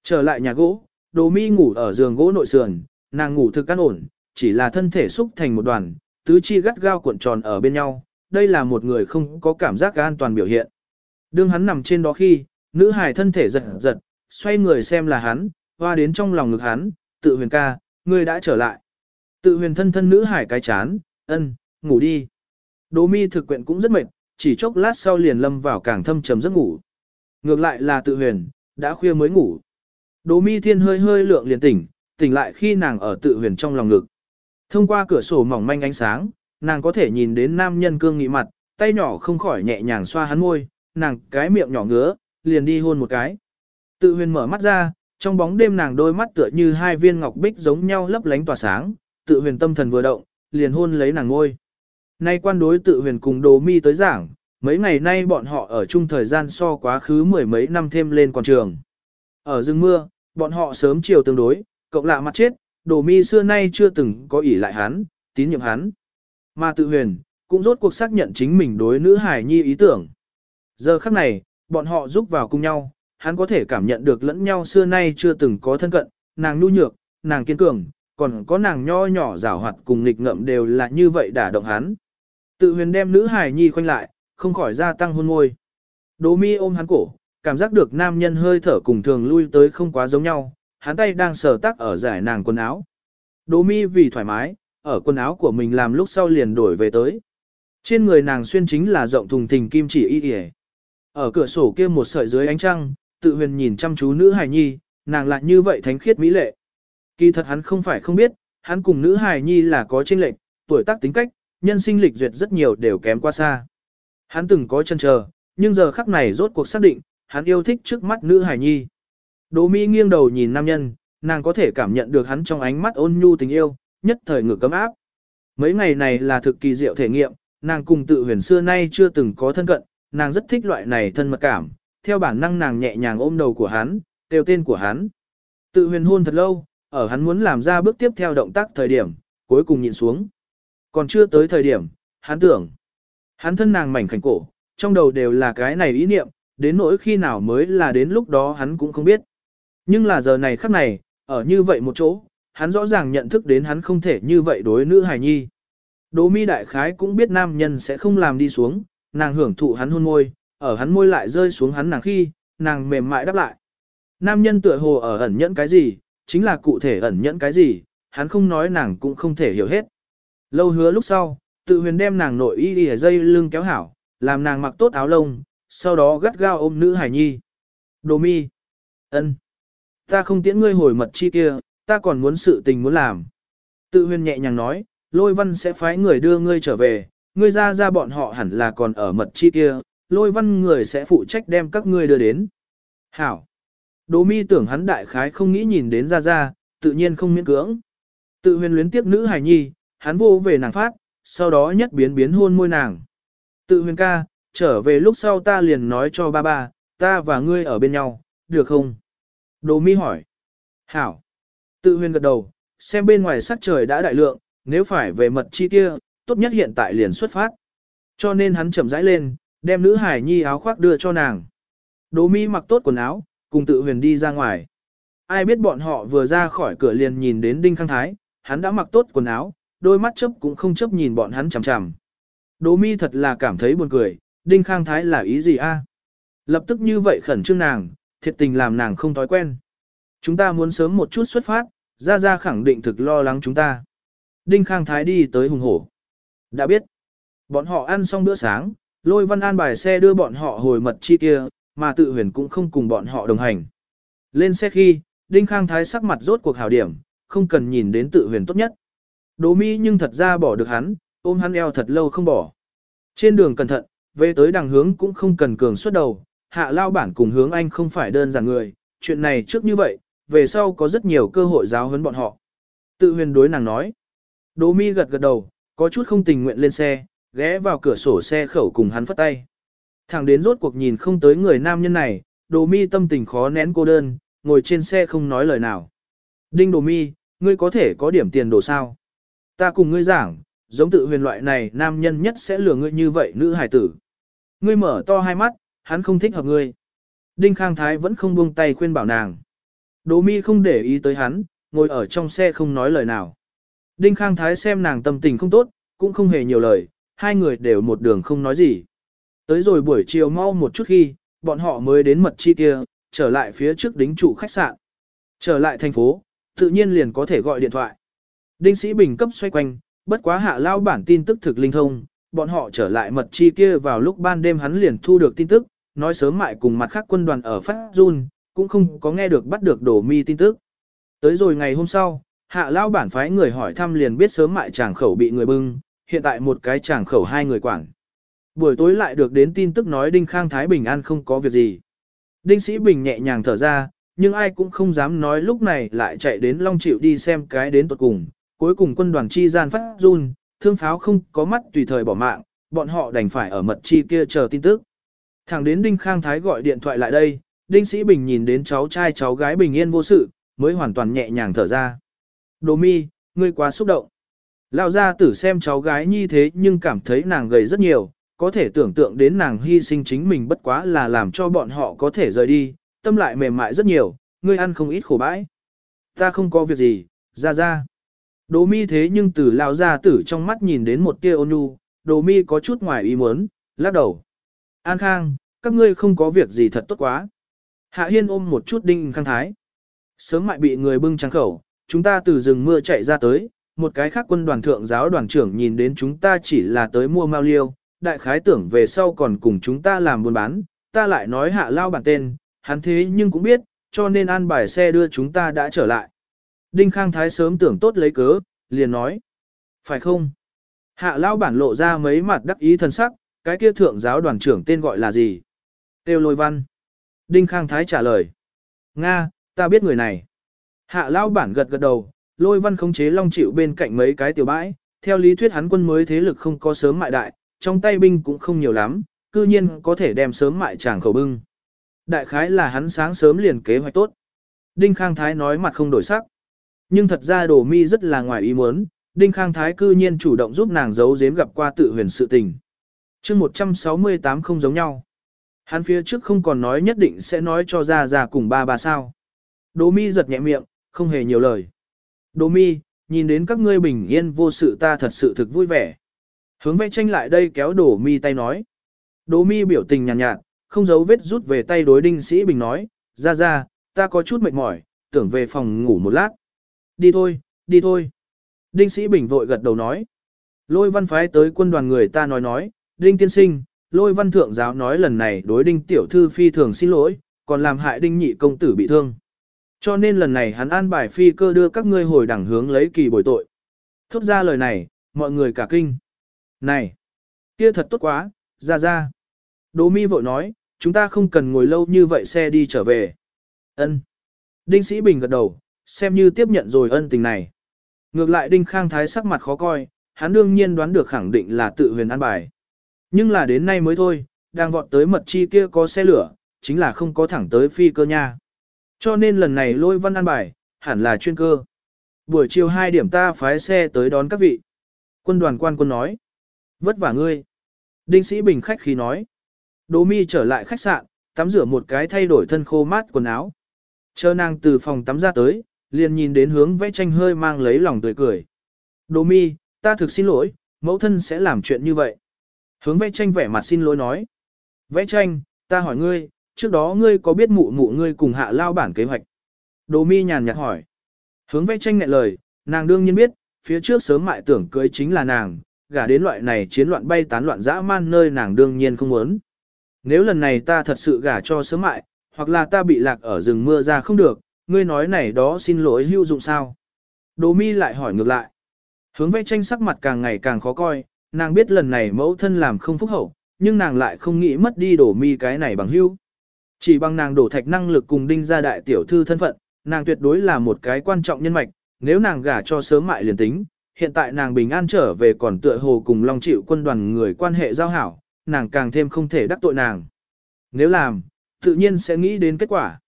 Trở lại nhà gỗ, đồ mi ngủ ở giường gỗ nội sườn, nàng ngủ thực căn ổn, chỉ là thân thể xúc thành một đoàn, tứ chi gắt gao cuộn tròn ở bên nhau, đây là một người không có cảm giác an toàn biểu hiện. Đương hắn nằm trên đó khi, nữ hài thân thể giật giật, xoay người xem là hắn, hoa đến trong lòng ngực hắn, tự huyền ca, ngươi đã trở lại. Tự huyền thân thân nữ hải cái chán, ân, ngủ đi. Đỗ mi thực quyện cũng rất mệt, chỉ chốc lát sau liền lâm vào càng thâm trầm giấc ngủ. Ngược lại là tự huyền, đã khuya mới ngủ. Đỗ mi thiên hơi hơi lượng liền tỉnh, tỉnh lại khi nàng ở tự huyền trong lòng ngực. Thông qua cửa sổ mỏng manh ánh sáng, nàng có thể nhìn đến nam nhân cương nghị mặt, tay nhỏ không khỏi nhẹ nhàng xoa hắn môi, nàng cái miệng nhỏ ngứa, liền đi hôn một cái. Tự huyền mở mắt ra, trong bóng đêm nàng đôi mắt tựa như hai viên ngọc bích giống nhau lấp lánh tỏa sáng, tự huyền tâm thần vừa động, liền hôn lấy nàng ngôi. Nay quan đối tự huyền cùng đồ mi tới giảng, mấy ngày nay bọn họ ở chung thời gian so quá khứ mười mấy năm thêm lên quan trường. Ở rừng mưa, bọn họ sớm chiều tương đối, cộng lạ mặt chết, đồ mi xưa nay chưa từng có ỷ lại hắn, tín nhiệm hắn. Mà tự huyền, cũng rốt cuộc xác nhận chính mình đối nữ hải nhi ý tưởng. Giờ khắc này, bọn họ giúp vào cùng nhau, hắn có thể cảm nhận được lẫn nhau xưa nay chưa từng có thân cận, nàng nhu nhược, nàng kiên cường, còn có nàng nho nhỏ rảo hoạt cùng nghịch ngợm đều là như vậy đả động hắn. Tự huyền đem nữ hải nhi khoanh lại, không khỏi gia tăng hôn môi. Đỗ mi ôm hắn cổ, cảm giác được nam nhân hơi thở cùng thường lui tới không quá giống nhau, hắn tay đang sờ tác ở giải nàng quần áo. Đỗ mi vì thoải mái, ở quần áo của mình làm lúc sau liền đổi về tới. Trên người nàng xuyên chính là rộng thùng thình kim chỉ y yề. Ở cửa sổ kia một sợi dưới ánh trăng, tự huyền nhìn chăm chú nữ hài nhi, nàng lại như vậy thánh khiết mỹ lệ. Kỳ thật hắn không phải không biết, hắn cùng nữ hài nhi là có chênh lệch, tuổi tác tính cách, nhân sinh lịch duyệt rất nhiều đều kém qua xa. Hắn từng có chân chờ, nhưng giờ khắc này rốt cuộc xác định, hắn yêu thích trước mắt nữ hài nhi. Đỗ Mỹ nghiêng đầu nhìn nam nhân, nàng có thể cảm nhận được hắn trong ánh mắt ôn nhu tình yêu, nhất thời ngược cấm áp. Mấy ngày này là thực kỳ diệu thể nghiệm, nàng cùng tự huyền xưa nay chưa từng có thân cận, nàng rất thích loại này thân mật cảm, theo bản năng nàng nhẹ nhàng ôm đầu của hắn, kêu tên của hắn. Tự huyền hôn thật lâu, ở hắn muốn làm ra bước tiếp theo động tác thời điểm, cuối cùng nhịn xuống. Còn chưa tới thời điểm, hắn tưởng, hắn thân nàng mảnh khảnh cổ, trong đầu đều là cái này ý niệm, đến nỗi khi nào mới là đến lúc đó hắn cũng không biết. Nhưng là giờ này khắc này, ở như vậy một chỗ, hắn rõ ràng nhận thức đến hắn không thể như vậy đối nữ hài nhi. Đỗ mi đại khái cũng biết nam nhân sẽ không làm đi xuống, nàng hưởng thụ hắn hôn môi, ở hắn môi lại rơi xuống hắn nàng khi, nàng mềm mại đáp lại. Nam nhân tựa hồ ở ẩn nhẫn cái gì, chính là cụ thể ẩn nhẫn cái gì, hắn không nói nàng cũng không thể hiểu hết. Lâu hứa lúc sau, tự huyền đem nàng nội y y dây lưng kéo hảo, làm nàng mặc tốt áo lông, sau đó gắt gao ôm nữ hải nhi. Đồ mi. ân, Ta không tiễn ngươi hồi mật chi kia, ta còn muốn sự tình muốn làm. Tự huyền nhẹ nhàng nói, lôi văn sẽ phái người đưa ngươi trở về, ngươi ra ra bọn họ hẳn là còn ở mật chi kia, lôi văn người sẽ phụ trách đem các ngươi đưa đến. Hảo. Đỗ mi tưởng hắn đại khái không nghĩ nhìn đến ra ra, tự nhiên không miễn cưỡng. Tự huyền luyến tiếp nữ hài nhi, hắn vô về nàng phát, sau đó nhất biến biến hôn môi nàng. Tự huyền ca, trở về lúc sau ta liền nói cho ba ba, ta và ngươi ở bên nhau, được không? Đỗ mi hỏi. Hảo. Tự huyền gật đầu, xem bên ngoài sắc trời đã đại lượng, nếu phải về mật chi kia, tốt nhất hiện tại liền xuất phát. Cho nên hắn chậm rãi lên, đem nữ hải nhi áo khoác đưa cho nàng. Đỗ mi mặc tốt quần áo, cùng tự huyền đi ra ngoài. Ai biết bọn họ vừa ra khỏi cửa liền nhìn đến Đinh Khang Thái, hắn đã mặc tốt quần áo, đôi mắt chấp cũng không chấp nhìn bọn hắn chằm chằm. Đỗ mi thật là cảm thấy buồn cười, Đinh Khang Thái là ý gì a? Lập tức như vậy khẩn trương nàng, thiệt tình làm nàng không thói quen. Chúng ta muốn sớm một chút xuất phát, ra ra khẳng định thực lo lắng chúng ta. Đinh Khang Thái đi tới hùng hổ. Đã biết. Bọn họ ăn xong bữa sáng, lôi văn an bài xe đưa bọn họ hồi mật chi kia, mà tự huyền cũng không cùng bọn họ đồng hành. Lên xe khi, Đinh Khang Thái sắc mặt rốt cuộc hảo điểm, không cần nhìn đến tự huyền tốt nhất. Đỗ mi nhưng thật ra bỏ được hắn, ôm hắn eo thật lâu không bỏ. Trên đường cẩn thận, về tới đằng hướng cũng không cần cường xuất đầu, hạ lao bản cùng hướng anh không phải đơn giản người, chuyện này trước như vậy, về sau có rất nhiều cơ hội giáo huấn bọn họ. Tự huyền đối nàng nói. Đỗ mi gật gật đầu, có chút không tình nguyện lên xe, ghé vào cửa sổ xe khẩu cùng hắn phất tay. Thẳng đến rốt cuộc nhìn không tới người nam nhân này, đồ mi tâm tình khó nén cô đơn, ngồi trên xe không nói lời nào. Đinh đồ mi, ngươi có thể có điểm tiền đồ sao? Ta cùng ngươi giảng, giống tự huyền loại này nam nhân nhất sẽ lừa ngươi như vậy nữ hải tử. Ngươi mở to hai mắt, hắn không thích hợp ngươi. Đinh Khang Thái vẫn không buông tay khuyên bảo nàng. Đỗ mi không để ý tới hắn, ngồi ở trong xe không nói lời nào. Đinh Khang Thái xem nàng tâm tình không tốt, cũng không hề nhiều lời, hai người đều một đường không nói gì. Tới rồi buổi chiều mau một chút khi, bọn họ mới đến mật chi kia, trở lại phía trước đính trụ khách sạn. Trở lại thành phố, tự nhiên liền có thể gọi điện thoại. Đinh sĩ bình cấp xoay quanh, bất quá hạ lao bản tin tức thực linh thông, bọn họ trở lại mật chi kia vào lúc ban đêm hắn liền thu được tin tức, nói sớm mại cùng mặt khác quân đoàn ở Phát Run, cũng không có nghe được bắt được đổ mi tin tức. Tới rồi ngày hôm sau, hạ lao bản phái người hỏi thăm liền biết sớm mại chàng khẩu bị người bưng, hiện tại một cái chàng khẩu hai người quản. Buổi tối lại được đến tin tức nói Đinh Khang Thái Bình an không có việc gì. Đinh Sĩ Bình nhẹ nhàng thở ra, nhưng ai cũng không dám nói lúc này lại chạy đến Long Triệu đi xem cái đến tuột cùng. Cuối cùng quân đoàn chi gian phát run, thương pháo không có mắt tùy thời bỏ mạng, bọn họ đành phải ở mật chi kia chờ tin tức. Thẳng đến Đinh Khang Thái gọi điện thoại lại đây, Đinh Sĩ Bình nhìn đến cháu trai cháu gái bình yên vô sự, mới hoàn toàn nhẹ nhàng thở ra. Đồ mi, ngươi quá xúc động. Lão gia tử xem cháu gái như thế nhưng cảm thấy nàng gầy rất nhiều, có thể tưởng tượng đến nàng hy sinh chính mình bất quá là làm cho bọn họ có thể rời đi, tâm lại mềm mại rất nhiều, ngươi ăn không ít khổ bãi. Ta không có việc gì, ra ra. Đồ mi thế nhưng từ lao gia tử trong mắt nhìn đến một tia ôn nhu, đồ mi có chút ngoài ý muốn, lắc đầu. An Khang, các ngươi không có việc gì thật tốt quá. Hạ Hiên ôm một chút đinh khang thái. Sớm mại bị người bưng trắng khẩu, chúng ta từ rừng mưa chạy ra tới, một cái khác quân đoàn thượng giáo đoàn trưởng nhìn đến chúng ta chỉ là tới mua mao liêu, đại khái tưởng về sau còn cùng chúng ta làm buôn bán, ta lại nói hạ lao bản tên, hắn thế nhưng cũng biết, cho nên an bài xe đưa chúng ta đã trở lại. Đinh Khang Thái sớm tưởng tốt lấy cớ, liền nói. Phải không? Hạ lao bản lộ ra mấy mặt đắc ý thần sắc, cái kia thượng giáo đoàn trưởng tên gọi là gì? Tiêu lôi văn. Đinh Khang Thái trả lời. Nga, ta biết người này. Hạ lao bản gật gật đầu, lôi văn khống chế long chịu bên cạnh mấy cái tiểu bãi, theo lý thuyết hắn quân mới thế lực không có sớm mại đại, trong tay binh cũng không nhiều lắm, cư nhiên có thể đem sớm mại chàng khẩu bưng. Đại khái là hắn sáng sớm liền kế hoạch tốt. Đinh Khang Thái nói mặt không đổi sắc. Nhưng thật ra đồ mi rất là ngoài ý muốn, Đinh Khang Thái cư nhiên chủ động giúp nàng giấu giếm gặp qua tự huyền sự tình. chương 168 không giống nhau. Hắn phía trước không còn nói nhất định sẽ nói cho ra ra cùng ba bà sao. Đỗ mi giật nhẹ miệng, không hề nhiều lời. Đỗ mi, nhìn đến các ngươi bình yên vô sự ta thật sự thực vui vẻ. Hướng vẽ tranh lại đây kéo đổ mi tay nói. Đỗ mi biểu tình nhàn nhạt, nhạt, không giấu vết rút về tay đối đinh sĩ bình nói, ra ra, ta có chút mệt mỏi, tưởng về phòng ngủ một lát. Đi thôi, đi thôi. Đinh sĩ bình vội gật đầu nói. Lôi văn phái tới quân đoàn người ta nói nói, đinh tiên sinh, lôi văn thượng giáo nói lần này đối đinh tiểu thư phi thường xin lỗi, còn làm hại đinh nhị công tử bị thương. Cho nên lần này hắn an bài phi cơ đưa các ngươi hồi đẳng hướng lấy kỳ bồi tội. Thốt ra lời này, mọi người cả kinh. Này, kia thật tốt quá, ra ra. Đỗ mi vội nói, chúng ta không cần ngồi lâu như vậy xe đi trở về. Ân. Đinh Sĩ Bình gật đầu, xem như tiếp nhận rồi ân tình này. Ngược lại Đinh Khang Thái sắc mặt khó coi, hắn đương nhiên đoán được khẳng định là tự huyền an bài. Nhưng là đến nay mới thôi, đang vọt tới mật chi kia có xe lửa, chính là không có thẳng tới phi cơ nha. Cho nên lần này lôi văn an bài, hẳn là chuyên cơ. Buổi chiều 2 điểm ta phái xe tới đón các vị. Quân đoàn quan quân nói. Vất vả ngươi. Đinh sĩ bình khách khí nói. Đỗ mi trở lại khách sạn, tắm rửa một cái thay đổi thân khô mát quần áo. Chờ nàng từ phòng tắm ra tới, liền nhìn đến hướng vẽ tranh hơi mang lấy lòng tươi cười. Đỗ mi, ta thực xin lỗi, mẫu thân sẽ làm chuyện như vậy. Hướng vẽ tranh vẻ mặt xin lỗi nói. Vẽ tranh, ta hỏi ngươi, trước đó ngươi có biết mụ mụ ngươi cùng hạ lao bản kế hoạch? Đỗ mi nhàn nhạt hỏi. Hướng vẽ tranh ngại lời, nàng đương nhiên biết, phía trước sớm mại tưởng cưới chính là nàng, gả đến loại này chiến loạn bay tán loạn dã man nơi nàng đương nhiên không muốn. Nếu lần này ta thật sự gả cho sớm mại, hoặc là ta bị lạc ở rừng mưa ra không được, ngươi nói này đó xin lỗi hữu dụng sao? Đỗ mi lại hỏi ngược lại. Hướng vẽ tranh sắc mặt càng ngày càng khó coi, nàng biết lần này mẫu thân làm không phúc hậu, nhưng nàng lại không nghĩ mất đi đổ mi cái này bằng hưu Chỉ bằng nàng đổ thạch năng lực cùng đinh gia đại tiểu thư thân phận, nàng tuyệt đối là một cái quan trọng nhân mạch, nếu nàng gả cho sớm mại liền tính, hiện tại nàng bình an trở về còn tựa hồ cùng Long Chịu quân đoàn người quan hệ giao hảo, nàng càng thêm không thể đắc tội nàng. Nếu làm, tự nhiên sẽ nghĩ đến kết quả.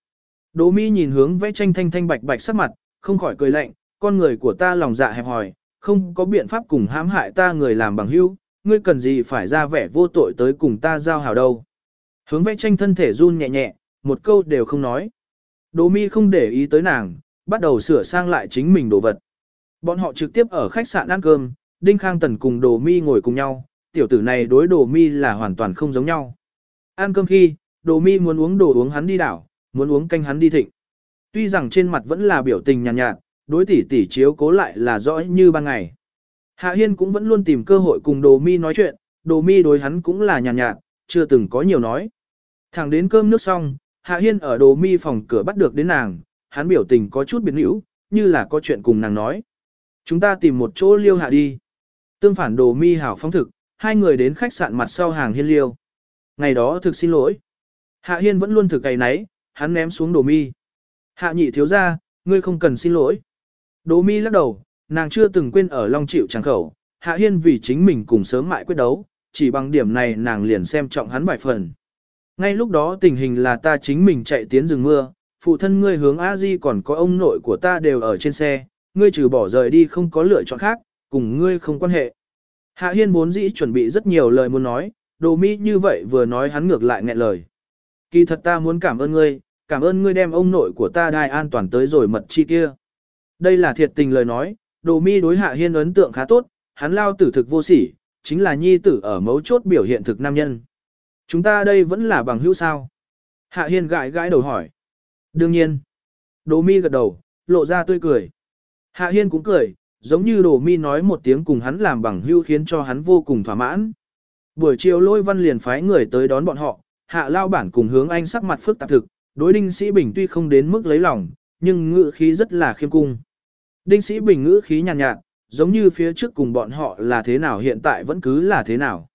Đỗ Mi nhìn hướng vẽ tranh thanh thanh bạch bạch sắc mặt, không khỏi cười lạnh, con người của ta lòng dạ hẹp hòi, không có biện pháp cùng hãm hại ta người làm bằng hữu, ngươi cần gì phải ra vẻ vô tội tới cùng ta giao hảo đâu. Hướng vẽ tranh thân thể run nhẹ nhẹ, một câu đều không nói. Đỗ Mi không để ý tới nàng, bắt đầu sửa sang lại chính mình đồ vật. Bọn họ trực tiếp ở khách sạn ăn cơm, Đinh Khang Tần cùng Đồ Mi ngồi cùng nhau, tiểu tử này đối Đồ Mi là hoàn toàn không giống nhau. Ăn cơm khi, Đồ Mi muốn uống đồ uống hắn đi đảo, muốn uống canh hắn đi thịnh. Tuy rằng trên mặt vẫn là biểu tình nhàn nhạt, nhạt, đối tỷ tỷ chiếu cố lại là rõ như ban ngày. Hạ Hiên cũng vẫn luôn tìm cơ hội cùng Đồ Mi nói chuyện, Đồ Mi đối hắn cũng là nhàn nhạt, nhạt, chưa từng có nhiều nói. Thẳng đến cơm nước xong, Hạ Hiên ở Đồ Mi phòng cửa bắt được đến nàng, hắn biểu tình có chút biến hữu, như là có chuyện cùng nàng nói. Chúng ta tìm một chỗ liêu hạ đi. Tương phản Đồ Mi hảo phóng thực, hai người đến khách sạn mặt sau hàng Hiên liêu. Ngày đó thực xin lỗi. Hạ Hiên vẫn luôn thực cày nấy, hắn ném xuống Đồ Mi. Hạ nhị thiếu ra, ngươi không cần xin lỗi. Đồ Mi lắc đầu, nàng chưa từng quên ở Long Chịu tràng khẩu, Hạ Hiên vì chính mình cùng sớm mại quyết đấu, chỉ bằng điểm này nàng liền xem trọng hắn vài phần. Ngay lúc đó tình hình là ta chính mình chạy tiến rừng mưa, phụ thân ngươi hướng A Di còn có ông nội của ta đều ở trên xe, ngươi trừ bỏ rời đi không có lựa chọn khác, cùng ngươi không quan hệ. Hạ Hiên vốn dĩ chuẩn bị rất nhiều lời muốn nói, đồ mi như vậy vừa nói hắn ngược lại nghẹn lời. Kỳ thật ta muốn cảm ơn ngươi, cảm ơn ngươi đem ông nội của ta đai an toàn tới rồi mật chi kia. Đây là thiệt tình lời nói, đồ mi đối hạ hiên ấn tượng khá tốt, hắn lao tử thực vô sỉ, chính là nhi tử ở mấu chốt biểu hiện thực nam nhân. Chúng ta đây vẫn là bằng hữu sao? Hạ hiên gãi gãi đầu hỏi. Đương nhiên. Đồ mi gật đầu, lộ ra tươi cười. Hạ hiên cũng cười, giống như đồ mi nói một tiếng cùng hắn làm bằng hữu khiến cho hắn vô cùng thỏa mãn. Buổi chiều lôi văn liền phái người tới đón bọn họ, hạ lao bản cùng hướng anh sắc mặt phức tạp thực, đối đinh sĩ bình tuy không đến mức lấy lòng, nhưng ngữ khí rất là khiêm cung. Đinh sĩ bình ngữ khí nhàn nhạt, nhạt, giống như phía trước cùng bọn họ là thế nào hiện tại vẫn cứ là thế nào.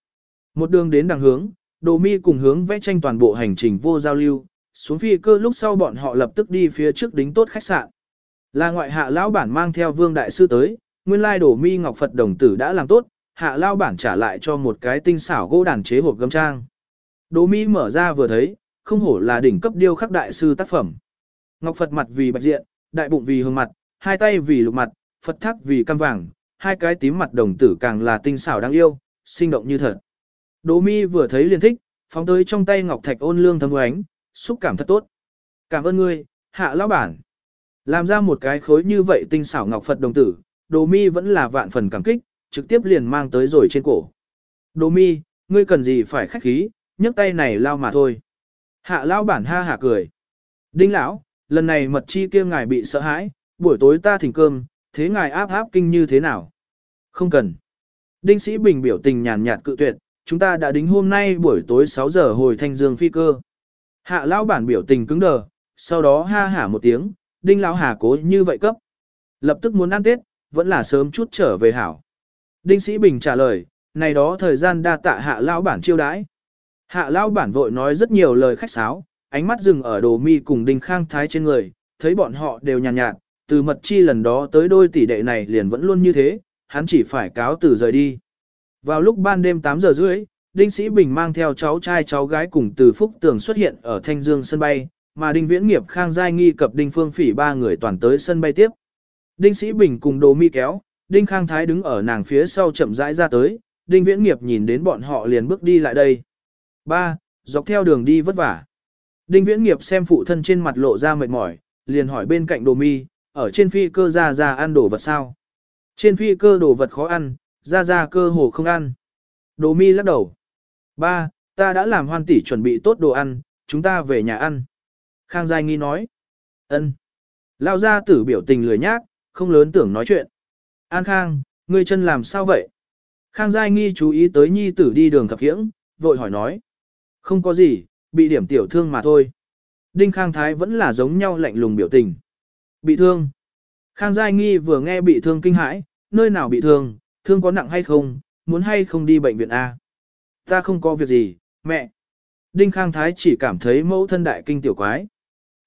Một đường đến đằng hướng, đồ mi cùng hướng vẽ tranh toàn bộ hành trình vô giao lưu, xuống phi cơ lúc sau bọn họ lập tức đi phía trước đính tốt khách sạn. Là ngoại hạ lão bản mang theo vương đại sư tới, nguyên lai đổ mi ngọc Phật đồng tử đã làm tốt, hạ lão bản trả lại cho một cái tinh xảo gỗ đàn chế hộp gấm trang. Đồ mi mở ra vừa thấy, không hổ là đỉnh cấp điêu khắc đại sư tác phẩm. Ngọc Phật mặt vì bạch diện, đại bụng vì hương mặt, hai tay vì lục mặt, Phật thác vì cam vàng, hai cái tím mặt đồng tử càng là tinh xảo đáng yêu, sinh động như thật. Đỗ mi vừa thấy liền thích, phóng tới trong tay ngọc thạch ôn lương thấm ánh, xúc cảm thật tốt. Cảm ơn ngươi, hạ lão bản. Làm ra một cái khối như vậy tinh xảo ngọc Phật đồng tử, đồ mi vẫn là vạn phần cảm kích, trực tiếp liền mang tới rồi trên cổ. Đồ mi, ngươi cần gì phải khách khí, nhấc tay này lao mà thôi. Hạ lão bản ha hạ cười. Đinh lão, lần này mật chi kia ngài bị sợ hãi, buổi tối ta thỉnh cơm, thế ngài áp áp kinh như thế nào? Không cần. Đinh sĩ bình biểu tình nhàn nhạt cự tuyệt, chúng ta đã đính hôm nay buổi tối 6 giờ hồi thanh dương phi cơ. Hạ lão bản biểu tình cứng đờ, sau đó ha hả một tiếng, đinh lão hà cố như vậy cấp. Lập tức muốn ăn tết, vẫn là sớm chút trở về hảo. Đinh sĩ bình trả lời, này đó thời gian đa tạ hạ lão bản chiêu đãi. Hạ lão bản vội nói rất nhiều lời khách sáo, ánh mắt dừng ở đồ mi cùng đinh khang thái trên người, thấy bọn họ đều nhàn nhạt, nhạt, từ mật chi lần đó tới đôi tỷ đệ này liền vẫn luôn như thế, hắn chỉ phải cáo từ rời đi. Vào lúc ban đêm 8 giờ rưỡi, Đinh Sĩ Bình mang theo cháu trai cháu gái cùng từ Phúc Tường xuất hiện ở Thanh Dương sân bay, mà Đinh Viễn Nghiệp Khang Giai Nghi cập Đinh Phương Phỉ ba người toàn tới sân bay tiếp. Đinh Sĩ Bình cùng Đồ Mi kéo, Đinh Khang Thái đứng ở nàng phía sau chậm rãi ra tới, Đinh Viễn Nghiệp nhìn đến bọn họ liền bước đi lại đây. Ba, dọc theo đường đi vất vả. Đinh Viễn Nghiệp xem phụ thân trên mặt lộ ra mệt mỏi, liền hỏi bên cạnh Đồ Mi, ở trên phi cơ ra ra ăn đồ vật sao? Trên phi cơ đồ vật khó ăn, ra ra cơ hồ không ăn. Đồ Mi lắc đầu. Ba, ta đã làm hoan tỷ chuẩn bị tốt đồ ăn, chúng ta về nhà ăn. Khang Giai Nghi nói. ân. Lao ra tử biểu tình lười nhác, không lớn tưởng nói chuyện. An Khang, ngươi chân làm sao vậy? Khang Giai Nghi chú ý tới nhi tử đi đường khập khiễng, vội hỏi nói. Không có gì, bị điểm tiểu thương mà thôi. Đinh Khang Thái vẫn là giống nhau lạnh lùng biểu tình. Bị thương. Khang Giai Nghi vừa nghe bị thương kinh hãi, nơi nào bị thương, thương có nặng hay không, muốn hay không đi bệnh viện A. Ta không có việc gì, mẹ. Đinh Khang Thái chỉ cảm thấy mẫu thân đại kinh tiểu quái.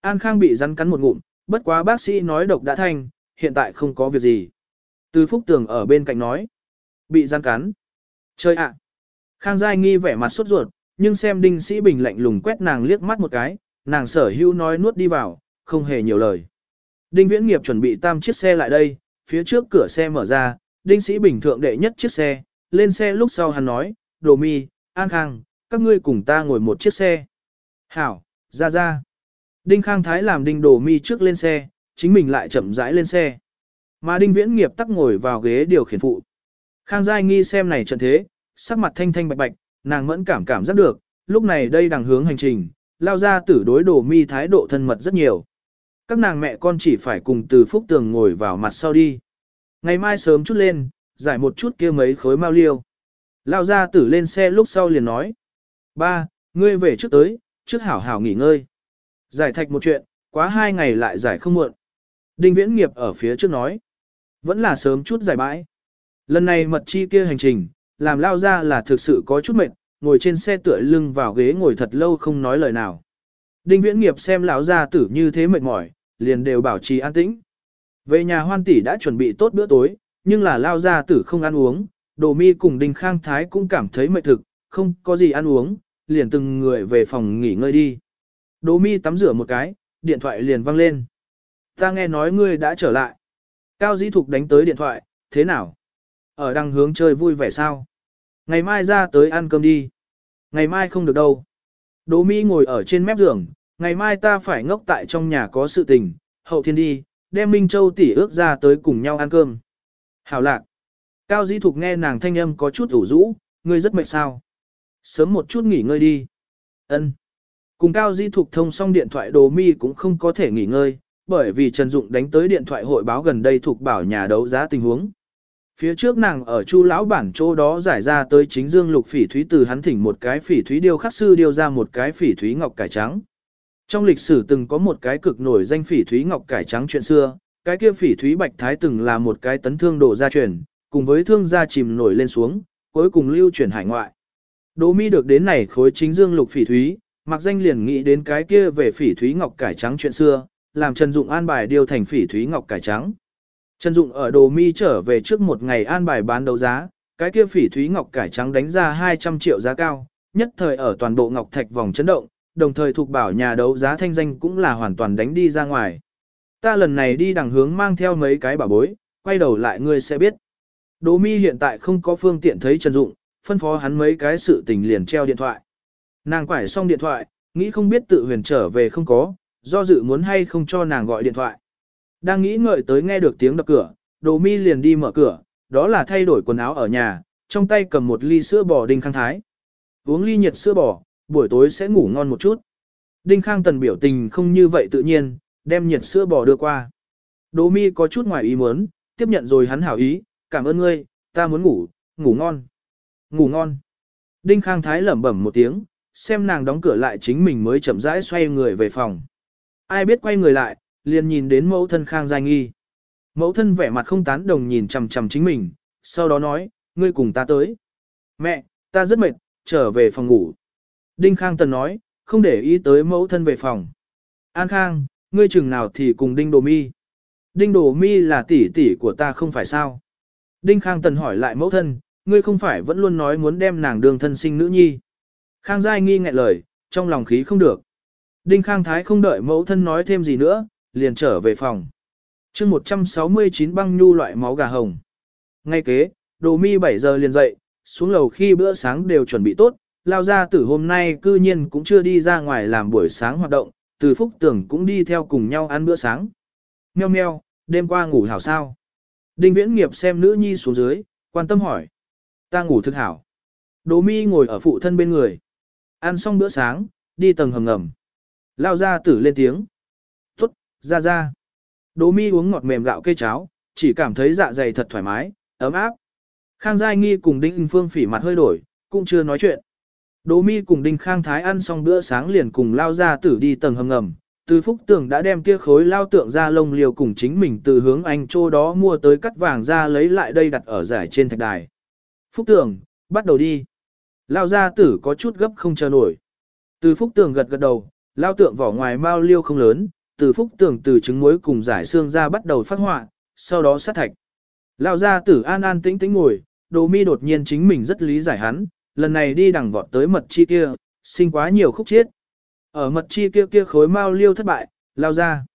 An Khang bị rắn cắn một ngụm, bất quá bác sĩ nói độc đã thành, hiện tại không có việc gì. Từ Phúc Tường ở bên cạnh nói. Bị rắn cắn. Chơi ạ. Khang Giai nghi vẻ mặt sốt ruột, nhưng xem Đinh Sĩ Bình lạnh lùng quét nàng liếc mắt một cái, nàng sở hữu nói nuốt đi vào, không hề nhiều lời. Đinh Viễn Nghiệp chuẩn bị tam chiếc xe lại đây, phía trước cửa xe mở ra, Đinh Sĩ Bình thượng đệ nhất chiếc xe, lên xe lúc sau hắn nói, Đồ Mi, An Khang, các ngươi cùng ta ngồi một chiếc xe. Hảo, ra ra. Đinh Khang Thái làm Đinh Đồ Mi trước lên xe, chính mình lại chậm rãi lên xe. Mà Đinh Viễn Nghiệp tắc ngồi vào ghế điều khiển phụ. Khang Giai nghi xem này trận thế, sắc mặt thanh thanh bạch bạch, nàng mẫn cảm cảm giác được, lúc này đây đang hướng hành trình, lao ra tử đối Đồ Mi thái độ thân mật rất nhiều. Các nàng mẹ con chỉ phải cùng từ phúc tường ngồi vào mặt sau đi. Ngày mai sớm chút lên, giải một chút kia mấy khối mau liêu. Lao ra tử lên xe lúc sau liền nói. Ba, ngươi về trước tới, trước hảo hảo nghỉ ngơi. Giải thạch một chuyện, quá hai ngày lại giải không muộn. Đinh viễn nghiệp ở phía trước nói. Vẫn là sớm chút giải bãi. Lần này mật chi kia hành trình, làm lao ra là thực sự có chút mệt, ngồi trên xe tựa lưng vào ghế ngồi thật lâu không nói lời nào. Đinh viễn nghiệp xem lão gia tử như thế mệt mỏi, liền đều bảo trì an tĩnh. Về nhà hoan tỷ đã chuẩn bị tốt bữa tối, nhưng là lao gia tử không ăn uống, đồ mi cùng đinh khang thái cũng cảm thấy mệt thực, không có gì ăn uống, liền từng người về phòng nghỉ ngơi đi. Đỗ mi tắm rửa một cái, điện thoại liền vang lên. Ta nghe nói ngươi đã trở lại. Cao dĩ thục đánh tới điện thoại, thế nào? Ở đằng hướng chơi vui vẻ sao? Ngày mai ra tới ăn cơm đi. Ngày mai không được đâu. Đỗ Mi ngồi ở trên mép giường, ngày mai ta phải ngốc tại trong nhà có sự tình, hậu thiên đi, đem Minh Châu tỷ ước ra tới cùng nhau ăn cơm. Hảo lạc. Cao Dĩ Thục nghe nàng thanh âm có chút ủ rũ, ngươi rất mệt sao. Sớm một chút nghỉ ngơi đi. Ân. Cùng Cao Dĩ Thục thông xong điện thoại đồ mi cũng không có thể nghỉ ngơi, bởi vì Trần Dụng đánh tới điện thoại hội báo gần đây thuộc bảo nhà đấu giá tình huống. Phía trước nàng ở chu lão bản chỗ đó giải ra tới chính dương lục phỉ thúy từ hắn thỉnh một cái phỉ thúy điêu khắc sư điêu ra một cái phỉ thúy ngọc cải trắng. Trong lịch sử từng có một cái cực nổi danh phỉ thúy ngọc cải trắng chuyện xưa, cái kia phỉ thúy bạch thái từng là một cái tấn thương đổ gia truyền, cùng với thương gia chìm nổi lên xuống, cuối cùng lưu chuyển hải ngoại. Đỗ Mi được đến này khối chính dương lục phỉ thúy, Mạc danh liền nghĩ đến cái kia về phỉ thúy ngọc cải trắng chuyện xưa, làm Trần Dụng an bài điều thành phỉ thúy ngọc cải trắng. Trần Dụng ở Đồ Mi trở về trước một ngày an bài bán đấu giá, cái kia phỉ thúy ngọc cải trắng đánh ra 200 triệu giá cao, nhất thời ở toàn bộ ngọc thạch vòng chấn động, đồng thời thuộc bảo nhà đấu giá thanh danh cũng là hoàn toàn đánh đi ra ngoài. Ta lần này đi đằng hướng mang theo mấy cái bảo bối, quay đầu lại ngươi sẽ biết. Đỗ Mi hiện tại không có phương tiện thấy Trần Dụng, phân phó hắn mấy cái sự tình liền treo điện thoại. Nàng quải xong điện thoại, nghĩ không biết tự huyền trở về không có, do dự muốn hay không cho nàng gọi điện thoại. Đang nghĩ ngợi tới nghe được tiếng đập cửa, đồ mi liền đi mở cửa, đó là thay đổi quần áo ở nhà, trong tay cầm một ly sữa bò đinh khang thái. Uống ly nhiệt sữa bò, buổi tối sẽ ngủ ngon một chút. Đinh khang tần biểu tình không như vậy tự nhiên, đem nhiệt sữa bò đưa qua. Đồ mi có chút ngoài ý muốn, tiếp nhận rồi hắn hảo ý, cảm ơn ngươi, ta muốn ngủ, ngủ ngon. Ngủ ngon. Đinh khang thái lẩm bẩm một tiếng, xem nàng đóng cửa lại chính mình mới chậm rãi xoay người về phòng. Ai biết quay người lại, liền nhìn đến mẫu thân khang giai nghi. Mẫu thân vẻ mặt không tán đồng nhìn chằm chằm chính mình, sau đó nói, ngươi cùng ta tới. Mẹ, ta rất mệt, trở về phòng ngủ. Đinh Khang Tần nói, không để ý tới mẫu thân về phòng. An Khang, ngươi chừng nào thì cùng Đinh Đồ Mi. Đinh Đồ Mi là tỷ tỷ của ta không phải sao. Đinh Khang Tần hỏi lại mẫu thân, ngươi không phải vẫn luôn nói muốn đem nàng đường thân sinh nữ nhi. Khang Giai nghi ngại lời, trong lòng khí không được. Đinh Khang Thái không đợi mẫu thân nói thêm gì nữa, liền trở về phòng. chương 169 băng nhu loại máu gà hồng. Ngay kế, đồ mi 7 giờ liền dậy, xuống lầu khi bữa sáng đều chuẩn bị tốt, lao ra tử hôm nay cư nhiên cũng chưa đi ra ngoài làm buổi sáng hoạt động, từ phúc tưởng cũng đi theo cùng nhau ăn bữa sáng. Mèo mèo, đêm qua ngủ hảo sao? Đinh viễn nghiệp xem nữ nhi xuống dưới, quan tâm hỏi. Ta ngủ thực hảo. Đồ mi ngồi ở phụ thân bên người. Ăn xong bữa sáng, đi tầng hầm ngầm. Lao ra tử lên tiếng. Tốt, ra ra. Đỗ mi uống ngọt mềm gạo cây cháo, chỉ cảm thấy dạ dày thật thoải mái, ấm áp. Khang Giai Nghi cùng Đinh Phương phỉ mặt hơi đổi, cũng chưa nói chuyện. Đỗ mi cùng Đinh Khang Thái ăn xong bữa sáng liền cùng lao ra tử đi tầng hầm ngầm. Từ phúc tưởng đã đem kia khối lao tượng ra lông liều cùng chính mình từ hướng anh chỗ đó mua tới cắt vàng ra lấy lại đây đặt ở giải trên thạch đài. Phúc tưởng, bắt đầu đi. Lao gia tử có chút gấp không chờ nổi. Từ phúc tường gật gật đầu, lao tượng vỏ ngoài mao liêu không lớn, từ phúc tường từ trứng muối cùng giải xương ra bắt đầu phát họa, sau đó sát thạch. Lao gia tử an an tĩnh tĩnh ngồi, đồ mi đột nhiên chính mình rất lý giải hắn, lần này đi đằng vọt tới mật chi kia, sinh quá nhiều khúc chiết. Ở mật chi kia kia khối mao liêu thất bại, lao ra.